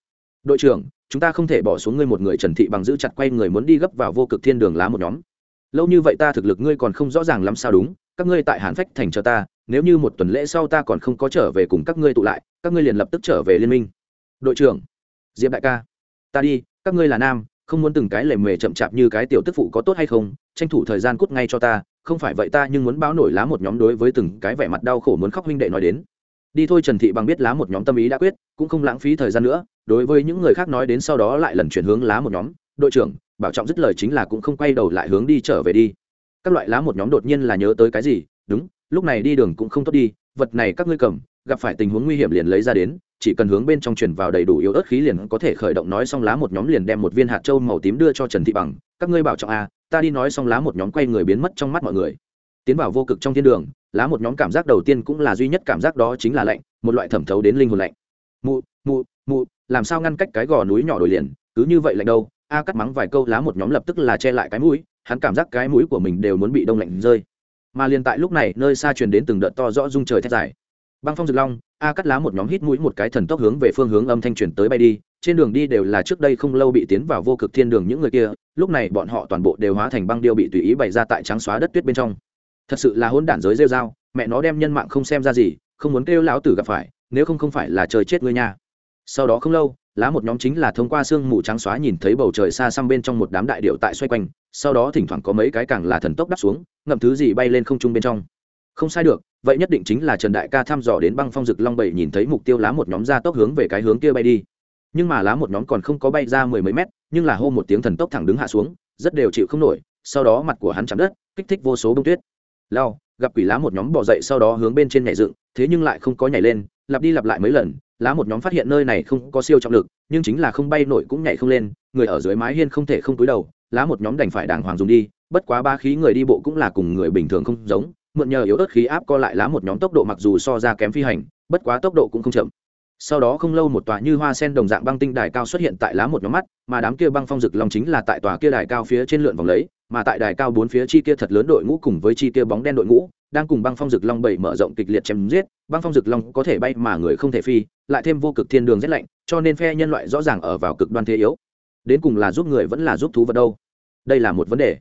Đội trưởng, chúng ta không thể bỏ xuống ngươi một người trần thị bằng giữ chặt quay người muốn đi gấp vào vô cực thiên đường lá một nhóm. Lâu như vậy ta thực lực ngươi còn không rõ ràng lắm sao đúng, các ngươi tại hàn phách thành cho ta nếu như một tuần lễ sau ta còn không có trở về cùng các ngươi tụ lại, các ngươi liền lập tức trở về liên minh. Đội trưởng, diệp đại ca, ta đi, các ngươi là nam, không muốn từng cái lề mề chậm chạp như cái tiểu tức phụ có tốt hay không, tranh thủ thời gian cút ngay cho ta, không phải vậy ta nhưng muốn báo nổi lá một nhóm đối với từng cái vẻ mặt đau khổ muốn khóc huynh đệ nói đến. Đi thôi trần thị bằng biết lá một nhóm tâm ý đã quyết, cũng không lãng phí thời gian nữa, đối với những người khác nói đến sau đó lại lần chuyển hướng lá một nhóm. Đội trưởng, bảo trọng dứt lời chính là cũng không quay đầu lại hướng đi trở về đi. Các loại lá một nhóm đột nhiên là nhớ tới cái gì? Đúng lúc này đi đường cũng không tốt đi, vật này các ngươi cầm, gặp phải tình huống nguy hiểm liền lấy ra đến, chỉ cần hướng bên trong truyền vào đầy đủ yếu ớt khí liền có thể khởi động nói xong lá một nhóm liền đem một viên hạt trâu màu tím đưa cho trần thị bằng, các ngươi bảo trọng a ta đi nói xong lá một nhóm quay người biến mất trong mắt mọi người. Tiến vào vô cực trong thiên đường, lá một nhóm cảm giác đầu tiên cũng là duy nhất cảm giác đó chính là lạnh, một loại thẩm thấu đến linh hồn lạnh. Mụ mụ mụ, làm sao ngăn cách cái gò núi nhỏ đổi liền, cứ như vậy lạnh đâu? A cắt mắng vài câu, lá một nhóm lập tức là che lại cái mũi, hắn cảm giác cái mũi của mình đều muốn bị đông lạnh rơi mà liền tại lúc này nơi xa truyền đến từng đợt to rõ rung trời thét dài. Băng phong rực long, a cắt lá một nhóm hít mũi một cái thần tốc hướng về phương hướng âm thanh truyền tới bay đi, trên đường đi đều là trước đây không lâu bị tiến vào vô cực thiên đường những người kia, lúc này bọn họ toàn bộ đều hóa thành băng điêu bị tùy ý bày ra tại trắng xóa đất tuyết bên trong. Thật sự là hôn đản giới rêu dao mẹ nó đem nhân mạng không xem ra gì, không muốn kêu lão tử gặp phải, nếu không không phải là trời chết ngươi nha sau đó không lâu, lá một nhóm chính là thông qua sương mù trắng xóa nhìn thấy bầu trời xa xăm bên trong một đám đại điệu tại xoay quanh, sau đó thỉnh thoảng có mấy cái càng là thần tốc đắp xuống, ngậm thứ gì bay lên không trung bên trong. Không sai được, vậy nhất định chính là trần đại ca thăm dò đến băng phong rực long bảy nhìn thấy mục tiêu lá một nhóm ra tốc hướng về cái hướng kia bay đi. Nhưng mà lá một nhóm còn không có bay ra mười mấy mét, nhưng là hô một tiếng thần tốc thẳng đứng hạ xuống, rất đều chịu không nổi, sau đó mặt của hắn chạm đất, kích thích vô số bông tuyết. Lao, gặp quỷ lá một nhóm bỏ dậy sau đó hướng bên trên nhảy dựng, thế nhưng lại không có nhảy lên, lặp đi lặp lại mấy lần lá một nhóm phát hiện nơi này không có siêu trọng lực, nhưng chính là không bay nổi cũng nhảy không lên, người ở dưới mái hiên không thể không túi đầu, lá một nhóm đành phải đàng hoàng dùng đi, bất quá ba khí người đi bộ cũng là cùng người bình thường không giống, mượn nhờ yếu ớt khí áp co lại lá một nhóm tốc độ mặc dù so ra kém phi hành, bất quá tốc độ cũng không chậm. Sau đó không lâu một tòa như hoa sen đồng dạng băng tinh đài cao xuất hiện tại lá một nhóm mắt, mà đám kia băng phong rực long chính là tại tòa kia đài cao phía trên lượn vòng lấy, mà tại đài cao bốn phía chi kia thật lớn đội ngũ cùng với chi kia bóng đen đội ngũ đang cùng băng phong rực long bảy mở rộng kịch liệt chém giết, băng phong rực long có thể bay mà người không thể phi, lại thêm vô cực thiên đường rét lạnh, cho nên phe nhân loại rõ ràng ở vào cực đoan thế yếu. Đến cùng là giúp người vẫn là giúp thú vật đâu? Đây là một vấn đề.